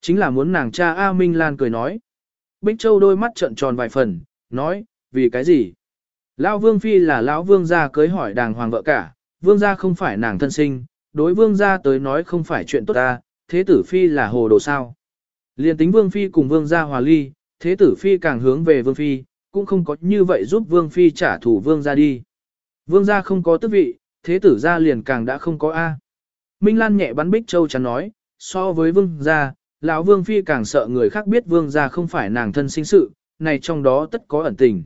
Chính là muốn nàng cha A Minh Lan cười nói. Bích Châu đôi mắt trợn tròn vài phần, nói, vì cái gì? Lão Vương Phi là Lão Vương gia cưới hỏi đàng hoàng vợ cả, Vương gia không phải nàng thân sinh, đối Vương gia tới nói không phải chuyện tốt ta, thế tử Phi là hồ đồ sao. Liên tính Vương Phi cùng Vương gia hòa ly, thế tử Phi càng hướng về Vương Phi, cũng không có như vậy giúp Vương Phi trả thù Vương gia đi. Vương gia không có tước vị, thế tử gia liền càng đã không có A. Minh Lan nhẹ bắn Bích Châu chắn nói, so với Vương gia, lão Vương Phi càng sợ người khác biết Vương gia không phải nàng thân sinh sự, này trong đó tất có ẩn tình.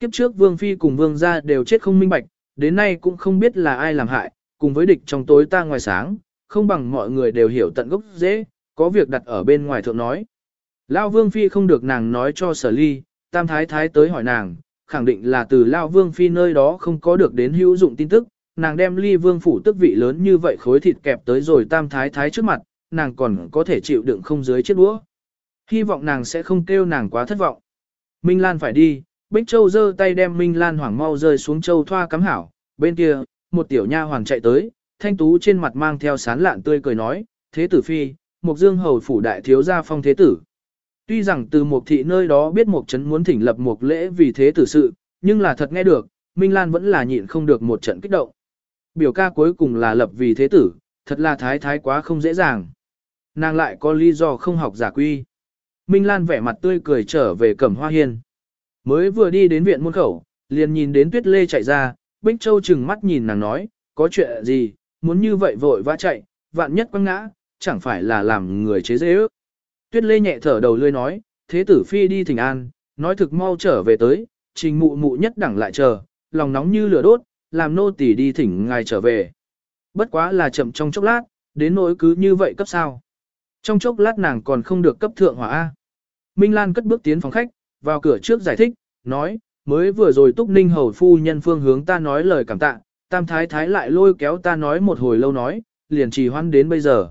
Kiếp trước Vương Phi cùng Vương gia đều chết không minh bạch, đến nay cũng không biết là ai làm hại, cùng với địch trong tối ta ngoài sáng, không bằng mọi người đều hiểu tận gốc dễ, có việc đặt ở bên ngoài thượng nói. Lão Vương Phi không được nàng nói cho sở ly, Tam Thái Thái tới hỏi nàng, khẳng định là từ Lão Vương Phi nơi đó không có được đến hữu dụng tin tức, nàng đem ly vương phủ tức vị lớn như vậy khối thịt kẹp tới rồi Tam Thái Thái trước mặt, nàng còn có thể chịu đựng không dưới chiếc đũa. Hy vọng nàng sẽ không kêu nàng quá thất vọng. Minh Lan phải đi, Bích Châu giơ tay đem Minh Lan hoảng mau rơi xuống châu thoa cắm hảo, bên kia, một tiểu nha hoàng chạy tới, thanh tú trên mặt mang theo sán lạn tươi cười nói, thế tử phi, một Dương hầu phủ đại thiếu gia phong thế tử. Tuy rằng từ một thị nơi đó biết một trấn muốn thỉnh lập một lễ vì thế tử sự, nhưng là thật nghe được, Minh Lan vẫn là nhịn không được một trận kích động. Biểu ca cuối cùng là lập vì thế tử, thật là thái thái quá không dễ dàng. Nàng lại có lý do không học giả quy. Minh Lan vẻ mặt tươi cười trở về cẩm hoa hiên. Mới vừa đi đến viện môn khẩu, liền nhìn đến tuyết lê chạy ra, Bích Châu chừng mắt nhìn nàng nói, có chuyện gì, muốn như vậy vội vã chạy, vạn nhất quăng ngã, chẳng phải là làm người chế dễ ước. Tuyết lê nhẹ thở đầu lươi nói, thế tử phi đi thỉnh an, nói thực mau trở về tới, trình mụ mụ nhất đẳng lại chờ, lòng nóng như lửa đốt, làm nô tỳ đi thỉnh ngài trở về. Bất quá là chậm trong chốc lát, đến nỗi cứ như vậy cấp sao. Trong chốc lát nàng còn không được cấp thượng hỏa A. Minh Lan cất bước tiến phòng khách, vào cửa trước giải thích, nói, mới vừa rồi túc ninh hầu phu nhân phương hướng ta nói lời cảm tạ, tam thái thái lại lôi kéo ta nói một hồi lâu nói, liền trì hoãn đến bây giờ.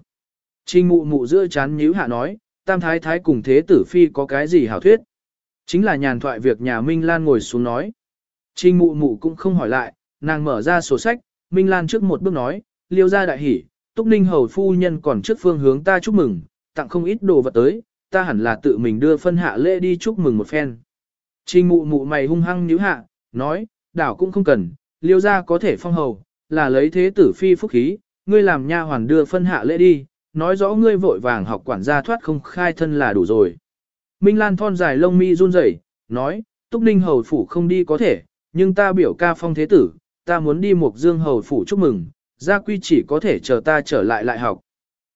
Trình mụ mụ giữa chán nhíu hạ nói, tam thái thái cùng thế tử phi có cái gì hảo thuyết. Chính là nhàn thoại việc nhà Minh Lan ngồi xuống nói. Trình mụ mụ cũng không hỏi lại, nàng mở ra sổ sách, Minh Lan trước một bước nói, liêu ra đại hỉ, túc ninh hầu phu nhân còn trước phương hướng ta chúc mừng, tặng không ít đồ vật tới, ta hẳn là tự mình đưa phân hạ lễ đi chúc mừng một phen. Trình mụ mụ mày hung hăng nhíu hạ, nói, đảo cũng không cần, liêu ra có thể phong hầu, là lấy thế tử phi phúc khí, ngươi làm nha hoàn đưa phân hạ lễ đi, nói rõ ngươi vội vàng học quản gia thoát không khai thân là đủ rồi. Minh Lan thon dài lông mi run rẩy, nói, Túc Ninh hầu phủ không đi có thể, nhưng ta biểu ca phong thế tử, ta muốn đi Mục Dương hầu phủ chúc mừng, gia quy chỉ có thể chờ ta trở lại lại học.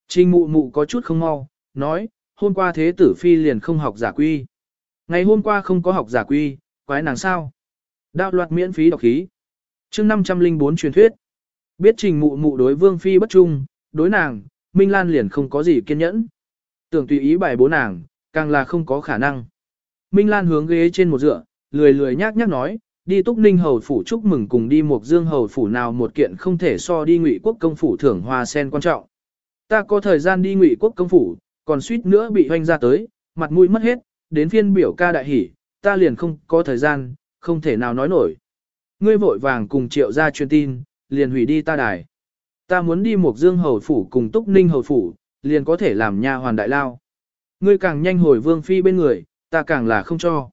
Trình mụ mụ có chút không mau, nói, hôm qua thế tử phi liền không học giả quy. Ngày hôm qua không có học giả quy, quái nàng sao? Đạo loạt miễn phí đọc khí. chương 504 truyền thuyết. Biết trình mụ mụ đối vương phi bất trung, đối nàng, Minh Lan liền không có gì kiên nhẫn. Tưởng tùy ý bài bố nàng, càng là không có khả năng. Minh Lan hướng ghế trên một dựa, lười lười nhác nhác nói, đi túc ninh hầu phủ chúc mừng cùng đi một dương hầu phủ nào một kiện không thể so đi ngụy quốc công phủ thưởng hoa sen quan trọng. Ta có thời gian đi ngụy quốc công phủ, còn suýt nữa bị hoanh ra tới, mặt mũi mất hết, đến phiên biểu ca đại hỉ, ta liền không có thời gian, không thể nào nói nổi. Ngươi vội vàng cùng triệu ra truyền tin, liền hủy đi ta đài. Ta muốn đi một dương hầu phủ cùng túc ninh hầu phủ, liền có thể làm nha hoàn đại lao. Ngươi càng nhanh hồi vương phi bên người, ta càng là không cho.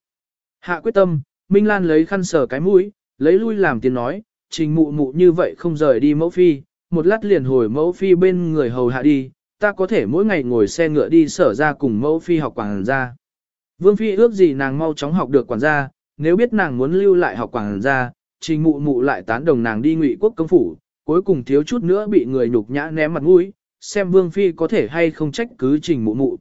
Hạ quyết tâm, Minh Lan lấy khăn sờ cái mũi, lấy lui làm tiếng nói, trình mụ mụ như vậy không rời đi mẫu phi, một lát liền hồi mẫu phi bên người hầu hạ đi, ta có thể mỗi ngày ngồi xe ngựa đi sở ra cùng mẫu phi học quản gia. Vương phi ước gì nàng mau chóng học được quản gia, nếu biết nàng muốn lưu lại học quản gia, trình mụ mụ lại tán đồng nàng đi ngụy quốc công phủ, cuối cùng thiếu chút nữa bị người nhục nhã ném mặt mũi, xem vương phi có thể hay không trách cứ trình mụ mụ.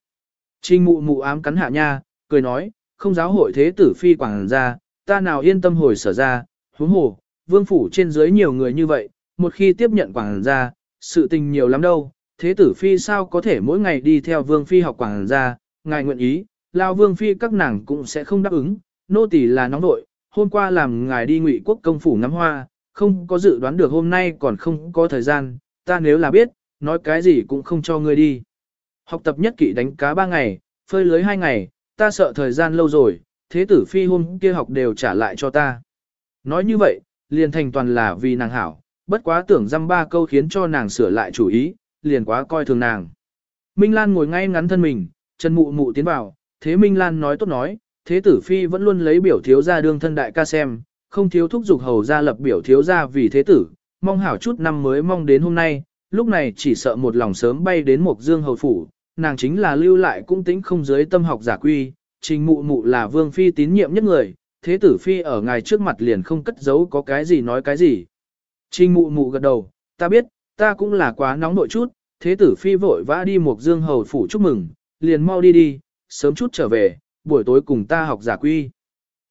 Trình mụ mụ ám cắn hạ nha, cười nói, không giáo hội thế tử phi quản gia, ta nào yên tâm hồi sở ra, huống hồ, vương phủ trên dưới nhiều người như vậy, một khi tiếp nhận quảng gia, sự tình nhiều lắm đâu, thế tử phi sao có thể mỗi ngày đi theo vương phi học quảng gia, ngài nguyện ý, lao vương phi các nàng cũng sẽ không đáp ứng, nô tỳ là nóng nội, hôm qua làm ngài đi ngụy quốc công phủ ngắm hoa, không có dự đoán được hôm nay còn không có thời gian, ta nếu là biết, nói cái gì cũng không cho ngươi đi. Học tập nhất kỵ đánh cá ba ngày, phơi lưới hai ngày, ta sợ thời gian lâu rồi, thế tử phi hôm kia học đều trả lại cho ta. Nói như vậy, liền thành toàn là vì nàng hảo, bất quá tưởng dăm ba câu khiến cho nàng sửa lại chủ ý, liền quá coi thường nàng. Minh Lan ngồi ngay ngắn thân mình, chân Mụ Mụ tiến vào, Thế Minh Lan nói tốt nói, Thế Tử Phi vẫn luôn lấy biểu thiếu gia đương thân đại ca xem, không thiếu thúc giục hầu ra lập biểu thiếu gia vì Thế Tử, mong hảo chút năm mới mong đến hôm nay, lúc này chỉ sợ một lòng sớm bay đến một dương hầu phủ, nàng chính là lưu lại cũng tính không dưới tâm học giả quy, trình mụ mụ là vương phi tín nhiệm nhất người, thế tử phi ở ngài trước mặt liền không cất giấu có cái gì nói cái gì. Trình mụ mụ gật đầu, ta biết, ta cũng là quá nóng nội chút, thế tử phi vội vã đi một dương hầu phủ chúc mừng, liền mau đi đi, sớm chút trở về, buổi tối cùng ta học giả quy.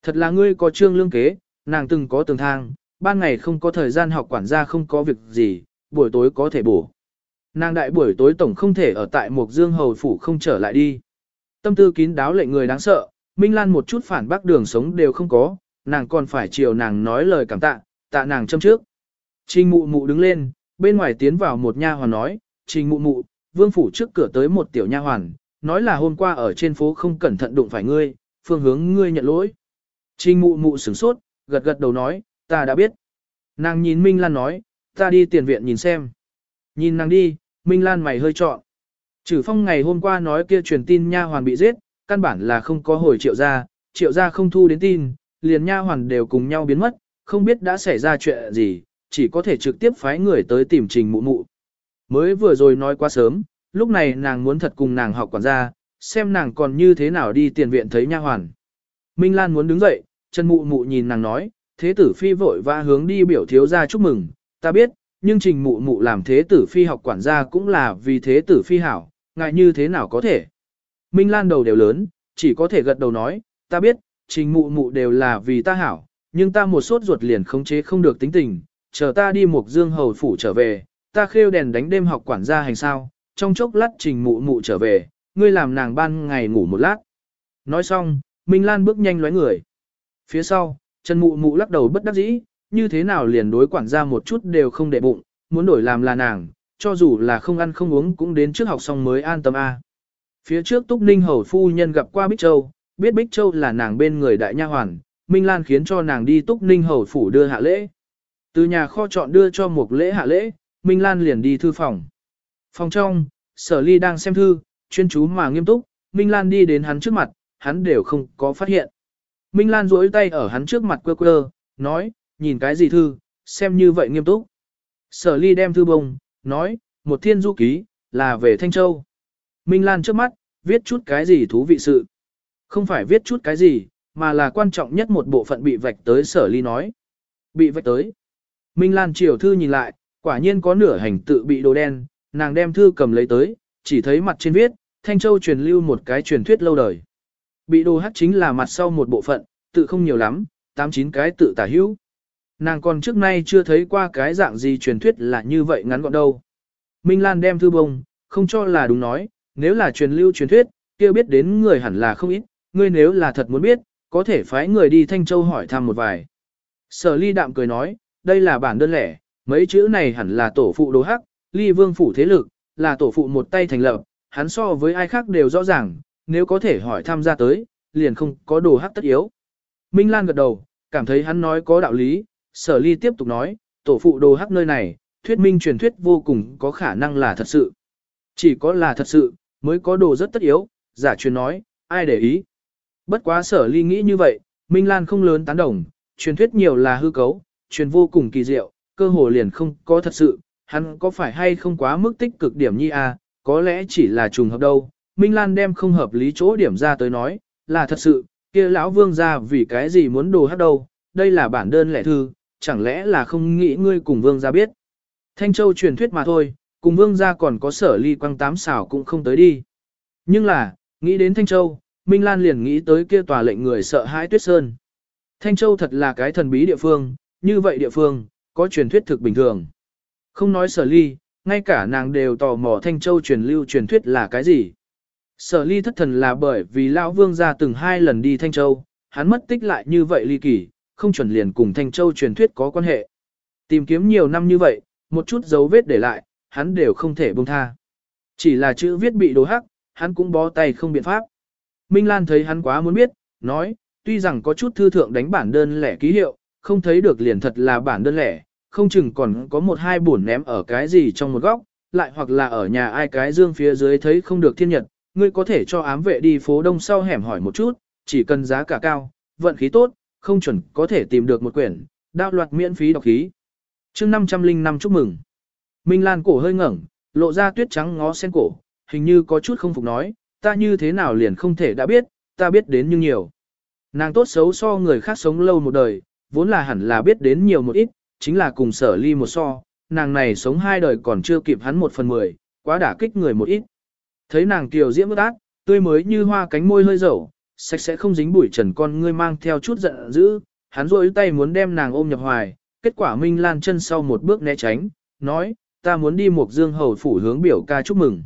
Thật là ngươi có trương lương kế, nàng từng có tường thang, ban ngày không có thời gian học quản gia không có việc gì, buổi tối có thể bổ. Nàng đại buổi tối tổng không thể ở tại một dương hầu phủ không trở lại đi. Tâm tư kín đáo lệnh người đáng sợ, Minh Lan một chút phản bác đường sống đều không có, nàng còn phải chiều nàng nói lời cảm tạ, tạ nàng châm trước. Trình mụ mụ đứng lên, bên ngoài tiến vào một nha hoàn nói, trình mụ mụ, vương phủ trước cửa tới một tiểu nha hoàn, nói là hôm qua ở trên phố không cẩn thận đụng phải ngươi, phương hướng ngươi nhận lỗi. Trình mụ mụ sửng sốt, gật gật đầu nói, ta đã biết. Nàng nhìn Minh Lan nói, ta đi tiền viện nhìn xem. Nhìn nàng đi, Minh Lan mày hơi trọn. Trừ phong ngày hôm qua nói kia truyền tin nha hoàn bị giết, căn bản là không có hồi triệu gia, triệu gia không thu đến tin, liền nha hoàn đều cùng nhau biến mất, không biết đã xảy ra chuyện gì, chỉ có thể trực tiếp phái người tới tìm trình mụ mụ. Mới vừa rồi nói quá sớm, lúc này nàng muốn thật cùng nàng học quản gia, xem nàng còn như thế nào đi tiền viện thấy nha hoàn. Minh Lan muốn đứng dậy, chân mụ mụ nhìn nàng nói, thế tử phi vội và hướng đi biểu thiếu gia chúc mừng, ta biết, nhưng trình mụ mụ làm thế tử phi học quản gia cũng là vì thế tử phi hảo, ngài như thế nào có thể. Minh Lan đầu đều lớn, chỉ có thể gật đầu nói, ta biết, trình mụ mụ đều là vì ta hảo, nhưng ta một sốt ruột liền khống chế không được tính tình, chờ ta đi một dương hầu phủ trở về, ta khêu đèn đánh đêm học quản gia hành sao, trong chốc lát trình mụ mụ trở về, ngươi làm nàng ban ngày ngủ một lát. Nói xong, Minh Lan bước nhanh lóe người. Phía sau, Trần mụ mụ lắc đầu bất đắc dĩ, như thế nào liền đối quản gia một chút đều không để bụng, muốn đổi làm là nàng, cho dù là không ăn không uống cũng đến trước học xong mới an tâm a. Phía trước Túc Ninh hầu phu nhân gặp qua Bích Châu, biết Bích Châu là nàng bên người đại nha hoàn, Minh Lan khiến cho nàng đi Túc Ninh hầu phủ đưa hạ lễ. Từ nhà kho chọn đưa cho một lễ hạ lễ, Minh Lan liền đi thư phòng. Phòng trong, Sở Ly đang xem thư, chuyên chú mà nghiêm túc, Minh Lan đi đến hắn trước mặt, hắn đều không có phát hiện. Minh Lan duỗi tay ở hắn trước mặt quơ quơ, nói, nhìn cái gì thư, xem như vậy nghiêm túc. Sở ly đem thư bông, nói, một thiên du ký, là về Thanh Châu. Minh Lan trước mắt, viết chút cái gì thú vị sự. Không phải viết chút cái gì, mà là quan trọng nhất một bộ phận bị vạch tới sở ly nói. Bị vạch tới. Minh Lan chiều thư nhìn lại, quả nhiên có nửa hành tự bị đồ đen, nàng đem thư cầm lấy tới, chỉ thấy mặt trên viết, Thanh Châu truyền lưu một cái truyền thuyết lâu đời. Bị đồ hắc chính là mặt sau một bộ phận, tự không nhiều lắm, tám chín cái tự tả hữu. Nàng còn trước nay chưa thấy qua cái dạng gì truyền thuyết là như vậy ngắn gọn đâu. Minh Lan đem thư bông, không cho là đúng nói, nếu là truyền lưu truyền thuyết, kia biết đến người hẳn là không ít, ngươi nếu là thật muốn biết, có thể phái người đi Thanh Châu hỏi thăm một vài. Sở ly đạm cười nói, đây là bản đơn lẻ, mấy chữ này hẳn là tổ phụ đồ hắc, ly vương phủ thế lực, là tổ phụ một tay thành lập, hắn so với ai khác đều rõ ràng, nếu có thể hỏi thăm ra tới, liền không có đồ hắc tất yếu. Minh Lan gật đầu, cảm thấy hắn nói có đạo lý, sở ly tiếp tục nói, tổ phụ đồ hắc nơi này, thuyết minh truyền thuyết vô cùng có khả năng là thật sự. Chỉ có là thật sự, mới có đồ rất tất yếu, giả truyền nói, ai để ý. Bất quá sở ly nghĩ như vậy, Minh Lan không lớn tán đồng, truyền thuyết nhiều là hư cấu, truyền vô cùng kỳ diệu, cơ hồ liền không có thật sự, hắn có phải hay không quá mức tích cực điểm nhi à, có lẽ chỉ là trùng hợp đâu. Minh Lan đem không hợp lý chỗ điểm ra tới nói, là thật sự, kia lão vương ra vì cái gì muốn đồ hát đâu, đây là bản đơn lẻ thư, chẳng lẽ là không nghĩ ngươi cùng vương gia biết. Thanh Châu truyền thuyết mà thôi, cùng vương gia còn có sở ly quăng tám xảo cũng không tới đi. Nhưng là, nghĩ đến Thanh Châu, Minh Lan liền nghĩ tới kia tòa lệnh người sợ hãi tuyết sơn. Thanh Châu thật là cái thần bí địa phương, như vậy địa phương, có truyền thuyết thực bình thường. Không nói sở ly, ngay cả nàng đều tò mò Thanh Châu truyền lưu truyền thuyết là cái gì. Sở ly thất thần là bởi vì Lão Vương gia từng hai lần đi Thanh Châu, hắn mất tích lại như vậy ly kỳ, không chuẩn liền cùng Thanh Châu truyền thuyết có quan hệ. Tìm kiếm nhiều năm như vậy, một chút dấu vết để lại, hắn đều không thể buông tha. Chỉ là chữ viết bị đồ hắc, hắn cũng bó tay không biện pháp. Minh Lan thấy hắn quá muốn biết, nói, tuy rằng có chút thư thượng đánh bản đơn lẻ ký hiệu, không thấy được liền thật là bản đơn lẻ, không chừng còn có một hai buồn ném ở cái gì trong một góc, lại hoặc là ở nhà ai cái dương phía dưới thấy không được thiên nhật, ngươi có thể cho ám vệ đi phố đông sau hẻm hỏi một chút, chỉ cần giá cả cao, vận khí tốt, không chuẩn có thể tìm được một quyển, đạo loạt miễn phí đọc khí. chương 505 chúc mừng. Minh Lan cổ hơi ngẩng, lộ ra tuyết trắng ngó sen cổ, hình như có chút không phục nói, ta như thế nào liền không thể đã biết, ta biết đến nhưng nhiều. Nàng tốt xấu so người khác sống lâu một đời, vốn là hẳn là biết đến nhiều một ít, chính là cùng sở ly một so, nàng này sống hai đời còn chưa kịp hắn một phần mười, quá đả kích người một ít. Thấy nàng kiều diễm ước ác, tươi mới như hoa cánh môi hơi dầu, sạch sẽ không dính bụi trần con ngươi mang theo chút giận dữ, hắn rôi tay muốn đem nàng ôm nhập hoài, kết quả Minh Lan chân sau một bước né tránh, nói, ta muốn đi một dương hầu phủ hướng biểu ca chúc mừng.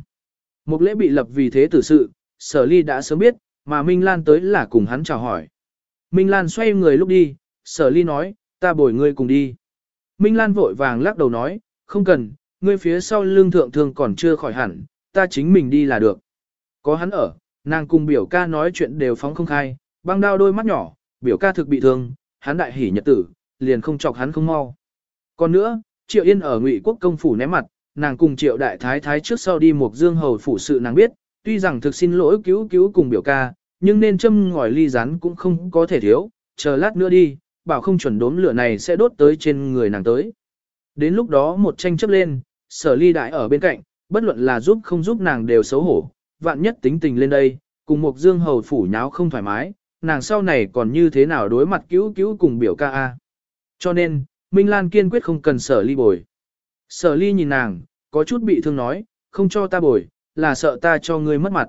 Một lễ bị lập vì thế tử sự, sở ly đã sớm biết, mà Minh Lan tới là cùng hắn chào hỏi. Minh Lan xoay người lúc đi, sở ly nói, ta bồi ngươi cùng đi. Minh Lan vội vàng lắc đầu nói, không cần, ngươi phía sau lương thượng thường còn chưa khỏi hẳn, ta chính mình đi là được. Có hắn ở, nàng cùng biểu ca nói chuyện đều phóng không khai, băng đao đôi mắt nhỏ, biểu ca thực bị thương, hắn đại hỉ nhật tử, liền không chọc hắn không mau. Còn nữa, Triệu Yên ở Ngụy Quốc công phủ ném mặt, nàng cùng Triệu Đại Thái Thái trước sau đi một dương hầu phủ sự nàng biết, tuy rằng thực xin lỗi cứu cứu cùng biểu ca, nhưng nên châm ngòi ly rắn cũng không có thể thiếu, chờ lát nữa đi, bảo không chuẩn đốm lửa này sẽ đốt tới trên người nàng tới. Đến lúc đó một tranh chấp lên, sở ly đại ở bên cạnh, bất luận là giúp không giúp nàng đều xấu hổ, vạn nhất tính tình lên đây, cùng một dương hầu phủ nháo không thoải mái, nàng sau này còn như thế nào đối mặt cứu cứu cùng biểu ca a. Cho nên, Minh Lan kiên quyết không cần sở ly bồi. Sở ly nhìn nàng, có chút bị thương nói, không cho ta bồi, là sợ ta cho ngươi mất mặt.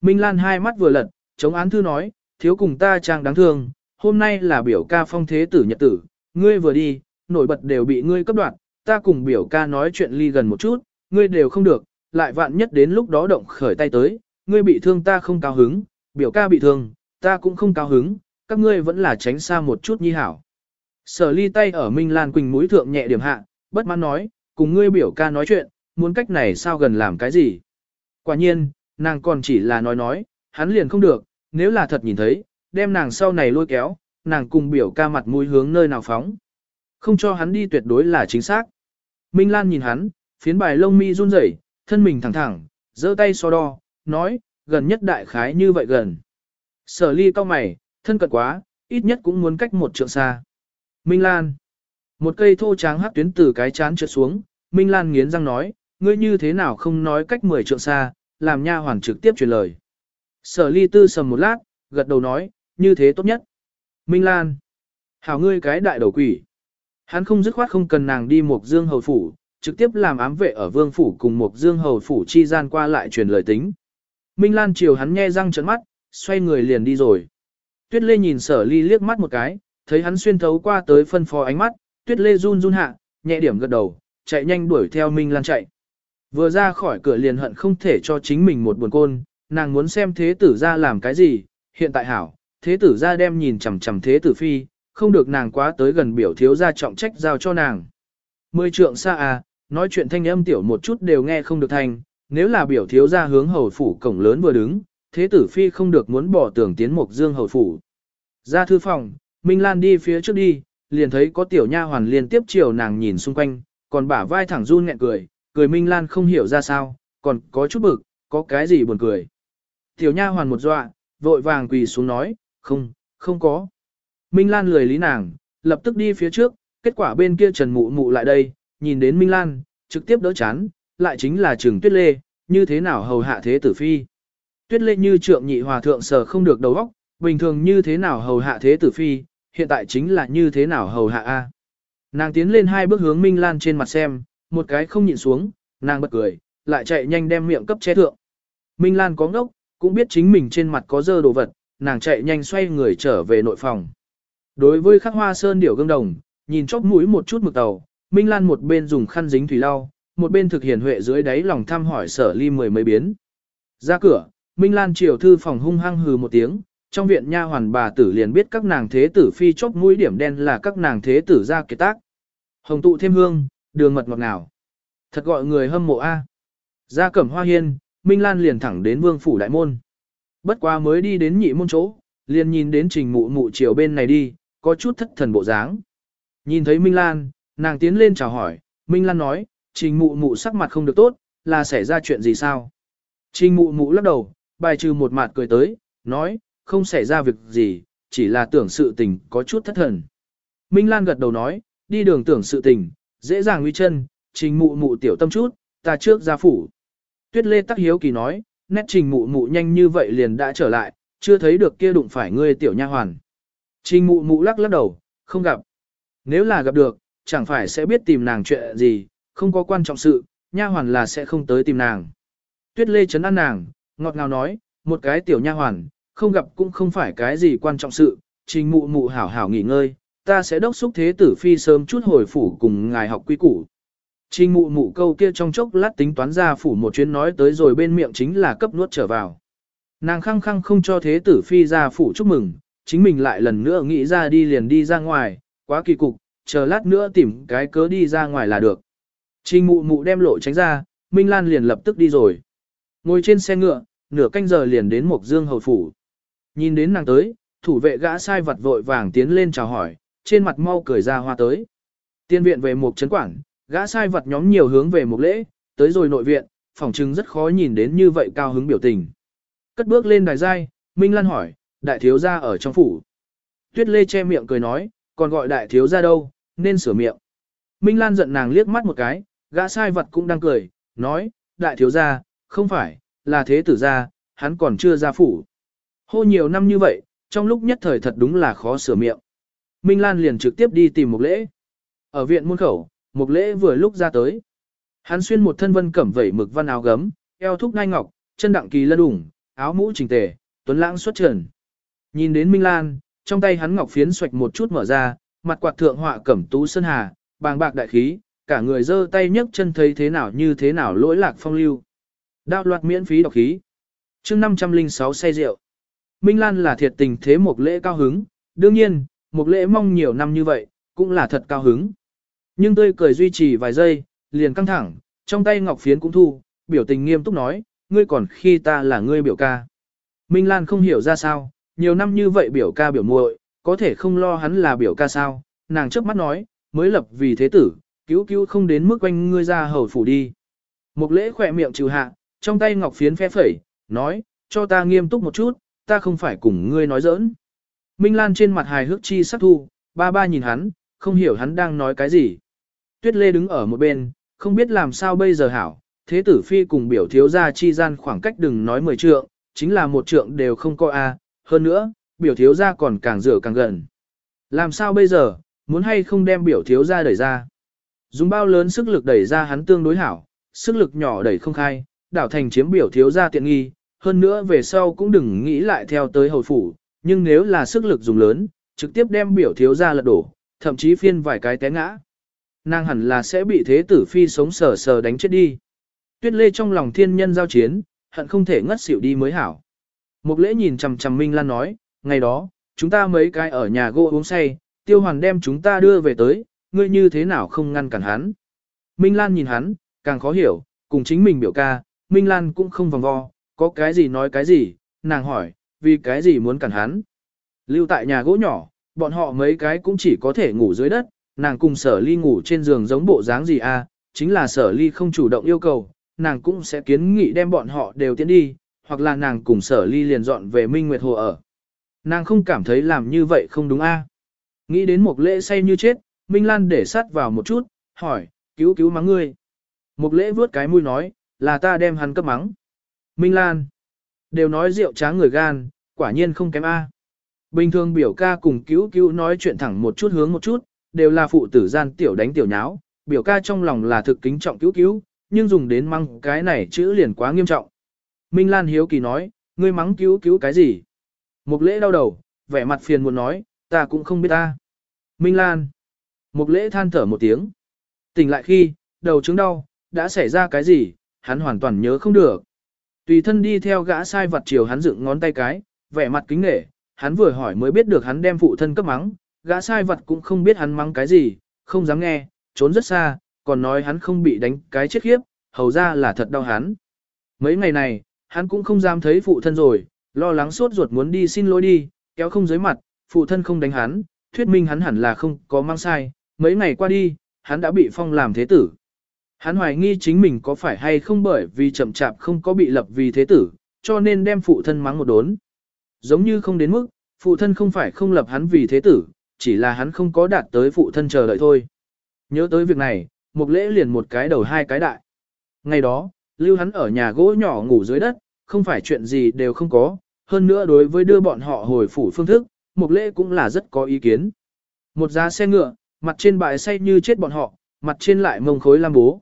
Minh Lan hai mắt vừa lật, chống án thư nói, thiếu cùng ta trang đáng thương, hôm nay là biểu ca phong thế tử nhật tử, ngươi vừa đi, nổi bật đều bị ngươi cấp đoạn, ta cùng biểu ca nói chuyện ly gần một chút, ngươi đều không được, lại vạn nhất đến lúc đó động khởi tay tới, ngươi bị thương ta không cao hứng, biểu ca bị thương, ta cũng không cao hứng, các ngươi vẫn là tránh xa một chút nhi hảo. Sở ly tay ở Minh Lan Quỳnh mũi thượng nhẹ điểm hạ, bất mãn nói, cùng ngươi biểu ca nói chuyện, muốn cách này sao gần làm cái gì. Quả nhiên, nàng còn chỉ là nói nói, hắn liền không được, nếu là thật nhìn thấy, đem nàng sau này lôi kéo, nàng cùng biểu ca mặt mũi hướng nơi nào phóng. Không cho hắn đi tuyệt đối là chính xác. Minh Lan nhìn hắn, phiến bài lông mi run rẩy, thân mình thẳng thẳng, giơ tay so đo, nói, gần nhất đại khái như vậy gần. Sở ly cao mày, thân cận quá, ít nhất cũng muốn cách một trượng xa. Minh Lan. Một cây thô tráng hắc tuyến từ cái chán trượt xuống, Minh Lan nghiến răng nói, ngươi như thế nào không nói cách 10 trượng xa, làm nha hoàn trực tiếp truyền lời. Sở ly tư sầm một lát, gật đầu nói, như thế tốt nhất. Minh Lan. Hảo ngươi cái đại đầu quỷ. Hắn không dứt khoát không cần nàng đi một dương hầu phủ, trực tiếp làm ám vệ ở vương phủ cùng một dương hầu phủ chi gian qua lại truyền lời tính. Minh Lan chiều hắn nghe răng trợn mắt, xoay người liền đi rồi. Tuyết Lê nhìn sở ly liếc mắt một cái, thấy hắn xuyên thấu qua tới phân phó ánh mắt, Tuyết Lê run run hạ, nhẹ điểm gật đầu, chạy nhanh đuổi theo Minh Lan chạy. Vừa ra khỏi cửa liền hận không thể cho chính mình một buồn côn, nàng muốn xem thế tử ra làm cái gì, hiện tại hảo, thế tử ra đem nhìn chằm chằm thế tử phi, không được nàng quá tới gần biểu thiếu ra trọng trách giao cho nàng. Mười trượng xa à, nói chuyện thanh âm tiểu một chút đều nghe không được thành, nếu là biểu thiếu ra hướng hầu phủ cổng lớn vừa đứng, thế tử phi không được muốn bỏ tưởng tiến mục dương hầu phủ. Ra thư phòng, Minh Lan đi phía trước đi, liền thấy có tiểu nha hoàn liên tiếp chiều nàng nhìn xung quanh, còn bả vai thẳng run nghẹn cười, cười Minh Lan không hiểu ra sao, còn có chút bực, có cái gì buồn cười. Tiểu nha hoàn một dọa, vội vàng quỳ xuống nói, không, không có. Minh Lan lười lý nàng, lập tức đi phía trước, kết quả bên kia Trần Mụ Mụ lại đây, nhìn đến Minh Lan, trực tiếp đỡ chán, lại chính là Trường Tuyết Lê, như thế nào hầu hạ thế tử phi. Tuyết Lê như trượng nhị hòa thượng sở không được đầu óc, bình thường như thế nào hầu hạ thế tử phi, hiện tại chính là như thế nào hầu hạ a. Nàng tiến lên hai bước hướng Minh Lan trên mặt xem, một cái không nhịn xuống, nàng bật cười, lại chạy nhanh đem miệng cấp che thượng. Minh Lan có ngốc, cũng biết chính mình trên mặt có dơ đồ vật, nàng chạy nhanh xoay người trở về nội phòng. Đối với khắc hoa sơn điểu gương đồng, nhìn chóp mũi một chút mực tàu, Minh Lan một bên dùng khăn dính thủy lau, một bên thực hiện huệ dưới đáy lòng thăm hỏi sở ly mười mấy biến. Ra cửa, Minh Lan chiều thư phòng hung hăng hừ một tiếng, trong viện nha hoàn bà tử liền biết các nàng thế tử phi chốc mũi điểm đen là các nàng thế tử ra kiệt tác. Hồng tụ thêm hương, đường mật ngọt ngào. Thật gọi người hâm mộ a. Ra cẩm hoa hiên, Minh Lan liền thẳng đến vương phủ đại môn. Bất quá mới đi đến nhị môn chỗ, liền nhìn đến trình mụ mụ chiều bên này đi, có chút thất thần bộ dáng. Nhìn thấy Minh Lan, nàng tiến lên chào hỏi, Minh Lan nói, trình mụ mụ sắc mặt không được tốt, là xảy ra chuyện gì sao? Trình mụ mụ lắc đầu, bài trừ một mặt cười tới, nói, không xảy ra việc gì, chỉ là tưởng sự tình có chút thất thần. Minh Lan gật đầu nói, đi đường tưởng sự tình, dễ dàng nguy chân, trình mụ mụ tiểu tâm chút, ta trước ra phủ. Tuyết Lê Tắc Hiếu Kỳ nói, nét trình mụ mụ nhanh như vậy liền đã trở lại, chưa thấy được kia đụng phải ngươi tiểu nha hoàn. Trình mụ mụ lắc lắc đầu, không gặp. Nếu là gặp được, chẳng phải sẽ biết tìm nàng chuyện gì, không có quan trọng sự, nha hoàn là sẽ không tới tìm nàng. Tuyết Lê chấn an nàng, ngọt ngào nói, một cái tiểu nha hoàn, không gặp cũng không phải cái gì quan trọng sự, trình mụ mụ hảo hảo nghỉ ngơi, ta sẽ đốc xúc thế tử phi sớm chút hồi phủ cùng ngài học quy củ. Trình mụ mụ câu kia trong chốc lát tính toán ra phủ một chuyến nói tới rồi bên miệng chính là cấp nuốt trở vào. Nàng khăng khăng không cho thế tử phi ra phủ chúc mừng, chính mình lại lần nữa nghĩ ra đi liền đi ra ngoài, quá kỳ cục, chờ lát nữa tìm cái cớ đi ra ngoài là được. Trình mụ mụ đem lộ tránh ra, Minh Lan liền lập tức đi rồi. Ngồi trên xe ngựa, nửa canh giờ liền đến Mộc Dương hầu phủ. Nhìn đến nàng tới, thủ vệ gã sai vật vội vàng tiến lên chào hỏi, trên mặt mau cười ra hoa tới. Tiên viện về Mộc Trấn Quảng, gã sai vật nhóm nhiều hướng về Mộc Lễ, tới rồi nội viện, phòng trưng rất khó nhìn đến như vậy cao hứng biểu tình. Cất bước lên đài giai, Minh Lan hỏi, đại thiếu gia ở trong phủ. Tuyết Lê che miệng cười nói, còn gọi đại thiếu gia đâu, nên sửa miệng. Minh Lan giận nàng liếc mắt một cái, gã sai vật cũng đang cười, nói, đại thiếu gia, không phải, là thế tử gia, hắn còn chưa ra phủ. Hô nhiều năm như vậy, trong lúc nhất thời thật đúng là khó sửa miệng. Minh Lan liền trực tiếp đi tìm mục lễ. Ở viện môn khẩu, mục lễ vừa lúc ra tới. Hắn xuyên một thân vân cẩm vẩy mực văn áo gấm, eo thúc ngai ngọc, chân đặng kỳ lân ủng, áo mũ chỉnh tề, tuấn lãng xuất trần. Nhìn đến Minh Lan, trong tay hắn ngọc phiến xoạch một chút mở ra, mặt quạt thượng họa cẩm tú sơn hà, bàng bạc đại khí, cả người giơ tay nhấc chân thấy thế nào như thế nào lỗi lạc phong lưu. Đạo loạt miễn phí đọc khí. chương 506 say rượu. Minh Lan là thiệt tình thế một lễ cao hứng, đương nhiên, một lễ mong nhiều năm như vậy, cũng là thật cao hứng. Nhưng tươi cười duy trì vài giây, liền căng thẳng, trong tay ngọc phiến cũng thu, biểu tình nghiêm túc nói, ngươi còn khi ta là ngươi biểu ca. Minh Lan không hiểu ra sao, nhiều năm như vậy biểu ca biểu muội, có thể không lo hắn là biểu ca sao, nàng trước mắt nói, mới lập vì thế tử, cứu cứu không đến mức quanh ngươi ra hầu phủ đi. Một lễ khỏe miệng trừ hạ, trong tay ngọc phiến phe phẩy, nói, cho ta nghiêm túc một chút, ta không phải cùng ngươi nói giỡn. Minh Lan trên mặt hài hước chi sắc thu, ba ba nhìn hắn, không hiểu hắn đang nói cái gì. Tuyết Lê đứng ở một bên, không biết làm sao bây giờ hảo, thế tử phi cùng biểu thiếu gia chi gian khoảng cách đừng nói mười trượng, chính là một trượng đều không có a. hơn nữa, biểu thiếu gia còn càng rửa càng gần. Làm sao bây giờ, muốn hay không đem biểu thiếu gia đẩy ra. Dùng bao lớn sức lực đẩy ra hắn tương đối hảo, sức lực nhỏ đẩy không khai, đảo thành chiếm biểu thiếu gia tiện nghi, hơn nữa về sau cũng đừng nghĩ lại theo tới hầu phủ, nhưng nếu là sức lực dùng lớn, trực tiếp đem biểu thiếu gia lật đổ, thậm chí phiên vài cái té ngã. Nàng hẳn là sẽ bị thế tử phi sống sờ sờ đánh chết đi. Tuyết lê trong lòng thiên nhân giao chiến, hận không thể ngất xỉu đi mới hảo. Mục lễ nhìn chằm chằm Minh Lan nói, ngày đó, chúng ta mấy cái ở nhà gỗ uống say, tiêu hoàn đem chúng ta đưa về tới, ngươi như thế nào không ngăn cản hắn. Minh Lan nhìn hắn, càng khó hiểu, cùng chính mình biểu ca, Minh Lan cũng không vòng vo, có cái gì nói cái gì, nàng hỏi, vì cái gì muốn cản hắn. Lưu tại nhà gỗ nhỏ, bọn họ mấy cái cũng chỉ có thể ngủ dưới đất, nàng cùng sở ly ngủ trên giường giống bộ dáng gì à, chính là sở ly không chủ động yêu cầu, nàng cũng sẽ kiến nghị đem bọn họ đều tiến đi, hoặc là nàng cùng sở ly liền dọn về Minh Nguyệt Hồ ở. Nàng không cảm thấy làm như vậy không đúng a à. Nghĩ đến một lễ say như chết, Minh Lan để sát vào một chút, hỏi, cứu cứu mắng ngươi. Một lễ vuốt cái mũi nói, là ta đem hắn cấp mắng. Minh Lan, đều nói rượu tráng người gan, quả nhiên không kém A. Bình thường biểu ca cùng cứu cứu nói chuyện thẳng một chút hướng một chút, đều là phụ tử gian tiểu đánh tiểu nháo, biểu ca trong lòng là thực kính trọng cứu cứu, nhưng dùng đến mắng cái này chữ liền quá nghiêm trọng. Minh Lan hiếu kỳ nói, ngươi mắng cứu cứu cái gì? Mục lễ đau đầu, vẻ mặt phiền muốn nói, ta cũng không biết ta. Minh Lan. Mục lễ than thở một tiếng. Tỉnh lại khi, đầu chứng đau, đã xảy ra cái gì, hắn hoàn toàn nhớ không được. Tùy thân đi theo gã sai vật chiều hắn dựng ngón tay cái, vẻ mặt kính nể, hắn vừa hỏi mới biết được hắn đem phụ thân cấp mắng, gã sai vật cũng không biết hắn mắng cái gì, không dám nghe, trốn rất xa, còn nói hắn không bị đánh cái chết khiếp, hầu ra là thật đau hắn. Mấy ngày này, hắn cũng không dám thấy phụ thân rồi, lo lắng suốt ruột muốn đi xin lỗi đi, kéo không dưới mặt, phụ thân không đánh hắn, thuyết minh hắn hẳn là không có mang sai, mấy ngày qua đi, hắn đã bị phong làm thế tử. Hắn hoài nghi chính mình có phải hay không bởi vì chậm chạp không có bị lập vì thế tử, cho nên đem phụ thân mắng một đốn. Giống như không đến mức, phụ thân không phải không lập hắn vì thế tử, chỉ là hắn không có đạt tới phụ thân chờ đợi thôi. Nhớ tới việc này, một lễ liền một cái đầu hai cái đại. Ngày đó, lưu hắn ở nhà gỗ nhỏ ngủ dưới đất, không phải chuyện gì đều không có, hơn nữa đối với đưa bọn họ hồi phủ phương thức, mục lễ cũng là rất có ý kiến. Một giá xe ngựa, mặt trên bãi say như chết bọn họ, mặt trên lại mông khối lam bố.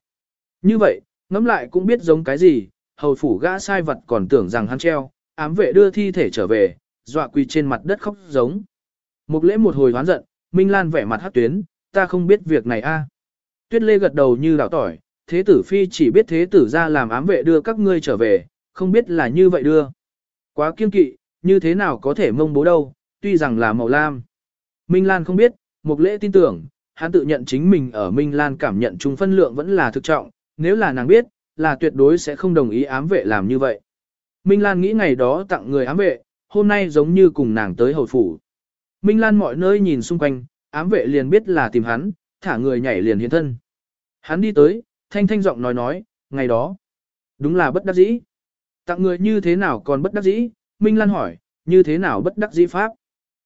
Như vậy, ngẫm lại cũng biết giống cái gì, hầu phủ gã sai vật còn tưởng rằng hắn treo, ám vệ đưa thi thể trở về, dọa quỳ trên mặt đất khóc giống. mục lễ một hồi hoán giận, Minh Lan vẻ mặt hát tuyến, ta không biết việc này a. Tuyết Lê gật đầu như đảo tỏi, thế tử phi chỉ biết thế tử ra làm ám vệ đưa các ngươi trở về, không biết là như vậy đưa. Quá kiên kỵ, như thế nào có thể mông bố đâu, tuy rằng là màu lam. Minh Lan không biết, mục lễ tin tưởng, hắn tự nhận chính mình ở Minh Lan cảm nhận chung phân lượng vẫn là thực trọng, nếu là nàng biết, là tuyệt đối sẽ không đồng ý ám vệ làm như vậy. Minh Lan nghĩ ngày đó tặng người ám vệ, hôm nay giống như cùng nàng tới hầu phủ. Minh Lan mọi nơi nhìn xung quanh, ám vệ liền biết là tìm hắn, thả người nhảy liền hiện thân. Hắn đi tới, thanh thanh giọng nói nói, ngày đó, đúng là bất đắc dĩ. Tặng người như thế nào còn bất đắc dĩ, Minh Lan hỏi, như thế nào bất đắc dĩ pháp.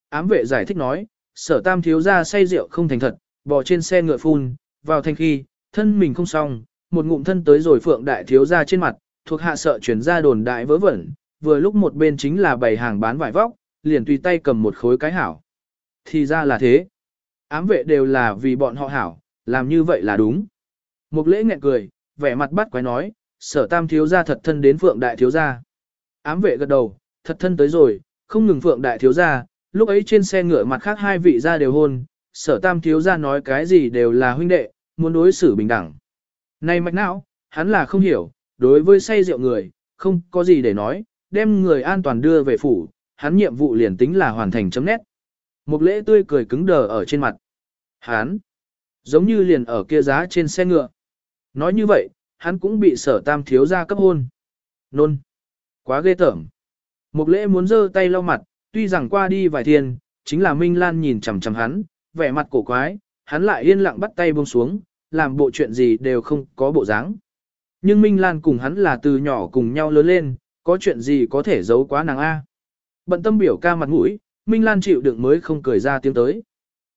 Ám vệ giải thích nói, sở tam thiếu ra say rượu không thành thật, bò trên xe ngựa phun, vào thanh khi, thân mình không xong, một ngụm thân tới rồi phượng đại thiếu ra trên mặt, thuộc hạ sợ chuyển ra đồn đại vớ vẩn, vừa lúc một bên chính là bày hàng bán vải vóc, liền tùy tay cầm một khối cái hảo. Thì ra là thế. Ám vệ đều là vì bọn họ hảo, làm như vậy là đúng. Một lễ nghẹn cười, vẻ mặt bắt quái nói, sở tam thiếu gia thật thân đến phượng đại thiếu gia. Ám vệ gật đầu, thật thân tới rồi, không ngừng phượng đại thiếu gia, lúc ấy trên xe ngựa mặt khác hai vị gia đều hôn, sở tam thiếu gia nói cái gì đều là huynh đệ, muốn đối xử bình đẳng. Này mạch não, hắn là không hiểu, đối với say rượu người, không có gì để nói, đem người an toàn đưa về phủ, hắn nhiệm vụ liền tính là hoàn thành chấm nét. Một lễ tươi cười cứng đờ ở trên mặt. Hắn, giống như liền ở kia giá trên xe ngựa. Nói như vậy, hắn cũng bị sở tam thiếu gia cấp hôn. Nôn. Quá ghê tởm. mục lễ muốn giơ tay lau mặt, tuy rằng qua đi vài thiên, chính là Minh Lan nhìn chằm chằm hắn, vẻ mặt cổ quái, hắn lại yên lặng bắt tay buông xuống, làm bộ chuyện gì đều không có bộ dáng. Nhưng Minh Lan cùng hắn là từ nhỏ cùng nhau lớn lên, có chuyện gì có thể giấu quá nàng A. Bận tâm biểu ca mặt mũi, Minh Lan chịu đựng mới không cười ra tiếng tới.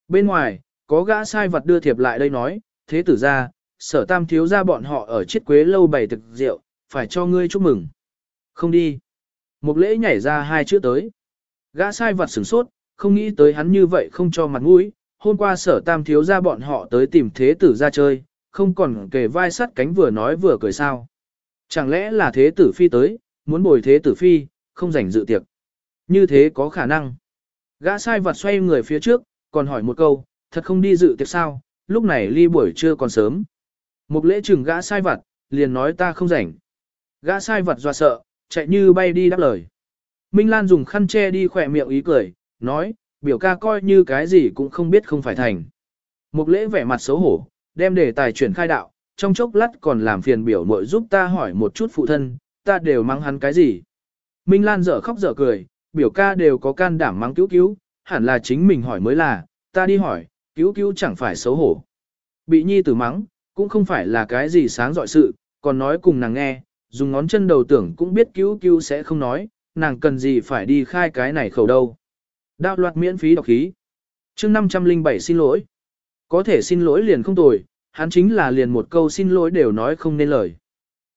Bên ngoài, có gã sai vật đưa thiệp lại đây nói, thế tử ra, sở tam thiếu ra bọn họ ở chiết quế lâu bày thực rượu, phải cho ngươi chúc mừng. Không đi. Một lễ nhảy ra hai chữ tới. Gã sai vật sửng sốt, không nghĩ tới hắn như vậy không cho mặt mũi. Hôm qua sở tam thiếu ra bọn họ tới tìm thế tử ra chơi, không còn kề vai sắt cánh vừa nói vừa cười sao. Chẳng lẽ là thế tử phi tới, muốn bồi thế tử phi, không rảnh dự tiệc. Như thế có khả năng. Gã sai vật xoay người phía trước, còn hỏi một câu, thật không đi dự tiệc sao, lúc này ly buổi trưa còn sớm. Một lễ trưởng gã sai vật, liền nói ta không rảnh. Gã sai vật dọa sợ, chạy như bay đi đáp lời. Minh Lan dùng khăn che đi khỏe miệng ý cười, nói, biểu ca coi như cái gì cũng không biết không phải thành. Một lễ vẻ mặt xấu hổ, đem đề tài chuyển khai đạo, trong chốc lát còn làm phiền biểu mội giúp ta hỏi một chút phụ thân, ta đều mắng hắn cái gì. Minh Lan dở khóc dở cười, biểu ca đều có can đảm mắng cứu cứu, hẳn là chính mình hỏi mới là, ta đi hỏi, cứu cứu chẳng phải xấu hổ. Bị nhi tử mắng, cũng không phải là cái gì sáng dọi sự, còn nói cùng nàng nghe, dùng ngón chân đầu tưởng cũng biết cứu cứu sẽ không nói, nàng cần gì phải đi khai cái này khẩu đâu. Đạo loạt miễn phí đọc khí. chương 507 xin lỗi. Có thể xin lỗi liền không tồi, hắn chính là liền một câu xin lỗi đều nói không nên lời.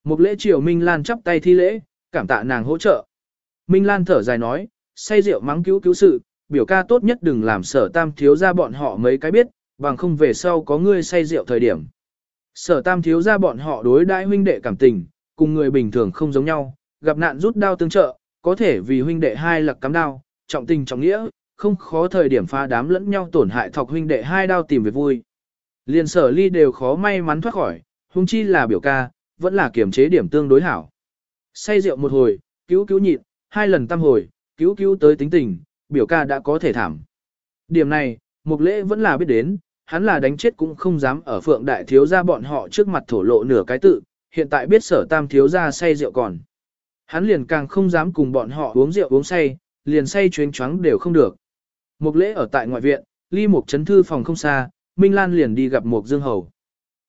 Một lễ triều Minh Lan chắp tay thi lễ, cảm tạ nàng hỗ trợ. Minh Lan thở dài nói, say rượu mắng cứu cứu sự, biểu ca tốt nhất đừng làm sở tam thiếu ra bọn họ mấy cái biết, bằng không về sau có ngươi say rượu thời điểm. Sở tam thiếu ra bọn họ đối đãi huynh đệ cảm tình, cùng người bình thường không giống nhau, gặp nạn rút đao tương trợ, có thể vì huynh đệ hai lặc cắm đao, trọng tình trọng nghĩa, không khó thời điểm pha đám lẫn nhau tổn hại thọc huynh đệ hai đao tìm về vui. Liên sở ly đều khó may mắn thoát khỏi, hung chi là biểu ca, vẫn là kiểm chế điểm tương đối hảo. Say rượu một hồi, cứu cứu nhịn, hai lần tam hồi, cứu cứu tới tính tình, biểu ca đã có thể thảm. Điểm này, mục lễ vẫn là biết đến, hắn là đánh chết cũng không dám ở phượng đại thiếu gia bọn họ trước mặt thổ lộ nửa cái tự, hiện tại biết sở tam thiếu gia say rượu còn. Hắn liền càng không dám cùng bọn họ uống rượu uống say, liền say chuyến choáng đều không được. Mục lễ ở tại ngoại viện, ly mục chấn thư phòng không xa, Minh Lan liền đi gặp mục dương hầu.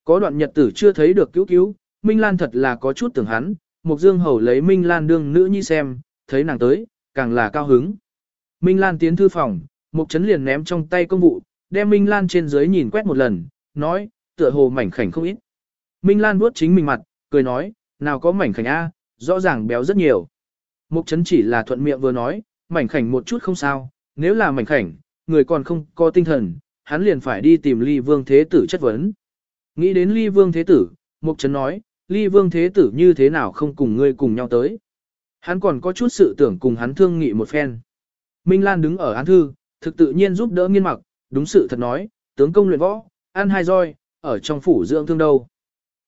Có đoạn nhật tử chưa thấy được cứu cứu, Minh Lan thật là có chút tưởng hắn, Mục Dương Hầu lấy Minh Lan đương nữ nhi xem, thấy nàng tới, càng là cao hứng. Minh Lan tiến thư phòng, Mục Trấn liền ném trong tay công vụ, đem Minh Lan trên dưới nhìn quét một lần, nói, tựa hồ mảnh khảnh không ít. Minh Lan vuốt chính mình mặt, cười nói, nào có mảnh khảnh A, rõ ràng béo rất nhiều. Mục Trấn chỉ là thuận miệng vừa nói, mảnh khảnh một chút không sao, nếu là mảnh khảnh, người còn không có tinh thần, hắn liền phải đi tìm ly vương thế tử chất vấn. Nghĩ đến ly vương thế tử, Mục Trấn nói, ly vương thế tử như thế nào không cùng ngươi cùng nhau tới. Hắn còn có chút sự tưởng cùng hắn thương nghị một phen. Minh Lan đứng ở án thư, thực tự nhiên giúp đỡ nghiên mặc, đúng sự thật nói, tướng công luyện võ, ăn hai roi, ở trong phủ dưỡng thương đâu.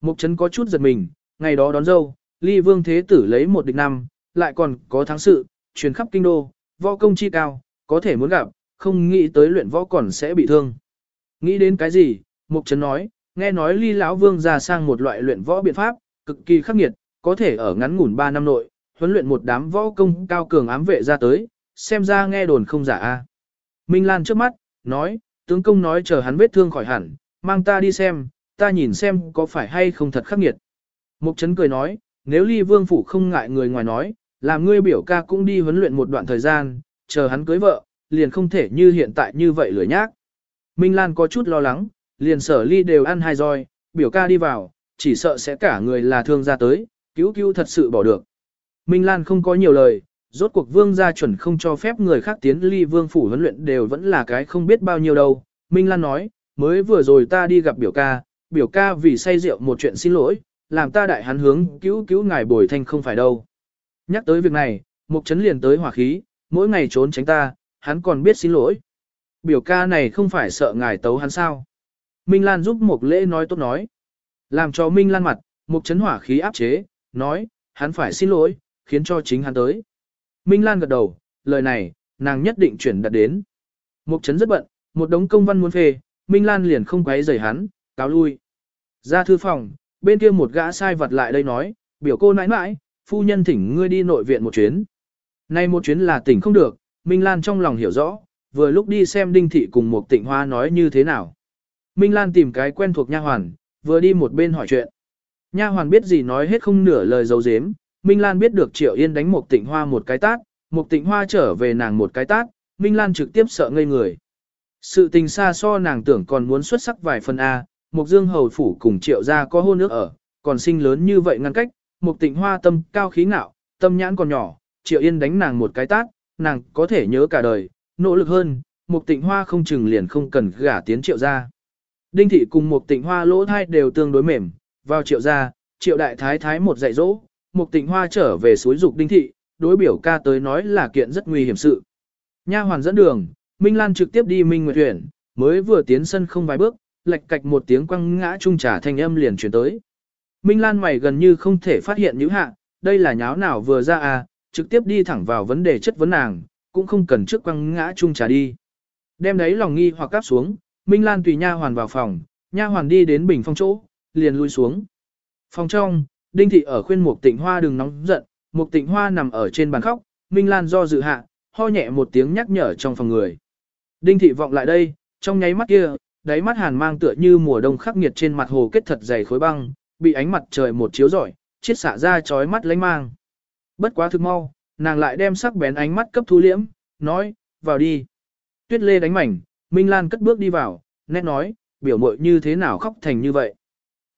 Mục Trấn có chút giật mình, ngày đó đón dâu, ly vương thế tử lấy một địch năm, lại còn có thắng sự, truyền khắp kinh đô, võ công chi cao, có thể muốn gặp, không nghĩ tới luyện võ còn sẽ bị thương. Nghĩ đến cái gì, Mục Trấn nói, nghe nói ly lão vương ra sang một loại luyện võ biện pháp, cực kỳ khắc nghiệt, có thể ở ngắn ngủn 3 năm nội, huấn luyện một đám võ công cao cường ám vệ ra tới, xem ra nghe đồn không giả a. Minh Lan trước mắt, nói, tướng công nói chờ hắn vết thương khỏi hẳn, mang ta đi xem, ta nhìn xem có phải hay không thật khắc nghiệt. Mục Trấn cười nói, nếu ly vương phủ không ngại người ngoài nói, làm ngươi biểu ca cũng đi huấn luyện một đoạn thời gian, chờ hắn cưới vợ, liền không thể như hiện tại như vậy lười nhác. Minh Lan có chút lo lắng, liền sở ly đều ăn hai roi, biểu ca đi vào, chỉ sợ sẽ cả người là thương ra tới, cứu cứu thật sự bỏ được. Minh Lan không có nhiều lời, rốt cuộc vương gia chuẩn không cho phép người khác tiến ly vương phủ huấn luyện đều vẫn là cái không biết bao nhiêu đâu. Minh Lan nói, mới vừa rồi ta đi gặp biểu ca, biểu ca vì say rượu một chuyện xin lỗi, làm ta đại hắn hướng cứu cứu ngài bồi thanh không phải đâu. Nhắc tới việc này, Mục Trấn liền tới hỏa khí, mỗi ngày trốn tránh ta, hắn còn biết xin lỗi. Biểu ca này không phải sợ ngài tấu hắn sao. Minh Lan giúp Mục Lễ nói tốt nói. Làm cho Minh Lan mặt, Mục Trấn hỏa khí áp chế, nói, hắn phải xin lỗi, khiến cho chính hắn tới. Minh Lan gật đầu, lời này, nàng nhất định chuyển đặt đến. Mục Trấn rất bận, một đống công văn muốn phê, Minh Lan liền không quấy rầy hắn, cáo lui. Ra thư phòng, bên kia một gã sai vật lại đây nói, biểu cô nãi nãi, phu nhân thỉnh ngươi đi nội viện một chuyến. Nay một chuyến là tỉnh không được, Minh Lan trong lòng hiểu rõ, vừa lúc đi xem Đinh Thị cùng một tịnh hoa nói như thế nào. Minh Lan tìm cái quen thuộc nha hoàn, vừa đi một bên hỏi chuyện. Nha hoàn biết gì nói hết không nửa lời dấu dếm, Minh Lan biết được Triệu Yên đánh một tịnh hoa một cái tát, một tịnh hoa trở về nàng một cái tát, Minh Lan trực tiếp sợ ngây người. Sự tình xa so nàng tưởng còn muốn xuất sắc vài phần A, Mục Dương Hầu Phủ cùng Triệu gia có hôn nước ở, còn sinh lớn như vậy ngăn cách, Mục tịnh hoa tâm cao khí ngạo, tâm nhãn còn nhỏ, Triệu Yên đánh nàng một cái tát, nàng có thể nhớ cả đời, nỗ lực hơn, Mục tịnh hoa không chừng liền không cần gả tiến Triệu gia. Đinh thị cùng Mục tịnh hoa lỗ thai đều tương đối mềm, vào Triệu gia, Triệu đại thái thái một dạy dỗ, Mục tịnh hoa trở về suối dục Đinh thị, đối biểu ca tới nói là kiện rất nguy hiểm sự. Nha hoàn dẫn đường, Minh Lan trực tiếp đi Minh Nguyệt Huyền, mới vừa tiến sân không vài bước, lệch cạch một tiếng quăng ngã trung trà thanh âm liền chuyển tới. Minh Lan mày gần như không thể phát hiện những hạ, đây là nháo nào vừa ra à, trực tiếp đi thẳng vào vấn đề chất vấn nàng, cũng không cần trước quăng ngã Chung trà đi. Đem đấy lòng nghi hoặc cáp xuống, Minh Lan tùy nha hoàn vào phòng, nha hoàn đi đến bình phong chỗ, liền lui xuống. Phòng trong, Đinh Thị ở khuyên Mục Tịnh Hoa đừng nóng giận, Mục Tịnh Hoa nằm ở trên bàn khóc, Minh Lan do dự hạ, ho nhẹ một tiếng nhắc nhở trong phòng người. Đinh Thị vọng lại đây, trong nháy mắt kia, đáy mắt hàn mang tựa như mùa đông khắc nghiệt trên mặt hồ kết thật dày khối băng, bị ánh mặt trời một chiếu rọi, chiết xạ ra chói mắt lánh mang. Bất quá thực mau, nàng lại đem sắc bén ánh mắt cấp thu liễm, nói, vào đi. Tuyết lê đánh mảnh, Minh Lan cất bước đi vào, nét nói, biểu mội như thế nào khóc thành như vậy.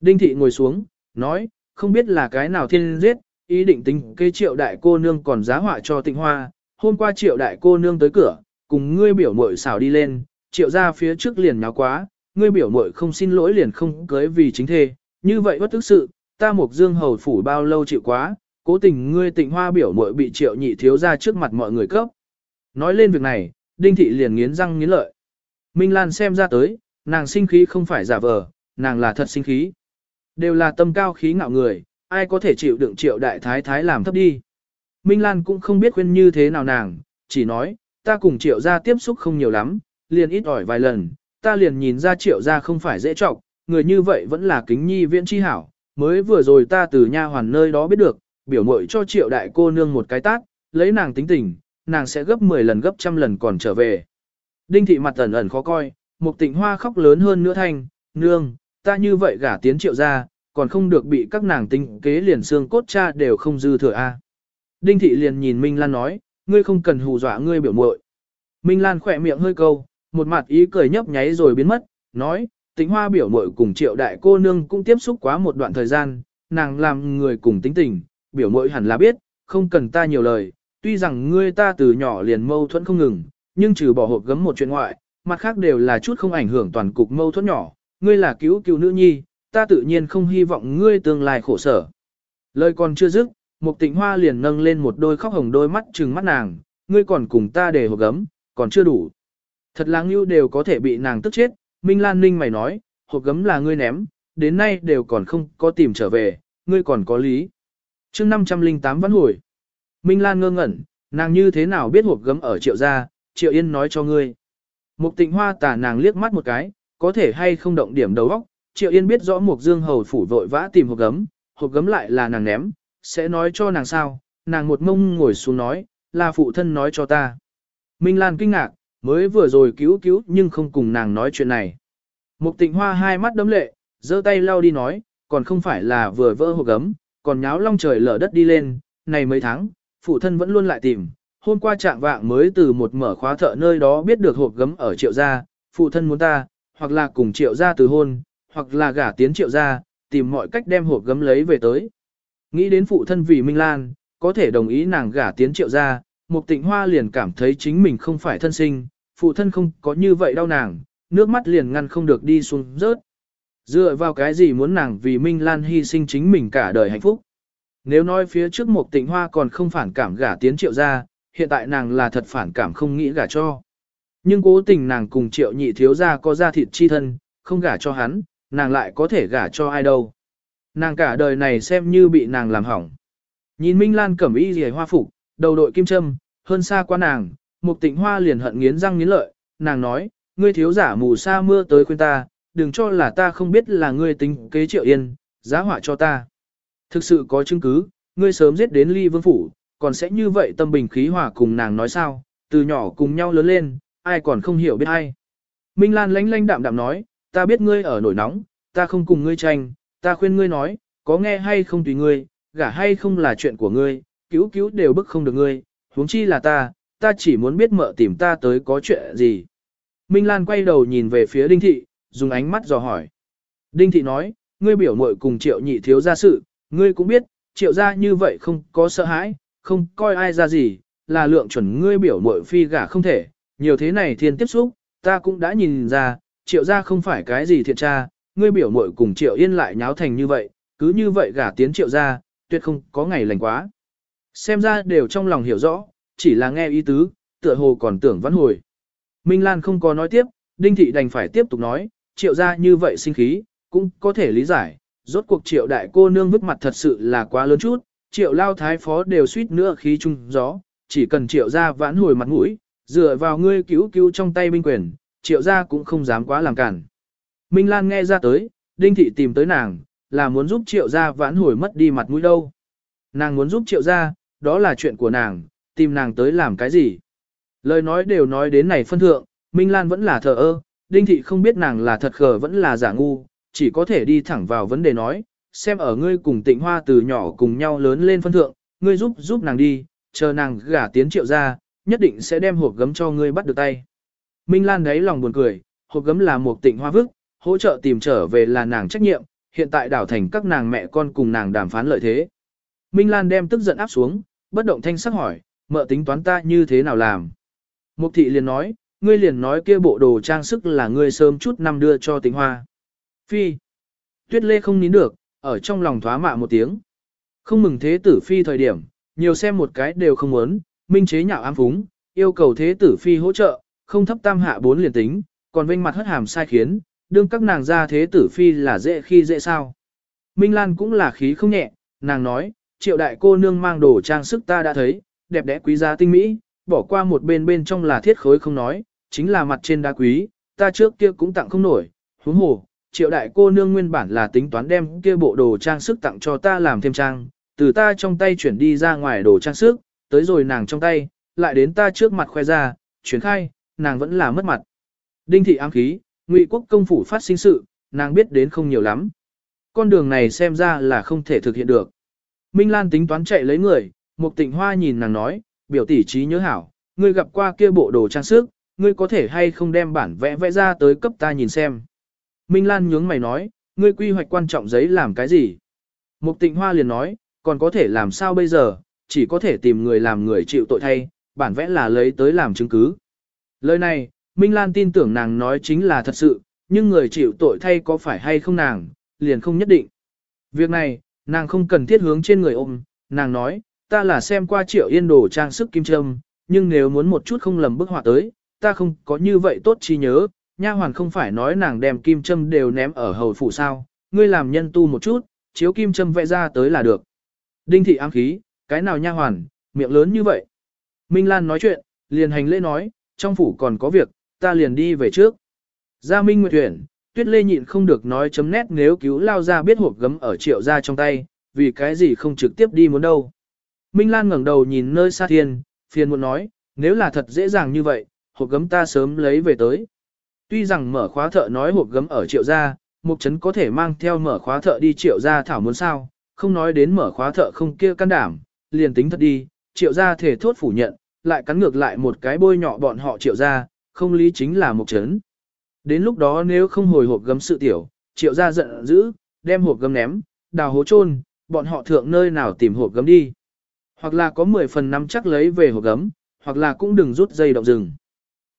Đinh thị ngồi xuống, nói, không biết là cái nào thiên giết, ý định tính cây triệu đại cô nương còn giá họa cho tịnh hoa, hôm qua triệu đại cô nương tới cửa, cùng ngươi biểu mội xảo đi lên, triệu ra phía trước liền nháo quá, ngươi biểu mội không xin lỗi liền không cưới vì chính thê, như vậy bất tức sự, ta mục dương hầu phủ bao lâu chịu quá, cố tình ngươi tịnh hoa biểu mội bị triệu nhị thiếu ra trước mặt mọi người cấp. Nói lên việc này, đinh thị liền nghiến răng nghiến lợi. Minh Lan xem ra tới, nàng sinh khí không phải giả vờ, nàng là thật sinh khí. Đều là tâm cao khí ngạo người, ai có thể chịu đựng triệu đại thái thái làm thấp đi. Minh Lan cũng không biết khuyên như thế nào nàng, chỉ nói, ta cùng triệu gia tiếp xúc không nhiều lắm, liền ít ỏi vài lần, ta liền nhìn ra triệu gia không phải dễ trọng, người như vậy vẫn là kính nhi viễn chi hảo, mới vừa rồi ta từ nha hoàn nơi đó biết được, biểu mội cho triệu đại cô nương một cái tát, lấy nàng tính tình, nàng sẽ gấp 10 lần gấp trăm lần còn trở về. Đinh thị mặt ẩn ẩn khó coi, một tịnh hoa khóc lớn hơn nữa thanh, nương, ta như vậy gả tiến triệu gia, còn không được bị các nàng tinh kế liền xương cốt cha đều không dư thừa a. À. Đinh thị liền nhìn Minh Lan nói, ngươi không cần hù dọa ngươi biểu muội. Minh Lan khỏe miệng hơi câu, một mặt ý cười nhấp nháy rồi biến mất, nói, tính hoa biểu muội cùng triệu đại cô nương cũng tiếp xúc quá một đoạn thời gian, nàng làm người cùng tính tình, biểu muội hẳn là biết, không cần ta nhiều lời, tuy rằng ngươi ta từ nhỏ liền mâu thuẫn không ngừng, nhưng trừ bỏ hộp gấm một chuyện ngoại, mặt khác đều là chút không ảnh hưởng toàn cục mâu thuẫn nhỏ, ngươi là cứu cứu nữ nhi, ta tự nhiên không hy vọng ngươi tương lai khổ sở. Lời còn chưa dứt, Mục tịnh hoa liền nâng lên một đôi khóc hồng đôi mắt trừng mắt nàng, ngươi còn cùng ta để hộp gấm, còn chưa đủ. Thật là ngưu đều có thể bị nàng tức chết, Minh Lan Ninh mày nói, hộp gấm là ngươi ném, đến nay đều còn không có tìm trở về, ngươi còn có lý. chương 508 văn hồi. Minh Lan ngơ ngẩn, nàng như thế nào biết hộp gấm ở triệu gia, triệu yên nói cho ngươi. Mục tịnh hoa tà nàng liếc mắt một cái, có thể hay không động điểm đầu óc. Triệu Yên biết rõ Mục Dương Hầu phủ vội vã tìm hộp gấm, hộp gấm lại là nàng ném, sẽ nói cho nàng sao, nàng một mông ngồi xuống nói, là phụ thân nói cho ta. Minh Lan kinh ngạc, mới vừa rồi cứu cứu nhưng không cùng nàng nói chuyện này. Mục tịnh hoa hai mắt đấm lệ, giơ tay lau đi nói, còn không phải là vừa vỡ hộp gấm, còn nháo long trời lở đất đi lên, này mấy tháng, phụ thân vẫn luôn lại tìm, hôm qua trạng vạng mới từ một mở khóa thợ nơi đó biết được hộp gấm ở triệu gia, phụ thân muốn ta, hoặc là cùng triệu gia từ hôn, hoặc là gả tiến triệu gia, tìm mọi cách đem hộp gấm lấy về tới. Nghĩ đến phụ thân vì Minh Lan, có thể đồng ý nàng gả tiến triệu gia, Mục Tịnh Hoa liền cảm thấy chính mình không phải thân sinh, phụ thân không có như vậy đau nàng, nước mắt liền ngăn không được đi xuống rớt. Dựa vào cái gì muốn nàng vì Minh Lan hy sinh chính mình cả đời hạnh phúc. Nếu nói phía trước Mục Tịnh Hoa còn không phản cảm gả tiến triệu gia, hiện tại nàng là thật phản cảm không nghĩ gả cho. Nhưng cố tình nàng cùng triệu nhị thiếu gia có gia thịt chi thân, không gả cho hắn, nàng lại có thể gả cho ai đâu. Nàng cả đời này xem như bị nàng làm hỏng. Nhìn Minh Lan cẩm y rìa hoa phục, đầu đội kim châm, hơn xa qua nàng, mục tịnh hoa liền hận nghiến răng nghiến lợi, nàng nói, ngươi thiếu giả mù sa mưa tới khuyên ta, đừng cho là ta không biết là ngươi tính kế triệu yên, giá họa cho ta. Thực sự có chứng cứ, ngươi sớm giết đến ly vương phủ, còn sẽ như vậy tâm bình khí hòa cùng nàng nói sao, từ nhỏ cùng nhau lớn lên, ai còn không hiểu biết ai. Minh Lan lánh lánh đạm đạm nói, ta biết ngươi ở nổi nóng, ta không cùng ngươi tranh, ta khuyên ngươi nói, có nghe hay không tùy ngươi, gả hay không là chuyện của ngươi, cứu cứu đều bức không được ngươi, huống chi là ta, ta chỉ muốn biết mợ tìm ta tới có chuyện gì. Minh Lan quay đầu nhìn về phía Đinh Thị, dùng ánh mắt dò hỏi. Đinh Thị nói, ngươi biểu muội cùng triệu nhị thiếu gia sự, ngươi cũng biết, triệu gia như vậy không có sợ hãi, không coi ai ra gì, là lượng chuẩn ngươi biểu muội phi gả không thể, nhiều thế này thiên tiếp xúc, ta cũng đã nhìn ra, triệu gia không phải cái gì thiện tra, ngươi biểu muội cùng triệu yên lại nháo thành như vậy, cứ như vậy gả tiến triệu gia, tuyệt không có ngày lành quá. Xem ra đều trong lòng hiểu rõ, chỉ là nghe ý tứ, tựa hồ còn tưởng vãn hồi. Minh Lan không có nói tiếp, Đinh Thị đành phải tiếp tục nói, triệu gia như vậy sinh khí, cũng có thể lý giải, rốt cuộc triệu đại cô nương vứt mặt thật sự là quá lớn chút, triệu lao thái phó đều suýt nữa khí trung gió, chỉ cần triệu gia vãn hồi mặt mũi, dựa vào ngươi cứu cứu trong tay binh quyền, triệu gia cũng không dám quá làm cản. Minh Lan nghe ra tới, Đinh Thị tìm tới nàng, là muốn giúp triệu gia vãn hồi mất đi mặt mũi đâu. Nàng muốn giúp triệu gia, đó là chuyện của nàng, tìm nàng tới làm cái gì. Lời nói đều nói đến này phân thượng, Minh Lan vẫn là thờ ơ, Đinh Thị không biết nàng là thật khờ vẫn là giả ngu, chỉ có thể đi thẳng vào vấn đề nói, xem ở ngươi cùng tịnh hoa từ nhỏ cùng nhau lớn lên phân thượng, ngươi giúp giúp nàng đi, chờ nàng gả tiến triệu gia nhất định sẽ đem hộp gấm cho ngươi bắt được tay. Minh Lan đấy lòng buồn cười, hộp gấm là một tịnh hoa vức, hỗ trợ tìm trở về là nàng trách nhiệm, hiện tại đảo thành các nàng mẹ con cùng nàng đàm phán lợi thế. Minh Lan đem tức giận áp xuống, bất động thanh sắc hỏi, mợ tính toán ta như thế nào làm. Mục thị liền nói, ngươi liền nói kia bộ đồ trang sức là ngươi sớm chút năm đưa cho tịnh hoa. Phi. Tuyết lê không nín được, ở trong lòng thoá mạ một tiếng. Không mừng thế tử phi thời điểm, nhiều xem một cái đều không muốn, minh chế nhạo ám phúng, yêu cầu thế tử phi hỗ trợ, không thấp tam hạ bốn liền tính, còn vinh mặt hất hàm sai khiến, đương các nàng ra thế tử phi là dễ khi dễ sao. Minh Lan cũng là khí không nhẹ, nàng nói, triệu đại cô nương mang đồ trang sức ta đã thấy, đẹp đẽ quý giá tinh mỹ, bỏ qua một bên bên trong là thiết khối không nói, chính là mặt trên đá quý, ta trước kia cũng tặng không nổi, huống hồ, triệu đại cô nương nguyên bản là tính toán đem kia bộ đồ trang sức tặng cho ta làm thêm trang, từ ta trong tay chuyển đi ra ngoài đồ trang sức, tới rồi nàng trong tay, lại đến ta trước mặt khoe ra, chuyển khai, nàng vẫn là mất mặt. Đinh thị ám khí, ngụy quốc công phủ phát sinh sự, nàng biết đến không nhiều lắm. Con đường này xem ra là không thể thực hiện được. Minh Lan tính toán chạy lấy người, Mục Tịnh Hoa nhìn nàng nói, biểu tỷ trí nhớ hảo, ngươi gặp qua kia bộ đồ trang sức, ngươi có thể hay không đem bản vẽ vẽ ra tới cấp ta nhìn xem. Minh Lan nhướng mày nói, ngươi quy hoạch quan trọng giấy làm cái gì? Mục Tịnh Hoa liền nói, còn có thể làm sao bây giờ, chỉ có thể tìm người làm người chịu tội thay, bản vẽ là lấy tới làm chứng cứ. Lời này, Minh Lan tin tưởng nàng nói chính là thật sự, nhưng người chịu tội thay có phải hay không nàng, liền không nhất định. Việc này, nàng không cần thiết hướng trên người ôm, nàng nói, ta là xem qua triệu yên đồ trang sức kim trâm, nhưng nếu muốn một chút không lầm bức họa tới, ta không có như vậy tốt chi nhớ, nha hoàn không phải nói nàng đem kim châm đều ném ở hầu phủ sao, ngươi làm nhân tu một chút, chiếu kim châm vẽ ra tới là được. Đinh thị ám khí, cái nào nha hoàn, miệng lớn như vậy. Minh Lan nói chuyện, liền hành lễ nói, trong phủ còn có việc, ta liền đi về trước. Gia Minh Nguyệt Tuyển, Tuyết Lê nhịn không được nói chấm nét nếu cứu lao ra biết hộp gấm ở triệu ra trong tay, vì cái gì không trực tiếp đi muốn đâu. Minh Lan ngẩng đầu nhìn nơi xa thiên, phiền muốn nói, nếu là thật dễ dàng như vậy, hộp gấm ta sớm lấy về tới. Tuy rằng mở khóa thợ nói hộp gấm ở triệu gia, mục trấn có thể mang theo mở khóa thợ đi triệu gia thảo muốn sao, không nói đến mở khóa thợ không kia can đảm, liền tính thật đi, triệu gia thể thốt phủ nhận, lại cắn ngược lại một cái bôi nhọ bọn họ triệu gia, không lý chính là một chấn. Đến lúc đó nếu không hồi hộp gấm sự tiểu, triệu gia giận dữ, đem hộp gấm ném, đào hố chôn, bọn họ thượng nơi nào tìm hộp gấm đi. Hoặc là có 10 phần năm chắc lấy về hộp gấm, hoặc là cũng đừng rút dây động rừng.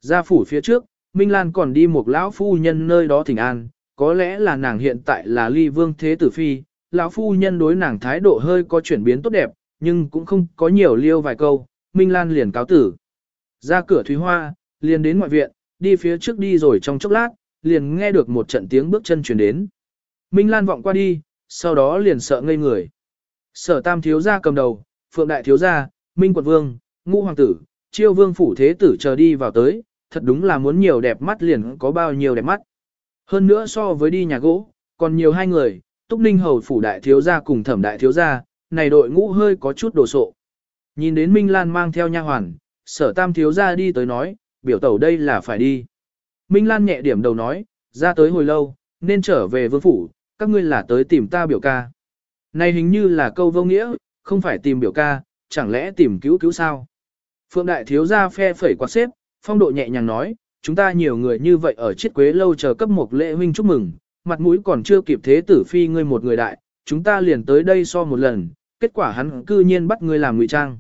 Gia phủ phía trước, Minh Lan còn đi một lão phu nhân nơi đó thỉnh an, có lẽ là nàng hiện tại là ly vương thế tử phi, lão phu nhân đối nàng thái độ hơi có chuyển biến tốt đẹp, nhưng cũng không có nhiều liêu vài câu, Minh Lan liền cáo tử. Ra cửa Thúy Hoa, liền đến ngoại viện, đi phía trước đi rồi trong chốc lát, liền nghe được một trận tiếng bước chân chuyển đến. Minh Lan vọng qua đi, sau đó liền sợ ngây người. Sở tam thiếu gia cầm đầu, phượng đại thiếu gia, Minh quận vương, ngũ hoàng tử, chiêu vương phủ thế tử chờ đi vào tới, thật đúng là muốn nhiều đẹp mắt liền có bao nhiêu đẹp mắt. Hơn nữa so với đi nhà gỗ, còn nhiều hai người, Túc Ninh hầu phủ đại thiếu gia cùng thẩm đại thiếu gia, này đội ngũ hơi có chút đồ sộ. Nhìn đến Minh Lan mang theo nha hoàn, sở tam thiếu gia đi tới nói, biểu tẩu đây là phải đi. Minh Lan nhẹ điểm đầu nói, ra tới hồi lâu, nên trở về vương phủ, các ngươi là tới tìm ta biểu ca. Này hình như là câu vô nghĩa, không phải tìm biểu ca, chẳng lẽ tìm cứu cứu sao? Phượng đại thiếu gia phe phẩy quạt xếp, phong độ nhẹ nhàng nói, chúng ta nhiều người như vậy ở chiết quế lâu chờ cấp một lễ huynh chúc mừng, mặt mũi còn chưa kịp thế tử phi ngươi một người đại, chúng ta liền tới đây so một lần, kết quả hắn cư nhiên bắt ngươi làm ngụy trang.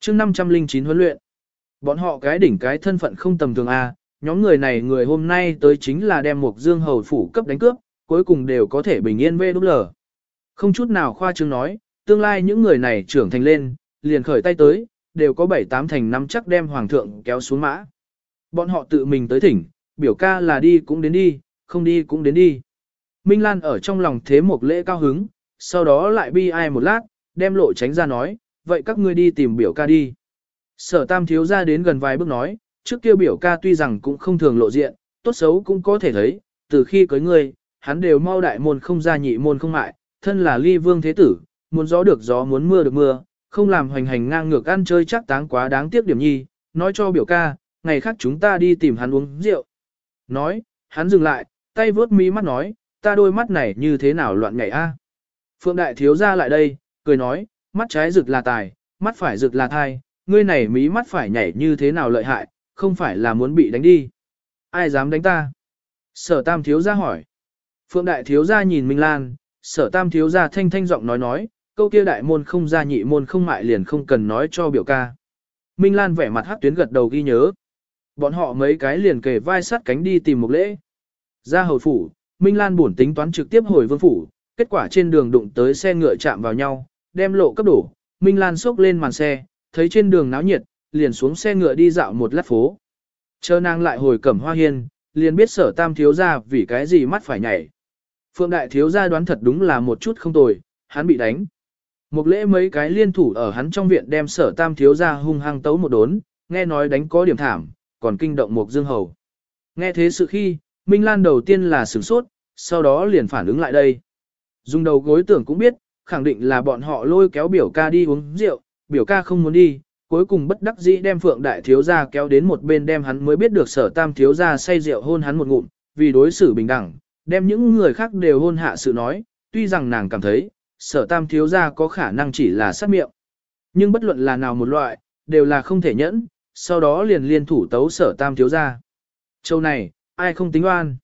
chương 509 huấn luyện, bọn họ cái đỉnh cái thân phận không tầm thường A, nhóm người này người hôm nay tới chính là đem một dương hầu phủ cấp đánh cướp, cuối cùng đều có thể bình yên về đúc lở. Không chút nào khoa trương nói, tương lai những người này trưởng thành lên, liền khởi tay tới, đều có bảy tám thành năm chắc đem hoàng thượng kéo xuống mã. Bọn họ tự mình tới thỉnh, biểu ca là đi cũng đến đi, không đi cũng đến đi. Minh Lan ở trong lòng thế một lễ cao hứng, sau đó lại bi ai một lát, đem lộ tránh ra nói, vậy các ngươi đi tìm biểu ca đi. Sở tam thiếu ra đến gần vài bước nói, trước kia biểu ca tuy rằng cũng không thường lộ diện, tốt xấu cũng có thể thấy, từ khi cưới ngươi, hắn đều mau đại môn không ra nhị môn không mại, thân là ly vương thế tử, muốn gió được gió muốn mưa được mưa, không làm hoành hành ngang ngược ăn chơi chắc táng quá đáng tiếc điểm nhi, nói cho biểu ca, ngày khác chúng ta đi tìm hắn uống rượu. Nói, hắn dừng lại, tay vớt mí mắt nói, ta đôi mắt này như thế nào loạn nhảy a? Phượng đại thiếu ra lại đây, cười nói, mắt trái rực là tài, mắt phải rực là thai, ngươi này mí mắt phải nhảy như thế nào lợi hại, không phải là muốn bị đánh đi. Ai dám đánh ta? Sở tam thiếu ra hỏi. Phượng đại thiếu ra nhìn Minh Lan, sở tam thiếu ra thanh thanh giọng nói nói, câu kia đại môn không ra nhị môn không mại liền không cần nói cho biểu ca. Minh Lan vẻ mặt hát tuyến gật đầu ghi nhớ. Bọn họ mấy cái liền kề vai sát cánh đi tìm một lễ. Ra hầu phủ, Minh Lan buồn tính toán trực tiếp hồi vương phủ, kết quả trên đường đụng tới xe ngựa chạm vào nhau, đem lộ cấp đổ. Minh Lan sốc lên màn xe, thấy trên đường náo nhiệt, liền xuống xe ngựa đi dạo một lát phố. Chờ nàng lại hồi cẩm hoa hiên, liền biết sở tam thiếu ra vì cái gì mắt phải nhảy. Phượng đại thiếu gia đoán thật đúng là một chút không tồi, hắn bị đánh. Một lễ mấy cái liên thủ ở hắn trong viện đem sở tam thiếu ra hung hăng tấu một đốn, nghe nói đánh có điểm thảm, còn kinh động một dương hầu. Nghe thế sự khi, Minh Lan đầu tiên là sửng sốt, sau đó liền phản ứng lại đây. Dùng đầu gối tưởng cũng biết, khẳng định là bọn họ lôi kéo biểu ca đi uống rượu, biểu ca không muốn đi, cuối cùng bất đắc dĩ đem phượng đại thiếu gia kéo đến một bên đem hắn mới biết được sở tam thiếu gia say rượu hôn hắn một ngụm, vì đối xử bình đẳng, đem những người khác đều hôn hạ sự nói, tuy rằng nàng cảm thấy, sở tam thiếu gia có khả năng chỉ là sát miệng. Nhưng bất luận là nào một loại, đều là không thể nhẫn, sau đó liền liên thủ tấu sở tam thiếu gia. Châu này, ai không tính oan.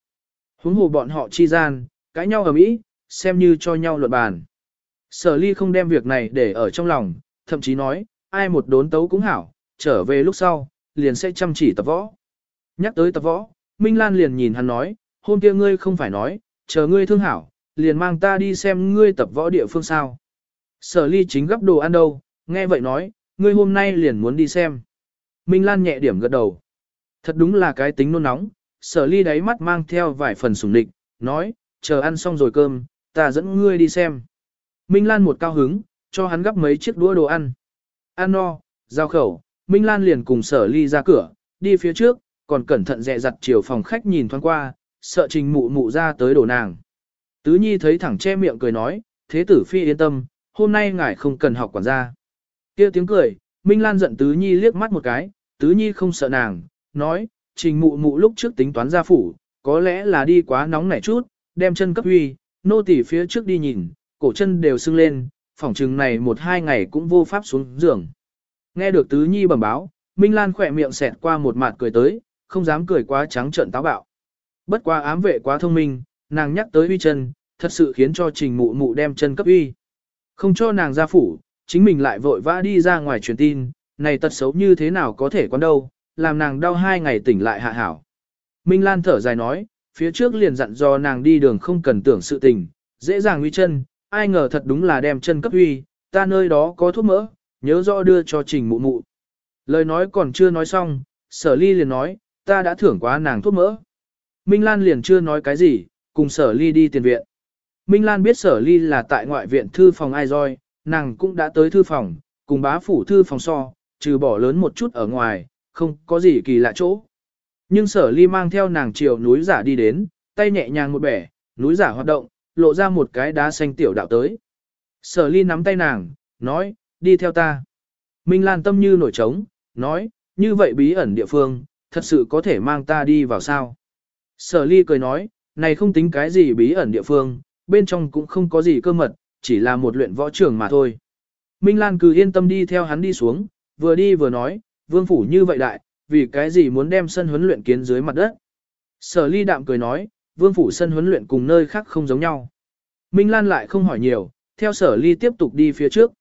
Huống hồ bọn họ chi gian, cãi nhau ở mỹ, xem như cho nhau luận bàn. Sở ly không đem việc này để ở trong lòng, thậm chí nói, ai một đốn tấu cũng hảo, trở về lúc sau, liền sẽ chăm chỉ tập võ. Nhắc tới tập võ, Minh Lan liền nhìn hắn nói, hôm kia ngươi không phải nói, chờ ngươi thương hảo, liền mang ta đi xem ngươi tập võ địa phương sao. Sở ly chính gấp đồ ăn đâu, nghe vậy nói, ngươi hôm nay liền muốn đi xem. Minh Lan nhẹ điểm gật đầu. Thật đúng là cái tính nôn nóng, sở ly đáy mắt mang theo vài phần sủng địch, nói, chờ ăn xong rồi cơm, ta dẫn ngươi đi xem. Minh Lan một cao hứng, cho hắn gấp mấy chiếc đũa đồ ăn. Ăn no, giao khẩu, Minh Lan liền cùng sở ly ra cửa, đi phía trước, còn cẩn thận dẹ dặt chiều phòng khách nhìn thoáng qua, sợ trình mụ mụ ra tới đổ nàng. Tứ Nhi thấy thẳng che miệng cười nói, thế tử phi yên tâm, hôm nay ngài không cần học quản gia. kia tiếng cười, Minh Lan giận Tứ Nhi liếc mắt một cái, Tứ Nhi không sợ nàng, nói, trình mụ mụ lúc trước tính toán ra phủ, có lẽ là đi quá nóng nảy chút, đem chân cấp huy, nô tỉ phía trước đi nhìn, cổ chân đều sưng lên, phỏng chừng này một hai ngày cũng vô pháp xuống giường. Nghe được Tứ Nhi bẩm báo, Minh Lan khỏe miệng xẹt qua một mặt cười tới, không dám cười quá trắng trợn táo bạo. Bất quá ám vệ quá thông minh, nàng nhắc tới uy chân, thật sự khiến cho trình mụ mụ đem chân cấp uy. Không cho nàng ra phủ, chính mình lại vội vã đi ra ngoài truyền tin, này tật xấu như thế nào có thể quán đâu, làm nàng đau hai ngày tỉnh lại hạ hảo. Minh Lan thở dài nói, phía trước liền dặn do nàng đi đường không cần tưởng sự tình, dễ dàng uy chân, ai ngờ thật đúng là đem chân cấp uy, ta nơi đó có thuốc mỡ, nhớ rõ đưa cho trình mụ mụ. Lời nói còn chưa nói xong, sở ly liền nói, ta đã thưởng quá nàng thuốc mỡ. Minh Lan liền chưa nói cái gì, cùng sở ly đi tiền viện. Minh Lan biết sở ly là tại ngoại viện thư phòng ai roi, nàng cũng đã tới thư phòng, cùng bá phủ thư phòng so, trừ bỏ lớn một chút ở ngoài, không có gì kỳ lạ chỗ. Nhưng sở ly mang theo nàng chiều núi giả đi đến, tay nhẹ nhàng một bẻ, núi giả hoạt động, lộ ra một cái đá xanh tiểu đạo tới. Sở ly nắm tay nàng, nói, đi theo ta. Minh Lan tâm như nổi trống, nói, như vậy bí ẩn địa phương, thật sự có thể mang ta đi vào sao. Sở ly cười nói, này không tính cái gì bí ẩn địa phương, bên trong cũng không có gì cơ mật, chỉ là một luyện võ trường mà thôi. Minh Lan cứ yên tâm đi theo hắn đi xuống, vừa đi vừa nói, vương phủ như vậy đại, vì cái gì muốn đem sân huấn luyện kiến dưới mặt đất. Sở ly đạm cười nói, vương phủ sân huấn luyện cùng nơi khác không giống nhau. Minh Lan lại không hỏi nhiều, theo sở ly tiếp tục đi phía trước.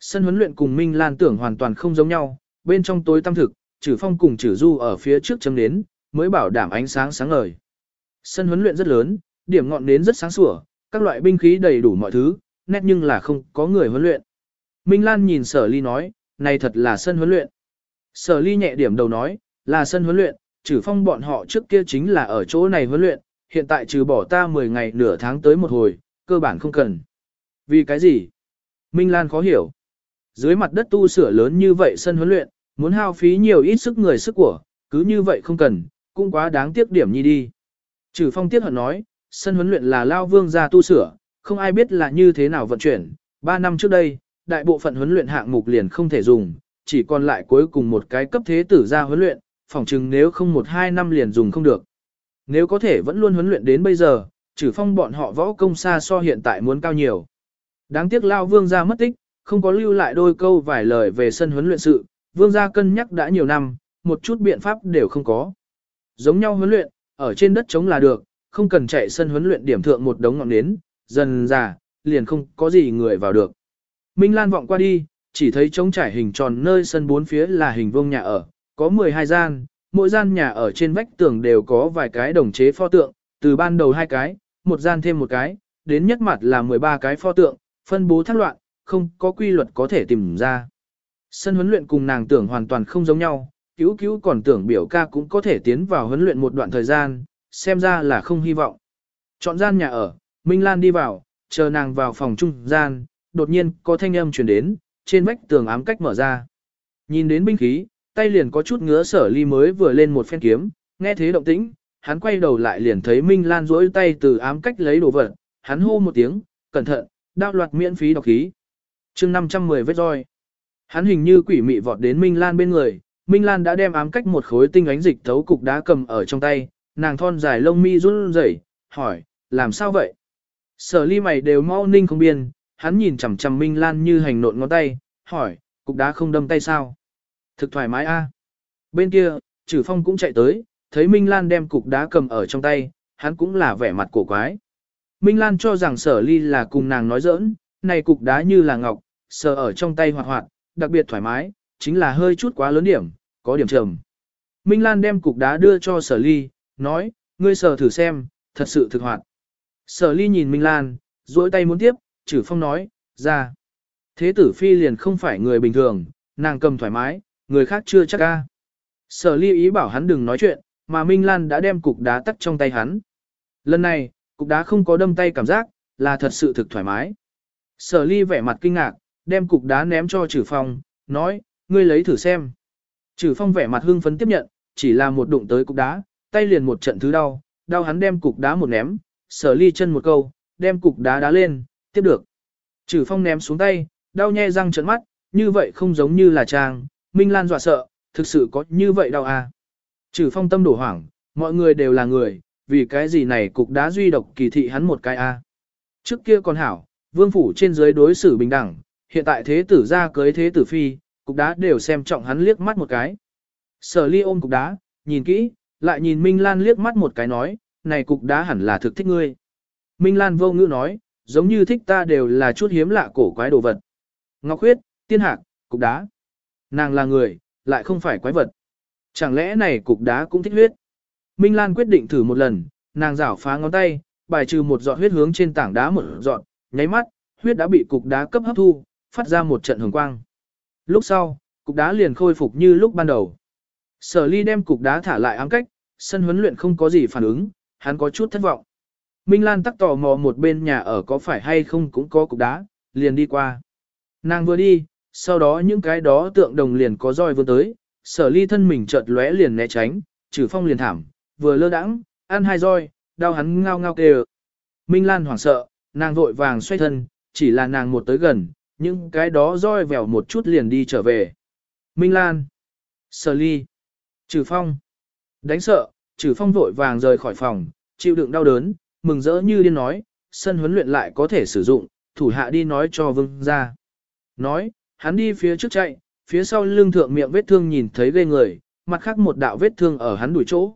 Sân huấn luyện cùng Minh Lan tưởng hoàn toàn không giống nhau, bên trong tối tăm thực, trừ phong cùng trừ du ở phía trước chấm nến, mới bảo đảm ánh sáng sáng ngời. Sân huấn luyện rất lớn, điểm ngọn nến rất sáng sủa, các loại binh khí đầy đủ mọi thứ, nét nhưng là không có người huấn luyện. Minh Lan nhìn sở ly nói, này thật là sân huấn luyện. Sở ly nhẹ điểm đầu nói, là sân huấn luyện, trừ phong bọn họ trước kia chính là ở chỗ này huấn luyện, hiện tại trừ bỏ ta 10 ngày nửa tháng tới một hồi, cơ bản không cần. Vì cái gì? Minh Lan khó hiểu. Dưới mặt đất tu sửa lớn như vậy sân huấn luyện, muốn hao phí nhiều ít sức người sức của, cứ như vậy không cần, cũng quá đáng tiếc điểm nhi đi. Trừ phong tiếc hận nói, sân huấn luyện là lao vương gia tu sửa, không ai biết là như thế nào vận chuyển. Ba năm trước đây, đại bộ phận huấn luyện hạng mục liền không thể dùng, chỉ còn lại cuối cùng một cái cấp thế tử ra huấn luyện, phỏng chừng nếu không một hai năm liền dùng không được. Nếu có thể vẫn luôn huấn luyện đến bây giờ, trừ phong bọn họ võ công xa so hiện tại muốn cao nhiều. Đáng tiếc lao vương gia mất tích, không có lưu lại đôi câu vài lời về sân huấn luyện sự, vương gia cân nhắc đã nhiều năm, một chút biện pháp đều không có. Giống nhau huấn luyện, ở trên đất trống là được, không cần chạy sân huấn luyện điểm thượng một đống ngọn nến, dần già, liền không có gì người vào được. Minh Lan vọng qua đi, chỉ thấy trống trải hình tròn nơi sân bốn phía là hình vuông nhà ở, có 12 gian, mỗi gian nhà ở trên vách tường đều có vài cái đồng chế pho tượng, từ ban đầu hai cái, một gian thêm một cái, đến nhất mặt là 13 cái pho tượng, phân bố thác loạn, không có quy luật có thể tìm ra. Sân huấn luyện cùng nàng tưởng hoàn toàn không giống nhau, cứu cứu còn tưởng biểu ca cũng có thể tiến vào huấn luyện một đoạn thời gian, xem ra là không hy vọng. Chọn gian nhà ở, Minh Lan đi vào, chờ nàng vào phòng trung gian, đột nhiên có thanh âm truyền đến, trên vách tường ám cách mở ra. Nhìn đến binh khí, tay liền có chút ngứa sở ly mới vừa lên một phen kiếm, nghe thế động tĩnh, hắn quay đầu lại liền thấy Minh Lan duỗi tay từ ám cách lấy đồ vật, hắn hô một tiếng, cẩn thận, đao loạt miễn phí đọc khí. chương 510 vết roi. Hắn hình như quỷ mị vọt đến Minh Lan bên người, Minh Lan đã đem ám cách một khối tinh ánh dịch thấu cục đá cầm ở trong tay, nàng thon dài lông mi run rẩy, hỏi, làm sao vậy? Sở ly mày đều mau ninh không biên, hắn nhìn chằm chằm Minh Lan như hành nộn ngón tay, hỏi, cục đá không đâm tay sao? Thực thoải mái a. Bên kia, Trử Phong cũng chạy tới, thấy Minh Lan đem cục đá cầm ở trong tay, hắn cũng là vẻ mặt cổ quái. Minh Lan cho rằng sở ly là cùng nàng nói giỡn, này cục đá như là ngọc, sờ ở trong tay hoạt hoạt, đặc biệt thoải mái, chính là hơi chút quá lớn điểm, có điểm trầm. Minh Lan đem cục đá đưa cho sở ly, nói, ngươi sờ thử xem, thật sự thực hoạt. Sở ly nhìn Minh Lan, duỗi tay muốn tiếp, Trử Phong nói, ra. Thế tử phi liền không phải người bình thường, nàng cầm thoải mái, người khác chưa chắc ca. Sở ly ý bảo hắn đừng nói chuyện, mà Minh Lan đã đem cục đá tắt trong tay hắn. Lần này, cục đá không có đâm tay cảm giác, là thật sự thực thoải mái. Sở ly vẻ mặt kinh ngạc, đem cục đá ném cho Trử Phong, nói, ngươi lấy thử xem. Trử Phong vẻ mặt hưng phấn tiếp nhận, chỉ là một đụng tới cục đá, tay liền một trận thứ đau, đau hắn đem cục đá một ném, sở ly chân một câu, đem cục đá đá lên, tiếp được. Trử Phong ném xuống tay, đau nhe răng trợn mắt, như vậy không giống như là trang, Minh Lan dọa sợ, thực sự có như vậy đau à. Trừ phong tâm đổ hoảng, mọi người đều là người, vì cái gì này cục đá duy độc kỳ thị hắn một cái a. À. Trước kia còn hảo, vương phủ trên dưới đối xử bình đẳng, hiện tại thế tử ra cưới thế tử phi, cục đá đều xem trọng hắn liếc mắt một cái. Sở ly ôm cục đá, nhìn kỹ, lại nhìn Minh Lan liếc mắt một cái nói, này cục đá hẳn là thực thích ngươi. Minh Lan vô ngữ nói, giống như thích ta đều là chút hiếm lạ cổ quái đồ vật. Ngọc huyết, tiên hạc, cục đá. Nàng là người, lại không phải quái vật. Chẳng lẽ này cục đá cũng thích huyết? Minh Lan quyết định thử một lần, nàng rảo phá ngón tay, bài trừ một giọt huyết hướng trên tảng đá một giọt, nháy mắt, huyết đã bị cục đá cấp hấp thu, phát ra một trận hồng quang. Lúc sau, cục đá liền khôi phục như lúc ban đầu. Sở ly đem cục đá thả lại ám cách, sân huấn luyện không có gì phản ứng, hắn có chút thất vọng. Minh Lan tắc tò mò một bên nhà ở có phải hay không cũng có cục đá, liền đi qua. Nàng vừa đi, sau đó những cái đó tượng đồng liền có roi vừa tới, sở ly thân mình chợt lóe liền né tránh, trừ phong liền thảm, vừa lơ đãng, ăn hai roi, đau hắn ngao ngao kêu. Minh Lan hoảng sợ, nàng vội vàng xoay thân, chỉ là nàng một tới gần, những cái đó roi vèo một chút liền đi trở về. Minh Lan, sở ly, trừ phong, đánh sợ, trừ phong vội vàng rời khỏi phòng, chịu đựng đau đớn, mừng rỡ như điên nói, sân huấn luyện lại có thể sử dụng, thủ hạ đi nói cho vương ra. Nói, hắn đi phía trước chạy, phía sau lưng thượng miệng vết thương nhìn thấy ghê người, mặt khác một đạo vết thương ở hắn đuổi chỗ.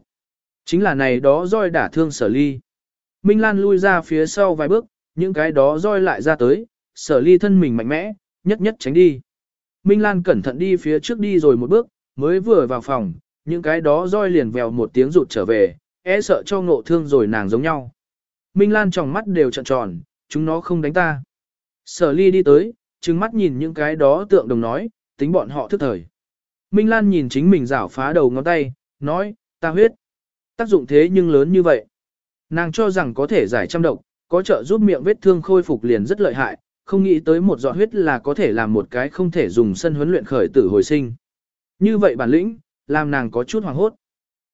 Chính là này đó roi đả thương sở ly. Minh Lan lui ra phía sau vài bước, những cái đó roi lại ra tới, sở ly thân mình mạnh mẽ, nhất nhất tránh đi. Minh Lan cẩn thận đi phía trước đi rồi một bước, mới vừa vào phòng, những cái đó roi liền vèo một tiếng rụt trở về, e sợ cho ngộ thương rồi nàng giống nhau. Minh Lan trong mắt đều trợn tròn, chúng nó không đánh ta. Sở ly đi tới, trừng mắt nhìn những cái đó tượng đồng nói, tính bọn họ thức thời. Minh Lan nhìn chính mình rảo phá đầu ngón tay, nói, ta huyết. Tác dụng thế nhưng lớn như vậy. Nàng cho rằng có thể giải trăm độc, có trợ giúp miệng vết thương khôi phục liền rất lợi hại, không nghĩ tới một giọt huyết là có thể làm một cái không thể dùng sân huấn luyện khởi tử hồi sinh. Như vậy bản lĩnh, làm nàng có chút hoàng hốt.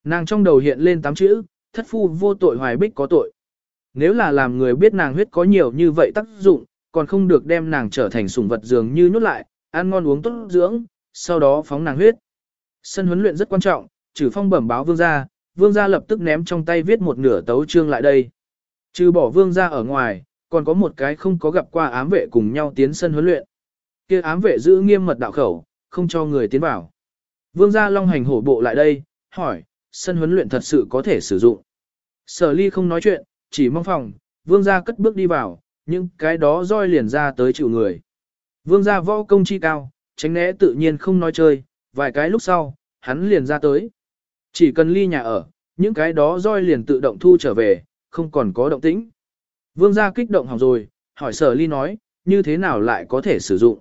Nàng trong đầu hiện lên tám chữ, thất phu vô tội hoài bích có tội. Nếu là làm người biết nàng huyết có nhiều như vậy tác dụng, còn không được đem nàng trở thành sủng vật dường như nhốt lại, ăn ngon uống tốt dưỡng, sau đó phóng nàng huyết. Sân huấn luyện rất quan trọng, trừ phong bẩm báo vương gia, vương gia lập tức ném trong tay viết một nửa tấu chương lại đây. Trừ bỏ vương gia ở ngoài, còn có một cái không có gặp qua ám vệ cùng nhau tiến sân huấn luyện. kia ám vệ giữ nghiêm mật đạo khẩu, không cho người tiến vào. Vương gia long hành hổ bộ lại đây, hỏi, sân huấn luyện thật sự có thể sử dụng. Sở ly không nói chuyện, chỉ mong phòng, vương gia cất bước đi vào, những cái đó roi liền ra tới chịu người. Vương gia võ công chi cao, tránh né tự nhiên không nói chơi, vài cái lúc sau, hắn liền ra tới. Chỉ cần ly nhà ở, những cái đó roi liền tự động thu trở về, không còn có động tĩnh. Vương gia kích động hỏng rồi, hỏi sở ly nói, như thế nào lại có thể sử dụng.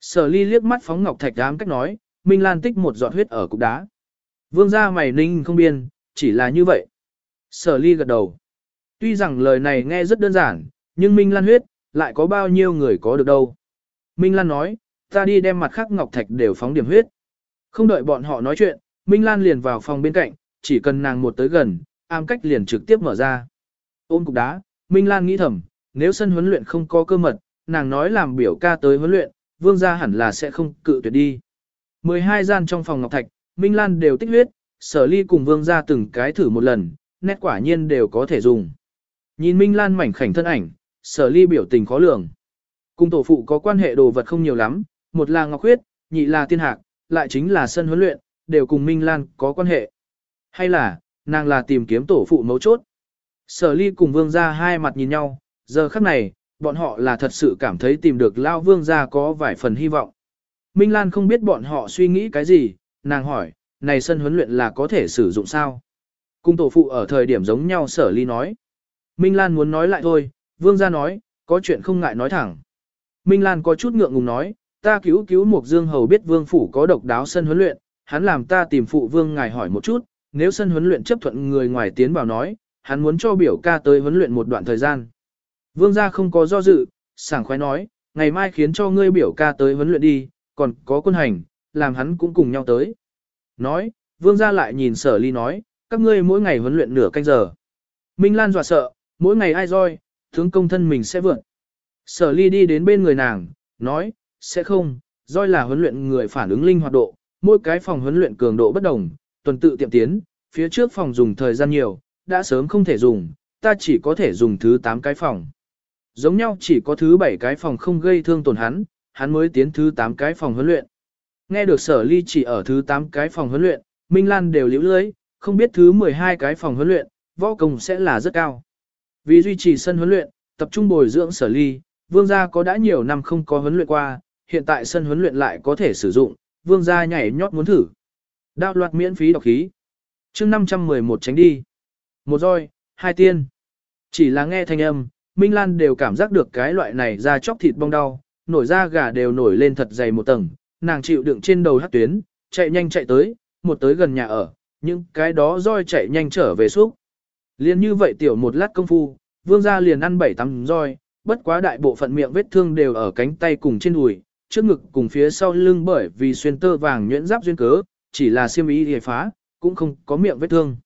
Sở ly liếc mắt phóng ngọc thạch đám cách nói, Minh Lan tích một giọt huyết ở cục đá. Vương gia mày ninh không biên, chỉ là như vậy. Sở ly gật đầu. Tuy rằng lời này nghe rất đơn giản, nhưng Minh Lan huyết, lại có bao nhiêu người có được đâu. Minh Lan nói, ta đi đem mặt khác ngọc thạch đều phóng điểm huyết. Không đợi bọn họ nói chuyện, Minh Lan liền vào phòng bên cạnh, chỉ cần nàng một tới gần, am cách liền trực tiếp mở ra. Ôm cục đá, Minh Lan nghĩ thầm, nếu sân huấn luyện không có cơ mật, nàng nói làm biểu ca tới huấn luyện, vương gia hẳn là sẽ không cự tuyệt đi. 12 gian trong phòng ngọc thạch, Minh Lan đều tích huyết, sở ly cùng vương gia từng cái thử một lần, nét quả nhiên đều có thể dùng. Nhìn Minh Lan mảnh khảnh thân ảnh, sở ly biểu tình khó lường. Cùng tổ phụ có quan hệ đồ vật không nhiều lắm, một là Ngọc Huyết, nhị là Tiên Hạc, lại chính là sân huấn luyện, đều cùng Minh Lan có quan hệ. Hay là, nàng là tìm kiếm tổ phụ mấu chốt. Sở ly cùng vương gia hai mặt nhìn nhau, giờ khắc này, bọn họ là thật sự cảm thấy tìm được Lao vương gia có vài phần hy vọng. Minh Lan không biết bọn họ suy nghĩ cái gì, nàng hỏi, này sân huấn luyện là có thể sử dụng sao? Cung tổ phụ ở thời điểm giống nhau sở ly nói. Minh Lan muốn nói lại thôi, vương gia nói, có chuyện không ngại nói thẳng. Minh Lan có chút ngượng ngùng nói, ta cứu cứu một dương hầu biết vương phủ có độc đáo sân huấn luyện, hắn làm ta tìm phụ vương ngài hỏi một chút, nếu sân huấn luyện chấp thuận người ngoài tiến vào nói, hắn muốn cho biểu ca tới huấn luyện một đoạn thời gian. Vương gia không có do dự, sảng khoái nói, ngày mai khiến cho ngươi biểu ca tới huấn luyện đi, còn có quân hành, làm hắn cũng cùng nhau tới. Nói, vương gia lại nhìn sở ly nói, các ngươi mỗi ngày huấn luyện nửa canh giờ. Minh Lan dọa sợ, mỗi ngày ai roi, tướng công thân mình sẽ vượt. Sở ly đi đến bên người nàng, nói, sẽ không, roi là huấn luyện người phản ứng linh hoạt độ, mỗi cái phòng huấn luyện cường độ bất đồng, tuần tự tiệm tiến, phía trước phòng dùng thời gian nhiều, đã sớm không thể dùng, ta chỉ có thể dùng thứ 8 cái phòng. Giống nhau chỉ có thứ 7 cái phòng không gây thương tổn hắn, hắn mới tiến thứ 8 cái phòng huấn luyện. Nghe được sở ly chỉ ở thứ 8 cái phòng huấn luyện, Minh Lan đều liễu lưới, không biết thứ 12 cái phòng huấn luyện, võ công sẽ là rất cao. Vì duy trì sân huấn luyện, tập trung bồi dưỡng sở ly, vương gia có đã nhiều năm không có huấn luyện qua, hiện tại sân huấn luyện lại có thể sử dụng, vương gia nhảy nhót muốn thử. Đạo loạt miễn phí đọc khí. chương 511 tránh đi. Một roi, hai tiên. Chỉ là nghe thanh âm, Minh Lan đều cảm giác được cái loại này ra chóc thịt bong đau, nổi da gà đều nổi lên thật dày một tầng, nàng chịu đựng trên đầu hát tuyến, chạy nhanh chạy tới, một tới gần nhà ở, những cái đó roi chạy nhanh trở về suốt Liên như vậy tiểu một lát công phu, vương gia liền ăn bảy tắm roi, bất quá đại bộ phận miệng vết thương đều ở cánh tay cùng trên đùi, trước ngực cùng phía sau lưng bởi vì xuyên tơ vàng nhuyễn giáp duyên cớ, chỉ là xiêm y hề phá, cũng không có miệng vết thương.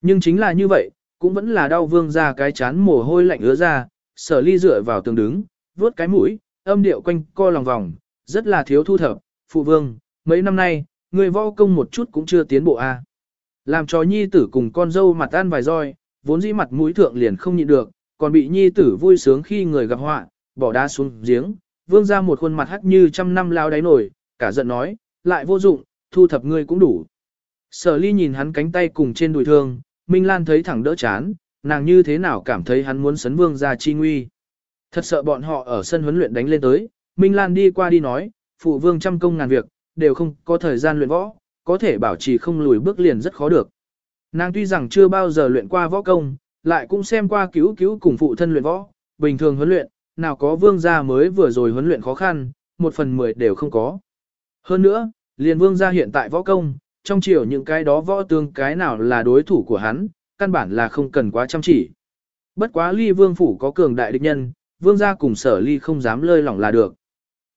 Nhưng chính là như vậy, cũng vẫn là đau vương ra cái chán mồ hôi lạnh ứa ra, sở ly dựa vào tường đứng, vuốt cái mũi, âm điệu quanh co lòng vòng, rất là thiếu thu thập, phụ vương, mấy năm nay, người võ công một chút cũng chưa tiến bộ a Làm cho nhi tử cùng con dâu mặt ăn vài roi, vốn dĩ mặt mũi thượng liền không nhịn được, còn bị nhi tử vui sướng khi người gặp họa, bỏ đá xuống giếng, vương ra một khuôn mặt hắc như trăm năm lao đáy nổi, cả giận nói, lại vô dụng, thu thập ngươi cũng đủ. Sở ly nhìn hắn cánh tay cùng trên đùi thương, Minh Lan thấy thẳng đỡ chán, nàng như thế nào cảm thấy hắn muốn sấn vương ra chi nguy. Thật sợ bọn họ ở sân huấn luyện đánh lên tới, Minh Lan đi qua đi nói, phụ vương trăm công ngàn việc, đều không có thời gian luyện võ, có thể bảo trì không lùi bước liền rất khó được. Nàng tuy rằng chưa bao giờ luyện qua võ công, lại cũng xem qua cứu cứu cùng phụ thân luyện võ, bình thường huấn luyện, nào có vương gia mới vừa rồi huấn luyện khó khăn, một phần mười đều không có. Hơn nữa, liền vương gia hiện tại võ công, trong chiều những cái đó võ tương cái nào là đối thủ của hắn, căn bản là không cần quá chăm chỉ. Bất quá ly vương phủ có cường đại địch nhân, vương gia cùng sở ly không dám lơi lỏng là được.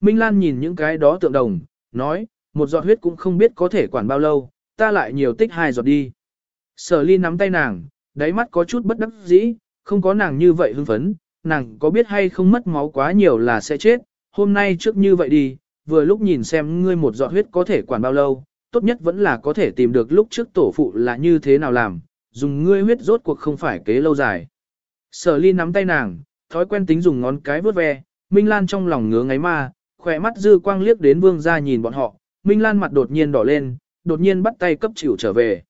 Minh Lan nhìn những cái đó tượng đồng, nói, một giọt huyết cũng không biết có thể quản bao lâu, ta lại nhiều tích hai giọt đi. Sở ly nắm tay nàng, đáy mắt có chút bất đắc dĩ, không có nàng như vậy hưng phấn, nàng có biết hay không mất máu quá nhiều là sẽ chết, hôm nay trước như vậy đi, vừa lúc nhìn xem ngươi một giọt huyết có thể quản bao lâu, tốt nhất vẫn là có thể tìm được lúc trước tổ phụ là như thế nào làm, dùng ngươi huyết rốt cuộc không phải kế lâu dài. Sở ly nắm tay nàng, thói quen tính dùng ngón cái vớt ve, Minh Lan trong lòng ngứa ngáy ma, khỏe mắt dư quang liếc đến vương gia nhìn bọn họ, Minh Lan mặt đột nhiên đỏ lên, đột nhiên bắt tay cấp chịu trở về.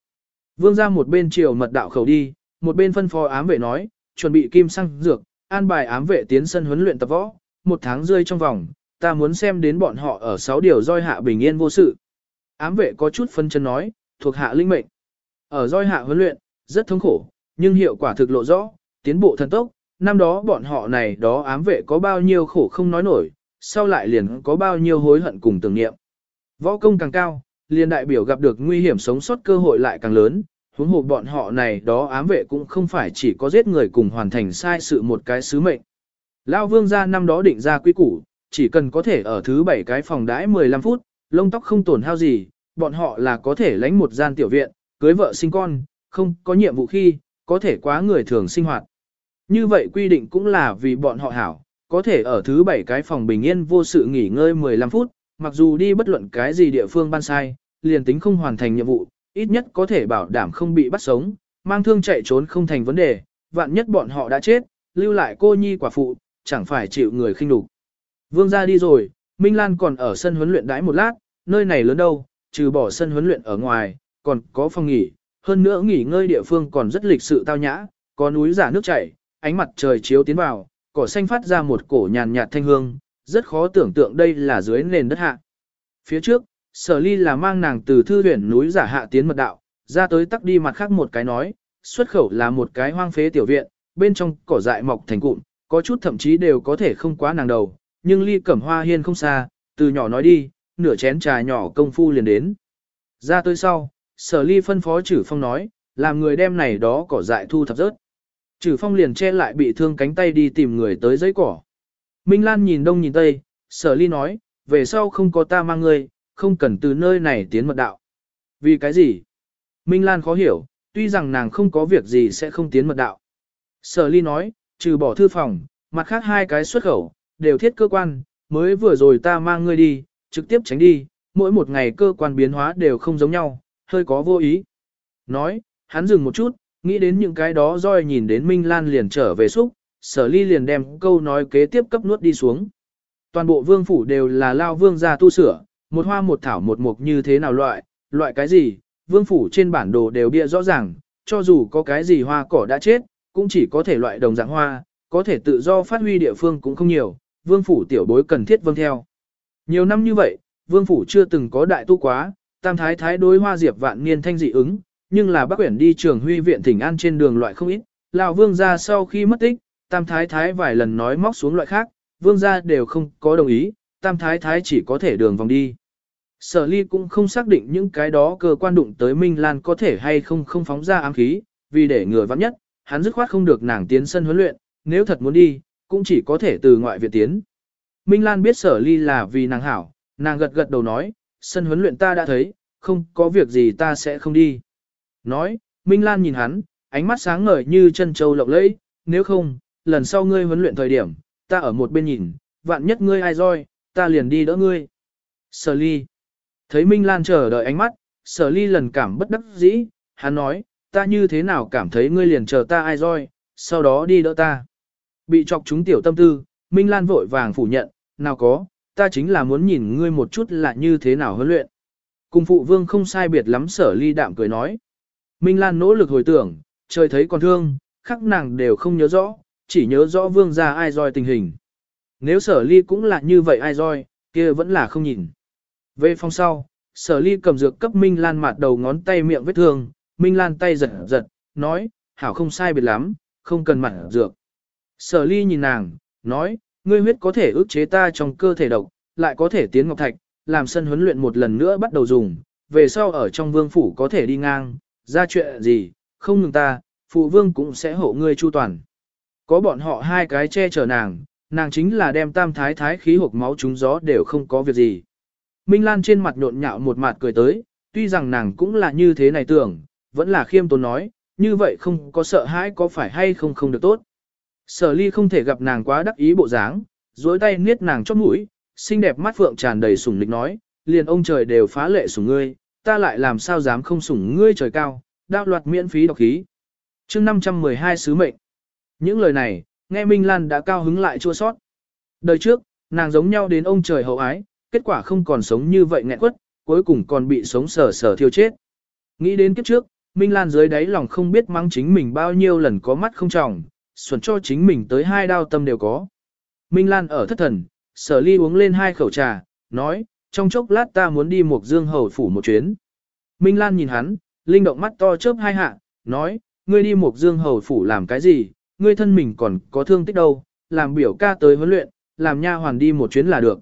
Vương ra một bên chiều mật đạo khẩu đi, một bên phân phó ám vệ nói, chuẩn bị kim xăng dược, an bài ám vệ tiến sân huấn luyện tập võ, một tháng rơi trong vòng, ta muốn xem đến bọn họ ở sáu điều roi hạ bình yên vô sự. Ám vệ có chút phân chân nói, thuộc hạ linh mệnh. Ở roi hạ huấn luyện, rất thống khổ, nhưng hiệu quả thực lộ rõ, tiến bộ thần tốc, năm đó bọn họ này đó ám vệ có bao nhiêu khổ không nói nổi, sau lại liền có bao nhiêu hối hận cùng tưởng niệm. Võ công càng cao, liền đại biểu gặp được nguy hiểm sống sót cơ hội lại càng lớn, huống hồ bọn họ này đó ám vệ cũng không phải chỉ có giết người cùng hoàn thành sai sự một cái sứ mệnh. Lao vương gia năm đó định ra quy củ, chỉ cần có thể ở thứ bảy cái phòng đãi 15 phút, lông tóc không tổn hao gì, bọn họ là có thể lãnh một gian tiểu viện, cưới vợ sinh con, không có nhiệm vụ khi, có thể quá người thường sinh hoạt. Như vậy quy định cũng là vì bọn họ hảo, có thể ở thứ bảy cái phòng bình yên vô sự nghỉ ngơi 15 phút, mặc dù đi bất luận cái gì địa phương ban sai, liền tính không hoàn thành nhiệm vụ, ít nhất có thể bảo đảm không bị bắt sống, mang thương chạy trốn không thành vấn đề, vạn nhất bọn họ đã chết, lưu lại cô nhi quả phụ, chẳng phải chịu người khinh đục. Vương gia đi rồi, Minh Lan còn ở sân huấn luyện đãi một lát, nơi này lớn đâu, trừ bỏ sân huấn luyện ở ngoài, còn có phòng nghỉ, hơn nữa nghỉ ngơi địa phương còn rất lịch sự tao nhã, có núi giả nước chảy, ánh mặt trời chiếu tiến vào, cỏ xanh phát ra một cổ nhàn nhạt thanh hương, rất khó tưởng tượng đây là dưới nền đất hạ. Phía trước, sở ly là mang nàng từ thư huyền núi giả hạ tiến mật đạo, ra tới tắc đi mặt khác một cái nói, xuất khẩu là một cái hoang phế tiểu viện, bên trong cỏ dại mọc thành cụm, có chút thậm chí đều có thể không quá nàng đầu, nhưng ly cẩm hoa hiên không xa, từ nhỏ nói đi, nửa chén trà nhỏ công phu liền đến. Ra tới sau, sở ly phân phó chử phong nói, làm người đem này đó cỏ dại thu thập rớt. Chử phong liền che lại bị thương cánh tay đi tìm người tới giấy cỏ. Minh Lan nhìn đông nhìn tây, sở ly nói, về sau không có ta mang ngươi, không cần từ nơi này tiến mật đạo. Vì cái gì? Minh Lan khó hiểu, tuy rằng nàng không có việc gì sẽ không tiến mật đạo. Sở ly nói, trừ bỏ thư phòng, mặt khác hai cái xuất khẩu, đều thiết cơ quan, mới vừa rồi ta mang ngươi đi, trực tiếp tránh đi, mỗi một ngày cơ quan biến hóa đều không giống nhau, hơi có vô ý. Nói, hắn dừng một chút, nghĩ đến những cái đó roi nhìn đến Minh Lan liền trở về xúc, sở ly liền đem câu nói kế tiếp cấp nuốt đi xuống. Toàn bộ vương phủ đều là lao vương gia tu sửa, một hoa một thảo một mục như thế nào loại, loại cái gì, vương phủ trên bản đồ đều bịa rõ ràng, cho dù có cái gì hoa cỏ đã chết, cũng chỉ có thể loại đồng dạng hoa, có thể tự do phát huy địa phương cũng không nhiều, vương phủ tiểu bối cần thiết vâng theo. Nhiều năm như vậy, vương phủ chưa từng có đại tu quá, tam thái thái đối hoa diệp vạn niên thanh dị ứng, nhưng là bác quyển đi trường huy viện thỉnh an trên đường loại không ít, lão vương gia sau khi mất tích, tam thái thái vài lần nói móc xuống loại khác, vương gia đều không có đồng ý, tam thái thái chỉ có thể đường vòng đi. Sở ly cũng không xác định những cái đó cơ quan đụng tới Minh Lan có thể hay không không phóng ra ám khí, vì để người vắng nhất, hắn dứt khoát không được nàng tiến sân huấn luyện, nếu thật muốn đi, cũng chỉ có thể từ ngoại viện tiến. Minh Lan biết sở ly là vì nàng hảo, nàng gật gật đầu nói, sân huấn luyện ta đã thấy, không có việc gì ta sẽ không đi. Nói, Minh Lan nhìn hắn, ánh mắt sáng ngời như chân châu lộng lẫy, nếu không, lần sau ngươi huấn luyện thời điểm, ta ở một bên nhìn, vạn nhất ngươi ai roi, ta liền đi đỡ ngươi. Sở ly. Thấy Minh Lan chờ đợi ánh mắt, sở ly lần cảm bất đắc dĩ, hắn nói, ta như thế nào cảm thấy ngươi liền chờ ta ai roi, sau đó đi đỡ ta. Bị chọc chúng tiểu tâm tư, Minh Lan vội vàng phủ nhận, nào có, ta chính là muốn nhìn ngươi một chút là như thế nào huấn luyện. Cùng phụ vương không sai biệt lắm sở ly đạm cười nói. Minh Lan nỗ lực hồi tưởng, trời thấy còn thương, khắc nàng đều không nhớ rõ, chỉ nhớ rõ vương gia ai roi tình hình. Nếu sở ly cũng là như vậy ai roi, kia vẫn là không nhìn. Về phòng sau, sở ly cầm dược cấp Minh Lan mạt đầu ngón tay miệng vết thương, Minh Lan tay giật giật, nói, hảo không sai biệt lắm, không cần mặt dược. Sở ly nhìn nàng, nói, ngươi huyết có thể ức chế ta trong cơ thể độc, lại có thể tiến ngọc thạch, làm sân huấn luyện một lần nữa bắt đầu dùng, về sau ở trong vương phủ có thể đi ngang, ra chuyện gì, không ngừng ta, phụ vương cũng sẽ hộ ngươi chu toàn. Có bọn họ hai cái che chở nàng, nàng chính là đem tam thái thái khí hộp máu trúng gió đều không có việc gì. Minh Lan trên mặt nhộn nhạo một mặt cười tới, tuy rằng nàng cũng là như thế này tưởng, vẫn là khiêm tốn nói, như vậy không có sợ hãi có phải hay không không được tốt. Sở ly không thể gặp nàng quá đắc ý bộ dáng, dối tay niết nàng chót mũi, xinh đẹp mắt phượng tràn đầy sủng lịch nói, liền ông trời đều phá lệ sủng ngươi, ta lại làm sao dám không sủng ngươi trời cao, đạo loạt miễn phí độc khí. chương 512 sứ mệnh. Những lời này, nghe Minh Lan đã cao hứng lại chua sót. Đời trước, nàng giống nhau đến ông trời hậu ái, kết quả không còn sống như vậy nghẹn quất, cuối cùng còn bị sống sờ sờ thiêu chết. Nghĩ đến kiếp trước, Minh Lan dưới đáy lòng không biết mắng chính mình bao nhiêu lần có mắt không trọng, xuẩn cho chính mình tới hai đao tâm đều có. Minh Lan ở thất thần, sở ly uống lên hai khẩu trà, nói, trong chốc lát ta muốn đi một dương hầu phủ một chuyến. Minh Lan nhìn hắn, linh động mắt to chớp hai hạ, nói, ngươi đi một dương hầu phủ làm cái gì, ngươi thân mình còn có thương tích đâu, làm biểu ca tới huấn luyện, làm nha hoàn đi một chuyến là được.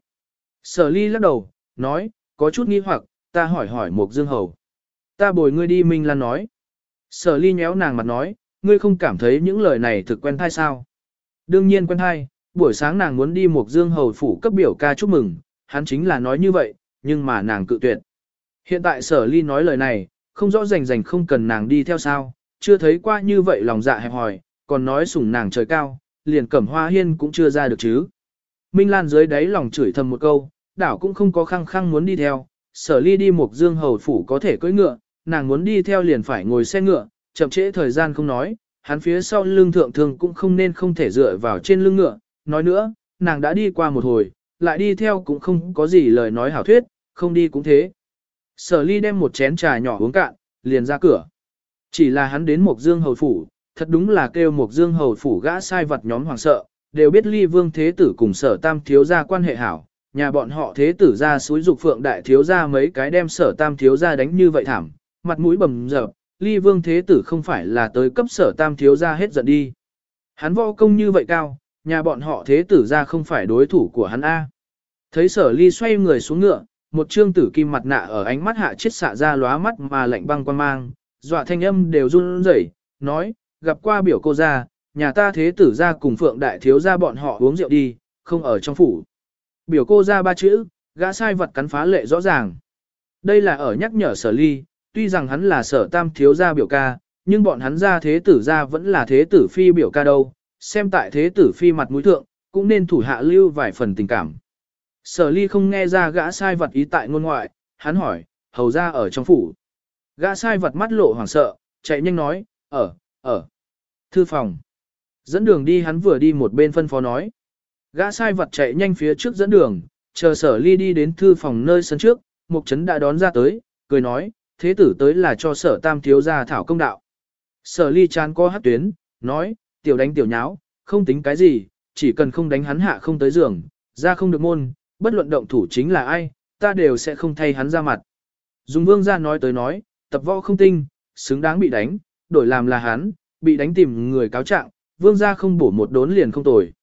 Sở ly lắc đầu, nói, có chút nghi hoặc, ta hỏi hỏi một dương hầu. Ta bồi ngươi đi Minh Lan nói. Sở ly nhéo nàng mặt nói, ngươi không cảm thấy những lời này thực quen thai sao? Đương nhiên quen thai, buổi sáng nàng muốn đi một dương hầu phủ cấp biểu ca chúc mừng, hắn chính là nói như vậy, nhưng mà nàng cự tuyệt. Hiện tại sở ly nói lời này, không rõ rành rành không cần nàng đi theo sao, chưa thấy qua như vậy lòng dạ hẹp hòi, còn nói sủng nàng trời cao, liền cẩm hoa hiên cũng chưa ra được chứ. Minh Lan dưới đáy lòng chửi thầm một câu, đảo cũng không có khăng khăng muốn đi theo, sở ly đi một dương hầu phủ có thể cưỡi ngựa, nàng muốn đi theo liền phải ngồi xe ngựa, chậm trễ thời gian không nói, hắn phía sau lưng thượng thường cũng không nên không thể dựa vào trên lưng ngựa, nói nữa, nàng đã đi qua một hồi, lại đi theo cũng không có gì lời nói hảo thuyết, không đi cũng thế. Sở ly đem một chén trà nhỏ uống cạn, liền ra cửa. Chỉ là hắn đến một dương hầu phủ, thật đúng là kêu một dương hầu phủ gã sai vật nhóm hoàng sợ, đều biết ly vương thế tử cùng sở tam thiếu gia quan hệ hảo, nhà bọn họ thế tử ra suối dục phượng đại thiếu gia mấy cái đem sở tam thiếu gia đánh như vậy thảm, mặt mũi bầm dập, ly vương thế tử không phải là tới cấp sở tam thiếu gia hết giận đi. Hắn võ công như vậy cao, nhà bọn họ thế tử ra không phải đối thủ của hắn A. Thấy sở ly xoay người xuống ngựa, một trương tử kim mặt nạ ở ánh mắt hạ chết xạ ra lóa mắt mà lạnh băng quan mang, dọa thanh âm đều run rẩy, nói, gặp qua biểu cô gia, nhà ta thế tử ra cùng phượng đại thiếu gia bọn họ uống rượu đi, không ở trong phủ. Biểu cô ra ba chữ, gã sai vật cắn phá lệ rõ ràng. Đây là ở nhắc nhở sở ly, tuy rằng hắn là sở tam thiếu gia biểu ca, nhưng bọn hắn ra thế tử ra vẫn là thế tử phi biểu ca đâu, xem tại thế tử phi mặt mũi thượng, cũng nên thủ hạ lưu vài phần tình cảm. Sở ly không nghe ra gã sai vật ý tại ngôn ngoại, hắn hỏi, hầu ra ở trong phủ. Gã sai vật mắt lộ hoảng sợ, chạy nhanh nói, ở, ở, thư phòng. Dẫn đường đi hắn vừa đi một bên phân phó nói. Gã sai vật chạy nhanh phía trước dẫn đường, chờ sở ly đi đến thư phòng nơi sân trước, mục trấn đã đón ra tới, cười nói, thế tử tới là cho sở tam thiếu gia thảo công đạo. Sở ly chán co hát tuyến, nói, tiểu đánh tiểu nháo, không tính cái gì, chỉ cần không đánh hắn hạ không tới giường, ra không được môn, bất luận động thủ chính là ai, ta đều sẽ không thay hắn ra mặt. Dùng vương ra nói tới nói, tập võ không tinh, xứng đáng bị đánh, đổi làm là hắn, bị đánh tìm người cáo trạng, vương gia không bổ một đốn liền không tồi.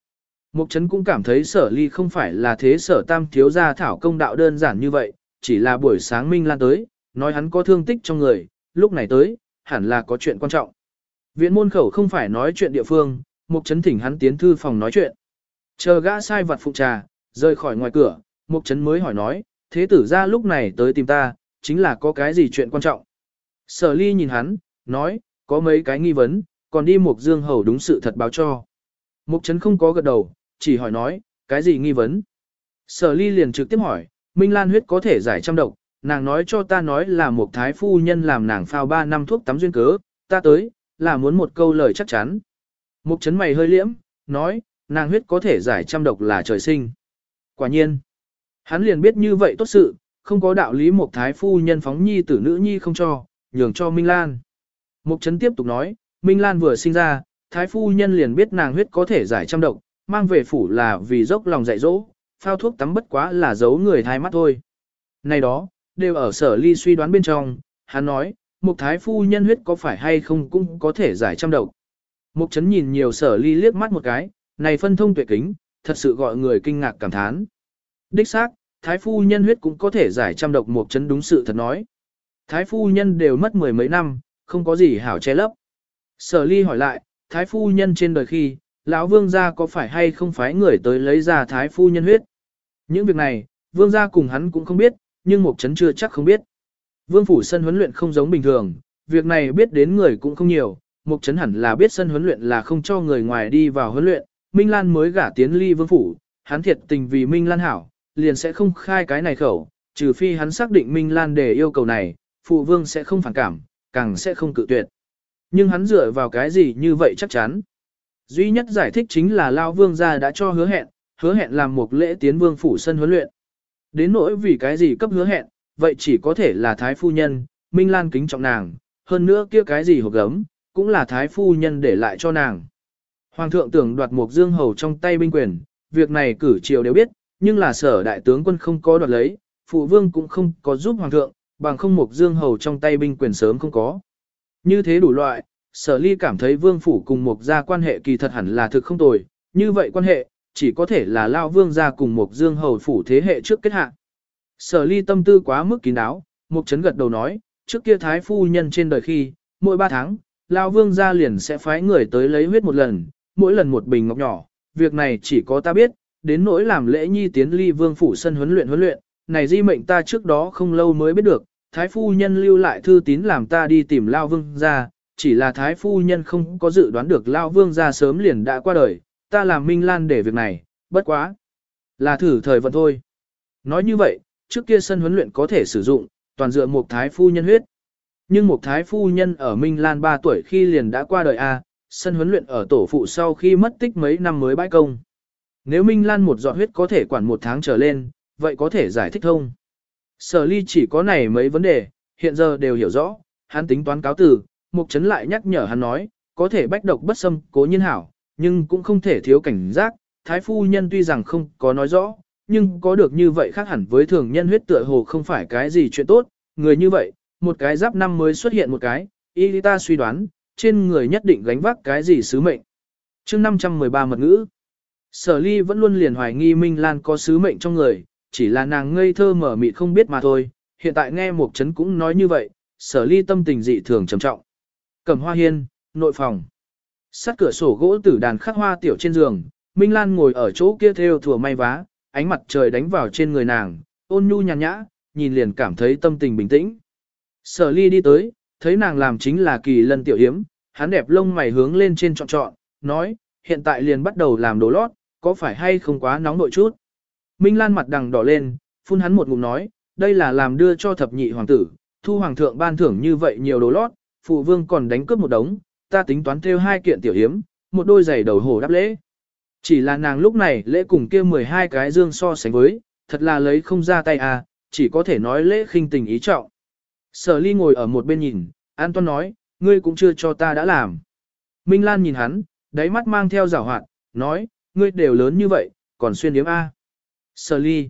Mục Trấn cũng cảm thấy sở ly không phải là thế sở tam thiếu gia thảo công đạo đơn giản như vậy, chỉ là buổi sáng Minh Lan tới, nói hắn có thương tích trong người, lúc này tới, hẳn là có chuyện quan trọng. Viện môn khẩu không phải nói chuyện địa phương, Mục Trấn thỉnh hắn tiến thư phòng nói chuyện. Chờ gã sai vặt phụ trà, rời khỏi ngoài cửa, Mục Trấn mới hỏi nói, thế tử ra lúc này tới tìm ta, chính là có cái gì chuyện quan trọng. Sở ly nhìn hắn, nói, có mấy cái nghi vấn, còn đi Mục Dương Hầu đúng sự thật báo cho. Mục Trấn không có gật đầu, chỉ hỏi nói, cái gì nghi vấn. Sở ly liền trực tiếp hỏi, Minh Lan huyết có thể giải trăm độc, nàng nói cho ta nói là một thái phu nhân làm nàng phao 3 năm thuốc tắm duyên cớ, ta tới, là muốn một câu lời chắc chắn. Mục chấn mày hơi liễm, nói, nàng huyết có thể giải trăm độc là trời sinh. Quả nhiên, hắn liền biết như vậy tốt sự, không có đạo lý một thái phu nhân phóng nhi tử nữ nhi không cho, nhường cho Minh Lan. Mục chấn tiếp tục nói, Minh Lan vừa sinh ra, thái phu nhân liền biết nàng huyết có thể giải trăm độc, mang về phủ là vì dốc lòng dạy dỗ, phao thuốc tắm bất quá là giấu người thái mắt thôi. Này đó, đều ở sở ly suy đoán bên trong, hắn nói, một thái phu nhân huyết có phải hay không cũng có thể giải trăm độc. Mục chấn nhìn nhiều sở ly liếc mắt một cái, này phân thông tuệ kính, thật sự gọi người kinh ngạc cảm thán. Đích xác, thái phu nhân huyết cũng có thể giải trăm độc mục chấn đúng sự thật nói. Thái phu nhân đều mất mười mấy năm, không có gì hảo che lấp. Sở ly hỏi lại, thái phu nhân trên đời khi, lão vương gia có phải hay không phải người tới lấy ra thái phu nhân huyết. Những việc này, vương gia cùng hắn cũng không biết, nhưng Mục Trấn chưa chắc không biết. Vương phủ sân huấn luyện không giống bình thường, việc này biết đến người cũng không nhiều, Mục Trấn hẳn là biết sân huấn luyện là không cho người ngoài đi vào huấn luyện, Minh Lan mới gả tiến ly vương phủ, hắn thiệt tình vì Minh Lan hảo, liền sẽ không khai cái này khẩu, trừ phi hắn xác định Minh Lan để yêu cầu này, phụ vương sẽ không phản cảm, càng sẽ không cự tuyệt. Nhưng hắn dựa vào cái gì như vậy chắc chắn. Duy nhất giải thích chính là Lao Vương gia đã cho hứa hẹn, hứa hẹn làm một lễ tiến vương phủ sân huấn luyện. Đến nỗi vì cái gì cấp hứa hẹn, vậy chỉ có thể là thái phu nhân, Minh Lan kính trọng nàng, hơn nữa kia cái gì hộp gấm, cũng là thái phu nhân để lại cho nàng. Hoàng thượng tưởng đoạt một dương hầu trong tay binh quyền, việc này cử triều đều biết, nhưng là sở đại tướng quân không có đoạt lấy, phụ vương cũng không có giúp hoàng thượng, bằng không một dương hầu trong tay binh quyền sớm không có. Như thế đủ loại, sở ly cảm thấy vương phủ cùng một gia quan hệ kỳ thật hẳn là thực không tồi, như vậy quan hệ, chỉ có thể là lao vương gia cùng một dương hầu phủ thế hệ trước kết hạ. Sở ly tâm tư quá mức kín đáo, mục chấn gật đầu nói, trước kia thái phu nhân trên đời khi, mỗi ba tháng, lao vương gia liền sẽ phái người tới lấy huyết một lần, mỗi lần một bình ngọc nhỏ, việc này chỉ có ta biết, đến nỗi làm lễ nhi tiến ly vương phủ sân huấn luyện huấn luyện, này di mệnh ta trước đó không lâu mới biết được, thái phu nhân lưu lại thư tín làm ta đi tìm lao vương gia, chỉ là thái phu nhân không có dự đoán được lao vương gia sớm liền đã qua đời, ta làm Minh Lan để việc này, bất quá. Là thử thời vận thôi. Nói như vậy, trước kia sân huấn luyện có thể sử dụng, toàn dựa một thái phu nhân huyết. Nhưng một thái phu nhân ở Minh Lan 3 tuổi khi liền đã qua đời A, sân huấn luyện ở tổ phụ sau khi mất tích mấy năm mới bãi công. Nếu Minh Lan một giọt huyết có thể quản một tháng trở lên, vậy có thể giải thích thông. Sở ly chỉ có này mấy vấn đề, hiện giờ đều hiểu rõ, hắn tính toán cáo tử, Mục Trấn lại nhắc nhở hắn nói, có thể bách độc bất xâm, cố nhiên hảo, nhưng cũng không thể thiếu cảnh giác, thái phu nhân tuy rằng không có nói rõ, nhưng có được như vậy khác hẳn với thường nhân huyết tựa hồ không phải cái gì chuyện tốt, người như vậy, một cái giáp năm mới xuất hiện một cái, y ta suy đoán, trên người nhất định gánh vác cái gì sứ mệnh. chương 513 mật ngữ, sở ly vẫn luôn liền hoài nghi Minh Lan có sứ mệnh trong người, chỉ là nàng ngây thơ mở mịt không biết mà thôi, hiện tại nghe một chấn cũng nói như vậy, sở ly tâm tình dị thường trầm trọng. Cầm hoa hiên, nội phòng. Sát cửa sổ gỗ tử đàn khắc hoa tiểu trên giường, Minh Lan ngồi ở chỗ kia theo thừa may vá, ánh mặt trời đánh vào trên người nàng, ôn nhu nhàn nhã, nhìn liền cảm thấy tâm tình bình tĩnh. Sở ly đi tới, thấy nàng làm chính là kỳ lân tiểu hiếm, hắn đẹp lông mày hướng lên trên trọn trọn, nói, hiện tại liền bắt đầu làm đồ lót, có phải hay không quá nóng nội chút. Minh Lan mặt đằng đỏ lên, phun hắn một ngụm nói, đây là làm đưa cho thập nhị hoàng tử, thu hoàng thượng ban thưởng như vậy nhiều đồ lót, phụ vương còn đánh cướp một đống, ta tính toán theo hai kiện tiểu hiếm, một đôi giày đầu hổ đáp lễ. Chỉ là nàng lúc này lễ cùng kia 12 cái dương so sánh với, thật là lấy không ra tay à, chỉ có thể nói lễ khinh tình ý trọng. Sở ly ngồi ở một bên nhìn, An Toan nói, ngươi cũng chưa cho ta đã làm. Minh Lan nhìn hắn, đáy mắt mang theo rào hoạt, nói, ngươi đều lớn như vậy, còn xuyên điếm A. Sở ly.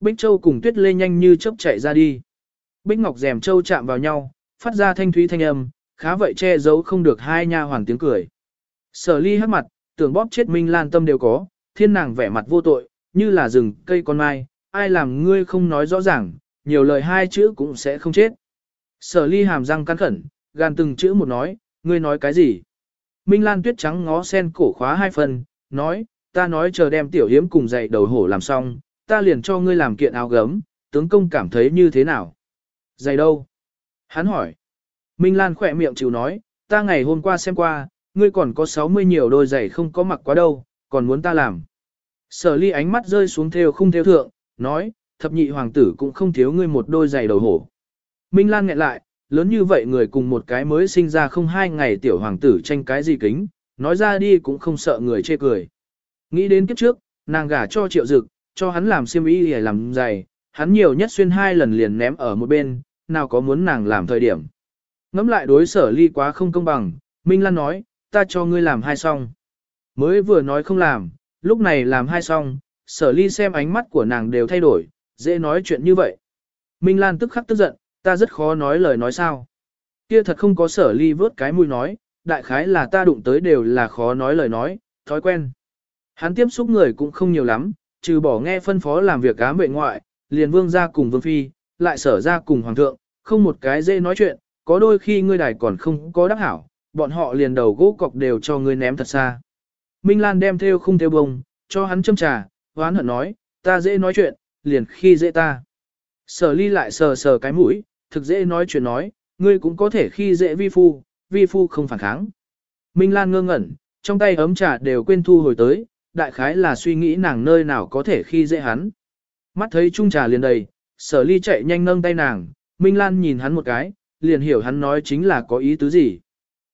Bích Châu cùng Tuyết Lê nhanh như chớp chạy ra đi. Bích Ngọc rèm Châu chạm vào nhau, phát ra thanh thúy thanh âm, khá vậy che giấu không được hai nha hoàng tiếng cười. Sở ly hắc mặt, tưởng bóp chết Minh Lan tâm đều có, thiên nàng vẻ mặt vô tội, như là rừng cây con mai, ai làm ngươi không nói rõ ràng, nhiều lời hai chữ cũng sẽ không chết. Sở ly hàm răng cắn khẩn, gan từng chữ một nói, ngươi nói cái gì? Minh Lan tuyết trắng ngó sen cổ khóa hai phần, nói, ta nói chờ đem tiểu hiếm cùng dạy đầu hổ làm xong, ta liền cho ngươi làm kiện áo gấm, tướng công cảm thấy như thế nào? Dày đâu? Hắn hỏi. Minh Lan khỏe miệng chịu nói, ta ngày hôm qua xem qua, ngươi còn có 60 nhiều đôi giày không có mặc quá đâu, còn muốn ta làm. Sở ly ánh mắt rơi xuống theo không theo thượng, nói, thập nhị hoàng tử cũng không thiếu ngươi một đôi giày đầu hổ. Minh Lan nghẹn lại, lớn như vậy người cùng một cái mới sinh ra không hai ngày tiểu hoàng tử tranh cái gì kính, nói ra đi cũng không sợ người chê cười. Nghĩ đến kiếp trước, nàng gả cho triệu dực, cho hắn làm xiêm y để làm giày, hắn nhiều nhất xuyên hai lần liền ném ở một bên, nào có muốn nàng làm thời điểm. Ngắm lại đối sở ly quá không công bằng, Minh Lan nói, ta cho ngươi làm hai xong. Mới vừa nói không làm, lúc này làm hai xong, sở ly xem ánh mắt của nàng đều thay đổi, dễ nói chuyện như vậy. Minh Lan tức khắc tức giận, ta rất khó nói lời nói sao. Kia thật không có sở ly vớt cái mũi nói, đại khái là ta đụng tới đều là khó nói lời nói, thói quen. Hắn tiếp xúc người cũng không nhiều lắm, trừ bỏ nghe phân phó làm việc ám vệ ngoại, liền vương ra cùng vương phi, lại sở ra cùng hoàng thượng, không một cái dễ nói chuyện, có đôi khi ngươi đài còn không có đắc hảo, bọn họ liền đầu gỗ cọc đều cho ngươi ném thật xa. Minh Lan đem theo không theo bông, cho hắn châm trà, hoán hận nói, ta dễ nói chuyện, liền khi dễ ta. Sở ly lại sờ sờ cái mũi, thực dễ nói chuyện nói, ngươi cũng có thể khi dễ vi phu, vi phu không phản kháng. Minh Lan ngơ ngẩn, trong tay ấm trà đều quên thu hồi tới, đại khái là suy nghĩ nàng nơi nào có thể khi dễ hắn. Mắt thấy chung trà liền đầy, sở ly chạy nhanh nâng tay nàng, Minh Lan nhìn hắn một cái, liền hiểu hắn nói chính là có ý tứ gì.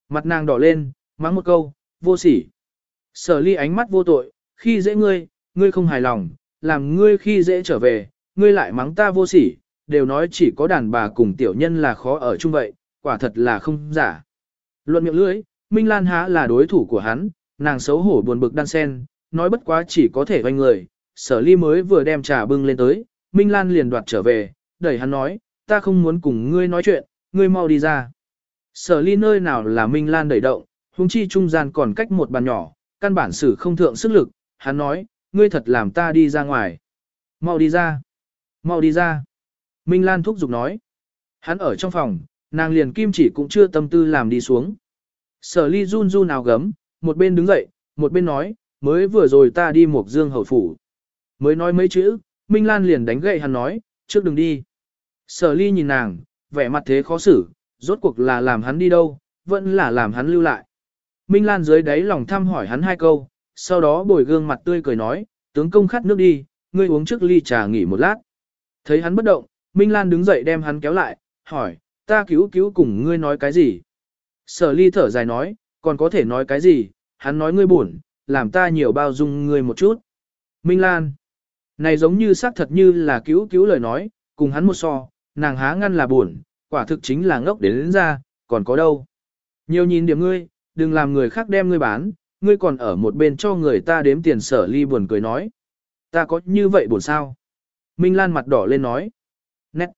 Mặt nàng đỏ lên, mắng một câu, vô sỉ. Sở ly ánh mắt vô tội, khi dễ ngươi, ngươi không hài lòng, làm ngươi khi dễ trở về, ngươi lại mắng ta vô sỉ, đều nói chỉ có đàn bà cùng tiểu nhân là khó ở chung vậy, quả thật là không giả. Luận miệng lưỡi, Minh Lan há là đối thủ của hắn, nàng xấu hổ buồn bực đan sen, nói bất quá chỉ có thể vanh người, sở ly mới vừa đem trà bưng lên tới, Minh Lan liền đoạt trở về, đẩy hắn nói, ta không muốn cùng ngươi nói chuyện, ngươi mau đi ra. Sở ly nơi nào là Minh Lan đẩy động, hung chi trung gian còn cách một bàn nhỏ, căn bản xử không thượng sức lực, hắn nói, ngươi thật làm ta đi ra ngoài. Mau đi ra. Mau đi ra. Minh Lan thúc giục nói. Hắn ở trong phòng, nàng liền kim chỉ cũng chưa tâm tư làm đi xuống. Sở ly run run nào gấm, một bên đứng dậy, một bên nói, mới vừa rồi ta đi một dương hầu phủ. Mới nói mấy chữ, Minh Lan liền đánh gậy hắn nói, trước đừng đi. Sở ly nhìn nàng, vẻ mặt thế khó xử, rốt cuộc là làm hắn đi đâu, vẫn là làm hắn lưu lại. Minh Lan dưới đáy lòng thăm hỏi hắn hai câu, sau đó bồi gương mặt tươi cười nói, tướng công khát nước đi, ngươi uống trước ly trà nghỉ một lát. Thấy hắn bất động, Minh Lan đứng dậy đem hắn kéo lại, hỏi, ta cứu cứu cùng ngươi nói cái gì? Sở ly thở dài nói, còn có thể nói cái gì, hắn nói ngươi buồn, làm ta nhiều bao dung ngươi một chút. Minh Lan. Này giống như xác thật như là cứu cứu lời nói, cùng hắn một so, nàng há ngăn là buồn, quả thực chính là ngốc đến, đến ra, còn có đâu. Nhiều nhìn điểm ngươi, đừng làm người khác đem ngươi bán, ngươi còn ở một bên cho người ta đếm tiền sở ly buồn cười nói. Ta có như vậy buồn sao? Minh Lan mặt đỏ lên nói. Nét.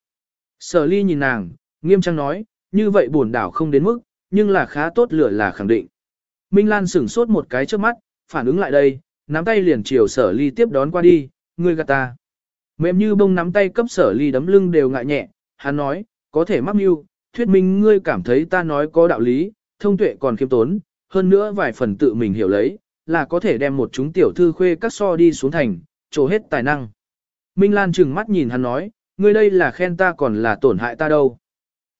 Sở ly nhìn nàng, nghiêm trang nói, như vậy buồn đảo không đến mức, nhưng là khá tốt lửa là khẳng định. Minh Lan sửng sốt một cái trước mắt, phản ứng lại đây, nắm tay liền chiều sở ly tiếp đón qua đi, ngươi gạt ta. Mềm như bông nắm tay cấp sở ly đấm lưng đều ngại nhẹ, hắn nói, có thể mắc mưu, thuyết minh ngươi cảm thấy ta nói có đạo lý, thông tuệ còn khiêm tốn, hơn nữa vài phần tự mình hiểu lấy, là có thể đem một chúng tiểu thư khuê các so đi xuống thành, trổ hết tài năng. Minh Lan trừng mắt nhìn hắn nói, ngươi đây là khen ta còn là tổn hại ta đâu.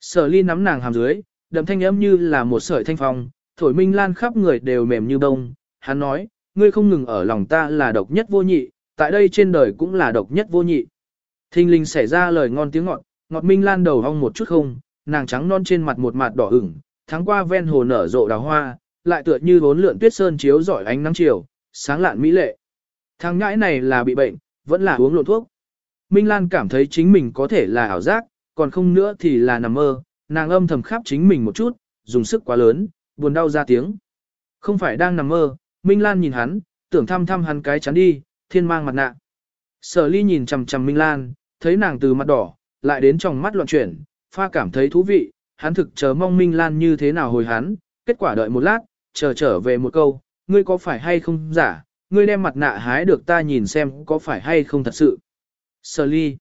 Sở ly nắm nàng hàm dưới, đậm thanh âm như là một sợi thanh phong, thổi Minh Lan khắp người đều mềm như bông. Hắn nói, ngươi không ngừng ở lòng ta là độc nhất vô nhị, tại đây trên đời cũng là độc nhất vô nhị. Thinh linh xảy ra lời ngon tiếng ngọt, ngọt Minh Lan đầu hong một chút không, nàng trắng non trên mặt một mặt đỏ ửng, tháng qua ven hồ nở rộ đào hoa, lại tựa như bốn lượn tuyết sơn chiếu rọi ánh nắng chiều, sáng lạn mỹ lệ. Thằng ngãi này là bị bệnh, vẫn là uống lộn thuốc. Minh Lan cảm thấy chính mình có thể là ảo giác, còn không nữa thì là nằm mơ, nàng âm thầm khắp chính mình một chút, dùng sức quá lớn, buồn đau ra tiếng. Không phải đang nằm mơ, Minh Lan nhìn hắn, tưởng thăm thăm hắn cái chắn đi, thiên mang mặt nạ. Sở ly nhìn chầm chầm Minh Lan, thấy nàng từ mặt đỏ, lại đến trong mắt loạn chuyển, pha cảm thấy thú vị, hắn thực chờ mong Minh Lan như thế nào hồi hắn, kết quả đợi một lát, chờ trở về một câu, ngươi có phải hay không giả, ngươi đem mặt nạ hái được ta nhìn xem có phải hay không thật sự. Sở ly.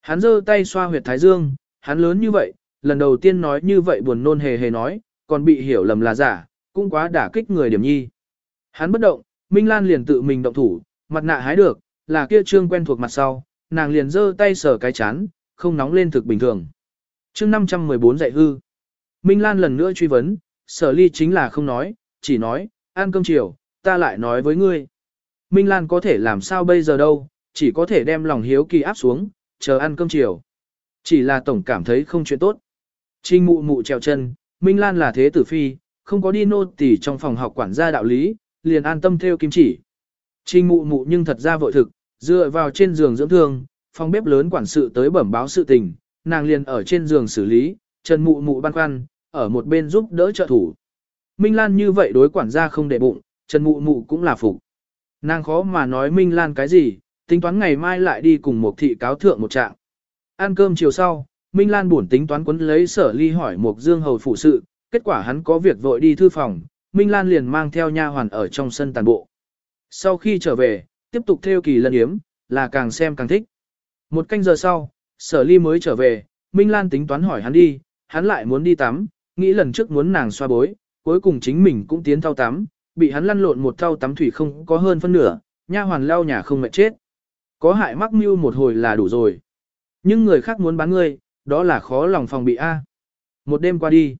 Hắn giơ tay xoa huyệt thái dương, hắn lớn như vậy, lần đầu tiên nói như vậy buồn nôn hề hề nói, còn bị hiểu lầm là giả, cũng quá đả kích người điểm nhi. Hắn bất động, Minh Lan liền tự mình động thủ, mặt nạ hái được, là kia trương quen thuộc mặt sau, nàng liền giơ tay sờ cái chán, không nóng lên thực bình thường. chương 514 dạy hư. Minh Lan lần nữa truy vấn, sở ly chính là không nói, chỉ nói, ăn cơm chiều, ta lại nói với ngươi. Minh Lan có thể làm sao bây giờ đâu, chỉ có thể đem lòng hiếu kỳ áp xuống, chờ ăn cơm chiều. Chỉ là tổng cảm thấy không chuyện tốt. Trinh mụ mụ trèo chân, Minh Lan là thế tử phi, không có đi nô tỳ trong phòng học quản gia đạo lý, liền an tâm theo kim chỉ. Trinh mụ mụ nhưng thật ra vội thực, dựa vào trên giường dưỡng thương, phòng bếp lớn quản sự tới bẩm báo sự tình, nàng liền ở trên giường xử lý, Trần mụ mụ băn khoăn, ở một bên giúp đỡ trợ thủ. Minh Lan như vậy đối quản gia không để bụng, Trần mụ mụ cũng là phục. Nàng khó mà nói Minh Lan cái gì, tính toán ngày mai lại đi cùng một thị cáo thượng một trạng. Ăn cơm chiều sau, Minh Lan buồn tính toán quấn lấy sở ly hỏi một dương hầu phụ sự, kết quả hắn có việc vội đi thư phòng, Minh Lan liền mang theo nha hoàn ở trong sân tàn bộ. Sau khi trở về, tiếp tục theo kỳ lân yếm, là càng xem càng thích. Một canh giờ sau, sở ly mới trở về, Minh Lan tính toán hỏi hắn đi, hắn lại muốn đi tắm, nghĩ lần trước muốn nàng xoa bối, cuối cùng chính mình cũng tiến thao tắm, bị hắn lăn lộn một thao tắm thủy không có hơn phân nửa, nha hoàn lao nhà không mệt chết. Có hại mắc mưu một hồi là đủ rồi. Nhưng người khác muốn bán ngươi, đó là khó lòng phòng bị A. Một đêm qua đi.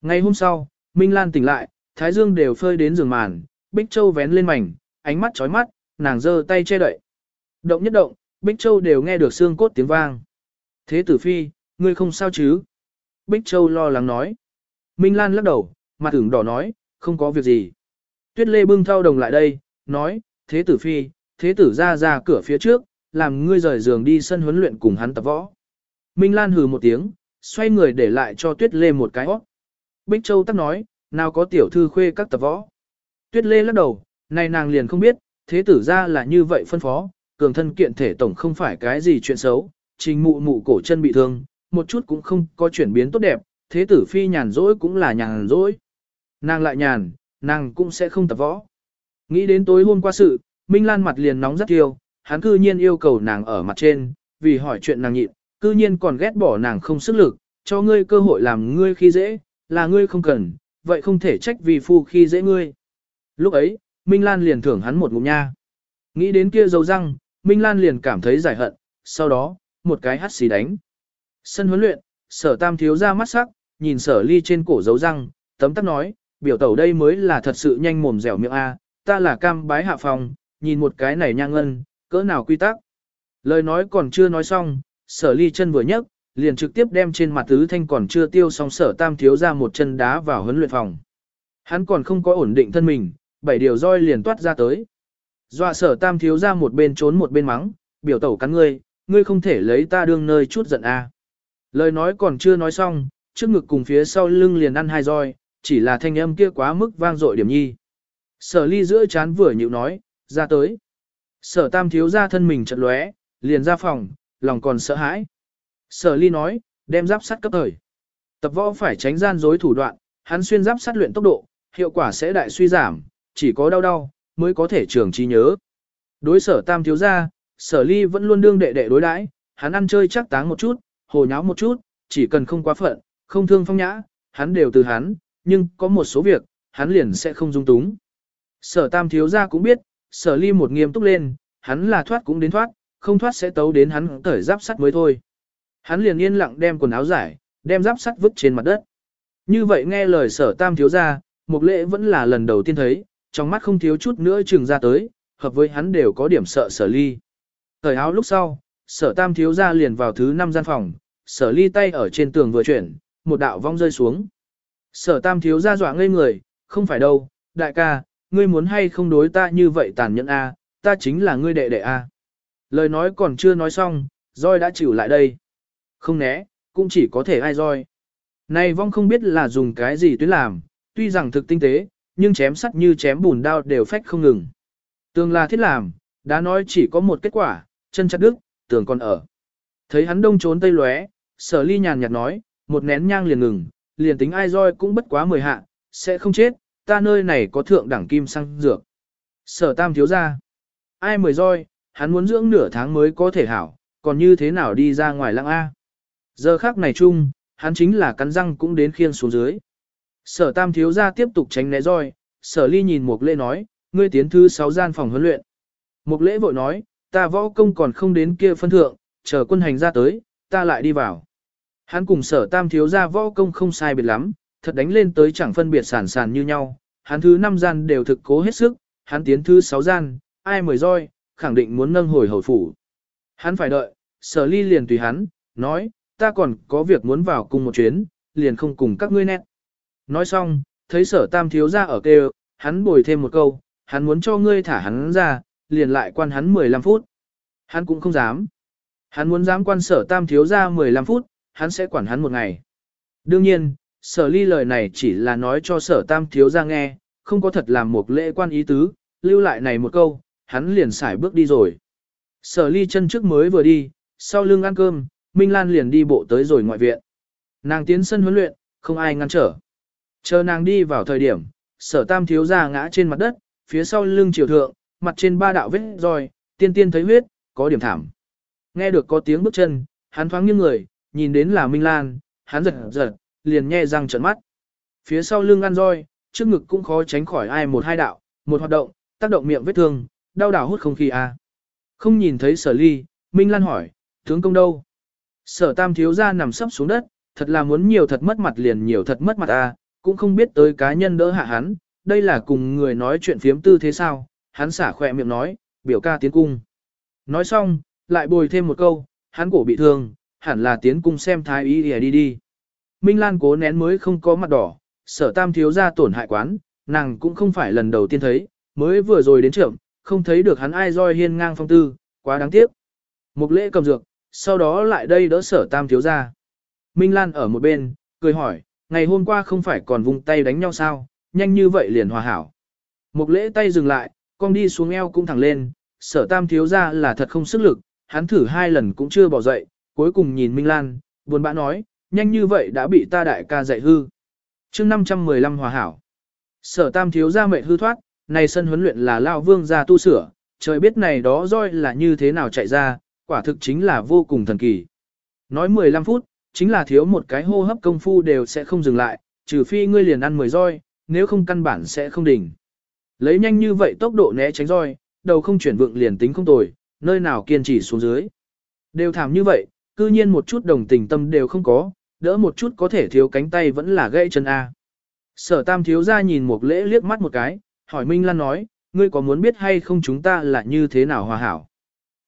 Ngày hôm sau, Minh Lan tỉnh lại, Thái Dương đều phơi đến giường màn, Bích Châu vén lên mảnh, ánh mắt chói mắt, nàng giơ tay che đậy. Động nhất động, Bích Châu đều nghe được xương cốt tiếng vang. Thế tử phi, ngươi không sao chứ? Bích Châu lo lắng nói. Minh Lan lắc đầu, mặt ửng đỏ nói, không có việc gì. Tuyết Lê bưng thao đồng lại đây, nói, thế tử phi, thế tử ra ra cửa phía trước, làm ngươi rời giường đi sân huấn luyện cùng hắn tập võ. Minh Lan hừ một tiếng, xoay người để lại cho Tuyết Lê một cái óc. Bích Châu tắc nói, nào có tiểu thư khuê các tập võ. Tuyết Lê lắc đầu, này nàng liền không biết, thế tử ra là như vậy phân phó, cường thân kiện thể tổng không phải cái gì chuyện xấu, trình mụ mụ cổ chân bị thương, một chút cũng không có chuyển biến tốt đẹp, thế tử phi nhàn rỗi cũng là nhàn rỗi. Nàng lại nhàn, nàng cũng sẽ không tập võ. Nghĩ đến tối hôm qua sự, Minh Lan mặt liền nóng rất tiêu, hắn cư nhiên yêu cầu nàng ở mặt trên, vì hỏi chuyện nàng nhịn, cư nhiên còn ghét bỏ nàng không sức lực, cho ngươi cơ hội làm ngươi khi dễ, là ngươi không cần, vậy không thể trách vì phu khi dễ ngươi. Lúc ấy, Minh Lan liền thưởng hắn một ngụm nha. Nghĩ đến kia dấu răng, Minh Lan liền cảm thấy giải hận, sau đó, một cái hắt xì đánh. Sân huấn luyện, sở tam thiếu ra mắt sắc, nhìn sở ly trên cổ dấu răng, tấm tắc nói, biểu tẩu đây mới là thật sự nhanh mồm dẻo miệng A, ta là cam bái hạ phòng, nhìn một cái này nhang ngân, cỡ nào quy tắc. Lời nói còn chưa nói xong, sở ly chân vừa nhấc, liền trực tiếp đem trên mặt tứ thanh còn chưa tiêu xong sở tam thiếu ra một chân đá vào huấn luyện phòng. Hắn còn không có ổn định thân mình, bảy điều roi liền toát ra tới. Dọa sở tam thiếu ra một bên trốn một bên mắng, biểu tẩu cắn ngươi, ngươi không thể lấy ta đương nơi chút giận a. Lời nói còn chưa nói xong, trước ngực cùng phía sau lưng liền ăn hai roi, chỉ là thanh âm kia quá mức vang dội điểm nhi. Sở ly giữa chán vừa nhịu nói, ra tới. Sở tam thiếu ra thân mình chật lóe, liền ra phòng, lòng còn sợ hãi. Sở ly nói, đem giáp sắt cấp thời. Tập võ phải tránh gian dối thủ đoạn, hắn xuyên giáp sắt luyện tốc độ, hiệu quả sẽ đại suy giảm, chỉ có đau đau, mới có thể trường trí nhớ. Đối sở tam thiếu gia, sở ly vẫn luôn đương đệ đệ đối đãi, hắn ăn chơi chắc táng một chút, hồ nháo một chút, chỉ cần không quá phận, không thương phong nhã, hắn đều từ hắn, nhưng có một số việc, hắn liền sẽ không dung túng. Sở tam thiếu gia cũng biết, sở ly một nghiêm túc lên, hắn là thoát cũng đến thoát, không thoát sẽ tấu đến hắn cởi giáp sắt mới thôi. Hắn liền yên lặng đem quần áo giải, đem giáp sắt vứt trên mặt đất. Như vậy nghe lời sở tam thiếu ra, mục lễ vẫn là lần đầu tiên thấy, trong mắt không thiếu chút nữa trừng ra tới, hợp với hắn đều có điểm sợ sở ly. Thời áo lúc sau, sở tam thiếu ra liền vào thứ năm gian phòng, sở ly tay ở trên tường vừa chuyển, một đạo vong rơi xuống. Sở tam thiếu ra dọa ngây người, không phải đâu, đại ca, ngươi muốn hay không đối ta như vậy tàn nhẫn a, ta chính là ngươi đệ đệ a. Lời nói còn chưa nói xong, roi đã chịu lại đây. Không né, cũng chỉ có thể ai roi. Này vong không biết là dùng cái gì tuyến làm, tuy rằng thực tinh tế, nhưng chém sắt như chém bùn đao đều phách không ngừng. Tường là thiết làm, đã nói chỉ có một kết quả, chân chặt đứt, tường còn ở. Thấy hắn đông trốn tây lóe, sở ly nhàn nhạt nói, một nén nhang liền ngừng, liền tính ai roi cũng bất quá mười hạ, sẽ không chết, ta nơi này có thượng đẳng kim sang dược. Sở tam thiếu ra. Ai mười roi, hắn muốn dưỡng nửa tháng mới có thể hảo, còn như thế nào đi ra ngoài lăng A. Giờ khác này chung, hắn chính là cắn răng cũng đến khiên xuống dưới. Sở tam thiếu ra tiếp tục tránh né roi, sở ly nhìn mục lễ nói, ngươi tiến thư sáu gian phòng huấn luyện. mục lễ vội nói, ta võ công còn không đến kia phân thượng, chờ quân hành ra tới, ta lại đi vào. Hắn cùng sở tam thiếu ra võ công không sai biệt lắm, thật đánh lên tới chẳng phân biệt sản sản như nhau, hắn thứ năm gian đều thực cố hết sức, hắn tiến thứ sáu gian, ai mời roi, khẳng định muốn nâng hồi hồi phủ. Hắn phải đợi, sở ly liền tùy hắn, nói, ta còn có việc muốn vào cùng một chuyến, liền không cùng các ngươi nét. Nói xong, thấy sở tam thiếu ra ở kêu, hắn bồi thêm một câu, hắn muốn cho ngươi thả hắn ra, liền lại quan hắn 15 phút. Hắn cũng không dám. Hắn muốn dám quan sở tam thiếu ra 15 phút, hắn sẽ quản hắn một ngày. Đương nhiên, sở ly lời này chỉ là nói cho sở tam thiếu ra nghe, không có thật làm một lễ quan ý tứ, lưu lại này một câu, hắn liền xài bước đi rồi. Sở ly chân trước mới vừa đi, sau lưng ăn cơm, Minh Lan liền đi bộ tới rồi ngoại viện. Nàng tiến sân huấn luyện, không ai ngăn trở. Chờ nàng đi vào thời điểm, sở tam thiếu ra ngã trên mặt đất, phía sau lưng chiều thượng, mặt trên ba đạo vết roi, tiên tiên thấy huyết, có điểm thảm. Nghe được có tiếng bước chân, hắn thoáng nghiêng người, nhìn đến là Minh Lan, hắn giật giật, liền nhe răng trợn mắt. Phía sau lưng ăn roi, trước ngực cũng khó tránh khỏi ai một hai đạo, một hoạt động, tác động miệng vết thương, đau đảo hút không khí a. À. Không nhìn thấy sở ly, Minh Lan hỏi, tướng công đâu? Sở tam thiếu ra nằm sấp xuống đất, thật là muốn nhiều thật mất mặt liền nhiều thật mất mặt a, à, cũng không biết tới cá nhân đỡ hạ hắn, đây là cùng người nói chuyện phiếm tư thế sao, hắn xả khỏe miệng nói, biểu ca tiến cung. Nói xong, lại bồi thêm một câu, hắn cổ bị thương, hẳn là tiến cung xem thái y đi đi đi. Minh Lan cố nén mới không có mặt đỏ, sở tam thiếu ra tổn hại quán, nàng cũng không phải lần đầu tiên thấy, mới vừa rồi đến trưởng, không thấy được hắn ai roi hiên ngang phong tư, quá đáng tiếc. Mục lễ cầm dược, sau đó lại đây đỡ sở tam thiếu ra. Minh Lan ở một bên, cười hỏi, ngày hôm qua không phải còn vung tay đánh nhau sao, nhanh như vậy liền hòa hảo. Một lễ tay dừng lại, con đi xuống eo cũng thẳng lên, sở tam thiếu ra là thật không sức lực, hắn thử hai lần cũng chưa bỏ dậy, cuối cùng nhìn Minh Lan, buồn bã nói, nhanh như vậy đã bị ta đại ca dạy hư. chương 515 hòa hảo. Sở tam thiếu ra mệt hư thoát, này sân huấn luyện là lao vương ra tu sửa, trời biết này đó roi là như thế nào chạy ra, quả thực chính là vô cùng thần kỳ. Nói 15 phút, chính là thiếu một cái hô hấp công phu đều sẽ không dừng lại, trừ phi ngươi liền ăn 10 roi, nếu không căn bản sẽ không đỉnh. Lấy nhanh như vậy tốc độ né tránh roi, đầu không chuyển vượng liền tính không tồi, nơi nào kiên trì xuống dưới. Đều thảm như vậy, cư nhiên một chút đồng tình tâm đều không có, đỡ một chút có thể thiếu cánh tay vẫn là gãy chân A. Sở tam thiếu ra nhìn một lễ liếc mắt một cái, hỏi Minh Lan nói, ngươi có muốn biết hay không chúng ta là như thế nào hòa hảo.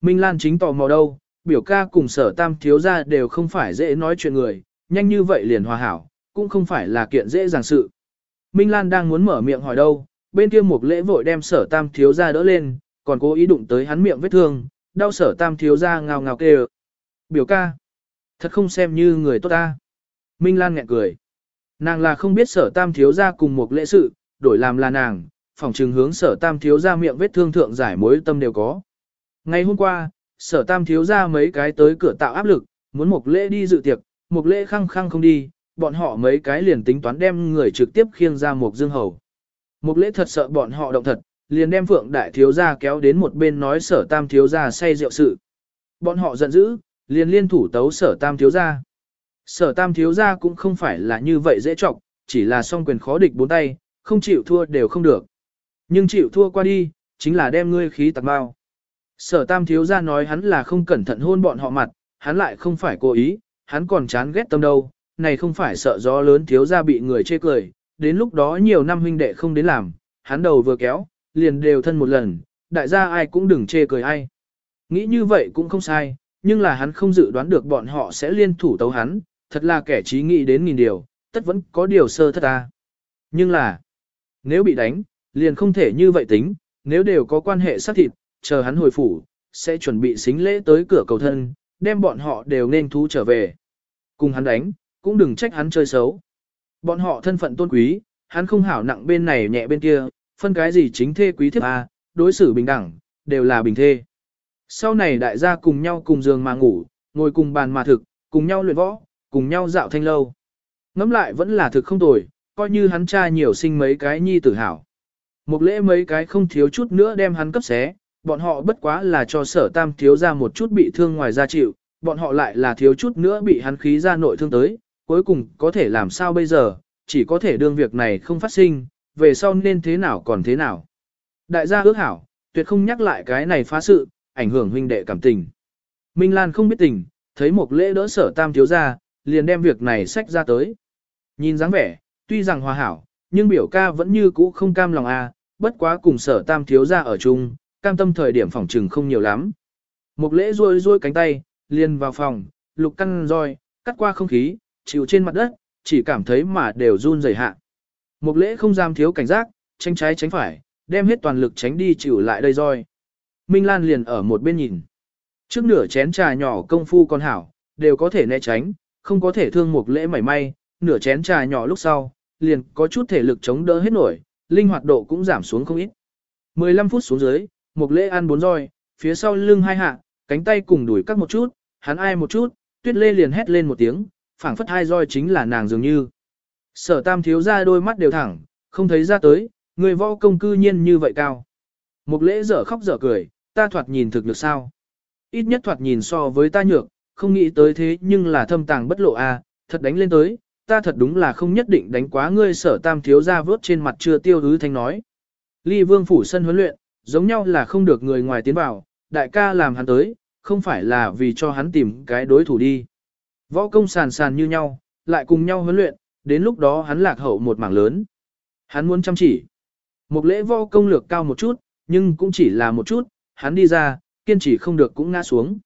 Minh Lan chính tò mò đâu, biểu ca cùng sở tam thiếu ra đều không phải dễ nói chuyện người, nhanh như vậy liền hòa hảo, cũng không phải là kiện dễ dàng sự. Minh Lan đang muốn mở miệng hỏi đâu, bên kia một lễ vội đem sở tam thiếu ra đỡ lên, còn cố ý đụng tới hắn miệng vết thương, đau sở tam thiếu ra ngào ngào kêu. Biểu ca, thật không xem như người tốt ta. Minh Lan nghẹn cười. Nàng là không biết sở tam thiếu ra cùng một lễ sự, đổi làm là nàng, phòng trừng hướng sở tam thiếu ra miệng vết thương thượng giải mối tâm đều có. Ngày hôm qua, sở tam thiếu ra mấy cái tới cửa tạo áp lực, muốn mục lễ đi dự tiệc, mục lễ khăng khăng không đi, bọn họ mấy cái liền tính toán đem người trực tiếp khiêng ra mục dương hầu. Mục lễ thật sợ bọn họ động thật, liền đem phượng đại thiếu gia kéo đến một bên nói sở tam thiếu gia say rượu sự. Bọn họ giận dữ, liền liên thủ tấu sở tam thiếu gia. Sở tam thiếu gia cũng không phải là như vậy dễ trọng, chỉ là song quyền khó địch bốn tay, không chịu thua đều không được. Nhưng chịu thua qua đi, chính là đem ngươi khí tạc bao. Sở tam thiếu gia nói hắn là không cẩn thận hôn bọn họ mặt, hắn lại không phải cố ý, hắn còn chán ghét tâm đâu, này không phải sợ gió lớn thiếu gia bị người chê cười, đến lúc đó nhiều năm huynh đệ không đến làm, hắn đầu vừa kéo, liền đều thân một lần, đại gia ai cũng đừng chê cười ai. Nghĩ như vậy cũng không sai, nhưng là hắn không dự đoán được bọn họ sẽ liên thủ tấu hắn, thật là kẻ trí nghĩ đến nghìn điều, tất vẫn có điều sơ thất ta. Nhưng là, nếu bị đánh, liền không thể như vậy tính, nếu đều có quan hệ sát thịt, chờ hắn hồi phủ, sẽ chuẩn bị xính lễ tới cửa cầu thân, đem bọn họ đều nên thú trở về. Cùng hắn đánh, cũng đừng trách hắn chơi xấu. Bọn họ thân phận tôn quý, hắn không hảo nặng bên này nhẹ bên kia, phân cái gì chính thê quý thiếp à, đối xử bình đẳng, đều là bình thê. Sau này đại gia cùng nhau cùng giường mà ngủ, ngồi cùng bàn mà thực, cùng nhau luyện võ, cùng nhau dạo thanh lâu. Ngắm lại vẫn là thực không tồi, coi như hắn cha nhiều sinh mấy cái nhi tử hảo. Một lễ mấy cái không thiếu chút nữa đem hắn cấp xé, bọn họ bất quá là cho sở tam thiếu ra một chút bị thương ngoài ra chịu, bọn họ lại là thiếu chút nữa bị hắn khí ra nội thương tới, cuối cùng có thể làm sao bây giờ, chỉ có thể đương việc này không phát sinh, về sau nên thế nào còn thế nào. Đại gia ước hảo, tuyệt không nhắc lại cái này phá sự, ảnh hưởng huynh đệ cảm tình. Minh Lan không biết tình, thấy một lễ đỡ sở tam thiếu ra, liền đem việc này xách ra tới. Nhìn dáng vẻ, tuy rằng hòa hảo, nhưng biểu ca vẫn như cũ không cam lòng a, à, bất quá cùng sở tam thiếu ra ở chung, cam tâm thời điểm phòng trừng không nhiều lắm. Một lễ ruôi ruôi cánh tay, liền vào phòng, lục căn roi, cắt qua không khí, chịu trên mặt đất, chỉ cảm thấy mà đều run rẩy hạ. Một lễ không dám thiếu cảnh giác, tránh trái tránh phải, đem hết toàn lực tránh đi chịu lại đây roi. Minh Lan liền ở một bên nhìn. Trước nửa chén trà nhỏ công phu con hảo, đều có thể né tránh, không có thể thương một lễ mảy may, nửa chén trà nhỏ lúc sau, liền có chút thể lực chống đỡ hết nổi, linh hoạt độ cũng giảm xuống không ít. 15 phút xuống dưới, một lễ ăn bốn roi, phía sau lưng hai hạ, cánh tay cùng đuổi cắt một chút, hắn ai một chút, tuyết lê liền hét lên một tiếng, phảng phất hai roi chính là nàng dường như. Sở tam thiếu ra đôi mắt đều thẳng, không thấy ra tới, người võ công cư nhiên như vậy cao. Một lễ dở khóc dở cười, ta thoạt nhìn thực lực sao. Ít nhất thoạt nhìn so với ta nhược, không nghĩ tới thế nhưng là thâm tàng bất lộ a, à, thật đánh lên tới, ta thật đúng là không nhất định đánh quá ngươi sở tam thiếu ra vớt trên mặt chưa tiêu hứ thanh nói. Ly vương phủ sân huấn luyện, giống nhau là không được người ngoài tiến vào, đại ca làm hắn tới, không phải là vì cho hắn tìm cái đối thủ đi. Võ công sàn sàn như nhau, lại cùng nhau huấn luyện, đến lúc đó hắn lạc hậu một mảng lớn. Hắn muốn chăm chỉ. Một lễ võ công lược cao một chút, nhưng cũng chỉ là một chút, hắn đi ra, kiên trì không được cũng ngã xuống.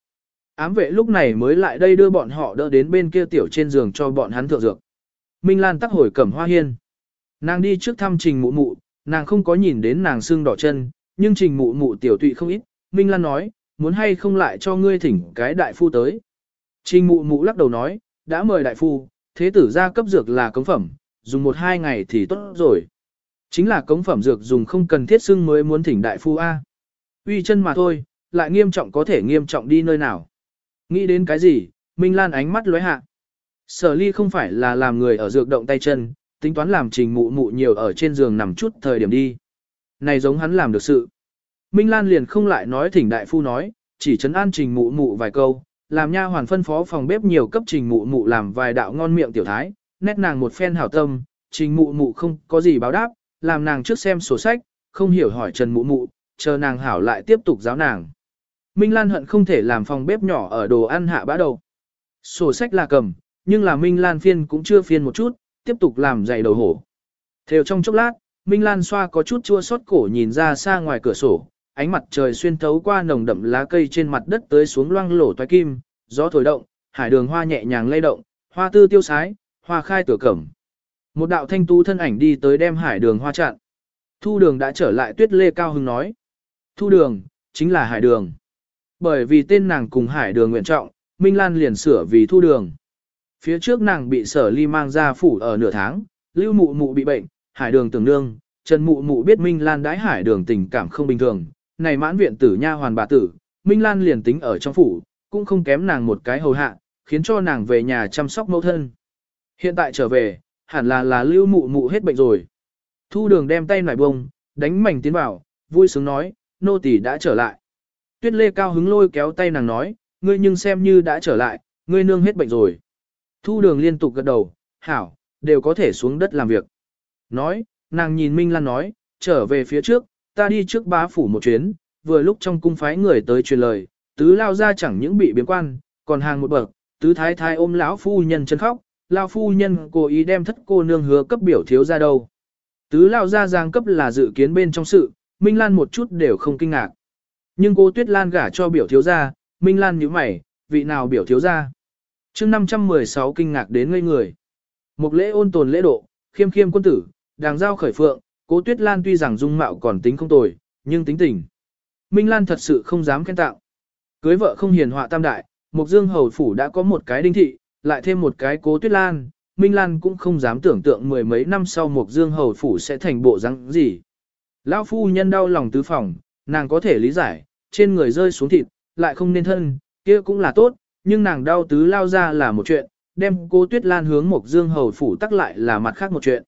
Ám vệ lúc này mới lại đây đưa bọn họ đỡ đến bên kia tiểu trên giường cho bọn hắn thượng dược. Minh Lan tắc hồi cẩm hoa hiên. Nàng đi trước thăm trình mụ mụ, nàng không có nhìn đến nàng xương đỏ chân, nhưng trình mụ mụ tiểu tụy không ít. Minh Lan nói, muốn hay không lại cho ngươi thỉnh cái đại phu tới. Trình mụ mụ lắc đầu nói, đã mời đại phu, thế tử ra cấp dược là cống phẩm, dùng một hai ngày thì tốt rồi. Chính là cống phẩm dược dùng không cần thiết xưng mới muốn thỉnh đại phu A. Uy chân mà thôi, lại nghiêm trọng có thể nghiêm trọng đi nơi nào. Nghĩ đến cái gì, Minh Lan ánh mắt lóe hạ. Sở ly không phải là làm người ở dược động tay chân, tính toán làm trình mụ mụ nhiều ở trên giường nằm chút thời điểm đi. Này giống hắn làm được sự. Minh Lan liền không lại nói thỉnh đại phu nói, chỉ trấn an trình mụ mụ vài câu, làm nha hoàn phân phó phòng bếp nhiều cấp trình mụ mụ làm vài đạo ngon miệng tiểu thái, nét nàng một phen hảo tâm, trình mụ mụ không có gì báo đáp, làm nàng trước xem sổ sách, không hiểu hỏi trần mụ mụ, chờ nàng hảo lại tiếp tục giáo nàng. Minh Lan hận không thể làm phòng bếp nhỏ ở đồ ăn hạ bã đầu. Sổ sách là cầm, nhưng là Minh Lan phiên cũng chưa phiên một chút, tiếp tục làm dày đầu hổ. Theo trong chốc lát, Minh Lan xoa có chút chua xót cổ nhìn ra xa ngoài cửa sổ, ánh mặt trời xuyên thấu qua nồng đậm lá cây trên mặt đất tới xuống loang lổ toái kim, gió thổi động, hải đường hoa nhẹ nhàng lay động, hoa tư tiêu sái, hoa khai tựa cẩm. Một đạo thanh tu thân ảnh đi tới đem hải đường hoa chặn. Thu đường đã trở lại tuyết lê cao hưng nói. Thu đường, chính là hải đường. Bởi vì tên nàng cùng hải đường nguyện trọng, Minh Lan liền sửa vì thu đường. Phía trước nàng bị sở ly mang ra phủ ở nửa tháng, lưu mụ mụ bị bệnh, hải đường tưởng nương, Trần mụ mụ biết Minh Lan đãi hải đường tình cảm không bình thường, này mãn viện tử nha hoàn bà tử, Minh Lan liền tính ở trong phủ, cũng không kém nàng một cái hầu hạ, khiến cho nàng về nhà chăm sóc mẫu thân. Hiện tại trở về, hẳn là là lưu mụ mụ hết bệnh rồi. Thu đường đem tay nải bông, đánh mảnh tiến vào, vui sướng nói, nô tỳ đã trở lại. Tuyết lê cao hứng lôi kéo tay nàng nói, ngươi nhưng xem như đã trở lại, ngươi nương hết bệnh rồi. Thu đường liên tục gật đầu, hảo, đều có thể xuống đất làm việc. Nói, nàng nhìn Minh Lan nói, trở về phía trước, ta đi trước bá phủ một chuyến, vừa lúc trong cung phái người tới truyền lời, tứ lao ra chẳng những bị biến quan, còn hàng một bậc, tứ thái thái ôm lão phu nhân chân khóc, lao phu nhân cố ý đem thất cô nương hứa cấp biểu thiếu ra đâu. Tứ lao ra giang cấp là dự kiến bên trong sự, Minh Lan một chút đều không kinh ngạc. Nhưng cô Tuyết Lan gả cho biểu thiếu ra, Minh Lan nhíu mày, vị nào biểu thiếu ra. chương 516 kinh ngạc đến ngây người. Một lễ ôn tồn lễ độ, khiêm khiêm quân tử, đàng giao khởi phượng, cố Tuyết Lan tuy rằng dung mạo còn tính không tồi, nhưng tính tình. Minh Lan thật sự không dám khen tạo. Cưới vợ không hiền họa tam đại, Mục Dương Hầu Phủ đã có một cái đinh thị, lại thêm một cái cố Tuyết Lan, Minh Lan cũng không dám tưởng tượng mười mấy năm sau Mục Dương Hầu Phủ sẽ thành bộ răng gì. Lão phu nhân đau lòng tứ phòng, nàng có thể lý giải, trên người rơi xuống thịt, lại không nên thân, kia cũng là tốt, nhưng nàng đau tứ lao ra là một chuyện, đem cô Tuyết Lan hướng Mộc Dương Hầu phủ tắc lại là mặt khác một chuyện.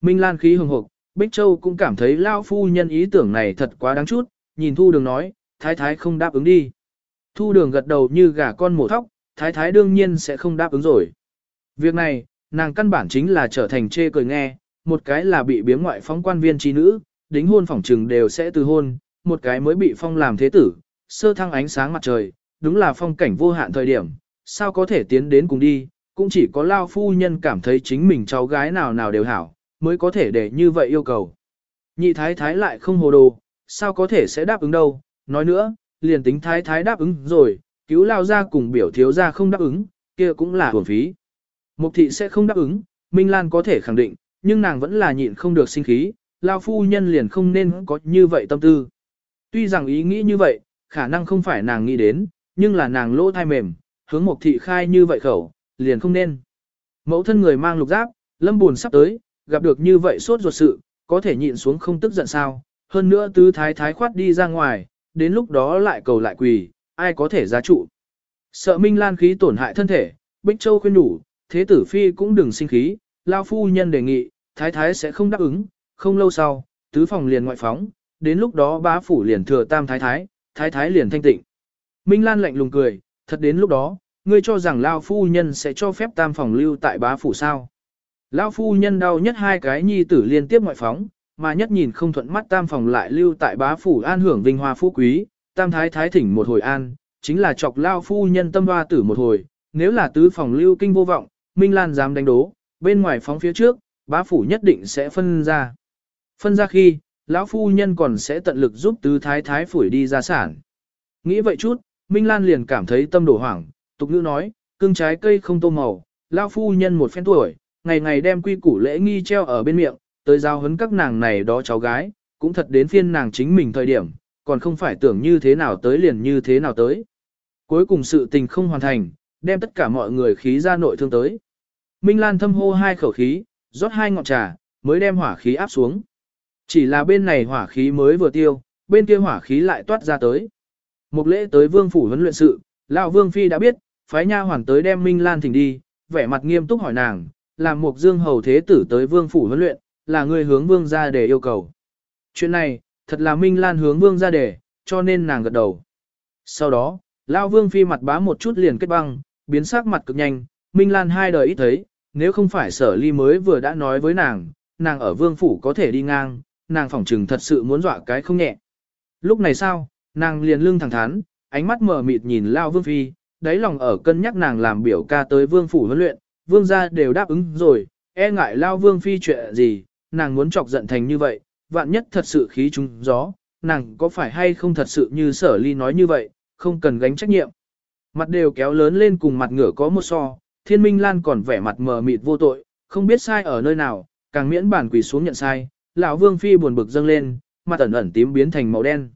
Minh Lan khí hồng hộp, Bích Châu cũng cảm thấy lao phu nhân ý tưởng này thật quá đáng chút, nhìn Thu Đường nói, thái thái không đáp ứng đi. Thu Đường gật đầu như gà con mổ thóc, thái thái đương nhiên sẽ không đáp ứng rồi. Việc này, nàng căn bản chính là trở thành chê cười nghe, một cái là bị biếm ngoại phóng quan viên trí nữ, đính hôn phỏng trừng đều sẽ từ hôn, một cái mới bị phong làm thế tử, sơ thăng ánh sáng mặt trời, đúng là phong cảnh vô hạn thời điểm, sao có thể tiến đến cùng đi, cũng chỉ có lao phu nhân cảm thấy chính mình cháu gái nào nào đều hảo, mới có thể để như vậy yêu cầu. Nhị thái thái lại không hồ đồ, sao có thể sẽ đáp ứng đâu, nói nữa, liền tính thái thái đáp ứng rồi, cứu lao ra cùng biểu thiếu ra không đáp ứng, kia cũng là hưởng phí. Mục thị sẽ không đáp ứng, Minh Lan có thể khẳng định, nhưng nàng vẫn là nhịn không được sinh khí, lao phu nhân liền không nên có như vậy tâm tư. Tuy rằng ý nghĩ như vậy, khả năng không phải nàng nghĩ đến, nhưng là nàng lỗ thai mềm, hướng mục thị khai như vậy khẩu, liền không nên. Mẫu thân người mang lục giáp, lâm buồn sắp tới, gặp được như vậy sốt ruột sự, có thể nhịn xuống không tức giận sao, hơn nữa tứ thái thái khoát đi ra ngoài, đến lúc đó lại cầu lại quỳ, ai có thể giá trụ. Sợ Minh Lan khí tổn hại thân thể, Bích Châu khuyên đủ, thế tử phi cũng đừng sinh khí, lao phu nhân đề nghị, thái thái sẽ không đáp ứng, không lâu sau, tứ phòng liền ngoại phóng, đến lúc đó bá phủ liền thừa tam thái thái, thái thái liền thanh tịnh. Minh Lan lạnh lùng cười, thật đến lúc đó, ngươi cho rằng Lao phu nhân sẽ cho phép tam phòng lưu tại bá phủ sao lão phu nhân đau nhất hai cái nhi tử liên tiếp ngoại phóng, mà nhất nhìn không thuận mắt tam phòng lại lưu tại bá phủ an hưởng vinh hoa phú quý, tam thái thái thỉnh một hồi an, chính là chọc Lao phu nhân tâm hoa tử một hồi, nếu là tứ phòng lưu kinh vô vọng, Minh Lan dám đánh đố, bên ngoài phóng phía trước, bá phủ nhất định sẽ phân ra. Phân ra khi, lão phu nhân còn sẽ tận lực giúp tứ thái thái phủi đi gia sản. Nghĩ vậy chút, Minh Lan liền cảm thấy tâm đổ hoảng, tục ngữ nói, cưng trái cây không tô màu, lão phu nhân một phen tuổi, ngày ngày đem quy củ lễ nghi treo ở bên miệng, tới giao hấn các nàng này đó cháu gái, cũng thật đến phiên nàng chính mình thời điểm, còn không phải tưởng như thế nào tới liền như thế nào tới. Cuối cùng sự tình không hoàn thành, đem tất cả mọi người khí ra nội thương tới. Minh Lan thâm hô hai khẩu khí, rót hai ngọn trà, mới đem hỏa khí áp xuống. Chỉ là bên này hỏa khí mới vừa tiêu, bên kia hỏa khí lại toát ra tới. Một lễ tới vương phủ huấn luyện sự, lão vương phi đã biết, phái nha hoàn tới đem Minh Lan thỉnh đi, vẻ mặt nghiêm túc hỏi nàng, làm một dương hầu thế tử tới vương phủ huấn luyện, là người hướng vương ra để yêu cầu. Chuyện này, thật là Minh Lan hướng vương ra để, cho nên nàng gật đầu. Sau đó, lão vương phi mặt bá một chút liền kết băng, biến sắc mặt cực nhanh, Minh Lan hai đời ít thấy, nếu không phải sở ly mới vừa đã nói với nàng, nàng ở vương phủ có thể đi ngang, nàng phỏng trừng thật sự muốn dọa cái không nhẹ. Lúc này sao, nàng liền lưng thẳng thắn, ánh mắt mở mịt nhìn Lao Vương Phi, đáy lòng ở cân nhắc nàng làm biểu ca tới vương phủ huấn luyện, vương gia đều đáp ứng rồi, e ngại Lao Vương Phi chuyện gì, nàng muốn chọc giận thành như vậy, vạn nhất thật sự khí trúng gió, nàng có phải hay không thật sự như sở ly nói như vậy, không cần gánh trách nhiệm. Mặt đều kéo lớn lên cùng mặt ngửa có một so, thiên minh lan còn vẻ mặt mờ mịt vô tội, không biết sai ở nơi nào, càng miễn bản quỳ xuống nhận sai, lão vương phi buồn bực dâng lên, mặt ẩn ẩn tím biến thành màu đen.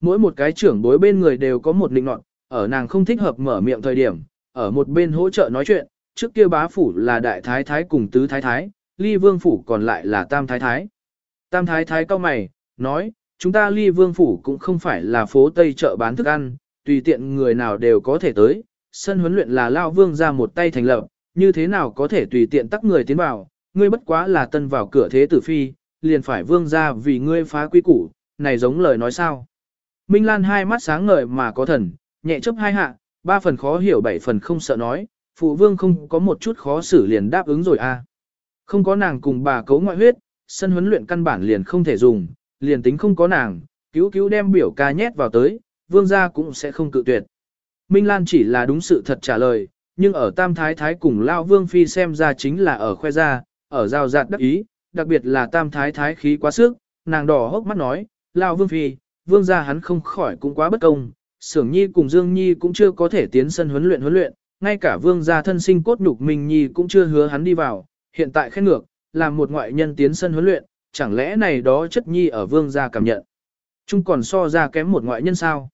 Mỗi một cái trưởng bối bên người đều có một định nọt, ở nàng không thích hợp mở miệng thời điểm, ở một bên hỗ trợ nói chuyện, trước kia bá phủ là đại thái thái cùng tứ thái thái, ly vương phủ còn lại là tam thái thái. Tam thái thái cao mày, nói, chúng ta ly vương phủ cũng không phải là phố Tây chợ bán thức ăn, tùy tiện người nào đều có thể tới, sân huấn luyện là lao vương ra một tay thành lập, như thế nào có thể tùy tiện tắc người tiến vào, ngươi bất quá là tân vào cửa thế tử phi, liền phải vương ra vì ngươi phá quy củ, này giống lời nói sao. Minh Lan hai mắt sáng ngời mà có thần, nhẹ chấp hai hạ, ba phần khó hiểu bảy phần không sợ nói, phụ vương không có một chút khó xử liền đáp ứng rồi a. À. Không có nàng cùng bà cấu ngoại huyết, sân huấn luyện căn bản liền không thể dùng, liền tính không có nàng, cứu cứu đem biểu ca nhét vào tới, vương gia cũng sẽ không cự tuyệt. Minh Lan chỉ là đúng sự thật trả lời, nhưng ở Tam Thái Thái cùng Lao Vương Phi xem ra chính là ở khoe ra, ở giao giạt đắc ý, đặc biệt là Tam Thái Thái khí quá sức, nàng đỏ hốc mắt nói, Lao Vương Phi, Vương gia hắn không khỏi cũng quá bất công, Sưởng Nhi cùng Dương Nhi cũng chưa có thể tiến sân huấn luyện huấn luyện, ngay cả Vương gia thân sinh cốt nhục Minh Nhi cũng chưa hứa hắn đi vào, hiện tại khen ngược, làm một ngoại nhân tiến sân huấn luyện, chẳng lẽ này đó chất Nhi ở Vương gia cảm nhận. Chung còn so ra kém một ngoại nhân sao?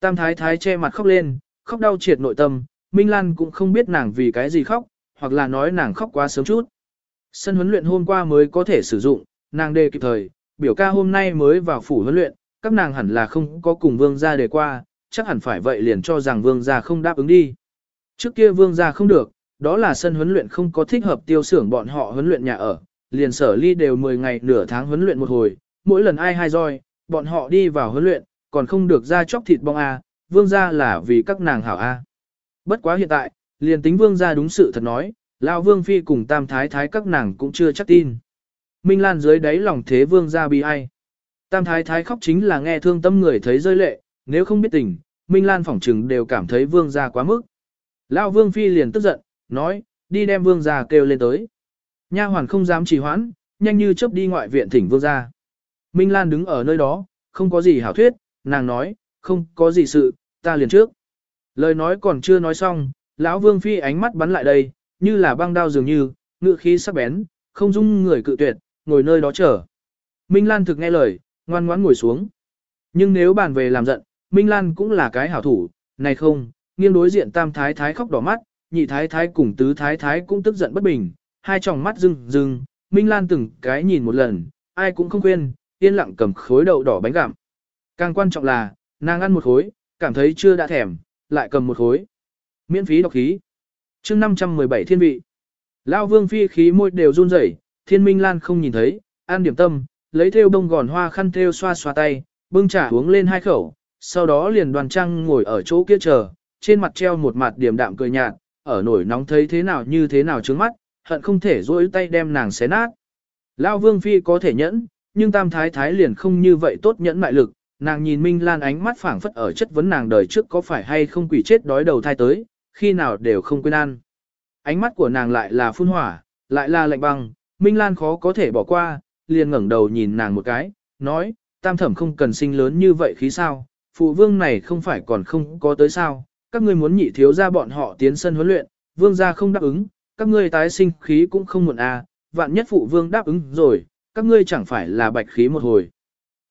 Tam Thái Thái che mặt khóc lên, khóc đau triệt nội tâm, Minh Lan cũng không biết nàng vì cái gì khóc, hoặc là nói nàng khóc quá sớm chút. Sân huấn luyện hôm qua mới có thể sử dụng, nàng đề kịp thời, biểu ca hôm nay mới vào phủ huấn luyện, các nàng hẳn là không có cùng vương gia đề qua, chắc hẳn phải vậy liền cho rằng vương gia không đáp ứng đi. Trước kia vương gia không được, đó là sân huấn luyện không có thích hợp tiêu xưởng bọn họ huấn luyện nhà ở, liền sở ly đều 10 ngày nửa tháng huấn luyện một hồi, mỗi lần ai hai roi, bọn họ đi vào huấn luyện, còn không được ra chóc thịt bong A, vương gia là vì các nàng hảo A. Bất quá hiện tại, liền tính vương gia đúng sự thật nói, lão vương phi cùng tam thái thái các nàng cũng chưa chắc tin. Minh Lan dưới đáy lòng thế vương gia bi ai. Tam thái thái khóc chính là nghe thương tâm người thấy rơi lệ, nếu không biết tình, Minh Lan phỏng trừng đều cảm thấy vương gia quá mức. Lão vương phi liền tức giận, nói, đi đem vương gia kêu lên tới. Nha hoàn không dám trì hoãn, nhanh như chớp đi ngoại viện thỉnh vương gia. Minh Lan đứng ở nơi đó, không có gì hảo thuyết, nàng nói, không có gì sự, ta liền trước. Lời nói còn chưa nói xong, lão vương phi ánh mắt bắn lại đây, như là băng đao dường như, ngự khí sắc bén, không dung người cự tuyệt, ngồi nơi đó chờ. Minh Lan thực nghe lời, ngoan ngoãn ngồi xuống. Nhưng nếu bàn về làm giận, Minh Lan cũng là cái hảo thủ, này không, nghiêng đối diện tam thái thái khóc đỏ mắt, nhị thái thái cùng tứ thái thái cũng tức giận bất bình, hai tròng mắt rưng rưng, Minh Lan từng cái nhìn một lần, ai cũng không quên, yên lặng cầm khối đậu đỏ bánh gặm. Càng quan trọng là, nàng ăn một khối, cảm thấy chưa đã thèm, lại cầm một khối. Miễn phí đọc khí. chương 517 thiên vị. Lao vương phi khí môi đều run rẩy, thiên minh lan không nhìn thấy, ăn điểm tâm, lấy theo bông gòn hoa khăn theo xoa xoa tay, bưng trả uống lên hai khẩu, sau đó liền đoàn trăng ngồi ở chỗ kia chờ, trên mặt treo một mặt điểm đạm cười nhạt, ở nổi nóng thấy thế nào như thế nào trước mắt, hận không thể dỗi tay đem nàng xé nát. Lao vương phi có thể nhẫn, nhưng tam thái thái liền không như vậy tốt nhẫn mại lực, nàng nhìn Minh Lan ánh mắt phảng phất ở chất vấn nàng đời trước có phải hay không quỷ chết đói đầu thai tới, khi nào đều không quên ăn. Ánh mắt của nàng lại là phun hỏa, lại là lạnh băng, Minh Lan khó có thể bỏ qua, liền ngẩng đầu nhìn nàng một cái, nói, tam thẩm không cần sinh lớn như vậy khí sao, phụ vương này không phải còn không có tới sao, các ngươi muốn nhị thiếu ra bọn họ tiến sân huấn luyện, vương gia không đáp ứng, các ngươi tái sinh khí cũng không muộn à, vạn nhất phụ vương đáp ứng rồi, các ngươi chẳng phải là bạch khí một hồi.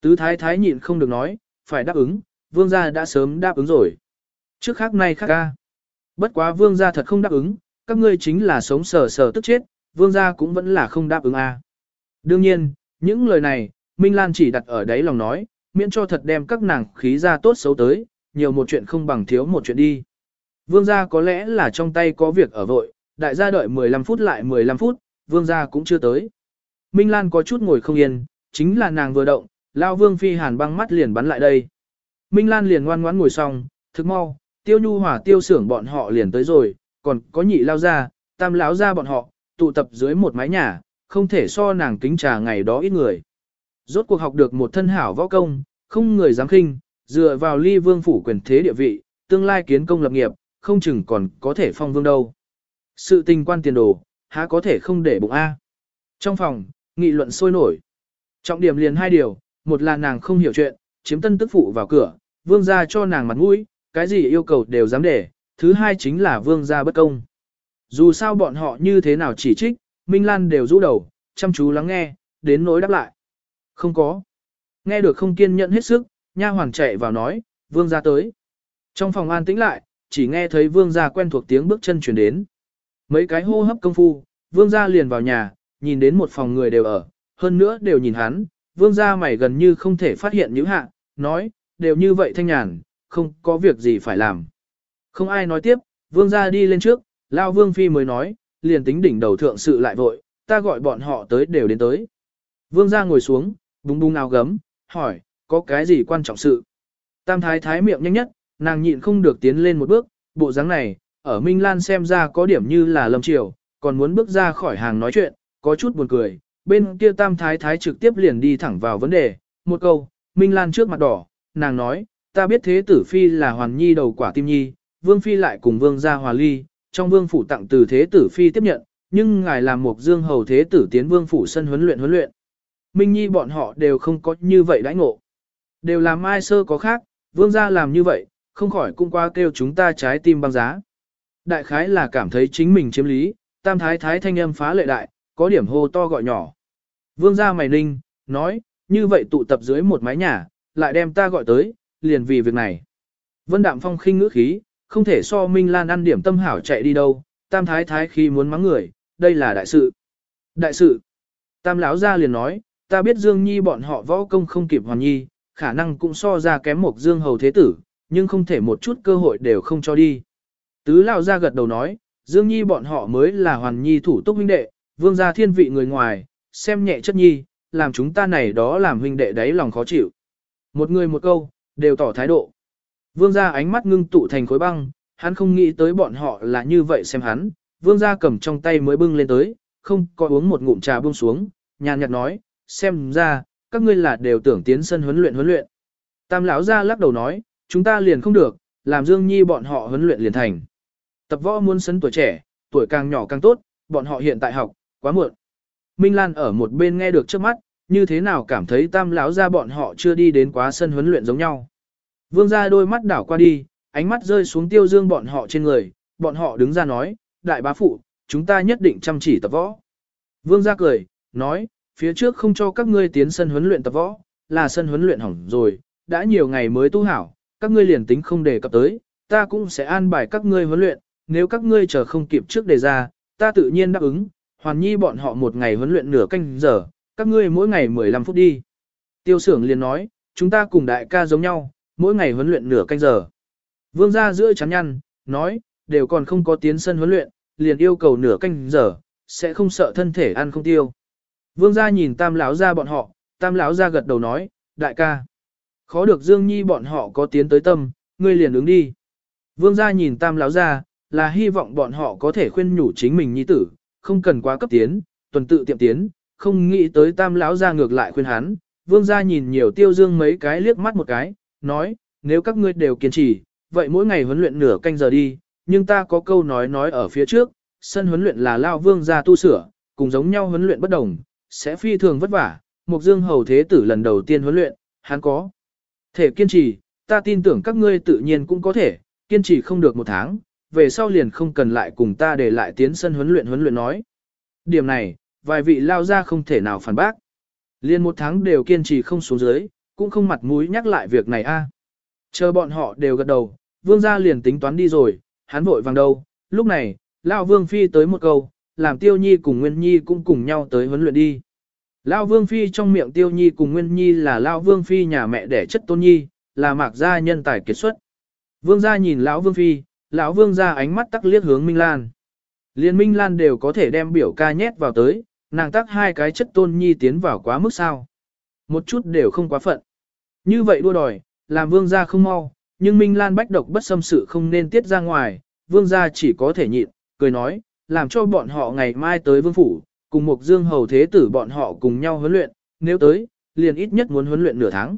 Tứ thái thái nhịn không được nói, phải đáp ứng, vương gia đã sớm đáp ứng rồi. Trước khác nay khác ca. Bất quá vương gia thật không đáp ứng, các ngươi chính là sống sờ sờ tức chết, vương gia cũng vẫn là không đáp ứng a. Đương nhiên, những lời này, Minh Lan chỉ đặt ở đấy lòng nói, miễn cho thật đem các nàng khí ra tốt xấu tới, nhiều một chuyện không bằng thiếu một chuyện đi. Vương gia có lẽ là trong tay có việc ở vội, đại gia đợi 15 phút lại 15 phút, vương gia cũng chưa tới. Minh Lan có chút ngồi không yên, chính là nàng vừa động, Lao Vương Phi Hàn băng mắt liền bắn lại đây. Minh Lan liền ngoan ngoãn ngồi xong, thực mau, tiêu nhu hỏa tiêu xưởng bọn họ liền tới rồi, còn có nhị lao ra, tam lão ra bọn họ, tụ tập dưới một mái nhà, không thể so nàng kính trà ngày đó ít người. Rốt cuộc học được một thân hảo võ công, không người dám khinh, dựa vào ly vương phủ quyền thế địa vị, tương lai kiến công lập nghiệp, không chừng còn có thể phong vương đâu. Sự tình quan tiền đồ, há có thể không để bụng A. Trong phòng, nghị luận sôi nổi. Trọng điểm liền hai điều, một là nàng không hiểu chuyện, chiếm tân tức phụ vào cửa, vương gia cho nàng mặt mũi, cái gì yêu cầu đều dám để, thứ hai chính là vương gia bất công. Dù sao bọn họ như thế nào chỉ trích, Minh Lan đều rũ đầu, chăm chú lắng nghe, đến nỗi đáp lại. Không có. Nghe được không kiên nhẫn hết sức, nha hoàng chạy vào nói, vương gia tới. Trong phòng an tĩnh lại, chỉ nghe thấy vương gia quen thuộc tiếng bước chân chuyển đến. Mấy cái hô hấp công phu, vương gia liền vào nhà, nhìn đến một phòng người đều ở, hơn nữa đều nhìn hắn, vương gia mày gần như không thể phát hiện những hạ, nói, đều như vậy thanh nhàn, không có việc gì phải làm. Không ai nói tiếp, vương gia đi lên trước, lao vương phi mới nói, liền tính đỉnh đầu thượng sự lại vội, ta gọi bọn họ tới đều đến tới. Vương gia ngồi xuống, búng búng áo gấm, hỏi, có cái gì quan trọng sự? Tam thái thái miệng nhanh nhất, nàng nhịn không được tiến lên một bước, bộ dáng này, ở Minh Lan xem ra có điểm như là lâm triều, còn muốn bước ra khỏi hàng nói chuyện, có chút buồn cười. Bên kia tam thái thái trực tiếp liền đi thẳng vào vấn đề, một câu, Minh Lan trước mặt đỏ, nàng nói, ta biết thế tử phi là hoàn nhi đầu quả tim nhi, vương phi lại cùng vương gia hòa ly, trong vương phủ tặng từ thế tử phi tiếp nhận, nhưng ngài làm một dương hầu thế tử tiến vương phủ sân huấn luyện huấn luyện. Minh nhi bọn họ đều không có như vậy đãi ngộ. Đều làm ai sơ có khác, vương gia làm như vậy, không khỏi cũng qua kêu chúng ta trái tim băng giá. Đại khái là cảm thấy chính mình chiếm lý, tam thái thái thanh âm phá lệ đại, có điểm hô to gọi nhỏ. Vương gia mày ninh, nói, như vậy tụ tập dưới một mái nhà, lại đem ta gọi tới, liền vì việc này. Vân Đạm Phong khinh ngữ khí, không thể so Minh Lan ăn điểm tâm hảo chạy đi đâu, tam thái thái khi muốn mắng người, đây là đại sự. Đại sự. Tam lão gia liền nói, ta biết Dương Nhi bọn họ võ công không kịp Hoàn Nhi, khả năng cũng so ra kém một Dương hầu thế tử, nhưng không thể một chút cơ hội đều không cho đi. Tứ lao ra gật đầu nói, Dương Nhi bọn họ mới là Hoàn Nhi thủ túc huynh đệ, vương gia thiên vị người ngoài, xem nhẹ chất nhi, làm chúng ta này đó làm huynh đệ đấy lòng khó chịu. Một người một câu, đều tỏ thái độ. Vương gia ánh mắt ngưng tụ thành khối băng, hắn không nghĩ tới bọn họ là như vậy xem hắn, vương gia cầm trong tay mới bưng lên tới, không có uống một ngụm trà buông xuống, nhàn nhạt nói, xem ra, các ngươi là đều tưởng tiến sân huấn luyện huấn luyện. Tam lão gia lắc đầu nói, chúng ta liền không được, làm Dương Nhi bọn họ huấn luyện liền thành. Tập võ muốn sân tuổi trẻ, tuổi càng nhỏ càng tốt, bọn họ hiện tại học, quá muộn. Minh Lan ở một bên nghe được trước mắt, như thế nào cảm thấy tam lão gia bọn họ chưa đi đến quá sân huấn luyện giống nhau. Vương gia đôi mắt đảo qua đi, ánh mắt rơi xuống tiêu dương bọn họ trên người, bọn họ đứng ra nói, đại bá phụ, chúng ta nhất định chăm chỉ tập võ. Vương gia cười, nói, phía trước không cho các ngươi tiến sân huấn luyện tập võ, là sân huấn luyện hỏng rồi, đã nhiều ngày mới tu hảo, các ngươi liền tính không đề cập tới, ta cũng sẽ an bài các ngươi huấn luyện, nếu các ngươi chờ không kịp trước đề ra, ta tự nhiên đáp ứng, hoàn nhi bọn họ một ngày huấn luyện nửa canh giờ, các ngươi mỗi ngày 15 phút đi. Tiêu sưởng liền nói, chúng ta cùng đại ca giống nhau, mỗi ngày huấn luyện nửa canh giờ. Vương gia giữa chán nhăn, nói, đều còn không có tiến sân huấn luyện, liền yêu cầu nửa canh giờ, sẽ không sợ thân thể ăn không tiêu. Vương gia nhìn tam lão gia bọn họ, tam lão gia gật đầu nói, đại ca. Khó được Dương Nhi bọn họ có tiến tới tâm, ngươi liền ứng đi. Vương gia nhìn tam lão gia, là hy vọng bọn họ có thể khuyên nhủ chính mình nhi tử, không cần quá cấp tiến, tuần tự tiệm tiến, không nghĩ tới tam lão gia ngược lại khuyên hắn. Vương gia nhìn nhiều tiêu dương mấy cái liếc mắt một cái, nói, nếu các ngươi đều kiên trì, vậy mỗi ngày huấn luyện nửa canh giờ đi, nhưng ta có câu nói nói ở phía trước, sân huấn luyện là lao vương gia tu sửa, cùng giống nhau huấn luyện bất đồng, sẽ phi thường vất vả. Mục Dương hầu thế tử lần đầu tiên huấn luyện, hắn có thể kiên trì, ta tin tưởng các ngươi tự nhiên cũng có thể, kiên trì không được một tháng, về sau liền không cần lại cùng ta để lại tiến sân huấn luyện huấn luyện nói. Điểm này, vài vị lao ra không thể nào phản bác. Liên một tháng đều kiên trì không xuống dưới, cũng không mặt mũi nhắc lại việc này a. Chờ bọn họ đều gật đầu, vương gia liền tính toán đi rồi, hắn vội vàng đâu. Lúc này, lao Vương Phi tới một câu, làm Tiêu Nhi cùng Nguyên Nhi cũng cùng nhau tới huấn luyện đi. Lão Vương Phi trong miệng Tiêu Nhi cùng Nguyên Nhi là Lão Vương Phi nhà mẹ đẻ chất tôn nhi, là mạc gia nhân tài kiệt xuất. Vương gia nhìn Lão Vương Phi, Lão Vương gia ánh mắt tắc liếc hướng Minh Lan. Liên Minh Lan đều có thể đem biểu ca nhét vào tới, nàng tắc hai cái chất tôn nhi tiến vào quá mức sao. Một chút đều không quá phận. Như vậy đua đòi, làm vương gia không mau, nhưng Minh Lan bách độc bất xâm sự không nên tiết ra ngoài, vương gia chỉ có thể nhịn, cười nói, làm cho bọn họ ngày mai tới vương phủ, cùng mục dương hầu thế tử bọn họ cùng nhau huấn luyện, nếu tới, liền ít nhất muốn huấn luyện nửa tháng.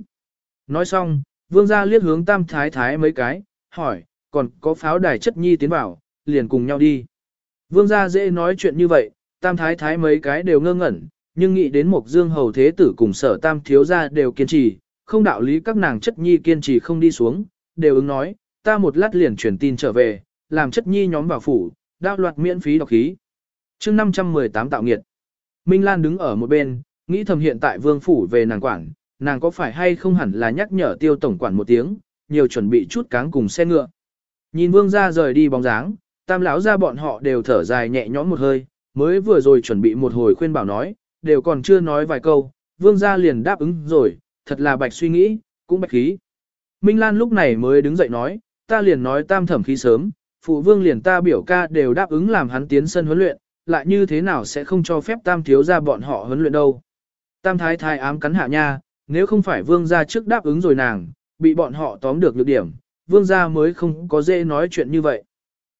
Nói xong, vương gia liếc hướng tam thái thái mấy cái, hỏi, còn có pháo đài chất nhi tiến vào, liền cùng nhau đi. Vương gia dễ nói chuyện như vậy, tam thái thái mấy cái đều ngơ ngẩn, nhưng nghĩ đến mục dương hầu thế tử cùng sở tam thiếu gia đều kiên trì, không đạo lý các nàng chất nhi kiên trì không đi xuống, đều ứng nói, ta một lát liền truyền tin trở về, làm chất nhi nhóm vào phủ, đao loạt miễn phí đọc khí. chương 518 tạo nghiệt. Minh Lan đứng ở một bên, nghĩ thầm hiện tại vương phủ về nàng quản, nàng có phải hay không hẳn là nhắc nhở tiêu tổng quản một tiếng, nhiều chuẩn bị chút cáng cùng xe ngựa. Nhìn vương gia rời đi bóng dáng, tam lão ra bọn họ đều thở dài nhẹ nhõm một hơi, mới vừa rồi chuẩn bị một hồi khuyên bảo nói, đều còn chưa nói vài câu, vương gia liền đáp ứng rồi, thật là bạch suy nghĩ, cũng bạch khí. Minh Lan lúc này mới đứng dậy nói, ta liền nói tam thẩm khí sớm, phụ vương liền ta biểu ca đều đáp ứng làm hắn tiến sân huấn luyện, lại như thế nào sẽ không cho phép tam thiếu ra bọn họ huấn luyện đâu. Tam thái thái ám cắn hạ nha, nếu không phải vương gia trước đáp ứng rồi nàng, bị bọn họ tóm được nhược điểm, vương gia mới không có dễ nói chuyện như vậy.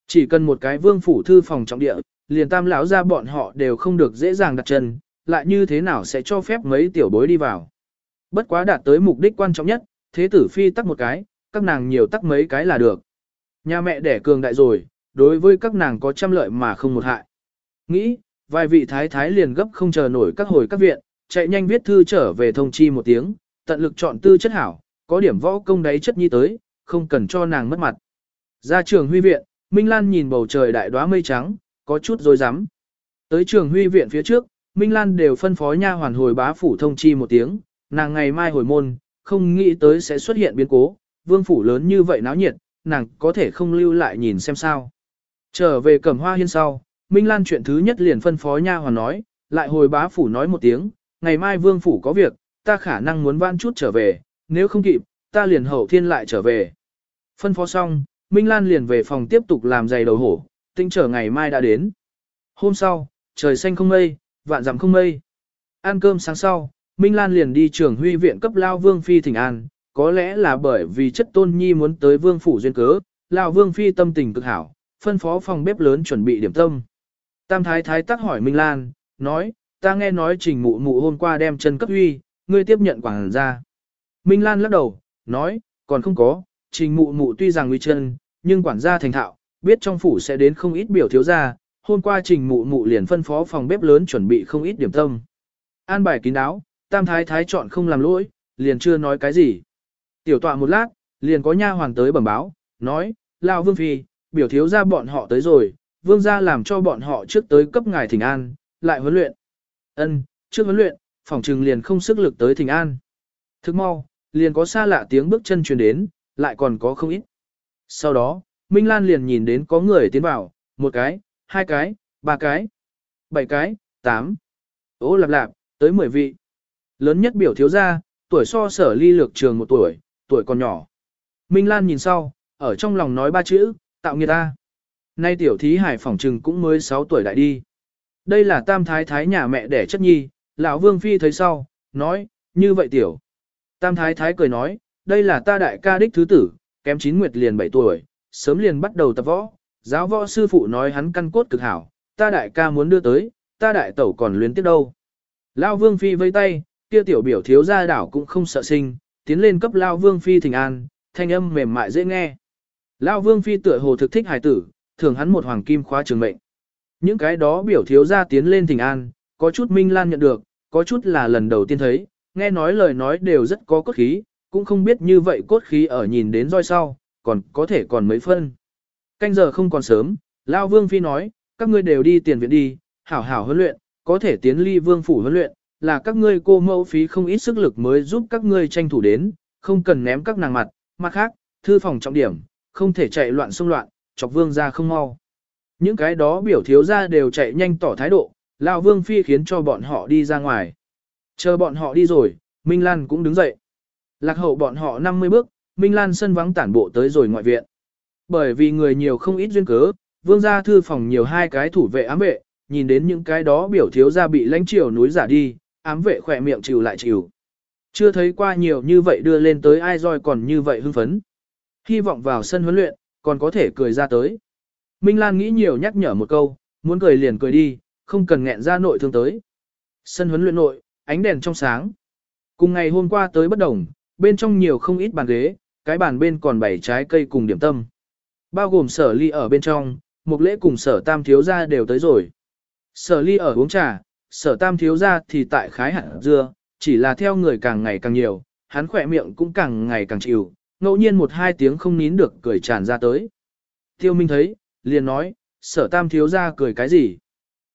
Chỉ cần một cái vương phủ thư phòng trọng địa, liền tam lão ra bọn họ đều không được dễ dàng đặt chân, lại như thế nào sẽ cho phép mấy tiểu bối đi vào. Bất quá đạt tới mục đích quan trọng nhất, thế tử phi tắc một cái, các nàng nhiều tắc mấy cái là được. Nhà mẹ đẻ cường đại rồi, đối với các nàng có trăm lợi mà không một hại. Nghĩ, vài vị thái thái liền gấp không chờ nổi các hồi các viện, chạy nhanh viết thư trở về thông chi một tiếng, tận lực chọn tư chất hảo, có điểm võ công đáy chất nhi tới, không cần cho nàng mất mặt. Ra trường huy viện, Minh Lan nhìn bầu trời đại đóa mây trắng, có chút dối rắm Tới trường huy viện phía trước, Minh Lan đều phân phó nha hoàn hồi bá phủ thông chi một tiếng, nàng ngày mai hồi môn, không nghĩ tới sẽ xuất hiện biến cố, vương phủ lớn như vậy náo nhiệt, nàng có thể không lưu lại nhìn xem sao. Trở về cẩm hoa hiên sau, Minh Lan chuyện thứ nhất liền phân phó nha hoàn nói, lại hồi bá phủ nói một tiếng, ngày mai vương phủ có việc, ta khả năng muốn van chút trở về, nếu không kịp, ta liền hậu thiên lại trở về. Phân phó xong, Minh Lan liền về phòng tiếp tục làm giày đầu hổ, tinh trở ngày mai đã đến. Hôm sau, trời xanh không mây, vạn dặm không mây. Ăn cơm sáng sau, Minh Lan liền đi trường huy viện cấp Lao Vương Phi thỉnh an, có lẽ là bởi vì chất tôn nhi muốn tới Vương Phủ duyên cớ, lão Vương Phi tâm tình cực hảo, phân phó phòng bếp lớn chuẩn bị điểm tâm. Tam Thái Thái tắc hỏi Minh Lan, nói, ta nghe nói trình mụ mụ hôm qua đem chân cấp huy, ngươi tiếp nhận quảng ra. Minh Lan lắc đầu, nói, còn không có, trình mụ mụ tuy rằng nguy chân, nhưng quản gia thành thạo, biết trong phủ sẽ đến không ít biểu thiếu gia, hôm qua trình mụ mụ liền phân phó phòng bếp lớn chuẩn bị không ít điểm tâm. An bài kín đáo, tam thái thái chọn không làm lỗi, liền chưa nói cái gì. Tiểu tọa một lát, liền có nha hoàng tới bẩm báo, nói, lao vương phi, biểu thiếu gia bọn họ tới rồi, vương gia làm cho bọn họ trước tới cấp ngài thỉnh an, lại huấn luyện. Ân, trước huấn luyện, phòng trừng liền không sức lực tới thỉnh an. Thức mau, liền có xa lạ tiếng bước chân truyền đến, lại còn có không ít. Sau đó, Minh Lan liền nhìn đến có người tiến vào, một cái, hai cái, ba cái, bảy cái, tám. Ô lạp lạp, tới mười vị. Lớn nhất biểu thiếu gia, tuổi so sở ly lược trường một tuổi, tuổi còn nhỏ. Minh Lan nhìn sau, ở trong lòng nói ba chữ, tạo nghiệt ta. Nay tiểu thí hải phỏng trừng cũng mới 6 tuổi đại đi. Đây là tam thái thái nhà mẹ đẻ chất nhi, lão vương phi thấy sau, nói, như vậy tiểu. Tam thái thái cười nói, đây là ta đại ca đích thứ tử, kém chín nguyệt liền 7 tuổi, sớm liền bắt đầu tập võ, giáo võ sư phụ nói hắn căn cốt cực hảo, ta đại ca muốn đưa tới, ta đại tẩu còn luyến tiếp đâu. lão vương phi vây tay, kia tiểu biểu thiếu gia đảo cũng không sợ sinh, tiến lên cấp Lao vương phi thỉnh an, thanh âm mềm mại dễ nghe. Lao vương phi tựa hồ thực thích hài tử, thường hắn một hoàng kim khóa trường mệnh. Những cái đó biểu thiếu gia tiến lên thỉnh an, có chút Minh Lan nhận được, có chút là lần đầu tiên thấy, nghe nói lời nói đều rất có cốt khí, cũng không biết như vậy cốt khí ở nhìn đến roi sau, còn có thể còn mấy phân. Canh giờ không còn sớm, Lao Vương Phi nói, các ngươi đều đi tiền viện đi, hảo hảo huấn luyện, có thể tiến ly vương phủ huấn luyện, là các ngươi cô mẫu phí không ít sức lực mới giúp các ngươi tranh thủ đến, không cần ném các nàng mặt, mặt khác, thư phòng trọng điểm, không thể chạy loạn xung loạn, chọc vương ra không mau. Những cái đó biểu thiếu ra đều chạy nhanh tỏ thái độ, Lão Vương Phi khiến cho bọn họ đi ra ngoài. Chờ bọn họ đi rồi, Minh Lan cũng đứng dậy. Lạc hậu bọn họ 50 bước, Minh Lan sân vắng tản bộ tới rồi ngoại viện. Bởi vì người nhiều không ít duyên cớ, vương gia thư phòng nhiều hai cái thủ vệ ám vệ, nhìn đến những cái đó biểu thiếu gia bị lãnh triều núi giả đi, ám vệ khỏe miệng chịu lại chịu. Chưa thấy qua nhiều như vậy đưa lên tới ai roi còn như vậy hưng phấn. Hy vọng vào sân huấn luyện, còn có thể cười ra tới. Minh Lan nghĩ nhiều nhắc nhở một câu, muốn cười liền cười đi, không cần nghẹn ra nội thương tới. Sân huấn luyện nội, ánh đèn trong sáng. Cùng ngày hôm qua tới bất đồng, bên trong nhiều không ít bàn ghế, cái bàn bên còn bảy trái cây cùng điểm tâm. Bao gồm sở ly ở bên trong, một lễ cùng sở tam thiếu gia đều tới rồi. Sở ly ở uống trà, sở tam thiếu gia thì tại khái hẳn dưa, chỉ là theo người càng ngày càng nhiều, hắn khỏe miệng cũng càng ngày càng chịu, ngẫu nhiên một hai tiếng không nín được cười tràn ra tới. Tiêu Minh thấy, liền nói, sở tam thiếu gia cười cái gì?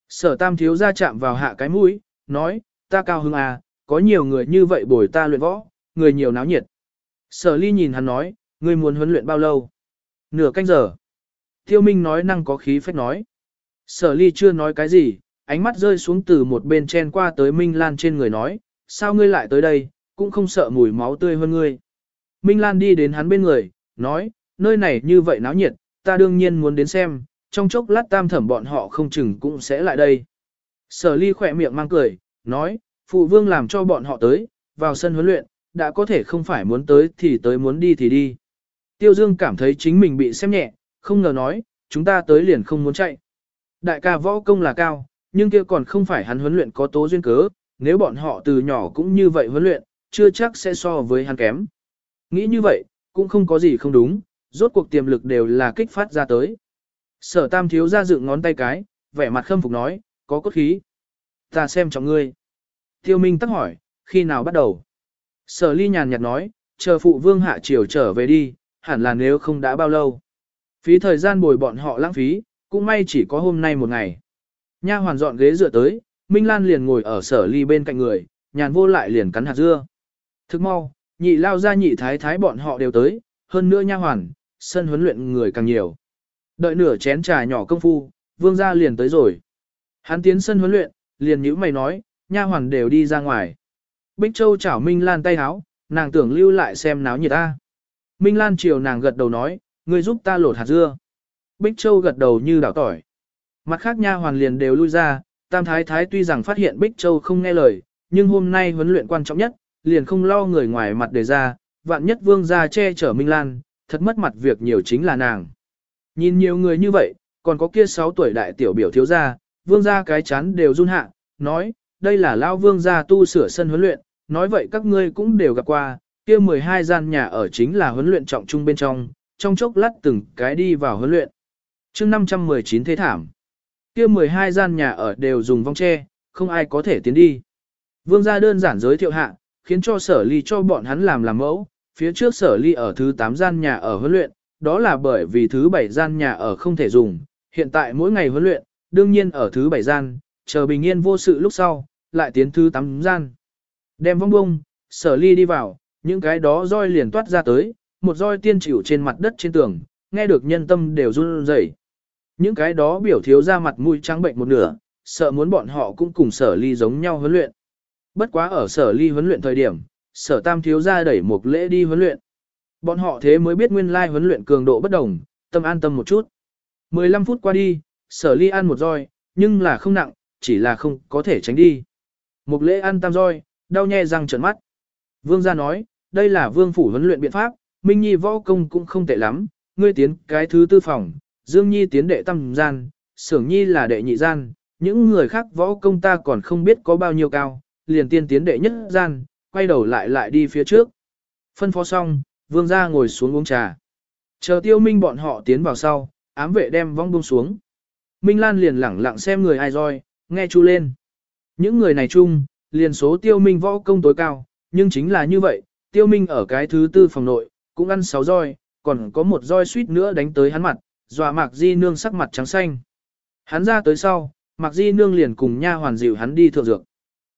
Sở tam thiếu gia chạm vào hạ cái mũi, nói, ta cao hưng à, có nhiều người như vậy bồi ta luyện võ, người nhiều náo nhiệt. Sở ly nhìn hắn nói, ngươi muốn huấn luyện bao lâu? Nửa canh giờ. Tiêu Minh nói năng có khí phách nói. Sở ly chưa nói cái gì, ánh mắt rơi xuống từ một bên chen qua tới Minh Lan trên người nói, sao ngươi lại tới đây, cũng không sợ mùi máu tươi hơn ngươi. Minh Lan đi đến hắn bên người, nói, nơi này như vậy náo nhiệt, ta đương nhiên muốn đến xem, trong chốc lát tam thẩm bọn họ không chừng cũng sẽ lại đây. Sở ly khỏe miệng mang cười, nói, phụ vương làm cho bọn họ tới, vào sân huấn luyện, đã có thể không phải muốn tới thì tới muốn đi thì đi. Tiêu Dương cảm thấy chính mình bị xem nhẹ, không ngờ nói, chúng ta tới liền không muốn chạy. Đại ca võ công là cao, nhưng kia còn không phải hắn huấn luyện có tố duyên cớ, nếu bọn họ từ nhỏ cũng như vậy huấn luyện, chưa chắc sẽ so với hắn kém. Nghĩ như vậy, cũng không có gì không đúng, rốt cuộc tiềm lực đều là kích phát ra tới. Sở tam thiếu ra dựng ngón tay cái, vẻ mặt khâm phục nói, có cốt khí. Ta xem trọng ngươi. Tiêu Minh tắc hỏi, khi nào bắt đầu? Sở ly nhàn nhạt nói, chờ phụ vương hạ triều trở về đi, hẳn là nếu không đã bao lâu. Phí thời gian bồi bọn họ lãng phí, cũng may chỉ có hôm nay một ngày. Nha hoàn dọn ghế dựa tới, Minh Lan liền ngồi ở sở ly bên cạnh người, nhàn vô lại liền cắn hạt dưa. Thức mau, nhị lao ra nhị thái thái bọn họ đều tới, hơn nữa nha hoàn, sân huấn luyện người càng nhiều. Đợi nửa chén trà nhỏ công phu, vương gia liền tới rồi. Hắn tiến sân huấn luyện, liền nhíu mày nói, nha hoàn đều đi ra ngoài. Bích Châu chảo Minh Lan tay háo, nàng tưởng lưu lại xem náo nhiệt ta. Minh Lan chiều nàng gật đầu nói, ngươi giúp ta lột hạt dưa. Bích Châu gật đầu như đảo tỏi. Mặt khác nha hoàn liền đều lui ra, Tam Thái Thái tuy rằng phát hiện Bích Châu không nghe lời, nhưng hôm nay huấn luyện quan trọng nhất, liền không lo người ngoài mặt để ra, vạn nhất vương gia che chở Minh Lan, thật mất mặt việc nhiều chính là nàng. Nhìn nhiều người như vậy, còn có kia 6 tuổi đại tiểu biểu thiếu gia, vương gia cái chán đều run hạ, nói, đây là lao vương gia tu sửa sân huấn luyện, nói vậy các ngươi cũng đều gặp qua, kia 12 gian nhà ở chính là huấn luyện trọng trung bên trong, trong chốc lát từng cái đi vào huấn luyện. chương 519 thế thảm, kia 12 gian nhà ở đều dùng vong tre, không ai có thể tiến đi. Vương gia đơn giản giới thiệu hạ, khiến cho sở ly cho bọn hắn làm làm mẫu, phía trước sở ly ở thứ 8 gian nhà ở huấn luyện, đó là bởi vì thứ 7 gian nhà ở không thể dùng, hiện tại mỗi ngày huấn luyện, đương nhiên ở thứ 7 gian, chờ bình yên vô sự lúc sau, lại tiến thứ 8 gian. Đem vong bông, sở ly đi vào, những cái đó roi liền toát ra tới, một roi tiên chịu trên mặt đất trên tường, nghe được nhân tâm đều run rẩy. Những cái đó biểu thiếu ra mặt mũi trắng bệnh một nửa, sợ muốn bọn họ cũng cùng sở ly giống nhau huấn luyện. Bất quá ở sở ly huấn luyện thời điểm, sở tam thiếu ra đẩy một lễ đi huấn luyện. Bọn họ thế mới biết nguyên lai huấn luyện cường độ bất đồng, tâm an tâm một chút. 15 phút qua đi, sở ly ăn một roi, nhưng là không nặng, chỉ là không có thể tránh đi. Một lễ ăn tam roi, đau nhè răng trợn mắt. Vương gia nói, đây là vương phủ huấn luyện biện pháp, Minh Nhi võ công cũng không tệ lắm, ngươi tiến cái thứ tư phòng, Dương Nhi tiến đệ tam gian, Sưởng Nhi là đệ nhị gian, những người khác võ công ta còn không biết có bao nhiêu cao, liền tiên tiến đệ nhất gian, quay đầu lại lại đi phía trước. Phân phó xong, vương gia ngồi xuống uống trà. Chờ tiêu minh bọn họ tiến vào sau, ám vệ đem vong buông xuống. Minh Lan liền lẳng lặng xem người ai roi, nghe chu lên. Những người này chung, liền số tiêu minh võ công tối cao, nhưng chính là như vậy, tiêu minh ở cái thứ tư phòng nội, cũng ăn sáu roi, còn có một roi suýt nữa đánh tới hắn mặt, dọa mạc di nương sắc mặt trắng xanh. Hắn ra tới sau, mạc di nương liền cùng nha hoàn dịu hắn đi thượng dược.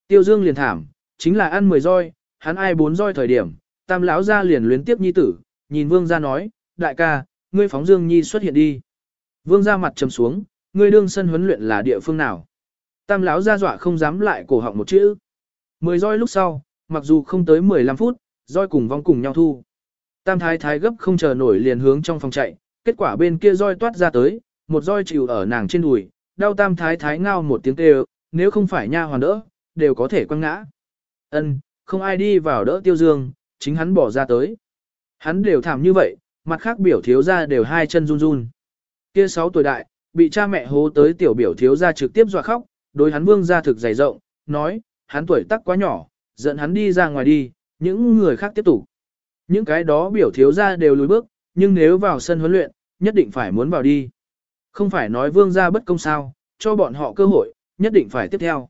Tiêu dương liền thảm, chính là ăn 10 roi, hắn ai bốn roi thời điểm, tam lão ra liền luyến tiếp nhi tử, nhìn vương ra nói, đại ca, ngươi phóng dương nhi xuất hiện đi. Vương ra mặt trầm xuống, ngươi đương sân huấn luyện là địa phương nào. Tam lão ra dọa không dám lại cổ họng một chữ. Mười roi lúc sau, mặc dù không tới 15 phút, roi cùng vong cùng nhau thu. Tam thái thái gấp không chờ nổi liền hướng trong phòng chạy, kết quả bên kia roi toát ra tới, một roi chịu ở nàng trên đùi, đau tam thái thái ngao một tiếng kêu, nếu không phải nha hoàn đỡ, đều có thể quăng ngã. Ân, không ai đi vào đỡ tiêu dương, chính hắn bỏ ra tới. Hắn đều thảm như vậy, mặt khác biểu thiếu ra đều hai chân run run. Kia 6 tuổi đại, bị cha mẹ hố tới tiểu biểu thiếu ra trực tiếp dọa khóc, đối hắn vương ra thực dày rộng, nói, hắn tuổi tác quá nhỏ, dẫn hắn đi ra ngoài đi, những người khác tiếp tục. Những cái đó biểu thiếu ra đều lùi bước, nhưng nếu vào sân huấn luyện, nhất định phải muốn vào đi. Không phải nói vương gia bất công sao, cho bọn họ cơ hội, nhất định phải tiếp theo.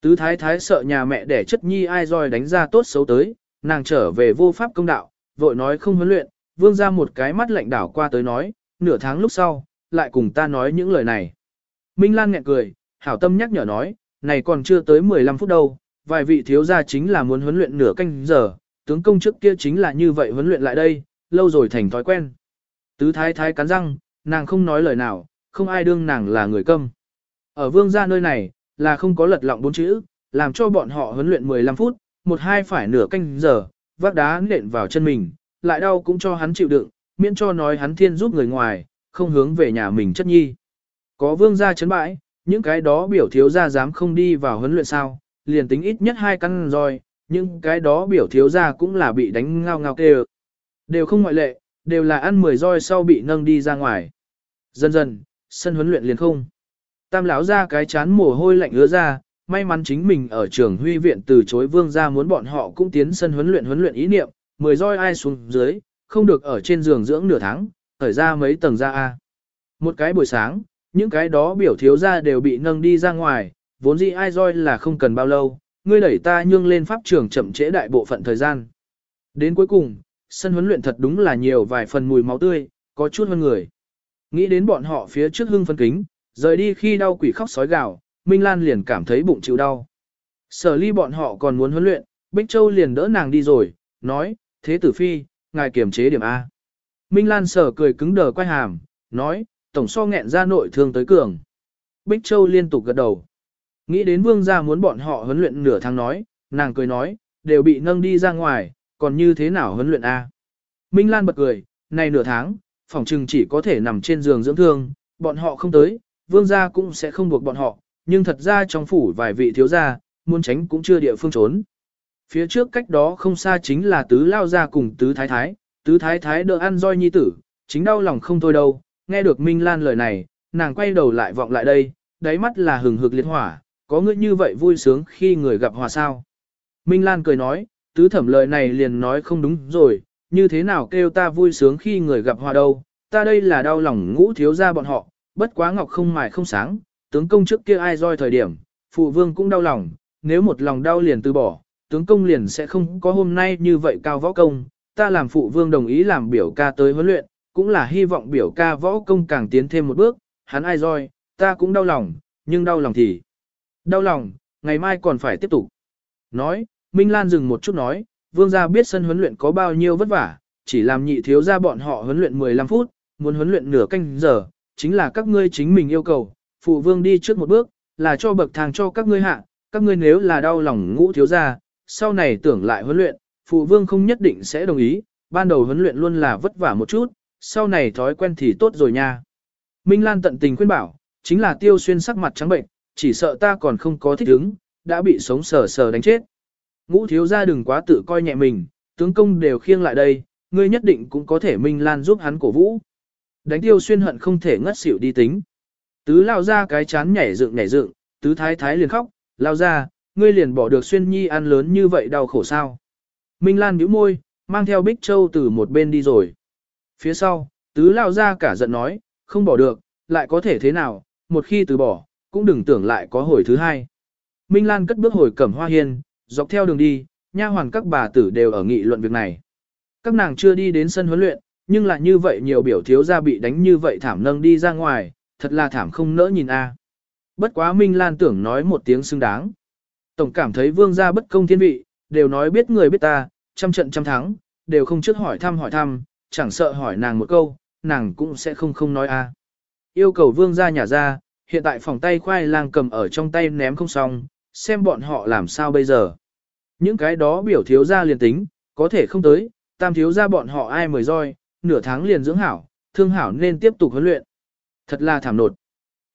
Tứ thái thái sợ nhà mẹ để chất nhi ai roi đánh ra tốt xấu tới, nàng trở về vô pháp công đạo, vội nói không huấn luyện, vương ra một cái mắt lạnh đảo qua tới nói, nửa tháng lúc sau, lại cùng ta nói những lời này. Minh Lan nghẹn cười, hảo tâm nhắc nhở nói, này còn chưa tới 15 phút đâu, vài vị thiếu gia chính là muốn huấn luyện nửa canh giờ, tướng công trước kia chính là như vậy huấn luyện lại đây, lâu rồi thành thói quen. Tứ thái thái cắn răng, nàng không nói lời nào, không ai đương nàng là người câm. Ở vương gia nơi này, là không có lật lọng bốn chữ, làm cho bọn họ huấn luyện 15 phút, một hai phải nửa canh giờ, vác đá nện vào chân mình, lại đau cũng cho hắn chịu đựng, miễn cho nói hắn thiên giúp người ngoài, không hướng về nhà mình chất nhi. Có vương gia chấn bãi, những cái đó biểu thiếu gia dám không đi vào huấn luyện sao, liền tính ít nhất hai căn roi, những cái đó biểu thiếu gia cũng là bị đánh ngao ngao kêu. Đều không ngoại lệ, đều là ăn 10 roi sau bị nâng đi ra ngoài. Dần dần, sân huấn luyện liền không. Tam lão ra cái chán mồ hôi lạnh ứa ra, may mắn chính mình ở trường huy viện từ chối vương gia muốn bọn họ cũng tiến sân huấn luyện huấn luyện ý niệm, 10 roi ai xuống dưới, không được ở trên giường dưỡng nửa tháng, khởi ra mấy tầng ra A. Một cái buổi sáng, những cái đó biểu thiếu ra đều bị nâng đi ra ngoài, vốn dĩ ai roi là không cần bao lâu, ngươi đẩy ta nhương lên pháp trường chậm trễ đại bộ phận thời gian. Đến cuối cùng, sân huấn luyện thật đúng là nhiều vài phần mùi máu tươi, có chút hơn người. Nghĩ đến bọn họ phía trước hưng phân kính, rời đi khi đau quỷ khóc sói gào, Minh Lan liền cảm thấy bụng chịu đau. Sở ly bọn họ còn muốn huấn luyện, Bích Châu liền đỡ nàng đi rồi, nói, thế tử phi, ngài kiềm chế điểm A. Minh Lan sở cười cứng đờ quay hàm, nói, tổng so nghẹn ra nội thương tới cường. Bích Châu liên tục gật đầu. Nghĩ đến vương gia muốn bọn họ huấn luyện nửa tháng nói, nàng cười nói, đều bị nâng đi ra ngoài, còn như thế nào huấn luyện A. Minh Lan bật cười, này nửa tháng, phòng trừng chỉ có thể nằm trên giường dưỡng thương, bọn họ không tới, vương gia cũng sẽ không buộc bọn họ, nhưng thật ra trong phủ vài vị thiếu gia, muốn tránh cũng chưa địa phương trốn. Phía trước cách đó không xa chính là tứ lao gia cùng tứ thái thái, tứ thái thái đỡ ăn roi nhi tử, chính đau lòng không thôi đâu, nghe được Minh Lan lời này, nàng quay đầu lại vọng lại đây, đáy mắt là hừng hực liệt hỏa, có ngươi như vậy vui sướng khi người gặp hòa sao. Minh Lan cười nói, tứ thẩm lời này liền nói không đúng rồi, như thế nào kêu ta vui sướng khi người gặp hòa đâu, ta đây là đau lòng ngũ thiếu ra bọn họ, bất quá ngọc không mài không sáng, tướng công trước kia ai roi thời điểm, phụ vương cũng đau lòng, nếu một lòng đau liền từ bỏ, tướng công liền sẽ không có hôm nay như vậy cao võ công, ta làm phụ vương đồng ý làm biểu ca tới huấn luyện, cũng là hy vọng biểu ca võ công càng tiến thêm một bước, hắn ai roi, ta cũng đau lòng, nhưng đau lòng thì đau lòng, ngày mai còn phải tiếp tục. Nói, Minh Lan dừng một chút nói, vương gia biết sân huấn luyện có bao nhiêu vất vả, chỉ làm nhị thiếu ra bọn họ huấn luyện 15 phút, muốn huấn luyện nửa canh giờ, chính là các ngươi chính mình yêu cầu, phụ vương đi trước một bước, là cho bậc thang cho các ngươi hạ, các ngươi nếu là đau lòng ngũ thiếu ra, sau này tưởng lại huấn luyện, phụ vương không nhất định sẽ đồng ý, ban đầu huấn luyện luôn là vất vả một chút, sau này thói quen thì tốt rồi nha. Minh Lan tận tình khuyên bảo, chính là tiêu xuyên sắc mặt trắng bệnh, chỉ sợ ta còn không có thích ứng, đã bị sống sờ sờ đánh chết. Ngũ thiếu ra đừng quá tự coi nhẹ mình, tướng công đều khiêng lại đây, ngươi nhất định cũng có thể Minh Lan giúp hắn cổ vũ. Đánh tiêu xuyên hận không thể ngất xỉu đi tính. Tứ lao ra cái chán nhảy dựng nhảy dựng, tứ thái thái liền khóc, lao ra, ngươi liền bỏ được xuyên nhi ăn lớn như vậy đau khổ sao. Minh Lan nhíu môi, mang theo Bích Châu từ một bên đi rồi. Phía sau, tứ lao ra cả giận nói, không bỏ được, lại có thể thế nào, một khi từ bỏ, cũng đừng tưởng lại có hồi thứ hai. Minh Lan cất bước hồi cẩm hoa hiên, dọc theo đường đi, nha hoàn các bà tử đều ở nghị luận việc này. Các nàng chưa đi đến sân huấn luyện, nhưng lại như vậy nhiều biểu thiếu gia bị đánh như vậy thảm nâng đi ra ngoài, thật là thảm không nỡ nhìn a. Bất quá Minh Lan tưởng nói một tiếng xứng đáng. Tổng cảm thấy vương gia bất công thiên vị, đều nói biết người biết ta, trăm trận trăm thắng, đều không trước hỏi thăm hỏi thăm, chẳng sợ hỏi nàng một câu, nàng cũng sẽ không không nói a. Yêu cầu vương gia nhà ra, hiện tại phòng tay khoai lang cầm ở trong tay ném không xong, xem bọn họ làm sao bây giờ. Những cái đó biểu thiếu gia liền tính, có thể không tới, tam thiếu gia bọn họ ai mời roi, nửa tháng liền dưỡng hảo, thương hảo nên tiếp tục huấn luyện. Thật là thảm nột.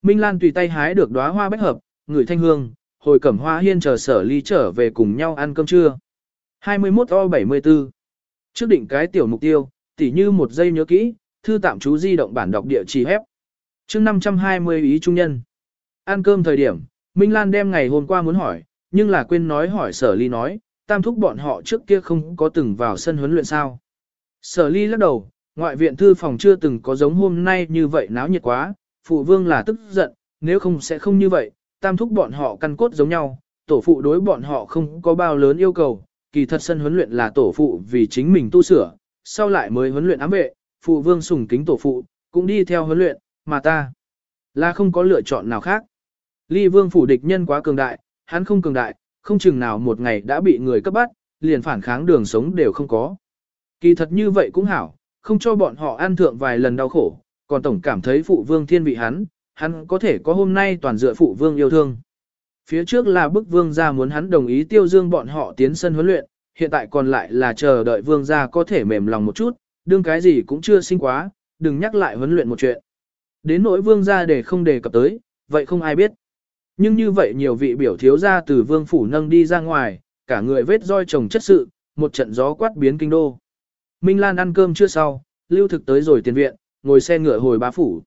Minh Lan tùy tay hái được đóa hoa bách hợp, người thanh hương, hồi cẩm hoa hiên chờ sở ly trở về cùng nhau ăn cơm trưa. 21 o 74 Trước định cái tiểu mục tiêu, tỉ như một giây nhớ kỹ, thư tạm chú di động bản đọc địa chỉ hép. chương 520 ý trung nhân. Ăn cơm thời điểm, Minh Lan đem ngày hôm qua muốn hỏi, nhưng là quên nói hỏi sở ly nói, tam thúc bọn họ trước kia không có từng vào sân huấn luyện sao. Sở ly lắc đầu, ngoại viện thư phòng chưa từng có giống hôm nay như vậy náo nhiệt quá, phụ vương là tức giận, nếu không sẽ không như vậy, tam thúc bọn họ căn cốt giống nhau, tổ phụ đối bọn họ không có bao lớn yêu cầu, kỳ thật sân huấn luyện là tổ phụ vì chính mình tu sửa, sau lại mới huấn luyện ám vệ, phụ vương sùng kính tổ phụ, cũng đi theo huấn luyện, mà ta là không có lựa chọn nào khác. Ly vương phủ địch nhân quá cường đại, hắn không cường đại, không chừng nào một ngày đã bị người cấp bắt, liền phản kháng đường sống đều không có. Kỳ thật như vậy cũng hảo, không cho bọn họ ăn thượng vài lần đau khổ, còn tổng cảm thấy phụ vương thiên vị hắn, hắn có thể có hôm nay toàn dựa phụ vương yêu thương. Phía trước là bức vương gia muốn hắn đồng ý tiêu dương bọn họ tiến sân huấn luyện, hiện tại còn lại là chờ đợi vương gia có thể mềm lòng một chút, đương cái gì cũng chưa sinh quá, đừng nhắc lại huấn luyện một chuyện. Đến nỗi vương gia để không đề cập tới, vậy không ai biết. Nhưng như vậy nhiều vị biểu thiếu gia từ vương phủ nâng đi ra ngoài, cả người vết roi chồng chất sự, một trận gió quát biến kinh đô. Minh Lan ăn cơm chưa sau, lưu thực tới rồi tiền viện, ngồi xe ngựa hồi bá phủ.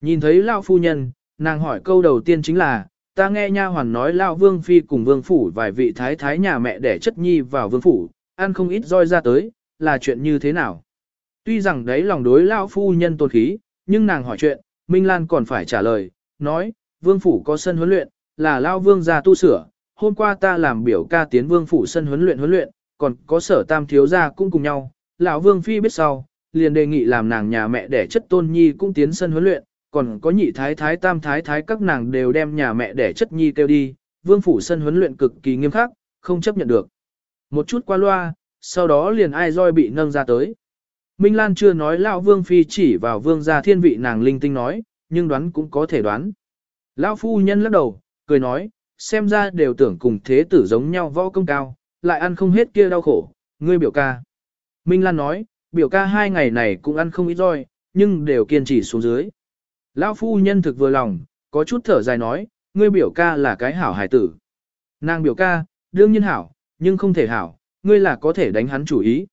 Nhìn thấy lão phu nhân, nàng hỏi câu đầu tiên chính là, ta nghe nha hoàn nói lão vương phi cùng vương phủ vài vị thái thái nhà mẹ để chất nhi vào vương phủ, ăn không ít roi ra tới, là chuyện như thế nào? Tuy rằng đấy lòng đối lão phu nhân tôn khí, nhưng nàng hỏi chuyện, Minh Lan còn phải trả lời, nói, vương phủ có sân huấn luyện, là lão vương gia tu sửa, hôm qua ta làm biểu ca tiến vương phủ sân huấn luyện huấn luyện, còn có sở tam thiếu gia cũng cùng nhau, lão vương phi biết sau, liền đề nghị làm nàng nhà mẹ để chất tôn nhi cũng tiến sân huấn luyện, còn có nhị thái thái tam thái thái các nàng đều đem nhà mẹ để chất nhi kêu đi, vương phủ sân huấn luyện cực kỳ nghiêm khắc, không chấp nhận được. Một chút qua loa, sau đó liền ai roi bị nâng ra tới. Minh Lan chưa nói lão vương phi chỉ vào vương gia thiên vị nàng linh tinh nói, nhưng đoán cũng có thể đoán. Lão phu nhân lắc đầu, cười nói, xem ra đều tưởng cùng thế tử giống nhau võ công cao, lại ăn không hết kia đau khổ, ngươi biểu ca. Minh Lan nói, biểu ca hai ngày này cũng ăn không ít roi, nhưng đều kiên trì xuống dưới. Lão phu nhân thực vừa lòng, có chút thở dài nói, ngươi biểu ca là cái hảo hải tử. Nàng biểu ca, đương nhiên hảo, nhưng không thể hảo, ngươi là có thể đánh hắn chủ ý.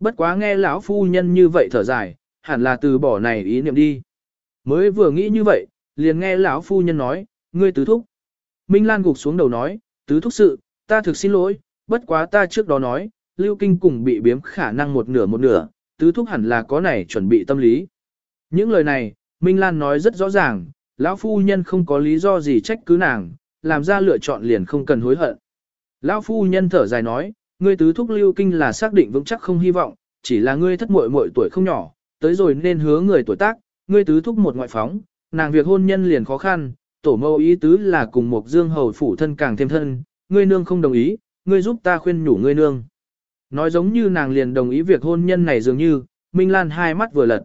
Bất quá nghe lão phu nhân như vậy thở dài, hẳn là từ bỏ này ý niệm đi. Mới vừa nghĩ như vậy, liền nghe lão phu nhân nói, ngươi tứ thúc. Minh Lan gục xuống đầu nói, tứ thúc sự, ta thực xin lỗi, bất quá ta trước đó nói, Lưu Kinh cùng bị biếm khả năng một nửa một nửa, tứ thúc hẳn là có này chuẩn bị tâm lý. Những lời này, Minh Lan nói rất rõ ràng, lão phu nhân không có lý do gì trách cứ nàng, làm ra lựa chọn liền không cần hối hận. Lão phu nhân thở dài nói, ngươi tứ thúc Lưu Kinh là xác định vững chắc không hy vọng, chỉ là ngươi thất muội muội tuổi không nhỏ, tới rồi nên hứa người tuổi tác, ngươi tứ thúc một ngoại phóng, nàng việc hôn nhân liền khó khăn, tổ mẫu ý tứ là cùng một dương hầu phủ thân càng thêm thân, ngươi nương không đồng ý, ngươi giúp ta khuyên nhủ ngươi nương. Nói giống như nàng liền đồng ý việc hôn nhân này dường như, Minh Lan hai mắt vừa lật.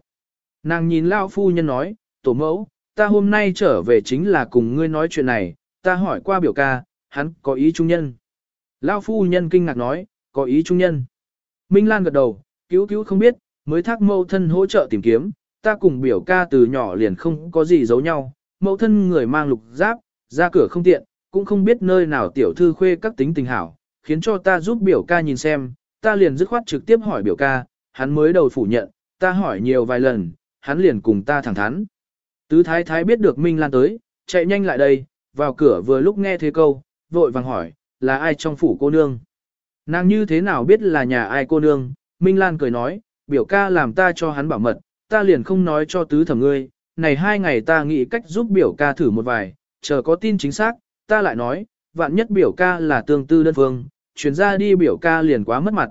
Nàng nhìn lão phu nhân nói, tổ mẫu, ta hôm nay trở về chính là cùng ngươi nói chuyện này, ta hỏi qua biểu ca, hắn có ý trung nhân. Lão phu nhân kinh ngạc nói, có ý trung nhân. Minh Lan gật đầu, cứu cứu không biết, mới thác mâu thân hỗ trợ tìm kiếm, ta cùng biểu ca từ nhỏ liền không có gì giấu nhau, mẫu thân người mang lục giáp, ra cửa không tiện, cũng không biết nơi nào tiểu thư khuê các tính tình hảo, khiến cho ta giúp biểu ca nhìn xem, ta liền dứt khoát trực tiếp hỏi biểu ca, hắn mới đầu phủ nhận, ta hỏi nhiều vài lần, hắn liền cùng ta thẳng thắn. Tứ thái thái biết được Minh Lan tới, chạy nhanh lại đây, vào cửa vừa lúc nghe thế câu, vội vàng hỏi, là ai trong phủ cô nương? Nàng như thế nào biết là nhà ai cô nương? Minh Lan cười nói, biểu ca làm ta cho hắn bảo mật, ta liền không nói cho tứ thẩm ngươi, này hai ngày ta nghĩ cách giúp biểu ca thử một vài, chờ có tin chính xác, ta lại nói, vạn nhất biểu ca là tương tư đơn phương, chuyển ra đi biểu ca liền quá mất mặt.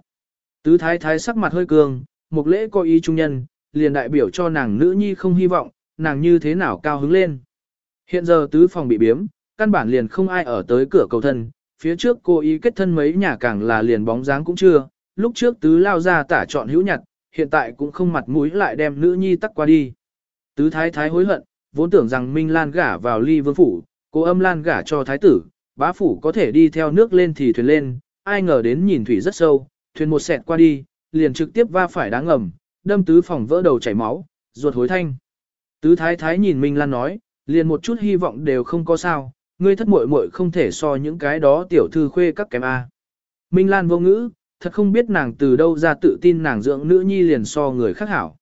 Tứ thái thái sắc mặt hơi cường, một lễ có ý trung nhân, liền đại biểu cho nàng nữ nhi không hy vọng, nàng như thế nào cao hứng lên. Hiện giờ tứ phòng bị biếm, căn bản liền không ai ở tới cửa cầu thân, phía trước cô ý kết thân mấy nhà càng là liền bóng dáng cũng chưa, lúc trước tứ lao ra tả chọn hữu nhặt, hiện tại cũng không mặt mũi lại đem nữ nhi tắc qua đi. Tứ thái thái hối hận, vốn tưởng rằng Minh Lan gả vào ly vương phủ, cô âm Lan gả cho thái tử, bá phủ có thể đi theo nước lên thì thuyền lên, ai ngờ đến nhìn thủy rất sâu, thuyền một sẹt qua đi, liền trực tiếp va phải đá ngầm, đâm tứ phòng vỡ đầu chảy máu, ruột hối thanh. Tứ thái thái nhìn Minh Lan nói, liền một chút hy vọng đều không có sao, ngươi thất muội muội không thể so những cái đó tiểu thư khuê các kém A. Minh Lan vô ngữ, thật không biết nàng từ đâu ra tự tin nàng dưỡng nữ nhi liền so người khác hảo.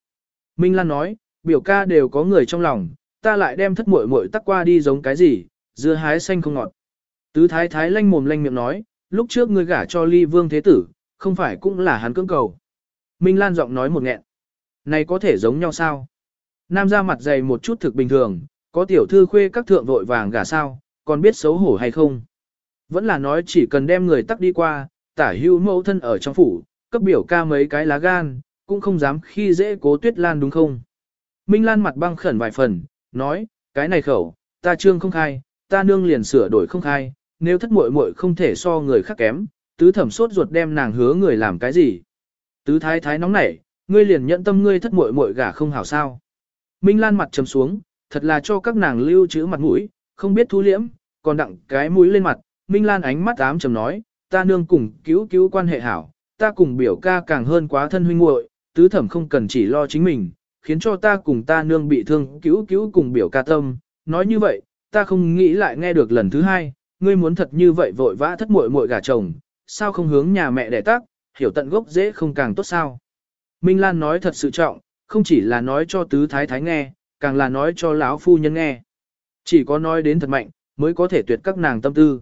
Minh Lan nói, biểu ca đều có người trong lòng, ta lại đem thất muội muội tắc qua đi giống cái gì, dưa hái xanh không ngọt. Tứ thái thái lanh mồm lanh miệng nói, lúc trước ngươi gả cho ly vương thế tử, không phải cũng là hắn cưỡng cầu. Minh Lan giọng nói một nghẹn. Này có thể giống nhau sao? Nam ra mặt dày một chút thực bình thường, có tiểu thư khuê các thượng vội vàng gả sao, còn biết xấu hổ hay không? Vẫn là nói chỉ cần đem người tắc đi qua, tả hưu mẫu thân ở trong phủ, cấp biểu ca mấy cái lá gan, cũng không dám khi dễ cố tuyết lan đúng không? Minh Lan mặt băng khẩn vài phần, nói, cái này khẩu, ta trương không khai, ta nương liền sửa đổi không khai, nếu thất muội muội không thể so người khác kém, tứ thẩm sốt ruột đem nàng hứa người làm cái gì. Tứ thái thái nóng nảy, ngươi liền nhận tâm ngươi thất muội muội gả không hảo sao. Minh Lan mặt trầm xuống, thật là cho các nàng lưu trữ mặt mũi, không biết thu liễm, còn đặng cái mũi lên mặt, Minh Lan ánh mắt ám trầm nói, ta nương cùng cứu cứu quan hệ hảo, ta cùng biểu ca càng hơn quá thân huynh muội, tứ thẩm không cần chỉ lo chính mình, khiến cho ta cùng ta nương bị thương cứu cứu cùng biểu ca tâm, nói như vậy, ta không nghĩ lại nghe được lần thứ hai, ngươi muốn thật như vậy vội vã thất muội muội gả chồng, sao không hướng nhà mẹ đẻ tác, hiểu tận gốc dễ không càng tốt sao. Minh Lan nói thật sự trọng, không chỉ là nói cho tứ thái thái nghe, càng là nói cho lão phu nhân nghe. Chỉ có nói đến thật mạnh, mới có thể tuyệt các nàng tâm tư.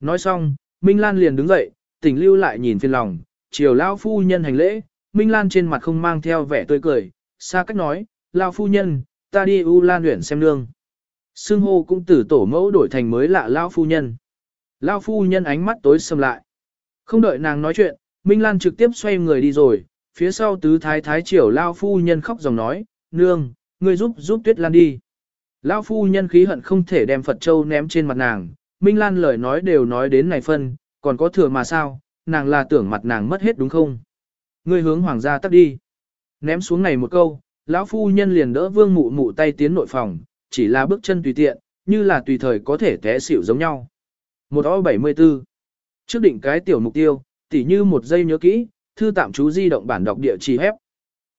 Nói xong, Minh Lan liền đứng dậy, tỉnh lưu lại nhìn phiền lòng, chiều lão phu nhân hành lễ, Minh Lan trên mặt không mang theo vẻ tươi cười, xa cách nói, lão phu nhân, ta đi U Lan huyện xem nương. Sương hô cũng từ tổ mẫu đổi thành mới lạ lão phu nhân. Lão phu nhân ánh mắt tối sầm lại. Không đợi nàng nói chuyện, Minh Lan trực tiếp xoay người đi rồi, phía sau tứ thái thái triều lão phu nhân khóc dòng nói, nương, ngươi giúp giúp tuyết lan đi. Lão phu nhân khí hận không thể đem Phật Châu ném trên mặt nàng, Minh Lan lời nói đều nói đến này phân, còn có thừa mà sao, nàng là tưởng mặt nàng mất hết đúng không? Ngươi hướng hoàng gia tắt đi. Ném xuống này một câu, lão phu nhân liền đỡ vương mụ mụ tay tiến nội phòng, chỉ là bước chân tùy tiện, như là tùy thời có thể té xỉu giống nhau. Một o 74. Trước định cái tiểu mục tiêu, tỉ như một giây nhớ kỹ, thư tạm chú di động bản đọc địa chỉ hép.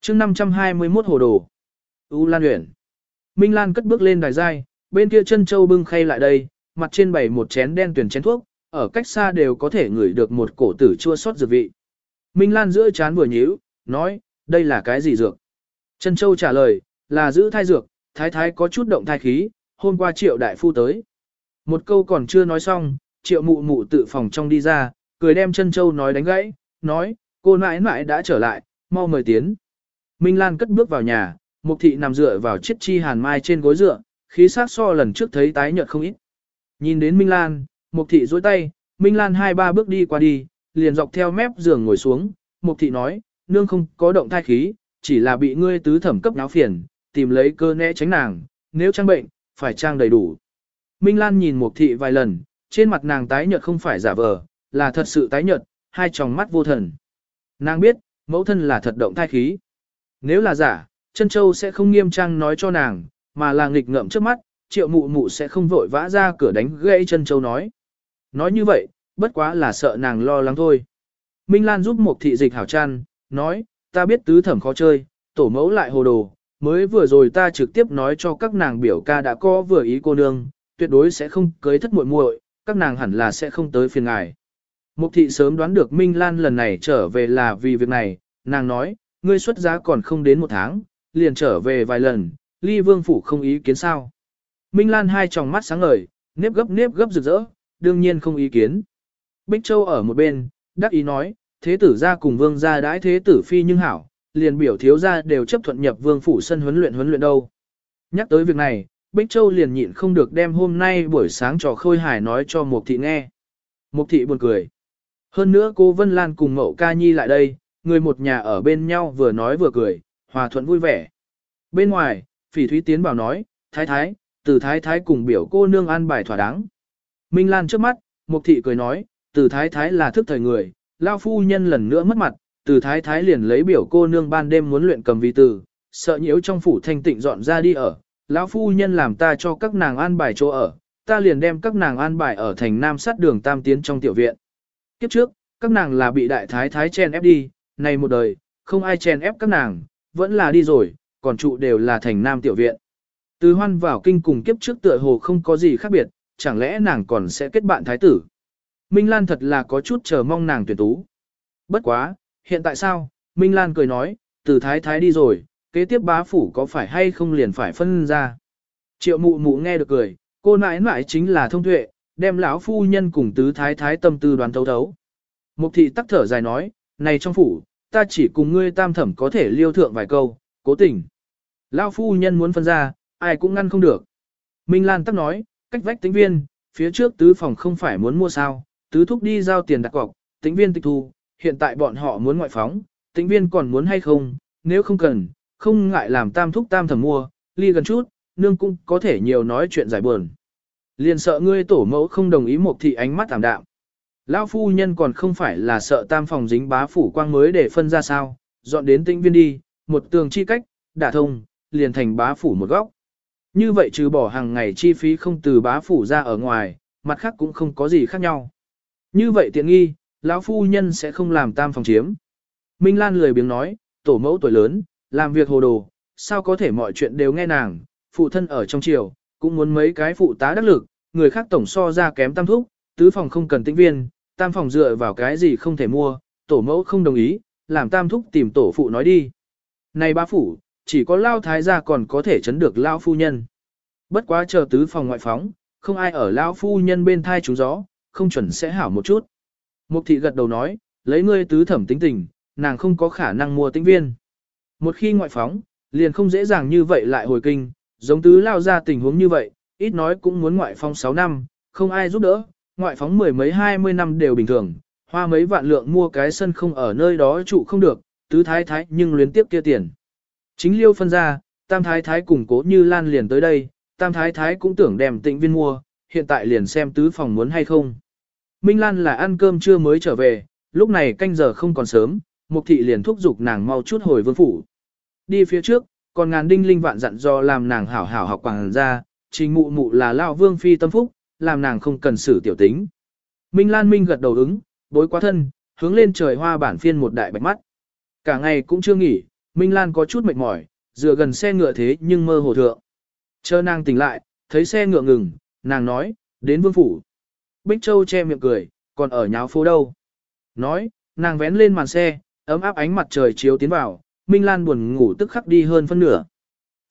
chương 521 hồ đồ. U Lan Uyển. Minh Lan cất bước lên đài giai, bên kia chân châu bưng khay lại đây, mặt trên bày một chén đen tuyển chén thuốc, ở cách xa đều có thể ngửi được một cổ tử chua xót dược vị. Minh Lan giữa chán vừa nhíu, nói, đây là cái gì dược? Trân châu trả lời, là giữ thai dược, thái thái có chút động thai khí, hôm qua triệu đại phu tới. Một câu còn chưa nói xong, triệu mụ mụ tự phòng trong đi ra, cười đem Trân châu nói đánh gãy, nói, cô nãi nãi đã trở lại, mau mời tiến. Minh Lan cất bước vào nhà, Mục thị nằm dựa vào chiếc chi hàn mai trên gối dựa, khí sắc so lần trước thấy tái nhợt không ít. Nhìn đến Minh Lan, Mục thị duỗi tay, Minh Lan hai ba bước đi qua đi, liền dọc theo mép giường ngồi xuống, Mục thị nói, nương không có động thai khí, chỉ là bị ngươi tứ thẩm cấp náo phiền, tìm lấy cơ né tránh nàng, nếu trang bệnh, phải trang đầy đủ. Minh Lan nhìn Mục thị vài lần, trên mặt nàng tái nhợt không phải giả vờ, là thật sự tái nhợt, hai tròng mắt vô thần. Nàng biết, mẫu thân là thật động thai khí. Nếu là giả, chân châu sẽ không nghiêm trang nói cho nàng, mà là nghịch ngợm trước mắt, triệu mụ mụ sẽ không vội vã ra cửa đánh gãy chân châu nói. Nói như vậy, bất quá là sợ nàng lo lắng thôi. Minh Lan giúp một thị dịch hảo chăn, nói, ta biết tứ thẩm khó chơi, tổ mẫu lại hồ đồ, mới vừa rồi ta trực tiếp nói cho các nàng biểu ca đã có vừa ý cô nương, tuyệt đối sẽ không cưới thất muội muội, các nàng hẳn là sẽ không tới phiền ngài. Mục thị sớm đoán được Minh Lan lần này trở về là vì việc này, nàng nói, ngươi xuất giá còn không đến một tháng, liền trở về vài lần, ly vương phủ không ý kiến sao. Minh Lan hai tròng mắt sáng ngời, nếp gấp nếp gấp rực rỡ, đương nhiên không ý kiến. Bích Châu ở một bên, đắc ý nói, thế tử ra cùng vương gia đãi thế tử phi nhưng hảo, liền biểu thiếu gia đều chấp thuận nhập vương phủ sân huấn luyện huấn luyện đâu. Nhắc tới việc này, Bích Châu liền nhịn không được đem hôm nay buổi sáng trò khôi hài nói cho Mục Thị nghe. Mục Thị buồn cười. Hơn nữa cô Vân Lan cùng Mậu Ca Nhi lại đây, người một nhà ở bên nhau vừa nói vừa cười, hòa thuận vui vẻ. Bên ngoài, phỉ thúy tiến bảo nói, thái thái, từ thái thái cùng biểu cô nương an bài thỏa đáng. Minh Lan trước mắt, Mục thị cười nói, từ thái thái là thức thời người, lao phu nhân lần nữa mất mặt, từ thái thái liền lấy biểu cô nương ban đêm muốn luyện cầm vi từ, sợ nhiễu trong phủ thanh tịnh dọn ra đi ở, lão phu nhân làm ta cho các nàng an bài chỗ ở, ta liền đem các nàng an bài ở thành nam sát đường tam tiến trong tiểu viện. Kiếp trước, các nàng là bị đại thái thái chen ép đi, này một đời, không ai chen ép các nàng, vẫn là đi rồi, còn trụ đều là thành nam tiểu viện. Từ hoan vào kinh cùng kiếp trước tựa hồ không có gì khác biệt, chẳng lẽ nàng còn sẽ kết bạn thái tử. Minh Lan thật là có chút chờ mong nàng tuyển tú. Bất quá, hiện tại sao, Minh Lan cười nói, từ thái thái đi rồi, kế tiếp bá phủ có phải hay không liền phải phân ra. Triệu mụ mụ nghe được cười, cô nãi nãi chính là thông tuệ, đem lão phu nhân cùng tứ thái thái tâm tư đoán thấu thấu. Mục thị tắc thở dài nói, này trong phủ, ta chỉ cùng ngươi tam thẩm có thể liêu thượng vài câu, cố tình. Lão phu nhân muốn phân ra, ai cũng ngăn không được. Minh Lan tắc nói, cách vách tính viên, phía trước tứ phòng không phải muốn mua sao, tứ thúc đi giao tiền đặt cọc, tính viên tịch thu, hiện tại bọn họ muốn ngoại phóng, tính viên còn muốn hay không, nếu không cần, không ngại làm tam thúc tam thẩm mua, ly gần chút, nương cũng có thể nhiều nói chuyện giải buồn. Liền sợ ngươi tổ mẫu không đồng ý một thị ánh mắt tạm đạm. Lão phu nhân còn không phải là sợ tam phòng dính bá phủ quang mới để phân ra sao, dọn đến tĩnh viên đi, một tường chi cách, đả thông, liền thành bá phủ một góc. Như vậy trừ bỏ hàng ngày chi phí không từ bá phủ ra ở ngoài, mặt khác cũng không có gì khác nhau. Như vậy tiện nghi, lão phu nhân sẽ không làm tam phòng chiếm. Minh Lan lười biếng nói, tổ mẫu tuổi lớn, làm việc hồ đồ, sao có thể mọi chuyện đều nghe nàng, phụ thân ở trong triều, cũng muốn mấy cái phụ tá đắc lực, người khác tổng so ra kém tam thúc, tứ phòng không cần tĩnh viên, tam phòng dựa vào cái gì không thể mua, tổ mẫu không đồng ý, làm tam thúc tìm tổ phụ nói đi. Này ba phủ, chỉ có lao thái gia còn có thể chấn được lao phu nhân. Bất quá chờ tứ phòng ngoại phóng, không ai ở lao phu nhân bên thai trúng gió, không chuẩn sẽ hảo một chút. Mục thị gật đầu nói, lấy ngươi tứ thẩm tính tình, nàng không có khả năng mua tĩnh viên. Một khi ngoại phóng, liền không dễ dàng như vậy lại hồi kinh, giống tứ lao ra tình huống như vậy, ít nói cũng muốn ngoại phóng 6 năm, không ai giúp đỡ, ngoại phóng mười mấy hai mươi năm đều bình thường, hoa mấy vạn lượng mua cái sân không ở nơi đó trụ không được, tứ thái thái nhưng luyến tiếp kia tiền. Chính liêu phân ra, tam thái thái cùng cố như lan liền tới đây, tam thái thái cũng tưởng đem tịnh viên mua, hiện tại liền xem tứ phòng muốn hay không. Minh Lan là ăn cơm trưa mới trở về, lúc này canh giờ không còn sớm, mục thị liền thúc giục nàng mau chút hồi vương phủ. Đi phía trước, còn ngàn đinh linh vạn dặn do làm nàng hảo hảo học quảng ra, trình mụ mụ là lao vương phi tâm phúc, làm nàng không cần xử tiểu tính. Minh Lan Minh gật đầu ứng, bối quá thân, hướng lên trời hoa bản phiên một đại bạch mắt. Cả ngày cũng chưa nghỉ, Minh Lan có chút mệt mỏi, dựa gần xe ngựa thế nhưng mơ hồ thượng. Chờ nàng tỉnh lại, thấy xe ngựa ngừng, nàng nói, đến vương phủ. Bích Châu che miệng cười, còn ở nháo phố đâu. Nói, nàng vén lên màn xe, ấm áp ánh mặt trời chiếu tiến vào, Minh Lan buồn ngủ tức khắc đi hơn phân nửa.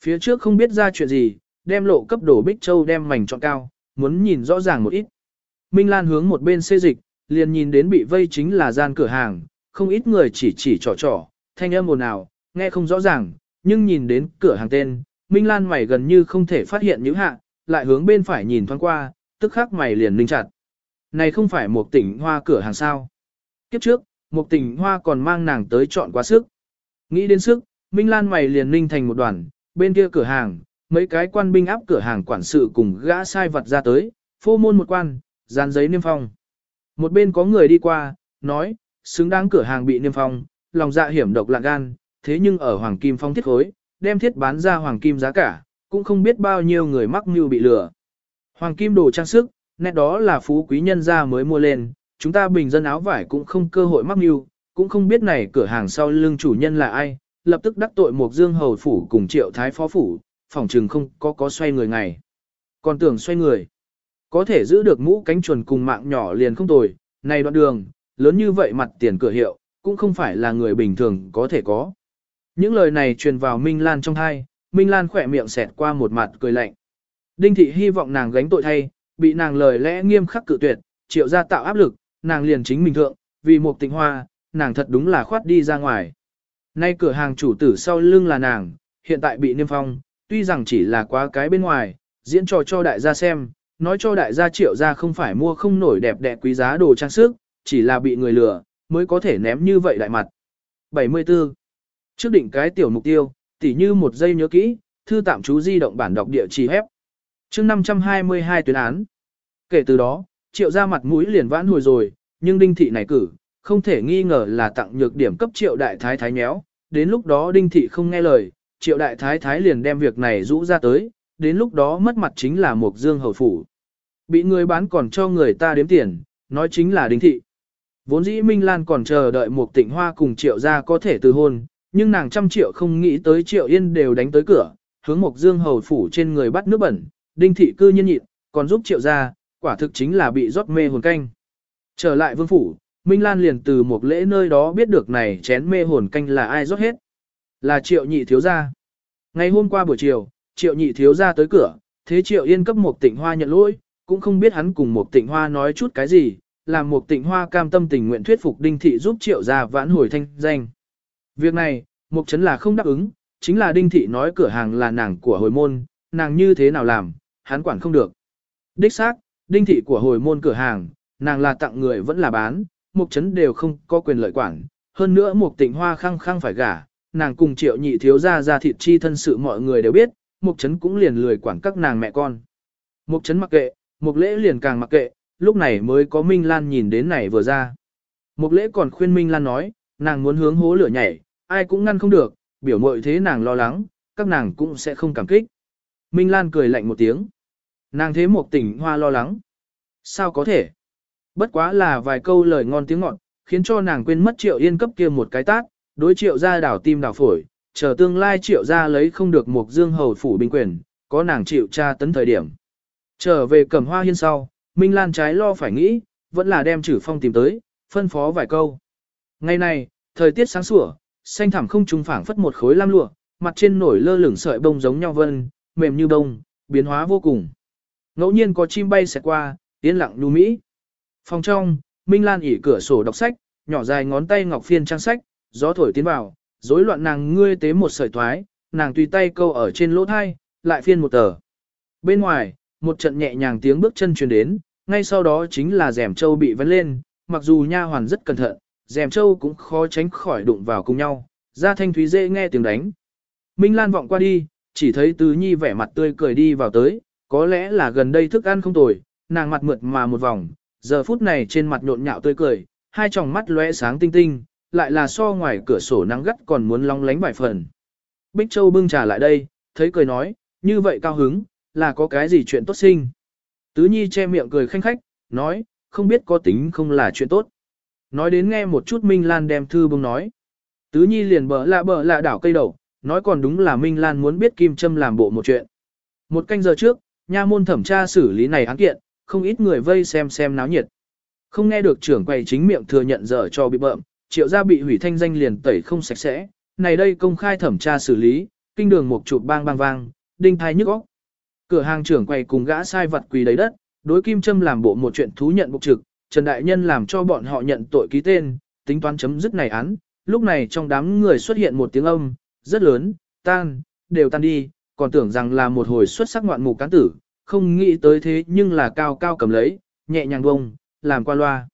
Phía trước không biết ra chuyện gì, đem lộ cấp đổ Bích Châu đem mảnh trọn cao, muốn nhìn rõ ràng một ít. Minh Lan hướng một bên xê dịch, liền nhìn đến bị vây chính là gian cửa hàng, không ít người chỉ chỉ trò trò, thanh âm ồn ào, nghe không rõ ràng, nhưng nhìn đến cửa hàng tên, Minh Lan mày gần như không thể phát hiện những hạ, lại hướng bên phải nhìn thoáng qua, tức khắc mày liền ninh chặt. Này không phải một tỉnh hoa cửa hàng sao. Kiếp trước, một tỉnh hoa còn mang nàng tới chọn quá sức. Nghĩ đến sức, Minh Lan mày liền ninh thành một đoàn, bên kia cửa hàng, mấy cái quan binh áp cửa hàng quản sự cùng gã sai vật ra tới, phô môn một quan, dán giấy niêm phong. Một bên có người đi qua, nói, xứng đáng cửa hàng bị niêm phong, lòng dạ hiểm độc lạng gan, thế nhưng ở Hoàng Kim Phong thiết khối, đem thiết bán ra Hoàng Kim giá cả, cũng không biết bao nhiêu người mắc mưu bị lừa. Hoàng Kim đồ trang sức, nét đó là phú quý nhân gia mới mua lên, chúng ta bình dân áo vải cũng không cơ hội mắc mưu, cũng không biết này cửa hàng sau lưng chủ nhân là ai, lập tức đắc tội một dương hầu phủ cùng triệu thái phó phủ, phòng trừng không có có xoay người ngày. Còn tưởng xoay người, có thể giữ được mũ cánh chuồn cùng mạng nhỏ liền không tồi, này đoạn đường, lớn như vậy mặt tiền cửa hiệu, cũng không phải là người bình thường có thể có. Những lời này truyền vào Minh Lan trong thai, Minh Lan khỏe miệng xẹt qua một mặt cười lạnh. Đinh thị hy vọng nàng gánh tội thay, bị nàng lời lẽ nghiêm khắc cự tuyệt, triệu ra tạo áp lực, nàng liền chính mình thượng, vì một tình hoa, nàng thật đúng là khoát đi ra ngoài. Nay cửa hàng chủ tử sau lưng là nàng, hiện tại bị niêm phong, tuy rằng chỉ là quá cái bên ngoài, diễn trò cho đại gia xem, nói cho đại gia triệu gia không phải mua không nổi đẹp đẽ quý giá đồ trang sức, chỉ là bị người lừa, mới có thể ném như vậy đại mặt. 74. Trước định cái tiểu mục tiêu, tỉ như một giây nhớ kỹ, thư tạm chú di động bản đọc địa chỉ hép. chương 522 tuyến án. Kể từ đó, triệu ra mặt mũi liền vãn hồi rồi, nhưng đinh thị này cử, không thể nghi ngờ là tặng nhược điểm cấp triệu đại thái thái nhéo. Đến lúc đó đinh thị không nghe lời, triệu đại thái thái liền đem việc này rũ ra tới, đến lúc đó mất mặt chính là một dương hầu phủ. Bị người bán còn cho người ta đếm tiền, nói chính là đinh thị. Vốn dĩ Minh Lan còn chờ đợi một tịnh hoa cùng triệu gia có thể từ hôn, nhưng nàng trăm triệu không nghĩ tới triệu yên đều đánh tới cửa, hướng một dương hầu phủ trên người bắt nước bẩn, đinh thị cư nhân nhịn, còn giúp triệu gia, quả thực chính là bị rót mê hồn canh. Trở lại vương phủ, Minh Lan liền từ một lễ nơi đó biết được này chén mê hồn canh là ai rót hết. Là triệu nhị thiếu gia. Ngày hôm qua buổi chiều, triệu nhị thiếu gia tới cửa, thế triệu yên cấp một tịnh hoa nhận lỗi, cũng không biết hắn cùng một tịnh hoa nói chút cái gì, làm một tịnh hoa cam tâm tình nguyện thuyết phục đinh thị giúp triệu gia vãn hồi thanh danh. Việc này, mục trấn là không đáp ứng, chính là đinh thị nói cửa hàng là nàng của hồi môn, nàng như thế nào làm, hắn quản không được. Đích xác, đinh thị của hồi môn cửa hàng, nàng là tặng người vẫn là bán, mục trấn đều không có quyền lợi quản, hơn nữa mục tịnh hoa khăng khăng phải gả, nàng cùng triệu nhị thiếu gia ra thịt chi thân sự mọi người đều biết, mục trấn cũng liền lười quản các nàng mẹ con. Mục trấn mặc kệ, Mục lễ liền càng mặc kệ, lúc này mới có Minh Lan nhìn đến này vừa ra. Mục lễ còn khuyên Minh Lan nói, nàng muốn hướng hố lửa nhảy, ai cũng ngăn không được, biểu mội thế nàng lo lắng, các nàng cũng sẽ không cảm kích. Minh Lan cười lạnh một tiếng. Nàng thế một tỉnh hoa lo lắng. Sao có thể? Bất quá là vài câu lời ngon tiếng ngọt, khiến cho nàng quên mất triệu yên cấp kia một cái tát, đối triệu ra đảo tim đảo phổi, chờ tương lai triệu ra lấy không được một dương hầu phủ binh quyền, có nàng chịu tra tấn thời điểm. Trở về cầm hoa hiên sau, Minh Lan trái lo phải nghĩ, vẫn là đem chữ phong tìm tới, phân phó vài câu. Ngày này, thời tiết sáng sủa, xanh thẳm không trùng phảng phất một khối lam lụa, mặt trên nổi lơ lửng sợi bông giống nhau vân, mềm như bông, biến hóa vô cùng. Ngẫu nhiên có chim bay xẹt qua, yên lặng nhu mỹ. Phòng trong, Minh Lan ỉ cửa sổ đọc sách, nhỏ dài ngón tay ngọc phiên trang sách, gió thổi tiến vào, rối loạn nàng ngươi tế một sợi thoái, nàng tùy tay câu ở trên lỗ thai, lại phiên một tờ. Bên ngoài, một trận nhẹ nhàng tiếng bước chân truyền đến, ngay sau đó chính là rèm châu bị vén lên, mặc dù nha hoàn rất cẩn thận, Dèm châu cũng khó tránh khỏi đụng vào cùng nhau, ra thanh thúy dễ nghe tiếng đánh. Minh Lan vọng qua đi, chỉ thấy Tứ Nhi vẻ mặt tươi cười đi vào tới, có lẽ là gần đây thức ăn không tồi, nàng mặt mượt mà một vòng, giờ phút này trên mặt nhộn nhạo tươi cười, hai tròng mắt lóe sáng tinh tinh, lại là so ngoài cửa sổ nắng gắt còn muốn long lánh vài phần. Bích Châu bưng trà lại đây, thấy cười nói, như vậy cao hứng, là có cái gì chuyện tốt sinh. Tứ Nhi che miệng cười khanh khách, nói, không biết có tính không là chuyện tốt. Nói đến nghe một chút Minh Lan đem thư bưng nói. Tứ Nhi liền bờ lạ bờ lạ đảo cây đầu, nói còn đúng là Minh Lan muốn biết Kim Trâm làm bộ một chuyện. Một canh giờ trước, nha môn thẩm tra xử lý này án kiện, không ít người vây xem xem náo nhiệt. Không nghe được trưởng quầy chính miệng thừa nhận dở cho bị bợm, triệu gia bị hủy thanh danh liền tẩy không sạch sẽ, này đây công khai thẩm tra xử lý, kinh đường một chụp bang bang vang, đinh thai nhức óc. Cửa hàng trưởng quầy cùng gã sai vật quỳ đấy đất, đối Kim Trâm làm bộ một chuyện thú nhận mục trực, Trần Đại Nhân làm cho bọn họ nhận tội ký tên, tính toán chấm dứt này án. Lúc này trong đám người xuất hiện một tiếng âm, rất lớn, tan, đều tan đi, còn tưởng rằng là một hồi xuất sắc ngoạn mục cán tử, không nghĩ tới thế nhưng là cao cao cầm lấy, nhẹ nhàng bông, làm qua loa.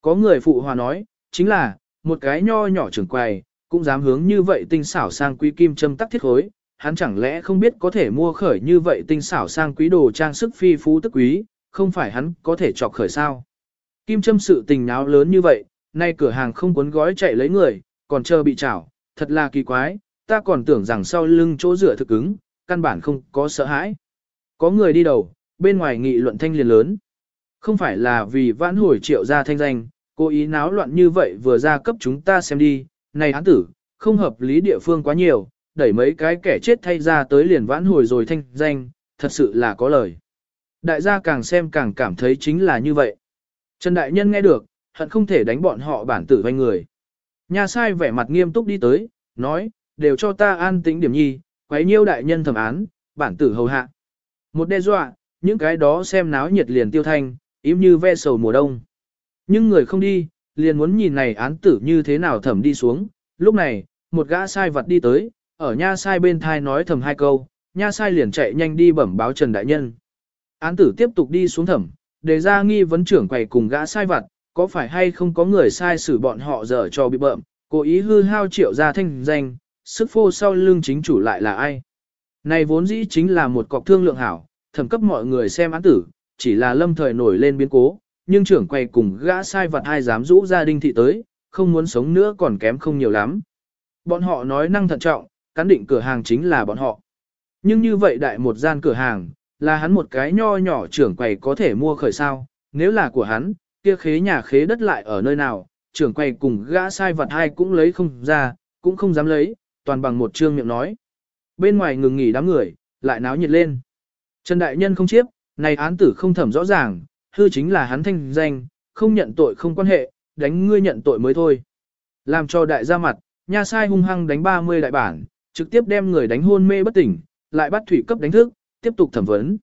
Có người phụ hòa nói, chính là, một cái nho nhỏ trưởng quầy, cũng dám hướng như vậy tinh xảo sang quý kim châm tắc thiết khối, hắn chẳng lẽ không biết có thể mua khởi như vậy tinh xảo sang quý đồ trang sức phi phú tức quý, không phải hắn có thể chọc khởi sao. Kim Trâm sự tình náo lớn như vậy, nay cửa hàng không cuốn gói chạy lấy người, còn chờ bị chảo, thật là kỳ quái, ta còn tưởng rằng sau lưng chỗ rửa thực ứng, căn bản không có sợ hãi. Có người đi đầu, bên ngoài nghị luận thanh liền lớn. Không phải là vì vãn hồi triệu ra thanh danh, cố ý náo loạn như vậy vừa ra cấp chúng ta xem đi, này án tử, không hợp lý địa phương quá nhiều, đẩy mấy cái kẻ chết thay ra tới liền vãn hồi rồi thanh danh, thật sự là có lời. Đại gia càng xem càng cảm thấy chính là như vậy. Trần Đại Nhân nghe được, hận không thể đánh bọn họ bản tử vanh người. Nhà sai vẻ mặt nghiêm túc đi tới, nói, đều cho ta an tĩnh điểm nhi, quấy nhiêu đại nhân thẩm án, bản tử hầu hạ. Một đe dọa, những cái đó xem náo nhiệt liền tiêu thanh, im như ve sầu mùa đông. Nhưng người không đi, liền muốn nhìn này án tử như thế nào thẩm đi xuống. Lúc này, một gã sai vật đi tới, ở nha sai bên thai nói thầm hai câu, nha sai liền chạy nhanh đi bẩm báo Trần Đại Nhân. Án tử tiếp tục đi xuống thẩm, đề ra nghi vấn trưởng quầy cùng gã sai vật, có phải hay không có người sai xử bọn họ dở cho bị bợm, cố ý hư hao triệu ra thanh danh, sức phô sau lưng chính chủ lại là ai. Này vốn dĩ chính là một cọc thương lượng hảo, thẩm cấp mọi người xem án tử, chỉ là lâm thời nổi lên biến cố, nhưng trưởng quầy cùng gã sai vật ai dám rũ gia đình thị tới, không muốn sống nữa còn kém không nhiều lắm. Bọn họ nói năng thận trọng, cán định cửa hàng chính là bọn họ. Nhưng như vậy đại một gian cửa hàng, là hắn một cái nho nhỏ trưởng quầy có thể mua khởi sao, nếu là của hắn, kia khế nhà khế đất lại ở nơi nào, trưởng quầy cùng gã sai vật hai cũng lấy không ra, cũng không dám lấy, toàn bằng một trương miệng nói. Bên ngoài ngừng nghỉ đám người, lại náo nhiệt lên. Trần Đại Nhân không chiếp, này án tử không thẩm rõ ràng, hư chính là hắn thanh danh, không nhận tội không quan hệ, đánh ngươi nhận tội mới thôi. Làm cho đại gia mặt, nha sai hung hăng đánh 30 đại bản, trực tiếp đem người đánh hôn mê bất tỉnh, lại bắt thủy cấp đánh thức, tiếp tục thẩm vấn.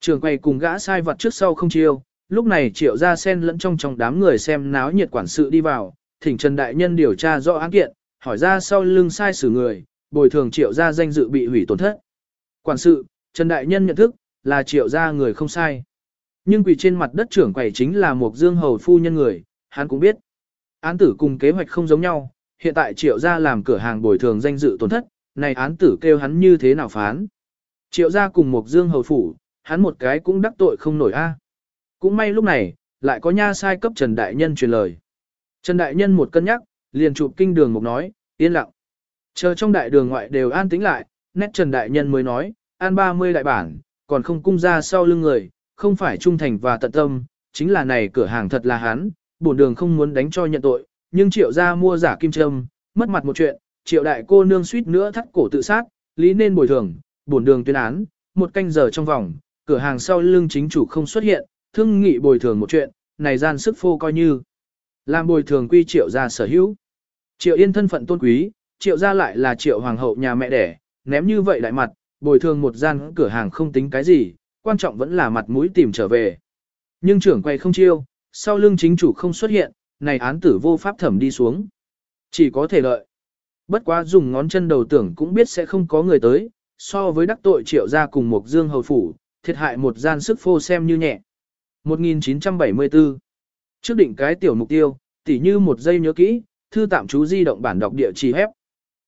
Trường quay cùng gã sai vật trước sau không chiêu, lúc này triệu ra sen lẫn trong trong đám người xem náo nhiệt quản sự đi vào, thỉnh Trần Đại Nhân điều tra rõ án kiện, hỏi ra sau lưng sai xử người, bồi thường triệu ra danh dự bị hủy tổn thất. Quản sự, Trần Đại Nhân nhận thức, là triệu ra người không sai. Nhưng quỷ trên mặt đất trưởng quầy chính là một dương hầu phu nhân người, hắn cũng biết. Án tử cùng kế hoạch không giống nhau, hiện tại triệu ra làm cửa hàng bồi thường danh dự tổn thất, này án tử kêu hắn như thế nào phán. Triệu gia cùng một dương hầu phủ, hắn một cái cũng đắc tội không nổi a. Cũng may lúc này, lại có nha sai cấp Trần Đại Nhân truyền lời. Trần Đại Nhân một cân nhắc, liền chụp kinh đường một nói, yên lặng. Chờ trong đại đường ngoại đều an tĩnh lại, nét Trần Đại Nhân mới nói, an 30 đại bản, còn không cung ra sau lưng người, không phải trung thành và tận tâm, chính là này cửa hàng thật là hắn, bổn đường không muốn đánh cho nhận tội, nhưng triệu ra mua giả kim trâm, mất mặt một chuyện, triệu đại cô nương suýt nữa thắt cổ tự sát, lý nên bồi thường, bổn đường tuyên án, một canh giờ trong vòng, cửa hàng sau lưng chính chủ không xuất hiện, thương nghị bồi thường một chuyện, này gian sức phô coi như. Làm bồi thường quy triệu gia sở hữu. Triệu yên thân phận tôn quý, triệu gia lại là triệu hoàng hậu nhà mẹ đẻ, ném như vậy đại mặt, bồi thường một gian cửa hàng không tính cái gì, quan trọng vẫn là mặt mũi tìm trở về. Nhưng trưởng quay không chiêu, sau lưng chính chủ không xuất hiện, này án tử vô pháp thẩm đi xuống. Chỉ có thể lợi. Bất quá dùng ngón chân đầu tưởng cũng biết sẽ không có người tới, so với đắc tội triệu gia cùng một dương hầu phủ, thiệt hại một gian sức phô xem như nhẹ. 1974 Trước định cái tiểu mục tiêu, tỉ như một giây nhớ kỹ, thư tạm chú di động bản đọc địa chỉ hép.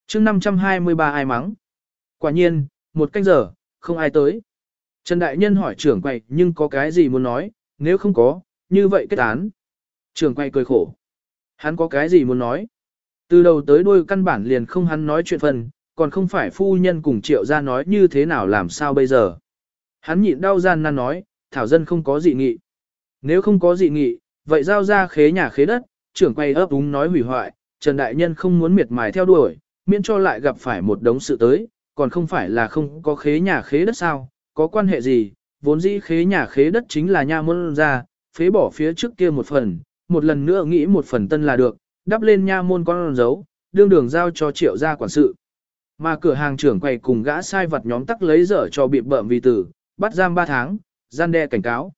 chương 523 ai mắng. Quả nhiên, một canh giờ, không ai tới. Trần Đại Nhân hỏi trưởng quầy nhưng có cái gì muốn nói, nếu không có, như vậy kết án. Trưởng quầy cười khổ. Hắn có cái gì muốn nói? Từ đầu tới đuôi căn bản liền không hắn nói chuyện phần, còn không phải phu nhân cùng triệu ra nói như thế nào làm sao bây giờ. Hắn nhịn đau gian nan nói, thảo dân không có dị nghị. Nếu không có dị nghị, vậy giao ra khế nhà khế đất, trưởng quay ấp úng nói hủy hoại, Trần Đại Nhân không muốn miệt mài theo đuổi, miễn cho lại gặp phải một đống sự tới, còn không phải là không có khế nhà khế đất sao, có quan hệ gì, vốn dĩ khế nhà khế đất chính là nha môn ra, phế bỏ phía trước kia một phần, một lần nữa nghĩ một phần tân là được, đắp lên nha môn con dấu, đương đường giao cho triệu gia quản sự. Mà cửa hàng trưởng quầy cùng gã sai vật nhóm tắc lấy dở cho bị bợm vì tử, bắt giam 3 tháng, gian đe cảnh cáo.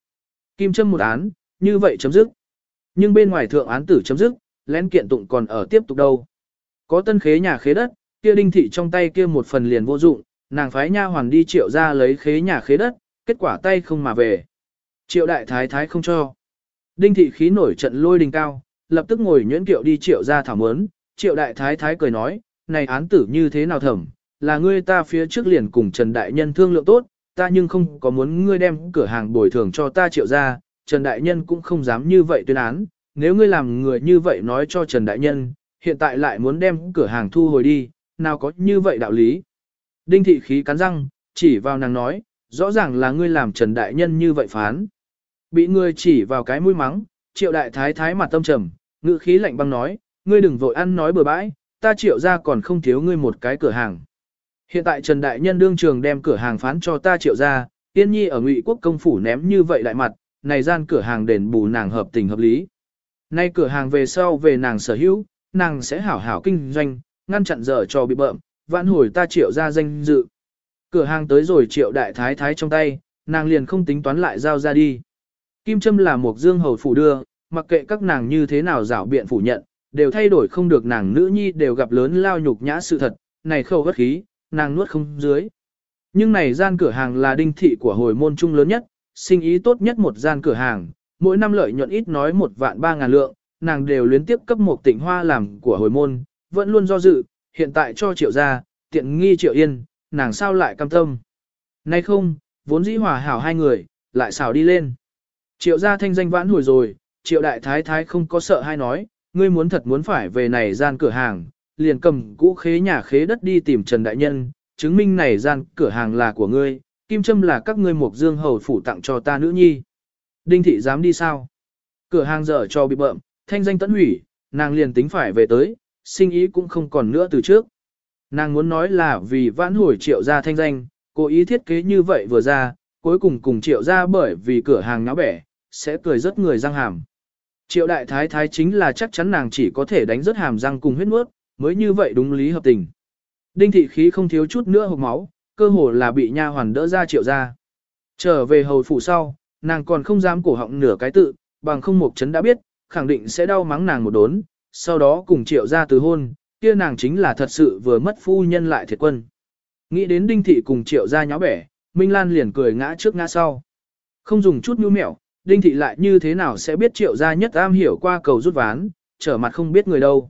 Kim châm một án, như vậy chấm dứt. Nhưng bên ngoài thượng án tử chấm dứt, lén kiện tụng còn ở tiếp tục đâu. Có tân khế nhà khế đất, kia đinh thị trong tay kia một phần liền vô dụng, nàng phái nha hoàn đi triệu ra lấy khế nhà khế đất, kết quả tay không mà về. Triệu đại thái thái không cho. Đinh thị khí nổi trận lôi đình cao, lập tức ngồi nhuyễn kiệu đi triệu ra thảo mớn, triệu đại thái thái cười nói, này án tử như thế nào thẩm, là ngươi ta phía trước liền cùng Trần Đại Nhân thương lượng tốt, ta nhưng không có muốn ngươi đem cửa hàng bồi thường cho ta triệu ra, Trần Đại Nhân cũng không dám như vậy tuyên án, nếu ngươi làm người như vậy nói cho Trần Đại Nhân, hiện tại lại muốn đem cửa hàng thu hồi đi, nào có như vậy đạo lý. Đinh thị khí cắn răng, chỉ vào nàng nói, rõ ràng là ngươi làm Trần Đại Nhân như vậy phán. Bị ngươi chỉ vào cái mũi mắng, triệu đại thái thái mặt tâm trầm, ngữ khí lạnh băng nói, ngươi đừng vội ăn nói bừa bãi, ta triệu ra còn không thiếu ngươi một cái cửa hàng. Hiện tại Trần Đại Nhân đương trường đem cửa hàng phán cho ta triệu ra, tiên nhi ở ngụy quốc công phủ ném như vậy lại mặt, này gian cửa hàng đền bù nàng hợp tình hợp lý. Nay cửa hàng về sau về nàng sở hữu, nàng sẽ hảo hảo kinh doanh, ngăn chặn dở cho bị bợm, vãn hồi ta triệu ra danh dự. Cửa hàng tới rồi triệu đại thái thái trong tay, nàng liền không tính toán lại giao ra đi. Kim Trâm là một dương hầu phủ đưa, mặc kệ các nàng như thế nào rảo biện phủ nhận, đều thay đổi không được nàng nữ nhi đều gặp lớn lao nhục nhã sự thật, này khâu bất khí, nàng nuốt không dưới. Nhưng này gian cửa hàng là đinh thị của hồi môn trung lớn nhất, sinh ý tốt nhất một gian cửa hàng, mỗi năm lợi nhuận ít nói một vạn ba ngàn lượng, nàng đều luyến tiếp cấp một tỉnh hoa làm của hồi môn, vẫn luôn do dự, hiện tại cho triệu gia, tiện nghi triệu yên, nàng sao lại cam tâm. Nay không, vốn dĩ hòa hảo hai người, lại xào đi lên. Triệu gia thanh danh vãn hồi rồi, triệu đại thái thái không có sợ hay nói, ngươi muốn thật muốn phải về này gian cửa hàng, liền cầm cũ khế nhà khế đất đi tìm Trần Đại Nhân, chứng minh này gian cửa hàng là của ngươi, kim châm là các ngươi mục dương hầu phủ tặng cho ta nữ nhi. Đinh thị dám đi sao? Cửa hàng dở cho bị bợm, thanh danh tẫn hủy, nàng liền tính phải về tới, sinh ý cũng không còn nữa từ trước. Nàng muốn nói là vì vãn hồi triệu gia thanh danh, cố ý thiết kế như vậy vừa ra, cuối cùng cùng triệu gia bởi vì cửa hàng náo bẻ, sẽ cười rất người răng hàm. Triệu đại thái thái chính là chắc chắn nàng chỉ có thể đánh rất hàm răng cùng huyết mướt, mới như vậy đúng lý hợp tình. Đinh thị khí không thiếu chút nữa hộp máu, cơ hồ là bị nha hoàn đỡ ra triệu ra. Trở về hầu phủ sau, nàng còn không dám cổ họng nửa cái tự, bằng không một chấn đã biết, khẳng định sẽ đau mắng nàng một đốn, sau đó cùng triệu ra từ hôn, kia nàng chính là thật sự vừa mất phu nhân lại thiệt quân. Nghĩ đến đinh thị cùng triệu ra nháo bẻ, Minh Lan liền cười ngã trước ngã sau. Không dùng chút nhu mẹo, đinh thị lại như thế nào sẽ biết triệu gia nhất am hiểu qua cầu rút ván, trở mặt không biết người đâu.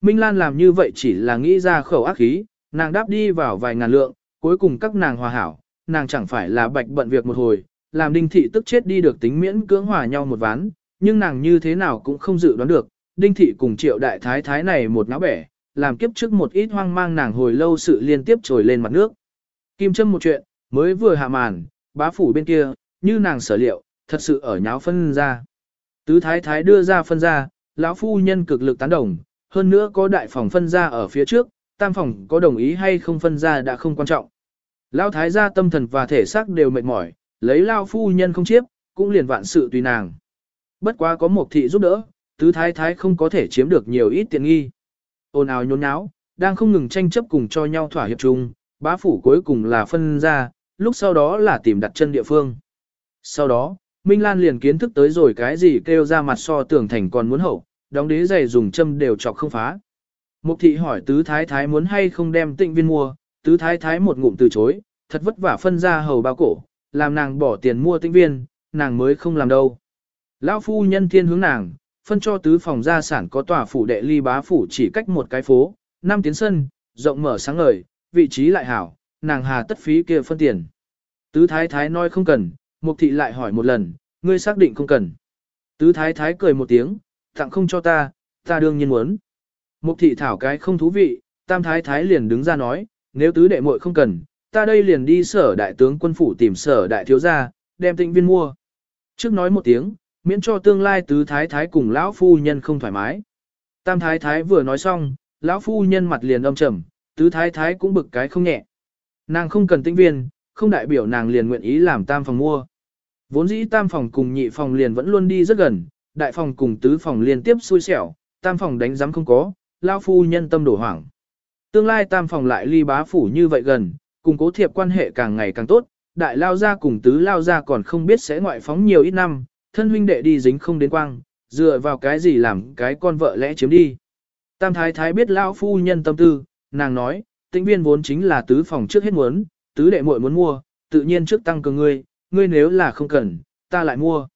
Minh Lan làm như vậy chỉ là nghĩ ra khẩu ác khí, nàng đáp đi vào vài ngàn lượng, cuối cùng các nàng hòa hảo, nàng chẳng phải là bạch bận việc một hồi, làm đinh thị tức chết đi được tính miễn cưỡng hòa nhau một ván, nhưng nàng như thế nào cũng không dự đoán được, đinh thị cùng triệu đại thái thái này một náo bẻ, làm kiếp trước một ít hoang mang nàng hồi lâu sự liên tiếp trồi lên mặt nước. Kim châm một chuyện, mới vừa hạ màn, bá phủ bên kia, như nàng sở liệu, thật sự ở nháo phân ra. Tứ thái thái đưa ra phân ra, lão phu nhân cực lực tán đồng, hơn nữa có đại phòng phân ra ở phía trước, tam phòng có đồng ý hay không phân ra đã không quan trọng. Lão thái gia tâm thần và thể xác đều mệt mỏi, lấy lão phu nhân không chiếp, cũng liền vạn sự tùy nàng. Bất quá có một thị giúp đỡ, tứ thái thái không có thể chiếm được nhiều ít tiện nghi. Ôn ào nhốn nháo, đang không ngừng tranh chấp cùng cho nhau thỏa hiệp chung, bá phủ cuối cùng là phân ra, lúc sau đó là tìm đặt chân địa phương. Sau đó, Minh Lan liền kiến thức tới rồi cái gì kêu ra mặt so tưởng thành còn muốn hậu, đóng đế giày dùng châm đều chọc không phá. Mục thị hỏi tứ thái thái muốn hay không đem tịnh viên mua, tứ thái thái một ngụm từ chối, thật vất vả phân ra hầu bao cổ, làm nàng bỏ tiền mua tịnh viên, nàng mới không làm đâu. Lão phu nhân thiên hướng nàng, phân cho tứ phòng gia sản có tòa phủ đệ ly bá phủ chỉ cách một cái phố, năm tiến sân, rộng mở sáng ngời, vị trí lại hảo, nàng hà tất phí kia phân tiền. Tứ thái thái nói không cần, mục thị lại hỏi một lần, ngươi xác định không cần. Tứ thái thái cười một tiếng, tặng không cho ta, ta đương nhiên muốn. Mục thị thảo cái không thú vị, tam thái thái liền đứng ra nói, nếu tứ đệ muội không cần, ta đây liền đi sở đại tướng quân phủ tìm sở đại thiếu gia, đem tịnh viên mua. Trước nói một tiếng, miễn cho tương lai tứ thái thái cùng lão phu nhân không thoải mái. Tam thái thái vừa nói xong, lão phu nhân mặt liền âm trầm, tứ thái thái cũng bực cái không nhẹ. Nàng không cần tĩnh viên, không đại biểu nàng liền nguyện ý làm tam phòng mua. Vốn dĩ tam phòng cùng nhị phòng liền vẫn luôn đi rất gần, đại phòng cùng tứ phòng liên tiếp xui xẻo, tam phòng đánh giám không có, lão phu nhân tâm đổ hoảng. Tương lai tam phòng lại ly bá phủ như vậy gần, cùng cố thiệp quan hệ càng ngày càng tốt, đại lao gia cùng tứ lao gia còn không biết sẽ ngoại phóng nhiều ít năm, thân huynh đệ đi dính không đến quang, dựa vào cái gì làm cái con vợ lẽ chiếm đi. Tam thái thái biết lão phu nhân tâm tư, nàng nói, tĩnh viên vốn chính là tứ phòng trước hết muốn, tứ đệ muội muốn mua, tự nhiên trước tăng cường ngươi, ngươi nếu là không cần, ta lại mua.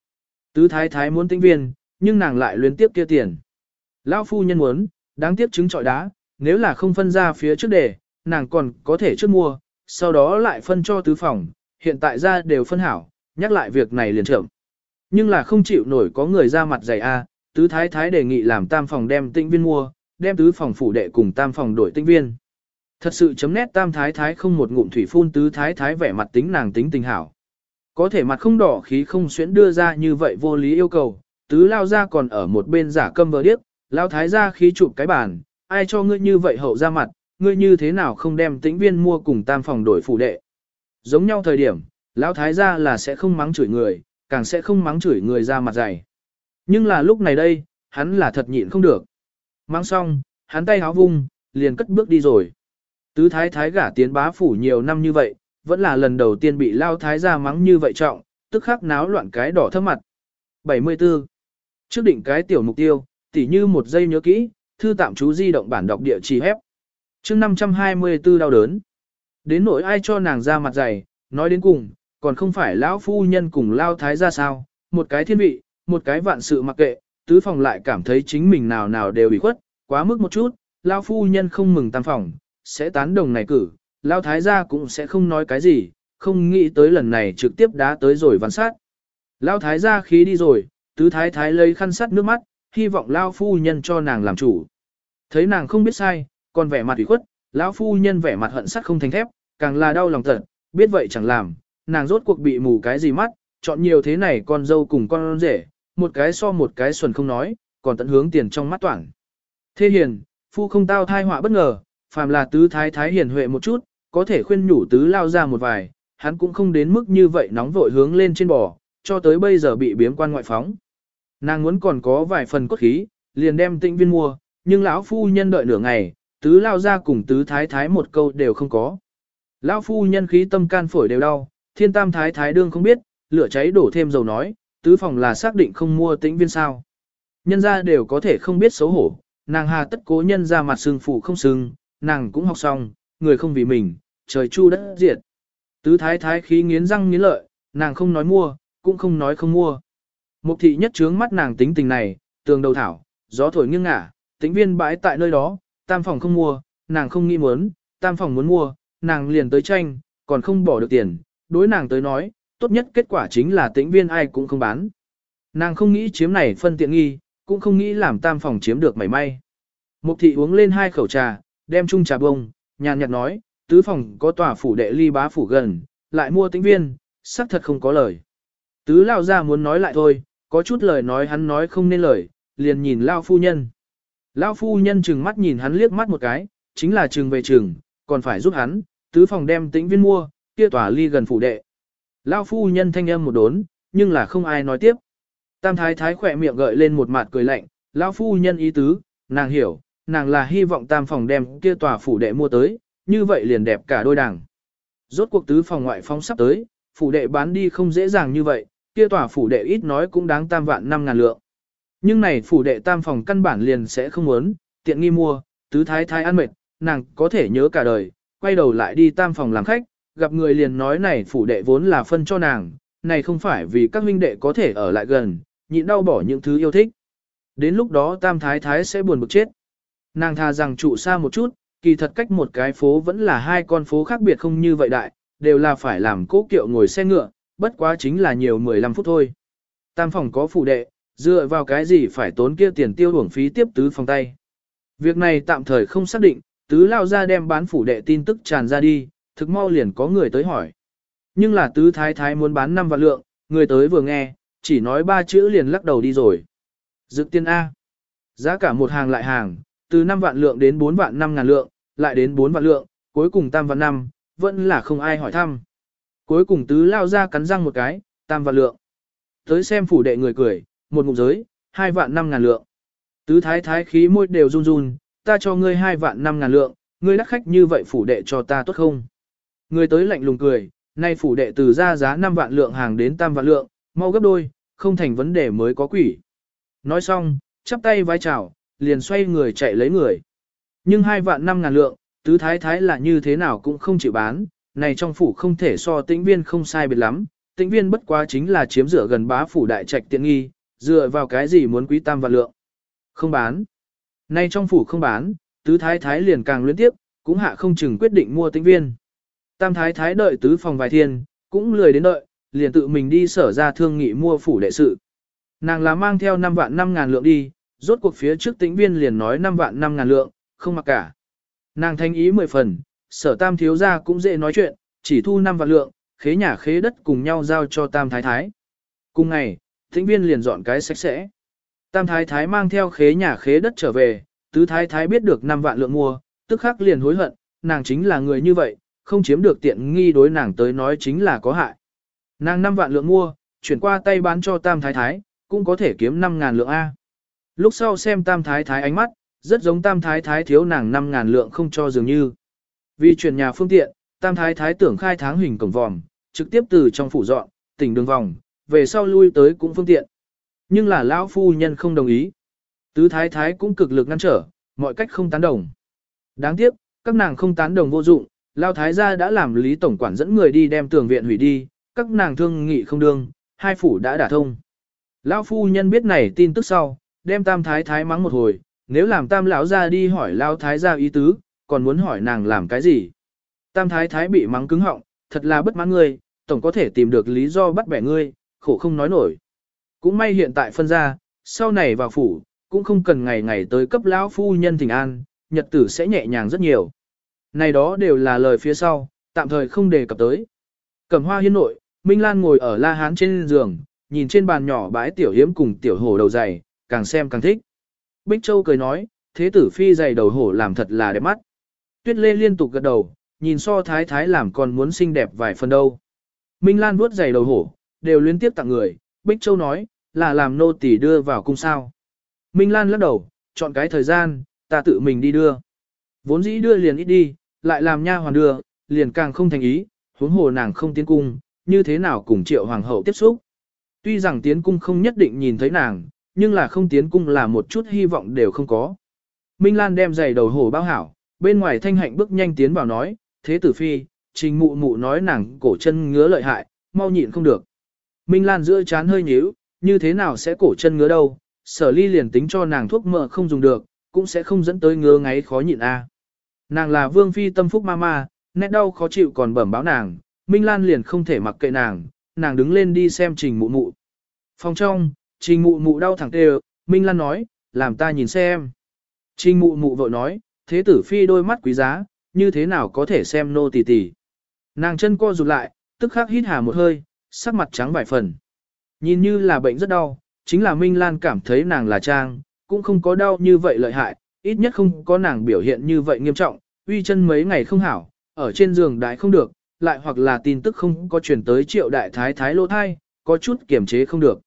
Tứ thái thái muốn tĩnh viên, nhưng nàng lại luyến tiếp kia tiền. Lão phu nhân muốn, đáng tiếc trứng trọi đá, nếu là không phân ra phía trước để, nàng còn có thể trước mua, sau đó lại phân cho tứ phòng, hiện tại ra đều phân hảo, nhắc lại việc này liền trưởng. Nhưng là không chịu nổi có người ra mặt dày a, tứ thái thái đề nghị làm tam phòng đem tĩnh viên mua, đem tứ phòng phủ đệ cùng tam phòng đổi tĩnh viên. Thật sự chấm nét tam thái thái không một ngụm thủy phun tứ thái thái vẻ mặt tính nàng tính tình hảo. Có thể mặt không đỏ khí không xuyễn đưa ra như vậy vô lý yêu cầu, tứ lao ra còn ở một bên giả câm vờ điếc, lao thái ra khí chụp cái bàn, ai cho ngươi như vậy hậu ra mặt, ngươi như thế nào không đem tĩnh viên mua cùng tam phòng đổi phủ đệ. Giống nhau thời điểm, lão thái gia là sẽ không mắng chửi người, càng sẽ không mắng chửi người ra mặt dày. Nhưng là lúc này đây, hắn là thật nhịn không được. Mắng xong, hắn tay háo vung, liền cất bước đi rồi. Tứ thái thái gả tiến bá phủ nhiều năm như vậy, vẫn là lần đầu tiên bị lao thái gia mắng như vậy trọng, tức khắc náo loạn cái đỏ thấp mặt. 74. Trước định cái tiểu mục tiêu, tỉ như một giây nhớ kỹ, thư tạm chú di động bản đọc địa chỉ hép. chương 524 đau đớn. Đến nỗi ai cho nàng ra mặt dày, nói đến cùng, còn không phải lão phu nhân cùng lao thái ra sao, một cái thiên vị, một cái vạn sự mặc kệ, tứ phòng lại cảm thấy chính mình nào nào đều bị khuất, quá mức một chút, lao phu nhân không mừng tam phòng, sẽ tán đồng này cử, lao thái gia cũng sẽ không nói cái gì, không nghĩ tới lần này trực tiếp đá tới rồi văn sát. Lao thái gia khí đi rồi, tứ thái thái lấy khăn sắt nước mắt, hy vọng lao phu nhân cho nàng làm chủ. Thấy nàng không biết sai, còn vẻ mặt ủy khuất, lão phu nhân vẻ mặt hận sắt không thành thép, càng là đau lòng tận, biết vậy chẳng làm, nàng rốt cuộc bị mù cái gì mắt, chọn nhiều thế này con dâu cùng con rể, một cái so một cái xuẩn không nói, còn tận hướng tiền trong mắt toảng. Thế hiền, phu không tao thai họa bất ngờ, phàm là tứ thái thái hiền huệ một chút, có thể khuyên nhủ tứ lao ra một vài, hắn cũng không đến mức như vậy nóng vội hướng lên trên bò, cho tới bây giờ bị biếm quan ngoại phóng. Nàng muốn còn có vài phần cốt khí, liền đem tịnh viên mua, nhưng lão phu nhân đợi nửa ngày, tứ lao ra cùng tứ thái thái một câu đều không có. Lão phu nhân khí tâm can phổi đều đau, thiên tam thái thái đương không biết, lửa cháy đổ thêm dầu nói, tứ phòng là xác định không mua tĩnh viên sao. Nhân ra đều có thể không biết xấu hổ, nàng hà tất cố nhân ra mặt sưng phụ không sưng, nàng cũng học xong, người không vì mình, trời chu đất diệt. Tứ thái thái khí nghiến răng nghiến lợi, nàng không nói mua, cũng không nói không mua. Mục thị nhất trướng mắt nàng tính tình này, tường đầu thảo, gió thổi nghiêng ngả, tĩnh viên bãi tại nơi đó, tam phòng không mua, nàng không nghĩ muốn, tam phòng muốn mua, nàng liền tới tranh, còn không bỏ được tiền, đối nàng tới nói, tốt nhất kết quả chính là tĩnh viên ai cũng không bán. Nàng không nghĩ chiếm này phân tiện nghi, cũng không nghĩ làm tam phòng chiếm được mảy may. Mục thị uống lên hai khẩu trà, đem chung trà bông, nhàn nhạt nói, tứ phòng có tòa phủ đệ ly bá phủ gần, lại mua tĩnh viên, xác thật không có lời. Tứ lao ra muốn nói lại thôi, có chút lời nói hắn nói không nên lời, liền nhìn lao phu nhân. Lao phu nhân chừng mắt nhìn hắn liếc mắt một cái, chính là chừng về chừng, còn phải giúp hắn, tứ phòng đem tĩnh viên mua, kia tòa ly gần phủ đệ. Lao phu nhân thanh âm một đốn, nhưng là không ai nói tiếp. Tam thái thái khỏe miệng gợi lên một mặt cười lạnh, lao phu nhân ý tứ, nàng hiểu, nàng là hy vọng tam phòng đem kia tòa phủ đệ mua tới, như vậy liền đẹp cả đôi đảng. Rốt cuộc tứ phòng ngoại phong sắp tới, phủ đệ bán đi không dễ dàng như vậy, kia tòa phủ đệ ít nói cũng đáng tam vạn năm ngàn lượng. Nhưng này phủ đệ tam phòng căn bản liền sẽ không muốn, tiện nghi mua, tứ thái thái ăn mệt, nàng có thể nhớ cả đời, quay đầu lại đi tam phòng làm khách, gặp người liền nói này phủ đệ vốn là phân cho nàng, này không phải vì các huynh đệ có thể ở lại gần, nhịn đau bỏ những thứ yêu thích. Đến lúc đó tam thái thái sẽ buồn bực chết. Nàng tha rằng trụ xa một chút, kỳ thật cách một cái phố vẫn là hai con phố khác biệt không như vậy đại, đều là phải làm cố kiệu ngồi xe ngựa, bất quá chính là nhiều 15 phút thôi. Tam phòng có phụ đệ, dựa vào cái gì phải tốn kia tiền tiêu hưởng phí tiếp tứ phòng tay. Việc này tạm thời không xác định, tứ lao ra đem bán phủ đệ tin tức tràn ra đi, thực mau liền có người tới hỏi. Nhưng là tứ thái thái muốn bán 5 vạn lượng, người tới vừa nghe, chỉ nói ba chữ liền lắc đầu đi rồi. Dự tiên A. Giá cả một hàng lại hàng, từ 5 vạn lượng đến 4 vạn 5 ngàn lượng, lại đến 4 vạn lượng, cuối cùng tam vạn năm, vẫn là không ai hỏi thăm. Cuối cùng tứ lao ra cắn răng một cái, tam vạn lượng. Tới xem phủ đệ người cười, một ngụm giới, hai vạn năm ngàn lượng. Tứ thái thái khí môi đều run run, ta cho ngươi hai vạn năm ngàn lượng, ngươi đắc khách như vậy phủ đệ cho ta tốt không? Người tới lạnh lùng cười, nay phủ đệ từ ra giá 5 vạn lượng hàng đến tam vạn lượng, mau gấp đôi, không thành vấn đề mới có quỷ. Nói xong, chắp tay vai chào, liền xoay người chạy lấy người. Nhưng hai vạn năm ngàn lượng, tứ thái thái là như thế nào cũng không chịu bán, này trong phủ không thể so tĩnh viên không sai biệt lắm, tĩnh viên bất quá chính là chiếm rửa gần bá phủ đại trạch tiện nghi, dựa vào cái gì muốn quý tam vạn lượng. Không bán. Nay trong phủ không bán, tứ thái thái liền càng luyến tiếp, cũng hạ không chừng quyết định mua tĩnh viên. Tam thái thái đợi tứ phòng vài thiên, cũng lười đến đợi, liền tự mình đi sở ra thương nghị mua phủ đệ sự. Nàng là mang theo 5 vạn 5 ngàn lượng đi, rốt cuộc phía trước tĩnh viên liền nói 5 vạn 5 ngàn lượng, không mặc cả. Nàng thanh ý 10 phần, sở tam thiếu ra cũng dễ nói chuyện, chỉ thu 5 vạn lượng, khế nhà khế đất cùng nhau giao cho tam thái thái. Cùng ngày, tĩnh viên liền dọn cái sạch sẽ. Tam thái thái mang theo khế nhà khế đất trở về, tứ thái thái biết được 5 vạn lượng mua, tức khắc liền hối hận, nàng chính là người như vậy, không chiếm được tiện nghi đối nàng tới nói chính là có hại. Nàng 5 vạn lượng mua, chuyển qua tay bán cho tam thái thái, cũng có thể kiếm 5 ngàn lượng A. Lúc sau xem tam thái thái ánh mắt, rất giống tam thái thái thiếu nàng 5 ngàn lượng không cho dường như. Vì chuyển nhà phương tiện, tam thái thái tưởng khai tháng hình cổng vòm, trực tiếp từ trong phủ dọn, tỉnh đường vòng, về sau lui tới cũng phương tiện. Nhưng là lão phu nhân không đồng ý. Tứ thái thái cũng cực lực ngăn trở, mọi cách không tán đồng. Đáng tiếc, các nàng không tán đồng vô dụng, Lao Thái gia đã làm Lý Tổng quản dẫn người đi đem tường viện hủy đi, các nàng thương nghị không đương, hai phủ đã đả thông. Lão phu nhân biết này tin tức sau, đem Tam Thái Thái mắng một hồi, nếu làm Tam lão ra đi hỏi Lao Thái gia ý tứ, còn muốn hỏi nàng làm cái gì. Tam Thái Thái bị mắng cứng họng, thật là bất mãn ngươi, tổng có thể tìm được lý do bắt bẻ ngươi, khổ không nói nổi. Cũng may hiện tại phân ra, sau này vào phủ, cũng không cần ngày ngày tới cấp lão phu nhân thỉnh an, nhật tử sẽ nhẹ nhàng rất nhiều. Này đó đều là lời phía sau, tạm thời không đề cập tới. Cẩm hoa hiên nội, Minh Lan ngồi ở la hán trên giường, nhìn trên bàn nhỏ bãi tiểu hiếm cùng tiểu hổ đầu dày, càng xem càng thích. Bích Châu cười nói, thế tử phi dày đầu hổ làm thật là đẹp mắt. Tuyết Lê liên tục gật đầu, nhìn so thái thái làm còn muốn xinh đẹp vài phần đâu. Minh Lan vuốt giày đầu hổ, đều liên tiếp tặng người, Bích Châu nói, là làm nô tỳ đưa vào cung sao. Minh Lan lắc đầu, chọn cái thời gian, ta tự mình đi đưa. Vốn dĩ đưa liền ít đi, lại làm nha hoàn đưa, liền càng không thành ý, huống hồ nàng không tiến cung, như thế nào cùng triệu hoàng hậu tiếp xúc. Tuy rằng tiến cung không nhất định nhìn thấy nàng, nhưng là không tiến cung là một chút hy vọng đều không có. Minh Lan đem giày đầu hổ bao hảo, bên ngoài thanh hạnh bước nhanh tiến vào nói, thế tử phi, trình mụ mụ nói nàng cổ chân ngứa lợi hại, mau nhịn không được. Minh Lan giữa chán hơi nhíu, như thế nào sẽ cổ chân ngứa đâu, sở ly liền tính cho nàng thuốc mỡ không dùng được, cũng sẽ không dẫn tới ngứa ngáy khó nhịn a. Nàng là vương phi tâm phúc ma ma, nét đau khó chịu còn bẩm báo nàng, Minh Lan liền không thể mặc kệ nàng, nàng đứng lên đi xem trình mụ mụ. Phòng trong, trình mụ mụ đau thẳng tê Minh Lan nói, làm ta nhìn xem. Trình mụ mụ vội nói, thế tử phi đôi mắt quý giá, như thế nào có thể xem nô tỳ tỳ. Nàng chân co rụt lại, tức khắc hít hà một hơi, sắc mặt trắng vài phần. Nhìn như là bệnh rất đau, chính là Minh Lan cảm thấy nàng là trang, cũng không có đau như vậy lợi hại, ít nhất không có nàng biểu hiện như vậy nghiêm trọng, uy chân mấy ngày không hảo, ở trên giường đại không được, lại hoặc là tin tức không có truyền tới triệu đại thái thái lô thai, có chút kiểm chế không được.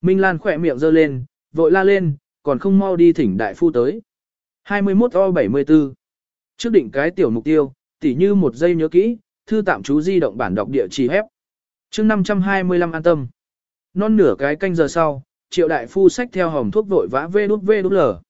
Minh Lan khỏe miệng giơ lên, vội la lên, còn không mau đi thỉnh đại phu tới. 21 o 74 Trước định cái tiểu mục tiêu, tỉ như một giây nhớ kỹ, thư tạm chú di động bản đọc địa chỉ hép. chương 525 an tâm. Non nửa cái canh giờ sau, triệu đại phu sách theo hồng thuốc vội vã vê đút vê đút lở.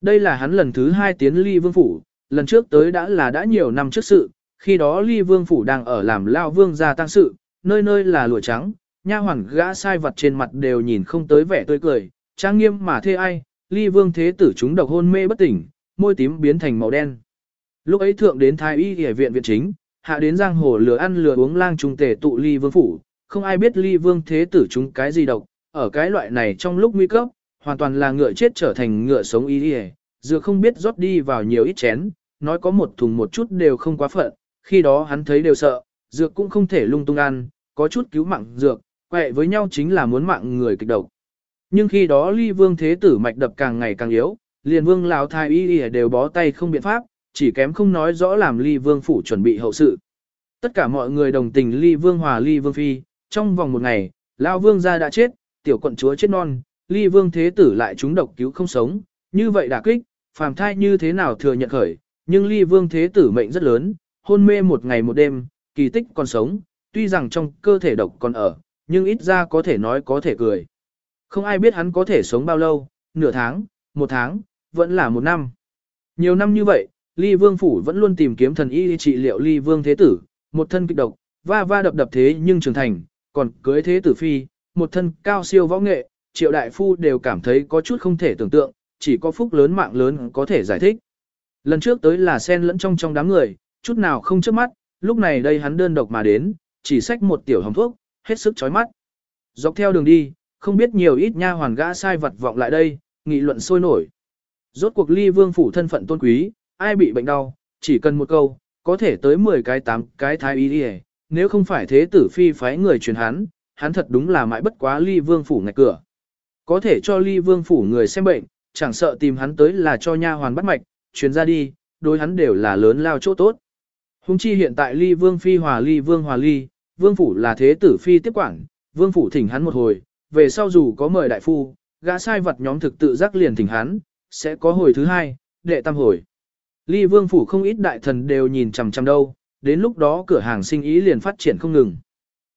Đây là hắn lần thứ hai tiến ly vương phủ, lần trước tới đã là đã nhiều năm trước sự, khi đó ly vương phủ đang ở làm lao vương gia tăng sự, nơi nơi là lụa trắng, nha hoàn gã sai vật trên mặt đều nhìn không tới vẻ tươi cười, trang nghiêm mà thê ai, ly vương thế tử chúng độc hôn mê bất tỉnh, môi tím biến thành màu đen. Lúc ấy thượng đến thái y y viện viện chính, hạ đến giang hồ lừa ăn lừa uống lang trung tề tụ ly vương phủ, không ai biết ly vương thế tử chúng cái gì độc, ở cái loại này trong lúc nguy cấp, hoàn toàn là ngựa chết trở thành ngựa sống y y, dược không biết rót đi vào nhiều ít chén, nói có một thùng một chút đều không quá phận, khi đó hắn thấy đều sợ, dược cũng không thể lung tung ăn, có chút cứu mạng dược, quẹ với nhau chính là muốn mạng người kịch độc. Nhưng khi đó ly vương thế tử mạch đập càng ngày càng yếu, liền vương lão thái y y đều bó tay không biện pháp, chỉ kém không nói rõ làm ly vương phủ chuẩn bị hậu sự. Tất cả mọi người đồng tình ly vương hòa ly vương phi, trong vòng một ngày, lão vương gia đã chết, tiểu quận chúa chết non, ly vương thế tử lại trúng độc cứu không sống, như vậy đả kích, phàm thai như thế nào thừa nhận khởi, nhưng ly vương thế tử mệnh rất lớn, hôn mê một ngày một đêm, kỳ tích còn sống, tuy rằng trong cơ thể độc còn ở, nhưng ít ra có thể nói có thể cười. Không ai biết hắn có thể sống bao lâu, nửa tháng, một tháng, vẫn là một năm. Nhiều năm như vậy, ly vương phủ vẫn luôn tìm kiếm thần y trị liệu ly vương thế tử, một thân kịch độc, va va đập đập thế nhưng trưởng thành, còn cưới thế tử phi, một thân cao siêu võ nghệ, triệu đại phu đều cảm thấy có chút không thể tưởng tượng, chỉ có phúc lớn mạng lớn có thể giải thích. Lần trước tới là sen lẫn trong trong đám người, chút nào không trước mắt, lúc này đây hắn đơn độc mà đến, chỉ xách một tiểu hồng thuốc, hết sức chói mắt. Dọc theo đường đi, không biết nhiều ít nha hoàn gã sai vật vọng lại đây, nghị luận sôi nổi. Rốt cuộc ly vương phủ thân phận tôn quý, ai bị bệnh đau, chỉ cần một câu, có thể tới 10 cái 8 cái thái y đi nếu không phải thế tử phi phái người truyền hắn, hắn thật đúng là mãi bất quá ly vương phủ ngạch cửa. Có thể cho ly vương phủ người xem bệnh, chẳng sợ tìm hắn tới là cho nha hoàn bắt mạch, truyền ra đi, đối hắn đều là lớn lao chỗ tốt. Hùng chi hiện tại ly vương phi hòa ly vương hòa ly, vương phủ là thế tử phi tiếp quản, vương phủ thỉnh hắn một hồi, về sau dù có mời đại phu, gã sai vật nhóm thực tự giác liền thỉnh hắn, sẽ có hồi thứ hai, đệ tam hồi. Ly vương phủ không ít đại thần đều nhìn chằm chằm đâu, đến lúc đó cửa hàng sinh ý liền phát triển không ngừng.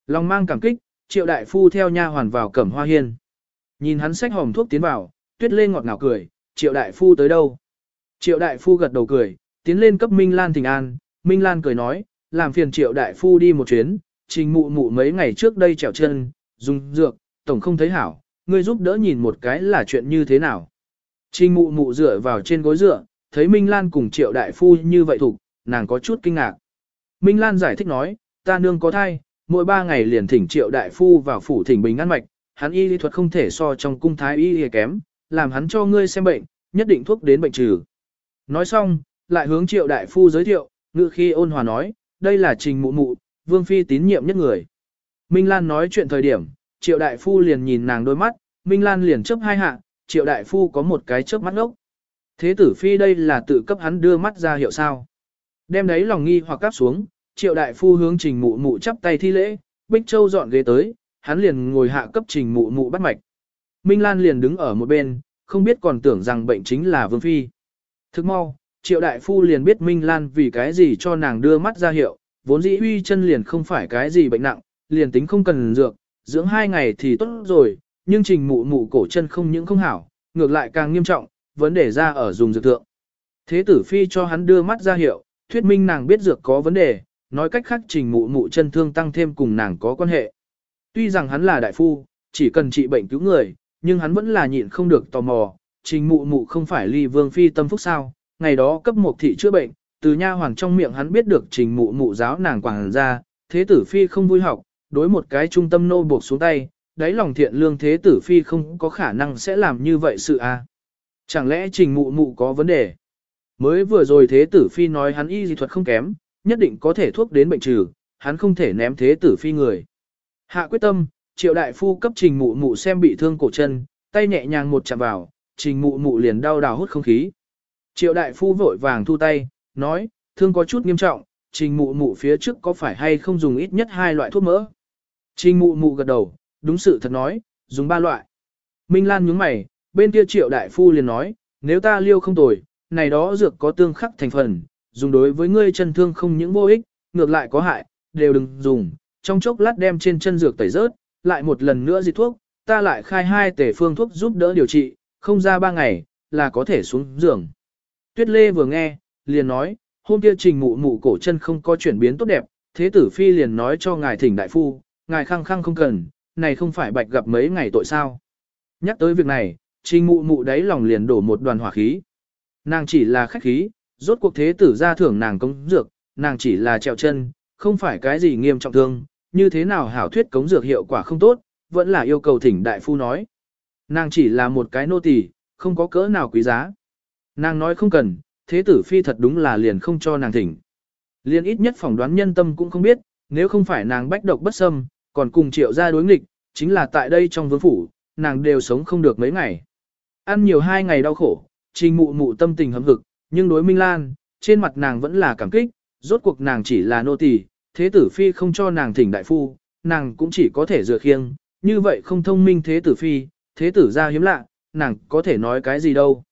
Lòng mang cảm kích, triệu đại phu theo nha hoàn vào cẩm hoa hiên. Nhìn hắn xách hòm thuốc tiến vào, tuyết lên ngọt ngào cười, triệu đại phu tới đâu? Triệu đại phu gật đầu cười, tiến lên cấp Minh Lan thỉnh an, Minh Lan cười nói, làm phiền triệu đại phu đi một chuyến, trình mụ mụ mấy ngày trước đây trèo chân, dùng dược, tổng không thấy hảo, ngươi giúp đỡ nhìn một cái là chuyện như thế nào. Trình mụ mụ dựa vào trên gối dựa, thấy Minh Lan cùng triệu đại phu như vậy thục, nàng có chút kinh ngạc. Minh Lan giải thích nói, ta nương có thai, mỗi ba ngày liền thỉnh triệu đại phu vào phủ thỉnh bình ngăn mạch, hắn y lý thuật không thể so trong cung thái y y kém, làm hắn cho ngươi xem bệnh, nhất định thuốc đến bệnh trừ. Nói xong, lại hướng triệu đại phu giới thiệu, ngự khi ôn hòa nói, đây là trình mụ mụ, vương phi tín nhiệm nhất người. Minh Lan nói chuyện thời điểm, triệu đại phu liền nhìn nàng đôi mắt, Minh Lan liền chấp hai hạ, triệu đại phu có một cái chớp mắt ngốc. Thế tử phi đây là tự cấp hắn đưa mắt ra hiệu sao. Đem đấy lòng nghi hoặc cắp xuống, triệu đại phu hướng trình mụ mụ chắp tay thi lễ, Bích Châu dọn ghế tới, hắn liền ngồi hạ cấp trình mụ mụ bắt mạch. Minh Lan liền đứng ở một bên, không biết còn tưởng rằng bệnh chính là vương phi. Thức mau, triệu đại phu liền biết Minh Lan vì cái gì cho nàng đưa mắt ra hiệu, vốn dĩ uy chân liền không phải cái gì bệnh nặng, liền tính không cần dược, dưỡng hai ngày thì tốt rồi, nhưng trình mụ mụ cổ chân không những không hảo, ngược lại càng nghiêm trọng, vấn đề ra ở dùng dược thượng. Thế tử phi cho hắn đưa mắt ra hiệu, thuyết minh nàng biết dược có vấn đề, nói cách khác trình mụ mụ chân thương tăng thêm cùng nàng có quan hệ. Tuy rằng hắn là đại phu, chỉ cần trị bệnh cứu người, nhưng hắn vẫn là nhịn không được tò mò, trình mụ mụ không phải ly vương phi tâm phúc sao, ngày đó cấp một thị chữa bệnh, từ nha hoàng trong miệng hắn biết được trình mụ mụ giáo nàng quảng ra, thế tử phi không vui học, đối một cái trung tâm nô buộc xuống tay, đáy lòng thiện lương thế tử phi không có khả năng sẽ làm như vậy sự a. À? Chẳng lẽ trình mụ mụ có vấn đề? Mới vừa rồi thế tử phi nói hắn y dị thuật không kém, nhất định có thể thuốc đến bệnh trừ, hắn không thể ném thế tử phi người. Hạ quyết tâm, triệu đại phu cấp trình mụ mụ xem bị thương cổ chân, tay nhẹ nhàng một chạm vào, trình mụ mụ liền đau đào hút không khí. Triệu đại phu vội vàng thu tay, nói, thương có chút nghiêm trọng, trình mụ mụ phía trước có phải hay không dùng ít nhất hai loại thuốc mỡ. Trình mụ mụ gật đầu, đúng sự thật nói, dùng ba loại. Minh Lan nhướng mày, bên kia triệu đại phu liền nói, nếu ta liêu không tồi, này đó dược có tương khắc thành phần, dùng đối với ngươi chân thương không những vô ích, ngược lại có hại, đều đừng dùng, trong chốc lát đem trên chân dược tẩy rớt, lại một lần nữa dịch thuốc, ta lại khai hai tể phương thuốc giúp đỡ điều trị, không ra ba ngày, là có thể xuống giường. Tuyết Lê vừa nghe, liền nói, hôm kia trình mụ mụ cổ chân không có chuyển biến tốt đẹp, thế tử phi liền nói cho ngài thỉnh đại phu, ngài khăng khăng không cần, này không phải bạch gặp mấy ngày tội sao. Nhắc tới việc này, trình mụ mụ đáy lòng liền đổ một đoàn hỏa khí. Nàng chỉ là khách khí, rốt cuộc thế tử ra thưởng nàng công dược, nàng chỉ là treo chân, không phải cái gì nghiêm trọng thương, như thế nào hảo thuyết cống dược hiệu quả không tốt, vẫn là yêu cầu thỉnh đại phu nói. Nàng chỉ là một cái nô tỳ, không có cỡ nào quý giá. Nàng nói không cần, thế tử phi thật đúng là liền không cho nàng thỉnh. Liền ít nhất phỏng đoán nhân tâm cũng không biết, nếu không phải nàng bách độc bất xâm, còn cùng triệu ra đối nghịch, chính là tại đây trong vương phủ, nàng đều sống không được mấy ngày. Ăn nhiều hai ngày đau khổ, trình mụ mụ tâm tình hấm hực, nhưng đối Minh Lan, trên mặt nàng vẫn là cảm kích, rốt cuộc nàng chỉ là nô tỳ, thế tử phi không cho nàng thỉnh đại phu, nàng cũng chỉ có thể dựa khiêng, như vậy không thông minh thế tử phi, thế tử ra hiếm lạ, nàng có thể nói cái gì đâu.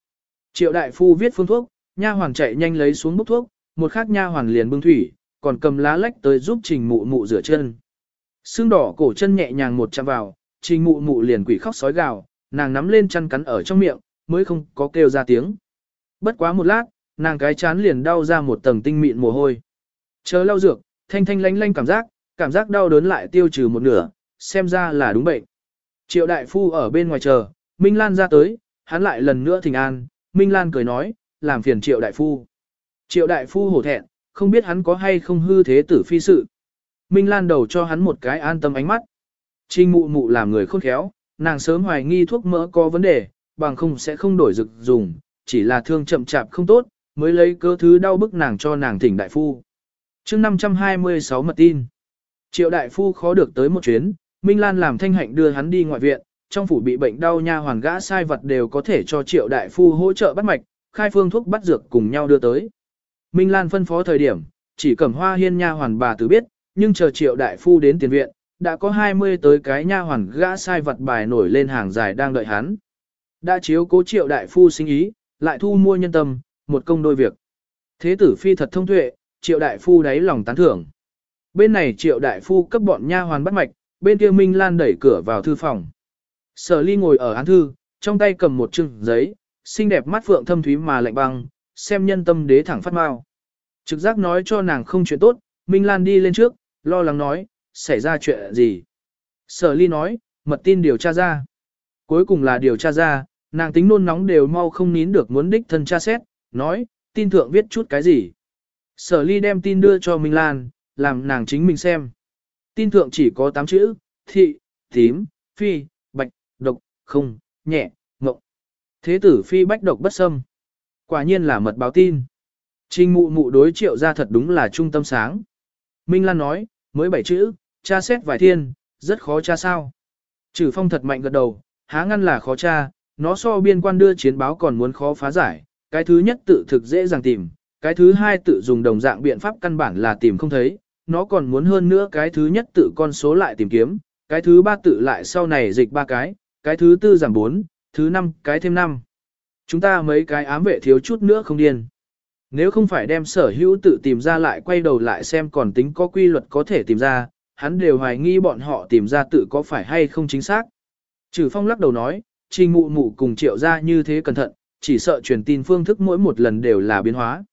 Triệu đại phu viết phương thuốc, nha hoàng chạy nhanh lấy xuống bốc thuốc, một khác nha hoàn liền bưng thủy, còn cầm lá lách tới giúp trình mụ mụ rửa chân. Xương đỏ cổ chân nhẹ nhàng một chạm vào, trình mụ mụ liền quỷ khóc sói gào, nàng nắm lên chăn cắn ở trong miệng, mới không có kêu ra tiếng. Bất quá một lát, nàng cái chán liền đau ra một tầng tinh mịn mồ hôi. Chờ lau dược, thanh thanh lanh lanh cảm giác, cảm giác đau đớn lại tiêu trừ một nửa, xem ra là đúng bệnh. Triệu đại phu ở bên ngoài chờ, Minh Lan ra tới, hắn lại lần nữa thỉnh an, Minh Lan cười nói, làm phiền triệu đại phu. Triệu đại phu hổ thẹn, không biết hắn có hay không hư thế tử phi sự. Minh Lan đầu cho hắn một cái an tâm ánh mắt. Trinh mụ mụ làm người khôn khéo, nàng sớm hoài nghi thuốc mỡ có vấn đề, bằng không sẽ không đổi dực dùng, chỉ là thương chậm chạp không tốt, mới lấy cơ thứ đau bức nàng cho nàng thỉnh đại phu. chương 526 mật tin. Triệu đại phu khó được tới một chuyến, Minh Lan làm thanh hạnh đưa hắn đi ngoại viện, trong phủ bị bệnh đau nha hoàn gã sai vật đều có thể cho triệu đại phu hỗ trợ bắt mạch, khai phương thuốc bắt dược cùng nhau đưa tới. Minh Lan phân phó thời điểm, chỉ cẩm hoa hiên nha hoàn bà tử biết, nhưng chờ triệu đại phu đến tiền viện, đã có 20 tới cái nha hoàn gã sai vật bài nổi lên hàng dài đang đợi hắn. Đã chiếu cố triệu đại phu sinh ý, lại thu mua nhân tâm, một công đôi việc. Thế tử phi thật thông tuệ, triệu đại phu đáy lòng tán thưởng. Bên này triệu đại phu cấp bọn nha hoàn bắt mạch, bên kia Minh Lan đẩy cửa vào thư phòng. Sở ly ngồi ở án thư, trong tay cầm một chừng giấy, xinh đẹp mắt phượng thâm thúy mà lạnh băng, xem nhân tâm đế thẳng phát mau. Trực giác nói cho nàng không chuyện tốt, Minh Lan đi lên trước, lo lắng nói, xảy ra chuyện gì. Sở ly nói, mật tin điều tra ra. Cuối cùng là điều tra ra, nàng tính nôn nóng đều mau không nín được muốn đích thân tra xét, nói, tin thượng viết chút cái gì. Sở ly đem tin đưa cho Minh Lan, làm nàng chính mình xem. Tin thượng chỉ có 8 chữ, thị, tím, phi, bạch, độc, không, nhẹ. Thế tử phi bách độc bất xâm. Quả nhiên là mật báo tin. Trình mụ mụ đối triệu ra thật đúng là trung tâm sáng. Minh Lan nói, mới bảy chữ, tra xét vài thiên, rất khó tra sao. Trừ phong thật mạnh gật đầu, há ngăn là khó tra, nó so biên quan đưa chiến báo còn muốn khó phá giải. Cái thứ nhất tự thực dễ dàng tìm, cái thứ hai tự dùng đồng dạng biện pháp căn bản là tìm không thấy, nó còn muốn hơn nữa cái thứ nhất tự con số lại tìm kiếm, cái thứ ba tự lại sau này dịch ba cái, cái thứ tư giảm bốn, thứ năm cái thêm năm. Chúng ta mấy cái ám vệ thiếu chút nữa không điên. Nếu không phải đem sở hữu tự tìm ra lại quay đầu lại xem còn tính có quy luật có thể tìm ra, hắn đều hoài nghi bọn họ tìm ra tự có phải hay không chính xác. Trừ phong lắc đầu nói, trình mụ mụ cùng triệu ra như thế cẩn thận, chỉ sợ truyền tin phương thức mỗi một lần đều là biến hóa.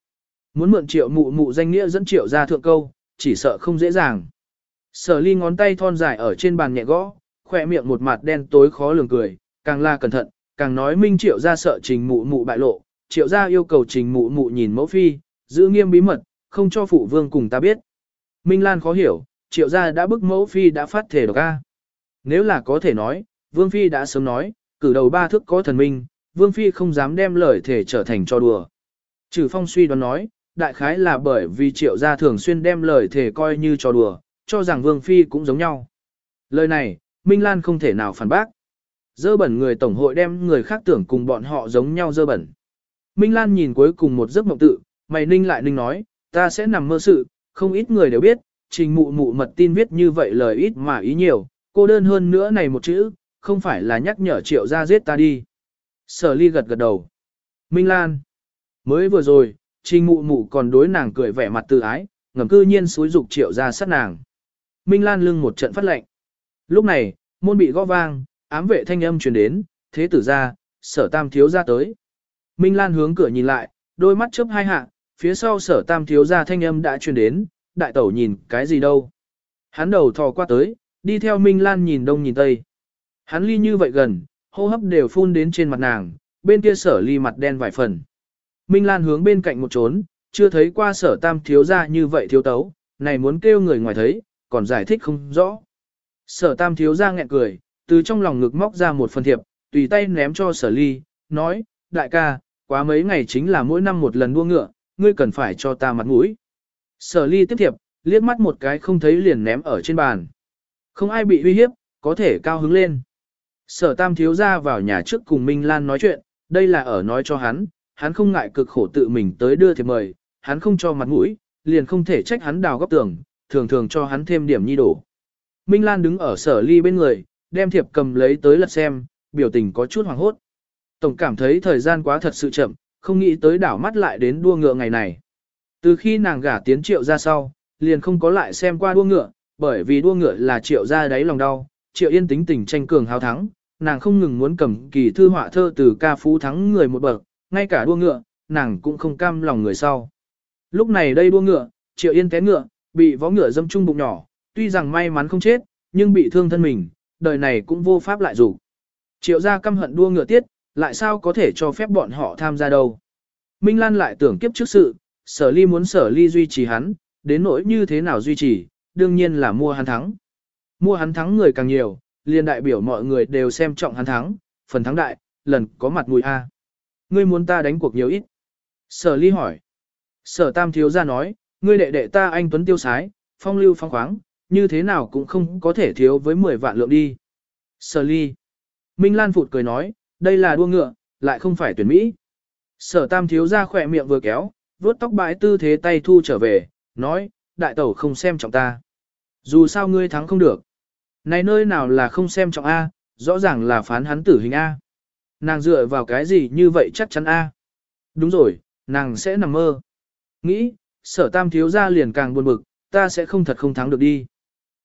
Muốn mượn triệu mụ mụ danh nghĩa dẫn triệu ra thượng câu, chỉ sợ không dễ dàng. Sở ly ngón tay thon dài ở trên bàn nhẹ gõ, khỏe miệng một mặt đen tối khó lường cười, càng là cẩn thận, càng nói minh triệu ra sợ trình mụ mụ bại lộ, triệu ra yêu cầu trình mụ mụ nhìn mẫu phi, giữ nghiêm bí mật, không cho phụ vương cùng ta biết. Minh Lan khó hiểu, triệu gia đã bức mẫu phi đã phát thể độc a. Nếu là có thể nói, vương phi đã sớm nói, cử đầu ba thước có thần minh, vương phi không dám đem lời thể trở thành cho đùa. Trừ phong suy đoán nói, đại khái là bởi vì triệu gia thường xuyên đem lời thể coi như cho đùa, cho rằng vương phi cũng giống nhau. Lời này, Minh Lan không thể nào phản bác. Dơ bẩn người tổng hội đem người khác tưởng cùng bọn họ giống nhau dơ bẩn. Minh Lan nhìn cuối cùng một giấc mộng tự, mày ninh lại ninh nói, ta sẽ nằm mơ sự, không ít người đều biết, trình mụ mụ mật tin viết như vậy lời ít mà ý nhiều, cô đơn hơn nữa này một chữ, không phải là nhắc nhở triệu ra giết ta đi. Sở ly gật gật đầu. Minh Lan. Mới vừa rồi, trình mụ mụ còn đối nàng cười vẻ mặt tự ái, ngầm cư nhiên xúi dục triệu ra sát nàng. Minh Lan lưng một trận phát lệnh. Lúc này, môn bị gõ vang, ám vệ thanh âm truyền đến, thế tử ra, sở tam thiếu ra tới. Minh Lan hướng cửa nhìn lại, đôi mắt chớp hai hạ, phía sau sở tam thiếu ra thanh âm đã truyền đến, đại tẩu nhìn cái gì đâu. Hắn đầu thò qua tới, đi theo Minh Lan nhìn đông nhìn tây. Hắn ly như vậy gần, hô hấp đều phun đến trên mặt nàng, bên kia sở ly mặt đen vài phần. Minh Lan hướng bên cạnh một trốn, chưa thấy qua sở tam thiếu ra như vậy thiếu tấu, này muốn kêu người ngoài thấy, còn giải thích không rõ. Sở tam thiếu ra nghẹn cười, từ trong lòng ngực móc ra một phần thiệp, tùy tay ném cho sở ly, nói, đại ca, quá mấy ngày chính là mỗi năm một lần đua ngựa, ngươi cần phải cho ta mặt mũi. Sở ly tiếp thiệp, liếc mắt một cái không thấy liền ném ở trên bàn. Không ai bị uy hiếp, có thể cao hứng lên. Sở tam thiếu ra vào nhà trước cùng Minh Lan nói chuyện, đây là ở nói cho hắn, hắn không ngại cực khổ tự mình tới đưa thiệp mời, hắn không cho mặt mũi, liền không thể trách hắn đào góc tường, thường thường cho hắn thêm điểm nhi đổ. Minh Lan đứng ở sở ly bên người, đem thiệp cầm lấy tới lật xem, biểu tình có chút hoàng hốt. Tổng cảm thấy thời gian quá thật sự chậm, không nghĩ tới đảo mắt lại đến đua ngựa ngày này. Từ khi nàng gả tiến triệu ra sau, liền không có lại xem qua đua ngựa, bởi vì đua ngựa là triệu ra đáy lòng đau, triệu yên tính tình tranh cường hào thắng, nàng không ngừng muốn cầm kỳ thư họa thơ từ ca phú thắng người một bậc, ngay cả đua ngựa, nàng cũng không cam lòng người sau. Lúc này đây đua ngựa, triệu yên té ngựa, bị vó ngựa dâm trung bụng nhỏ, tuy rằng may mắn không chết, nhưng bị thương thân mình, đời này cũng vô pháp lại rủ. Triệu gia căm hận đua ngựa tiết, lại sao có thể cho phép bọn họ tham gia đâu. Minh Lan lại tưởng kiếp trước sự, sở ly muốn sở ly duy trì hắn, đến nỗi như thế nào duy trì, đương nhiên là mua hắn thắng. Mua hắn thắng người càng nhiều, liền đại biểu mọi người đều xem trọng hắn thắng, phần thắng đại, lần có mặt mùi A. Ngươi muốn ta đánh cuộc nhiều ít. Sở ly hỏi. Sở tam thiếu ra nói, ngươi đệ đệ ta anh Tuấn tiêu sái, phong lưu phong khoáng, như thế nào cũng không có thể thiếu với 10 vạn lượng đi. Sở ly. Minh Lan Phụt cười nói, đây là đua ngựa, lại không phải tuyển Mỹ. Sở tam thiếu ra khỏe miệng vừa kéo, vuốt tóc bãi tư thế tay thu trở về, nói, đại tẩu không xem trọng ta. Dù sao ngươi thắng không được. Này nơi nào là không xem trọng A, rõ ràng là phán hắn tử hình A. Nàng dựa vào cái gì như vậy chắc chắn A. Đúng rồi, nàng sẽ nằm mơ. Nghĩ, sở tam thiếu ra liền càng buồn bực, ta sẽ không thật không thắng được đi.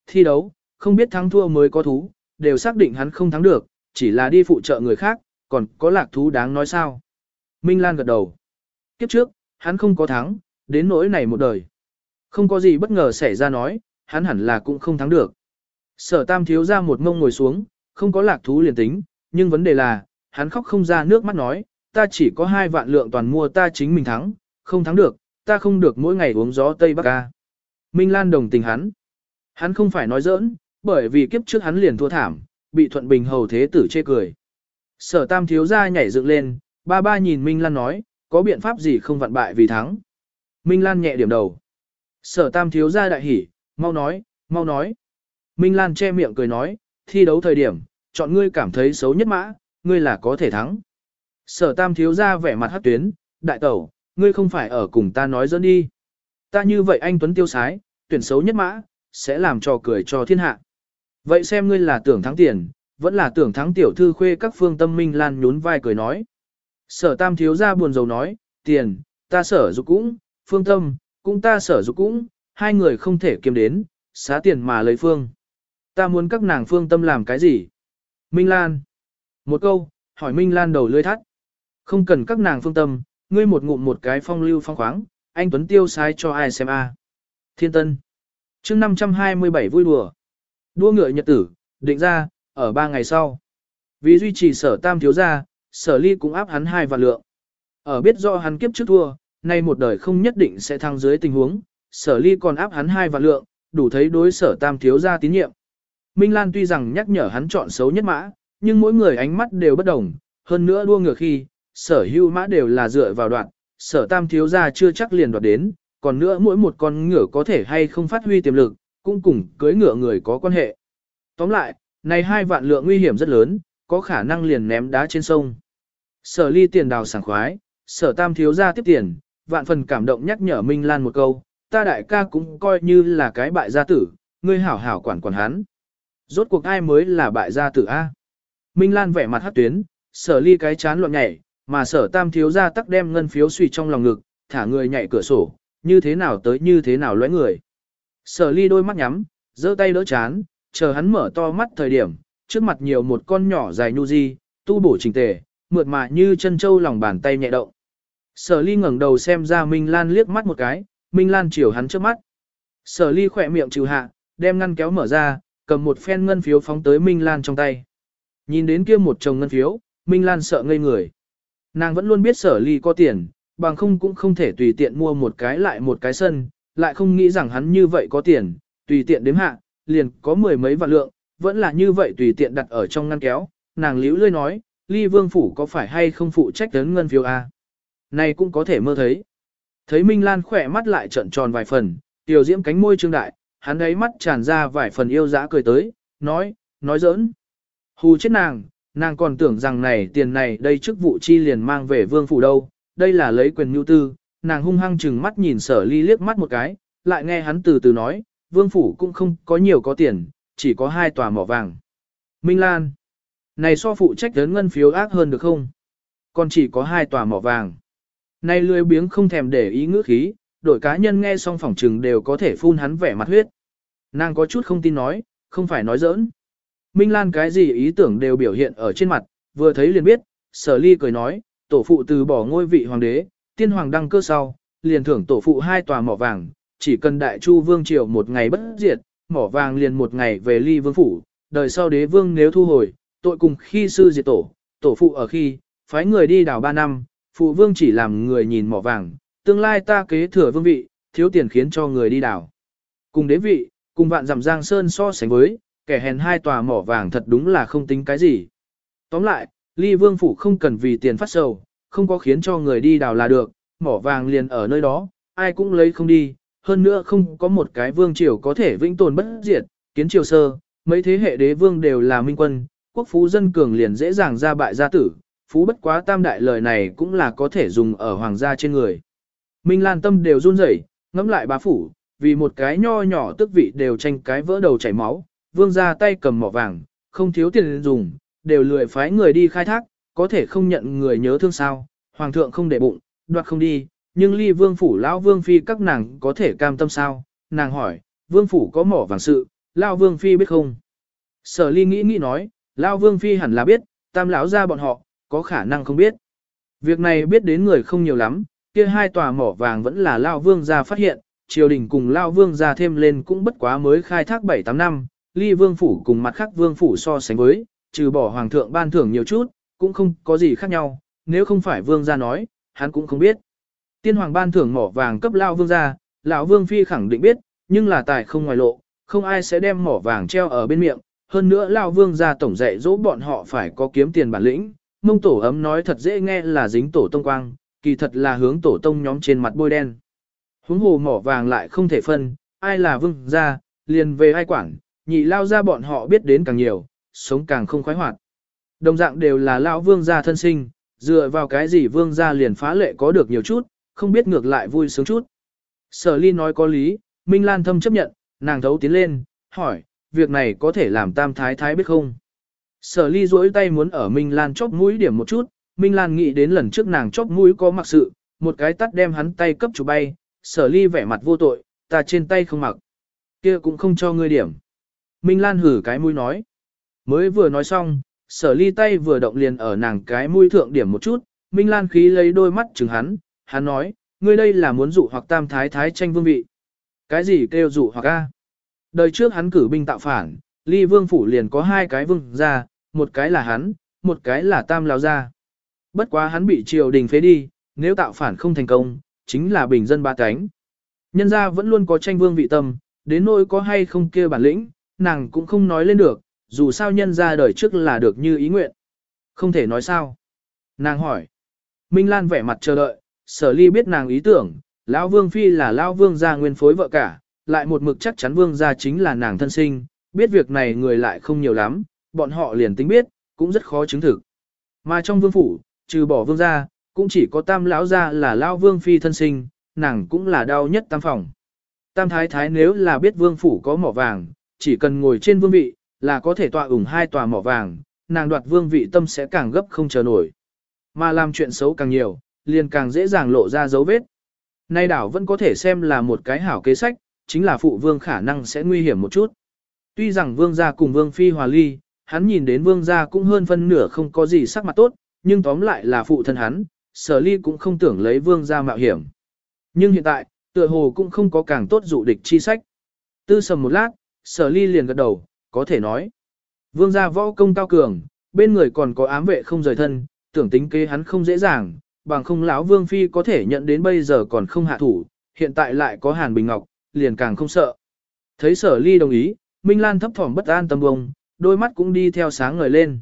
Thi đấu, không biết thắng thua mới có thú, đều xác định hắn không thắng được, chỉ là đi phụ trợ người khác, còn có lạc thú đáng nói sao. Minh Lan gật đầu. Kiếp trước, hắn không có thắng, đến nỗi này một đời. Không có gì bất ngờ xảy ra nói, hắn hẳn là cũng không thắng được. Sở tam thiếu ra một mông ngồi xuống, không có lạc thú liền tính, nhưng vấn đề là, hắn khóc không ra nước mắt nói, ta chỉ có hai vạn lượng toàn mua ta chính mình thắng, không thắng được, ta không được mỗi ngày uống gió Tây Bắc ca. Minh Lan đồng tình hắn. Hắn không phải nói giỡn, bởi vì kiếp trước hắn liền thua thảm, bị thuận bình hầu thế tử chê cười. Sở tam thiếu gia nhảy dựng lên, ba ba nhìn Minh Lan nói, có biện pháp gì không vặn bại vì thắng. Minh Lan nhẹ điểm đầu. Sở tam thiếu gia đại hỉ, mau nói, mau nói. Minh Lan che miệng cười nói, thi đấu thời điểm, chọn ngươi cảm thấy xấu nhất mã, ngươi là có thể thắng. Sở tam thiếu ra vẻ mặt hát tuyến, đại tẩu, ngươi không phải ở cùng ta nói dẫn đi. Ta như vậy anh Tuấn tiêu sái, tuyển xấu nhất mã, sẽ làm cho cười cho thiên hạ. Vậy xem ngươi là tưởng thắng tiền, vẫn là tưởng thắng tiểu thư khuê các phương tâm minh lan nhún vai cười nói. Sở tam thiếu ra buồn rầu nói, tiền, ta sở dục cũng, phương tâm, cũng ta sở dục cũng, hai người không thể kiếm đến, xá tiền mà lấy phương. Ta muốn các nàng phương tâm làm cái gì? Minh Lan. Một câu, hỏi Minh Lan đầu lưỡi thắt. Không cần các nàng phương tâm, ngươi một ngụm một cái phong lưu phong khoáng, anh Tuấn tiêu sai cho ai xem a? Thiên Tân chương 527 vui đùa. Đua ngựa nhật tử, định ra, ở ba ngày sau. Vì duy trì sở tam thiếu gia, sở ly cũng áp hắn hai vạn lượng. Ở biết do hắn kiếp trước thua, nay một đời không nhất định sẽ thăng dưới tình huống, sở ly còn áp hắn hai vạn lượng, đủ thấy đối sở tam thiếu gia tín nhiệm. Minh Lan tuy rằng nhắc nhở hắn chọn xấu nhất mã, nhưng mỗi người ánh mắt đều bất đồng, hơn nữa đua ngược khi, sở hưu mã đều là dựa vào đoạn, sở tam thiếu gia chưa chắc liền đoạt đến, còn nữa mỗi một con ngựa có thể hay không phát huy tiềm lực, cũng cùng cưới ngựa người có quan hệ. Tóm lại, này hai vạn lượng nguy hiểm rất lớn, có khả năng liền ném đá trên sông. Sở ly tiền đào sảng khoái, sở tam thiếu gia tiếp tiền, vạn phần cảm động nhắc nhở Minh Lan một câu, ta đại ca cũng coi như là cái bại gia tử, ngươi hảo hảo quản quản hắn. Rốt cuộc ai mới là bại gia tử A? Minh Lan vẻ mặt hát tuyến, sở ly cái chán loạn nhảy, mà sở tam thiếu gia tắc đem ngân phiếu suy trong lòng ngực, thả người nhảy cửa sổ, như thế nào tới như thế nào lõi người. Sở ly đôi mắt nhắm, giơ tay đỡ chán, chờ hắn mở to mắt thời điểm, trước mặt nhiều một con nhỏ dài nhu di, tu bổ trình tề, mượt mà như chân trâu lòng bàn tay nhẹ động. Sở ly ngẩng đầu xem ra Minh Lan liếc mắt một cái, Minh Lan chiều hắn trước mắt. Sở ly khỏe miệng trừ hạ, đem ngăn kéo mở ra, cầm một phen ngân phiếu phóng tới Minh Lan trong tay. Nhìn đến kia một chồng ngân phiếu, Minh Lan sợ ngây người. Nàng vẫn luôn biết sở ly có tiền, bằng không cũng không thể tùy tiện mua một cái lại một cái sân, lại không nghĩ rằng hắn như vậy có tiền, tùy tiện đếm hạ, liền có mười mấy vạn lượng, vẫn là như vậy tùy tiện đặt ở trong ngăn kéo. Nàng liễu lươi nói, ly vương phủ có phải hay không phụ trách đến ngân phiếu A. Này cũng có thể mơ thấy. Thấy Minh Lan khỏe mắt lại trận tròn vài phần, tiểu diễm cánh môi trương đại, hắn ấy mắt tràn ra vài phần yêu dã cười tới, nói, nói giỡn. Hù chết nàng, nàng còn tưởng rằng này tiền này đây chức vụ chi liền mang về vương phủ đâu, đây là lấy quyền nhu tư, nàng hung hăng chừng mắt nhìn sở ly liếc mắt một cái, lại nghe hắn từ từ nói, vương phủ cũng không có nhiều có tiền, chỉ có hai tòa mỏ vàng. Minh Lan, này so phụ trách lớn ngân phiếu ác hơn được không? Còn chỉ có hai tòa mỏ vàng. Này lười biếng không thèm để ý ngữ khí, đội cá nhân nghe xong phòng trừng đều có thể phun hắn vẻ mặt huyết. Nàng có chút không tin nói, không phải nói giỡn. Minh Lan cái gì ý tưởng đều biểu hiện ở trên mặt, vừa thấy liền biết, sở ly cười nói, tổ phụ từ bỏ ngôi vị hoàng đế, tiên hoàng đăng cơ sau, liền thưởng tổ phụ hai tòa mỏ vàng, chỉ cần đại chu vương triều một ngày bất diệt, mỏ vàng liền một ngày về ly vương phủ, đời sau đế vương nếu thu hồi, tội cùng khi sư diệt tổ, tổ phụ ở khi, phái người đi đào ba năm, phụ vương chỉ làm người nhìn mỏ vàng, tương lai ta kế thừa vương vị, thiếu tiền khiến cho người đi đào. Cùng đế vị, cùng vạn dặm giang sơn so sánh với, kẻ hèn hai tòa mỏ vàng thật đúng là không tính cái gì. Tóm lại, ly vương phủ không cần vì tiền phát sầu, không có khiến cho người đi đào là được, mỏ vàng liền ở nơi đó, ai cũng lấy không đi, hơn nữa không có một cái vương triều có thể vĩnh tồn bất diệt, kiến triều sơ, mấy thế hệ đế vương đều là minh quân, quốc phú dân cường liền dễ dàng ra bại gia tử, phú bất quá tam đại lời này cũng là có thể dùng ở hoàng gia trên người. Minh Lan tâm đều run rẩy, ngẫm lại bá phủ, vì một cái nho nhỏ tức vị đều tranh cái vỡ đầu chảy máu, vương ra tay cầm mỏ vàng, không thiếu tiền dùng, đều lười phái người đi khai thác, có thể không nhận người nhớ thương sao, hoàng thượng không để bụng, đoạt không đi, nhưng ly vương phủ lão vương phi các nàng có thể cam tâm sao, nàng hỏi, vương phủ có mỏ vàng sự, lão vương phi biết không? Sở ly nghĩ nghĩ nói, lão vương phi hẳn là biết, tam lão ra bọn họ, có khả năng không biết. Việc này biết đến người không nhiều lắm, kia hai tòa mỏ vàng vẫn là lão vương gia phát hiện, triều đình cùng lão vương gia thêm lên cũng bất quá mới khai thác 7-8 năm, ly vương phủ cùng mặt khác vương phủ so sánh với, trừ bỏ hoàng thượng ban thưởng nhiều chút, cũng không có gì khác nhau, nếu không phải vương gia nói, hắn cũng không biết. Tiên hoàng ban thưởng mỏ vàng cấp lao vương gia, lão vương phi khẳng định biết, nhưng là tài không ngoài lộ, không ai sẽ đem mỏ vàng treo ở bên miệng, hơn nữa lao vương gia tổng dạy dỗ bọn họ phải có kiếm tiền bản lĩnh, mông tổ ấm nói thật dễ nghe là dính tổ tông quang, kỳ thật là hướng tổ tông nhóm trên mặt bôi đen. Huống hồ mỏ vàng lại không thể phân, ai là vương gia, liền về ai quản, nhị lao ra bọn họ biết đến càng nhiều, sống càng không khoái hoạt. Đồng dạng đều là lão vương gia thân sinh, dựa vào cái gì vương gia liền phá lệ có được nhiều chút, không biết ngược lại vui sướng chút. Sở ly nói có lý, Minh Lan thâm chấp nhận, nàng thấu tiến lên, hỏi, việc này có thể làm tam thái thái biết không? Sở ly duỗi tay muốn ở Minh Lan chóp mũi điểm một chút, Minh Lan nghĩ đến lần trước nàng chóp mũi có mặc sự, một cái tắt đem hắn tay cấp chủ bay, sở ly vẻ mặt vô tội, ta trên tay không mặc. kia cũng không cho ngươi điểm. Minh Lan hử cái mũi nói. Mới vừa nói xong, sở ly tay vừa động liền ở nàng cái mũi thượng điểm một chút, Minh Lan khí lấy đôi mắt chừng hắn, hắn nói, ngươi đây là muốn dụ hoặc tam thái thái tranh vương vị. Cái gì kêu dụ hoặc a? Đời trước hắn cử binh tạo phản, ly vương phủ liền có hai cái vương ra, một cái là hắn, một cái là tam lao ra. Bất quá hắn bị triều đình phế đi, nếu tạo phản không thành công, chính là bình dân ba cánh. Nhân gia vẫn luôn có tranh vương vị tâm, đến nỗi có hay không kia bản lĩnh, nàng cũng không nói lên được, dù sao nhân ra đời trước là được như ý nguyện. Không thể nói sao. Nàng hỏi. Minh Lan vẻ mặt chờ đợi, sở ly biết nàng ý tưởng, lão vương phi là lão vương gia nguyên phối vợ cả, lại một mực chắc chắn vương gia chính là nàng thân sinh, biết việc này người lại không nhiều lắm, bọn họ liền tính biết, cũng rất khó chứng thực. Mà trong vương phủ, trừ bỏ vương gia, cũng chỉ có tam lão gia là lão vương phi thân sinh, nàng cũng là đau nhất tam phòng. Tam thái thái nếu là biết vương phủ có mỏ vàng, chỉ cần ngồi trên vương vị, là có thể tọa ủng hai tòa mỏ vàng, nàng đoạt vương vị tâm sẽ càng gấp không chờ nổi. Mà làm chuyện xấu càng nhiều, liền càng dễ dàng lộ ra dấu vết. Nay đảo vẫn có thể xem là một cái hảo kế sách, chính là phụ vương khả năng sẽ nguy hiểm một chút. Tuy rằng vương gia cùng vương phi hòa ly, hắn nhìn đến vương gia cũng hơn phân nửa không có gì sắc mặt tốt, nhưng tóm lại là phụ thân hắn, sở ly cũng không tưởng lấy vương gia mạo hiểm. Nhưng hiện tại, tựa hồ cũng không có càng tốt dụ địch chi sách. Tư sầm một lát, sở ly liền gật đầu, có thể nói. Vương gia võ công cao cường, bên người còn có ám vệ không rời thân, tưởng tính kế hắn không dễ dàng, bằng không lão vương phi có thể nhận đến bây giờ còn không hạ thủ, hiện tại lại có hàn bình ngọc, liền càng không sợ. Thấy sở ly đồng ý, Minh Lan thấp thỏm bất an tâm bông, đôi mắt cũng đi theo sáng ngời lên.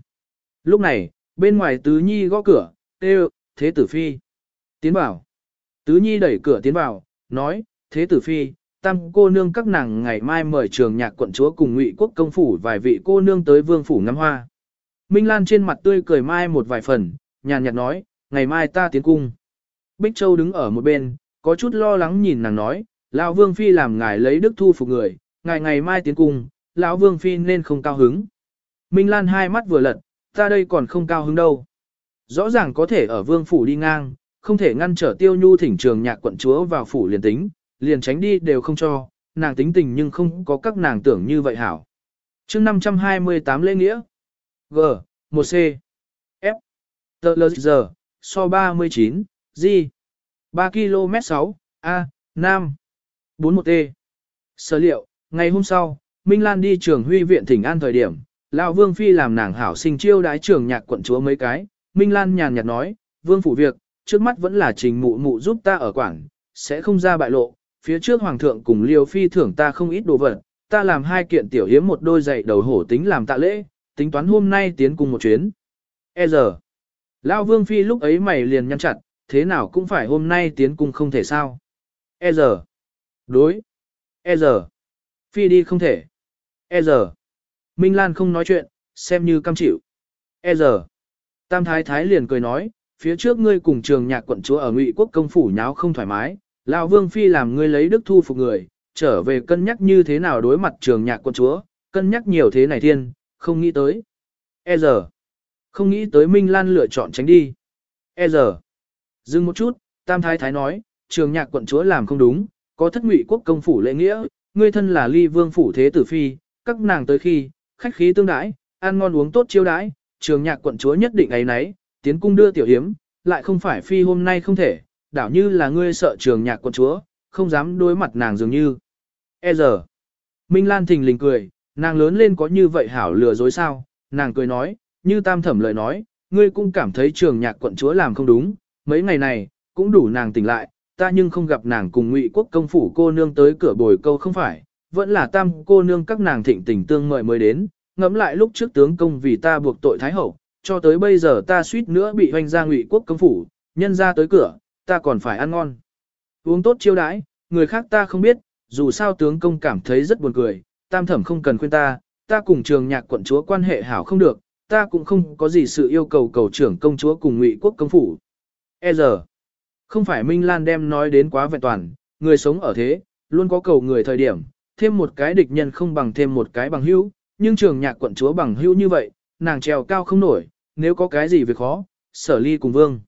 Lúc này, bên ngoài tứ nhi gõ cửa, kêu, thế tử phi. Tiến bảo. Tứ nhi đẩy cửa tiến vào, nói, thế tử phi, tam cô nương các nàng ngày mai mời trường nhạc quận chúa cùng ngụy quốc công phủ vài vị cô nương tới vương phủ ngắm hoa. Minh Lan trên mặt tươi cười mai một vài phần, nhàn nhạt nói, ngày mai ta tiến cung. Bích Châu đứng ở một bên, có chút lo lắng nhìn nàng nói, lão vương phi làm ngài lấy đức thu phục người, ngài ngày mai tiến cung, lão vương phi nên không cao hứng. Minh Lan hai mắt vừa lật, ta đây còn không cao hứng đâu. Rõ ràng có thể ở vương phủ đi ngang, không thể ngăn trở tiêu nhu thỉnh trường nhạc quận chúa vào phủ liền tính, liền tránh đi đều không cho, nàng tính tình nhưng không có các nàng tưởng như vậy hảo. chương 528 lễ nghĩa. G. 1C. F. T, L, G, so 39, G. 3 km 6, A, Nam. 41 T. E. Sở liệu, ngày hôm sau, Minh Lan đi trường huy viện thỉnh an thời điểm, Lão Vương Phi làm nàng hảo sinh chiêu đái trường nhạc quận chúa mấy cái, Minh Lan nhàn nhạt nói, Vương phủ việc, trước mắt vẫn là trình mụ mụ giúp ta ở quảng, sẽ không ra bại lộ, phía trước Hoàng thượng cùng Liêu Phi thưởng ta không ít đồ vật, ta làm hai kiện tiểu hiếm một đôi giày đầu hổ tính làm tạ lễ, tính toán hôm nay tiến cùng một chuyến. E giờ, Lão Vương Phi lúc ấy mày liền nhăn chặt, thế nào cũng phải hôm nay tiến cùng không thể sao. E giờ, đối, E giờ, Phi đi không thể. E giờ, Minh Lan không nói chuyện, xem như cam chịu. E giờ, Tam Thái Thái liền cười nói, phía trước ngươi cùng trường nhạc quận chúa ở ngụy quốc công phủ nháo không thoải mái, Lão Vương Phi làm ngươi lấy đức thu phục người, trở về cân nhắc như thế nào đối mặt trường nhạc Quân chúa, cân nhắc nhiều thế này thiên, không nghĩ tới. E giờ, không nghĩ tới Minh Lan lựa chọn tránh đi. E giờ, dừng một chút, Tam Thái Thái nói, trường nhạc quận chúa làm không đúng, có thất ngụy quốc công phủ lễ nghĩa, ngươi thân là ly vương phủ thế tử phi, các nàng tới khi, khách khí tương đãi, ăn ngon uống tốt chiêu đãi, trường nhạc quận chúa nhất định ấy nấy, tiến cung đưa tiểu hiếm, lại không phải phi hôm nay không thể, đảo như là ngươi sợ trường nhạc quận chúa, không dám đối mặt nàng dường như. E giờ, Minh Lan thình lình cười, nàng lớn lên có như vậy hảo lừa dối sao, nàng cười nói, như tam thẩm lời nói, ngươi cũng cảm thấy trường nhạc quận chúa làm không đúng, mấy ngày này, cũng đủ nàng tỉnh lại, ta nhưng không gặp nàng cùng ngụy quốc công phủ cô nương tới cửa bồi câu không phải, vẫn là tam cô nương các nàng thịnh tình tương mời mới đến, ngẫm lại lúc trước tướng công vì ta buộc tội thái hậu, cho tới bây giờ ta suýt nữa bị hoành ra ngụy quốc công phủ, nhân ra tới cửa, ta còn phải ăn ngon. Uống tốt chiêu đãi, người khác ta không biết, dù sao tướng công cảm thấy rất buồn cười, tam thẩm không cần khuyên ta, ta cùng trường nhạc quận chúa quan hệ hảo không được, ta cũng không có gì sự yêu cầu cầu trưởng công chúa cùng ngụy quốc công phủ. E giờ, không phải Minh Lan đem nói đến quá vẹn toàn, người sống ở thế, luôn có cầu người thời điểm, thêm một cái địch nhân không bằng thêm một cái bằng hữu, nhưng trường nhạc quận chúa bằng hữu như vậy, nàng trèo cao không nổi, nếu có cái gì việc khó, sở ly cùng vương.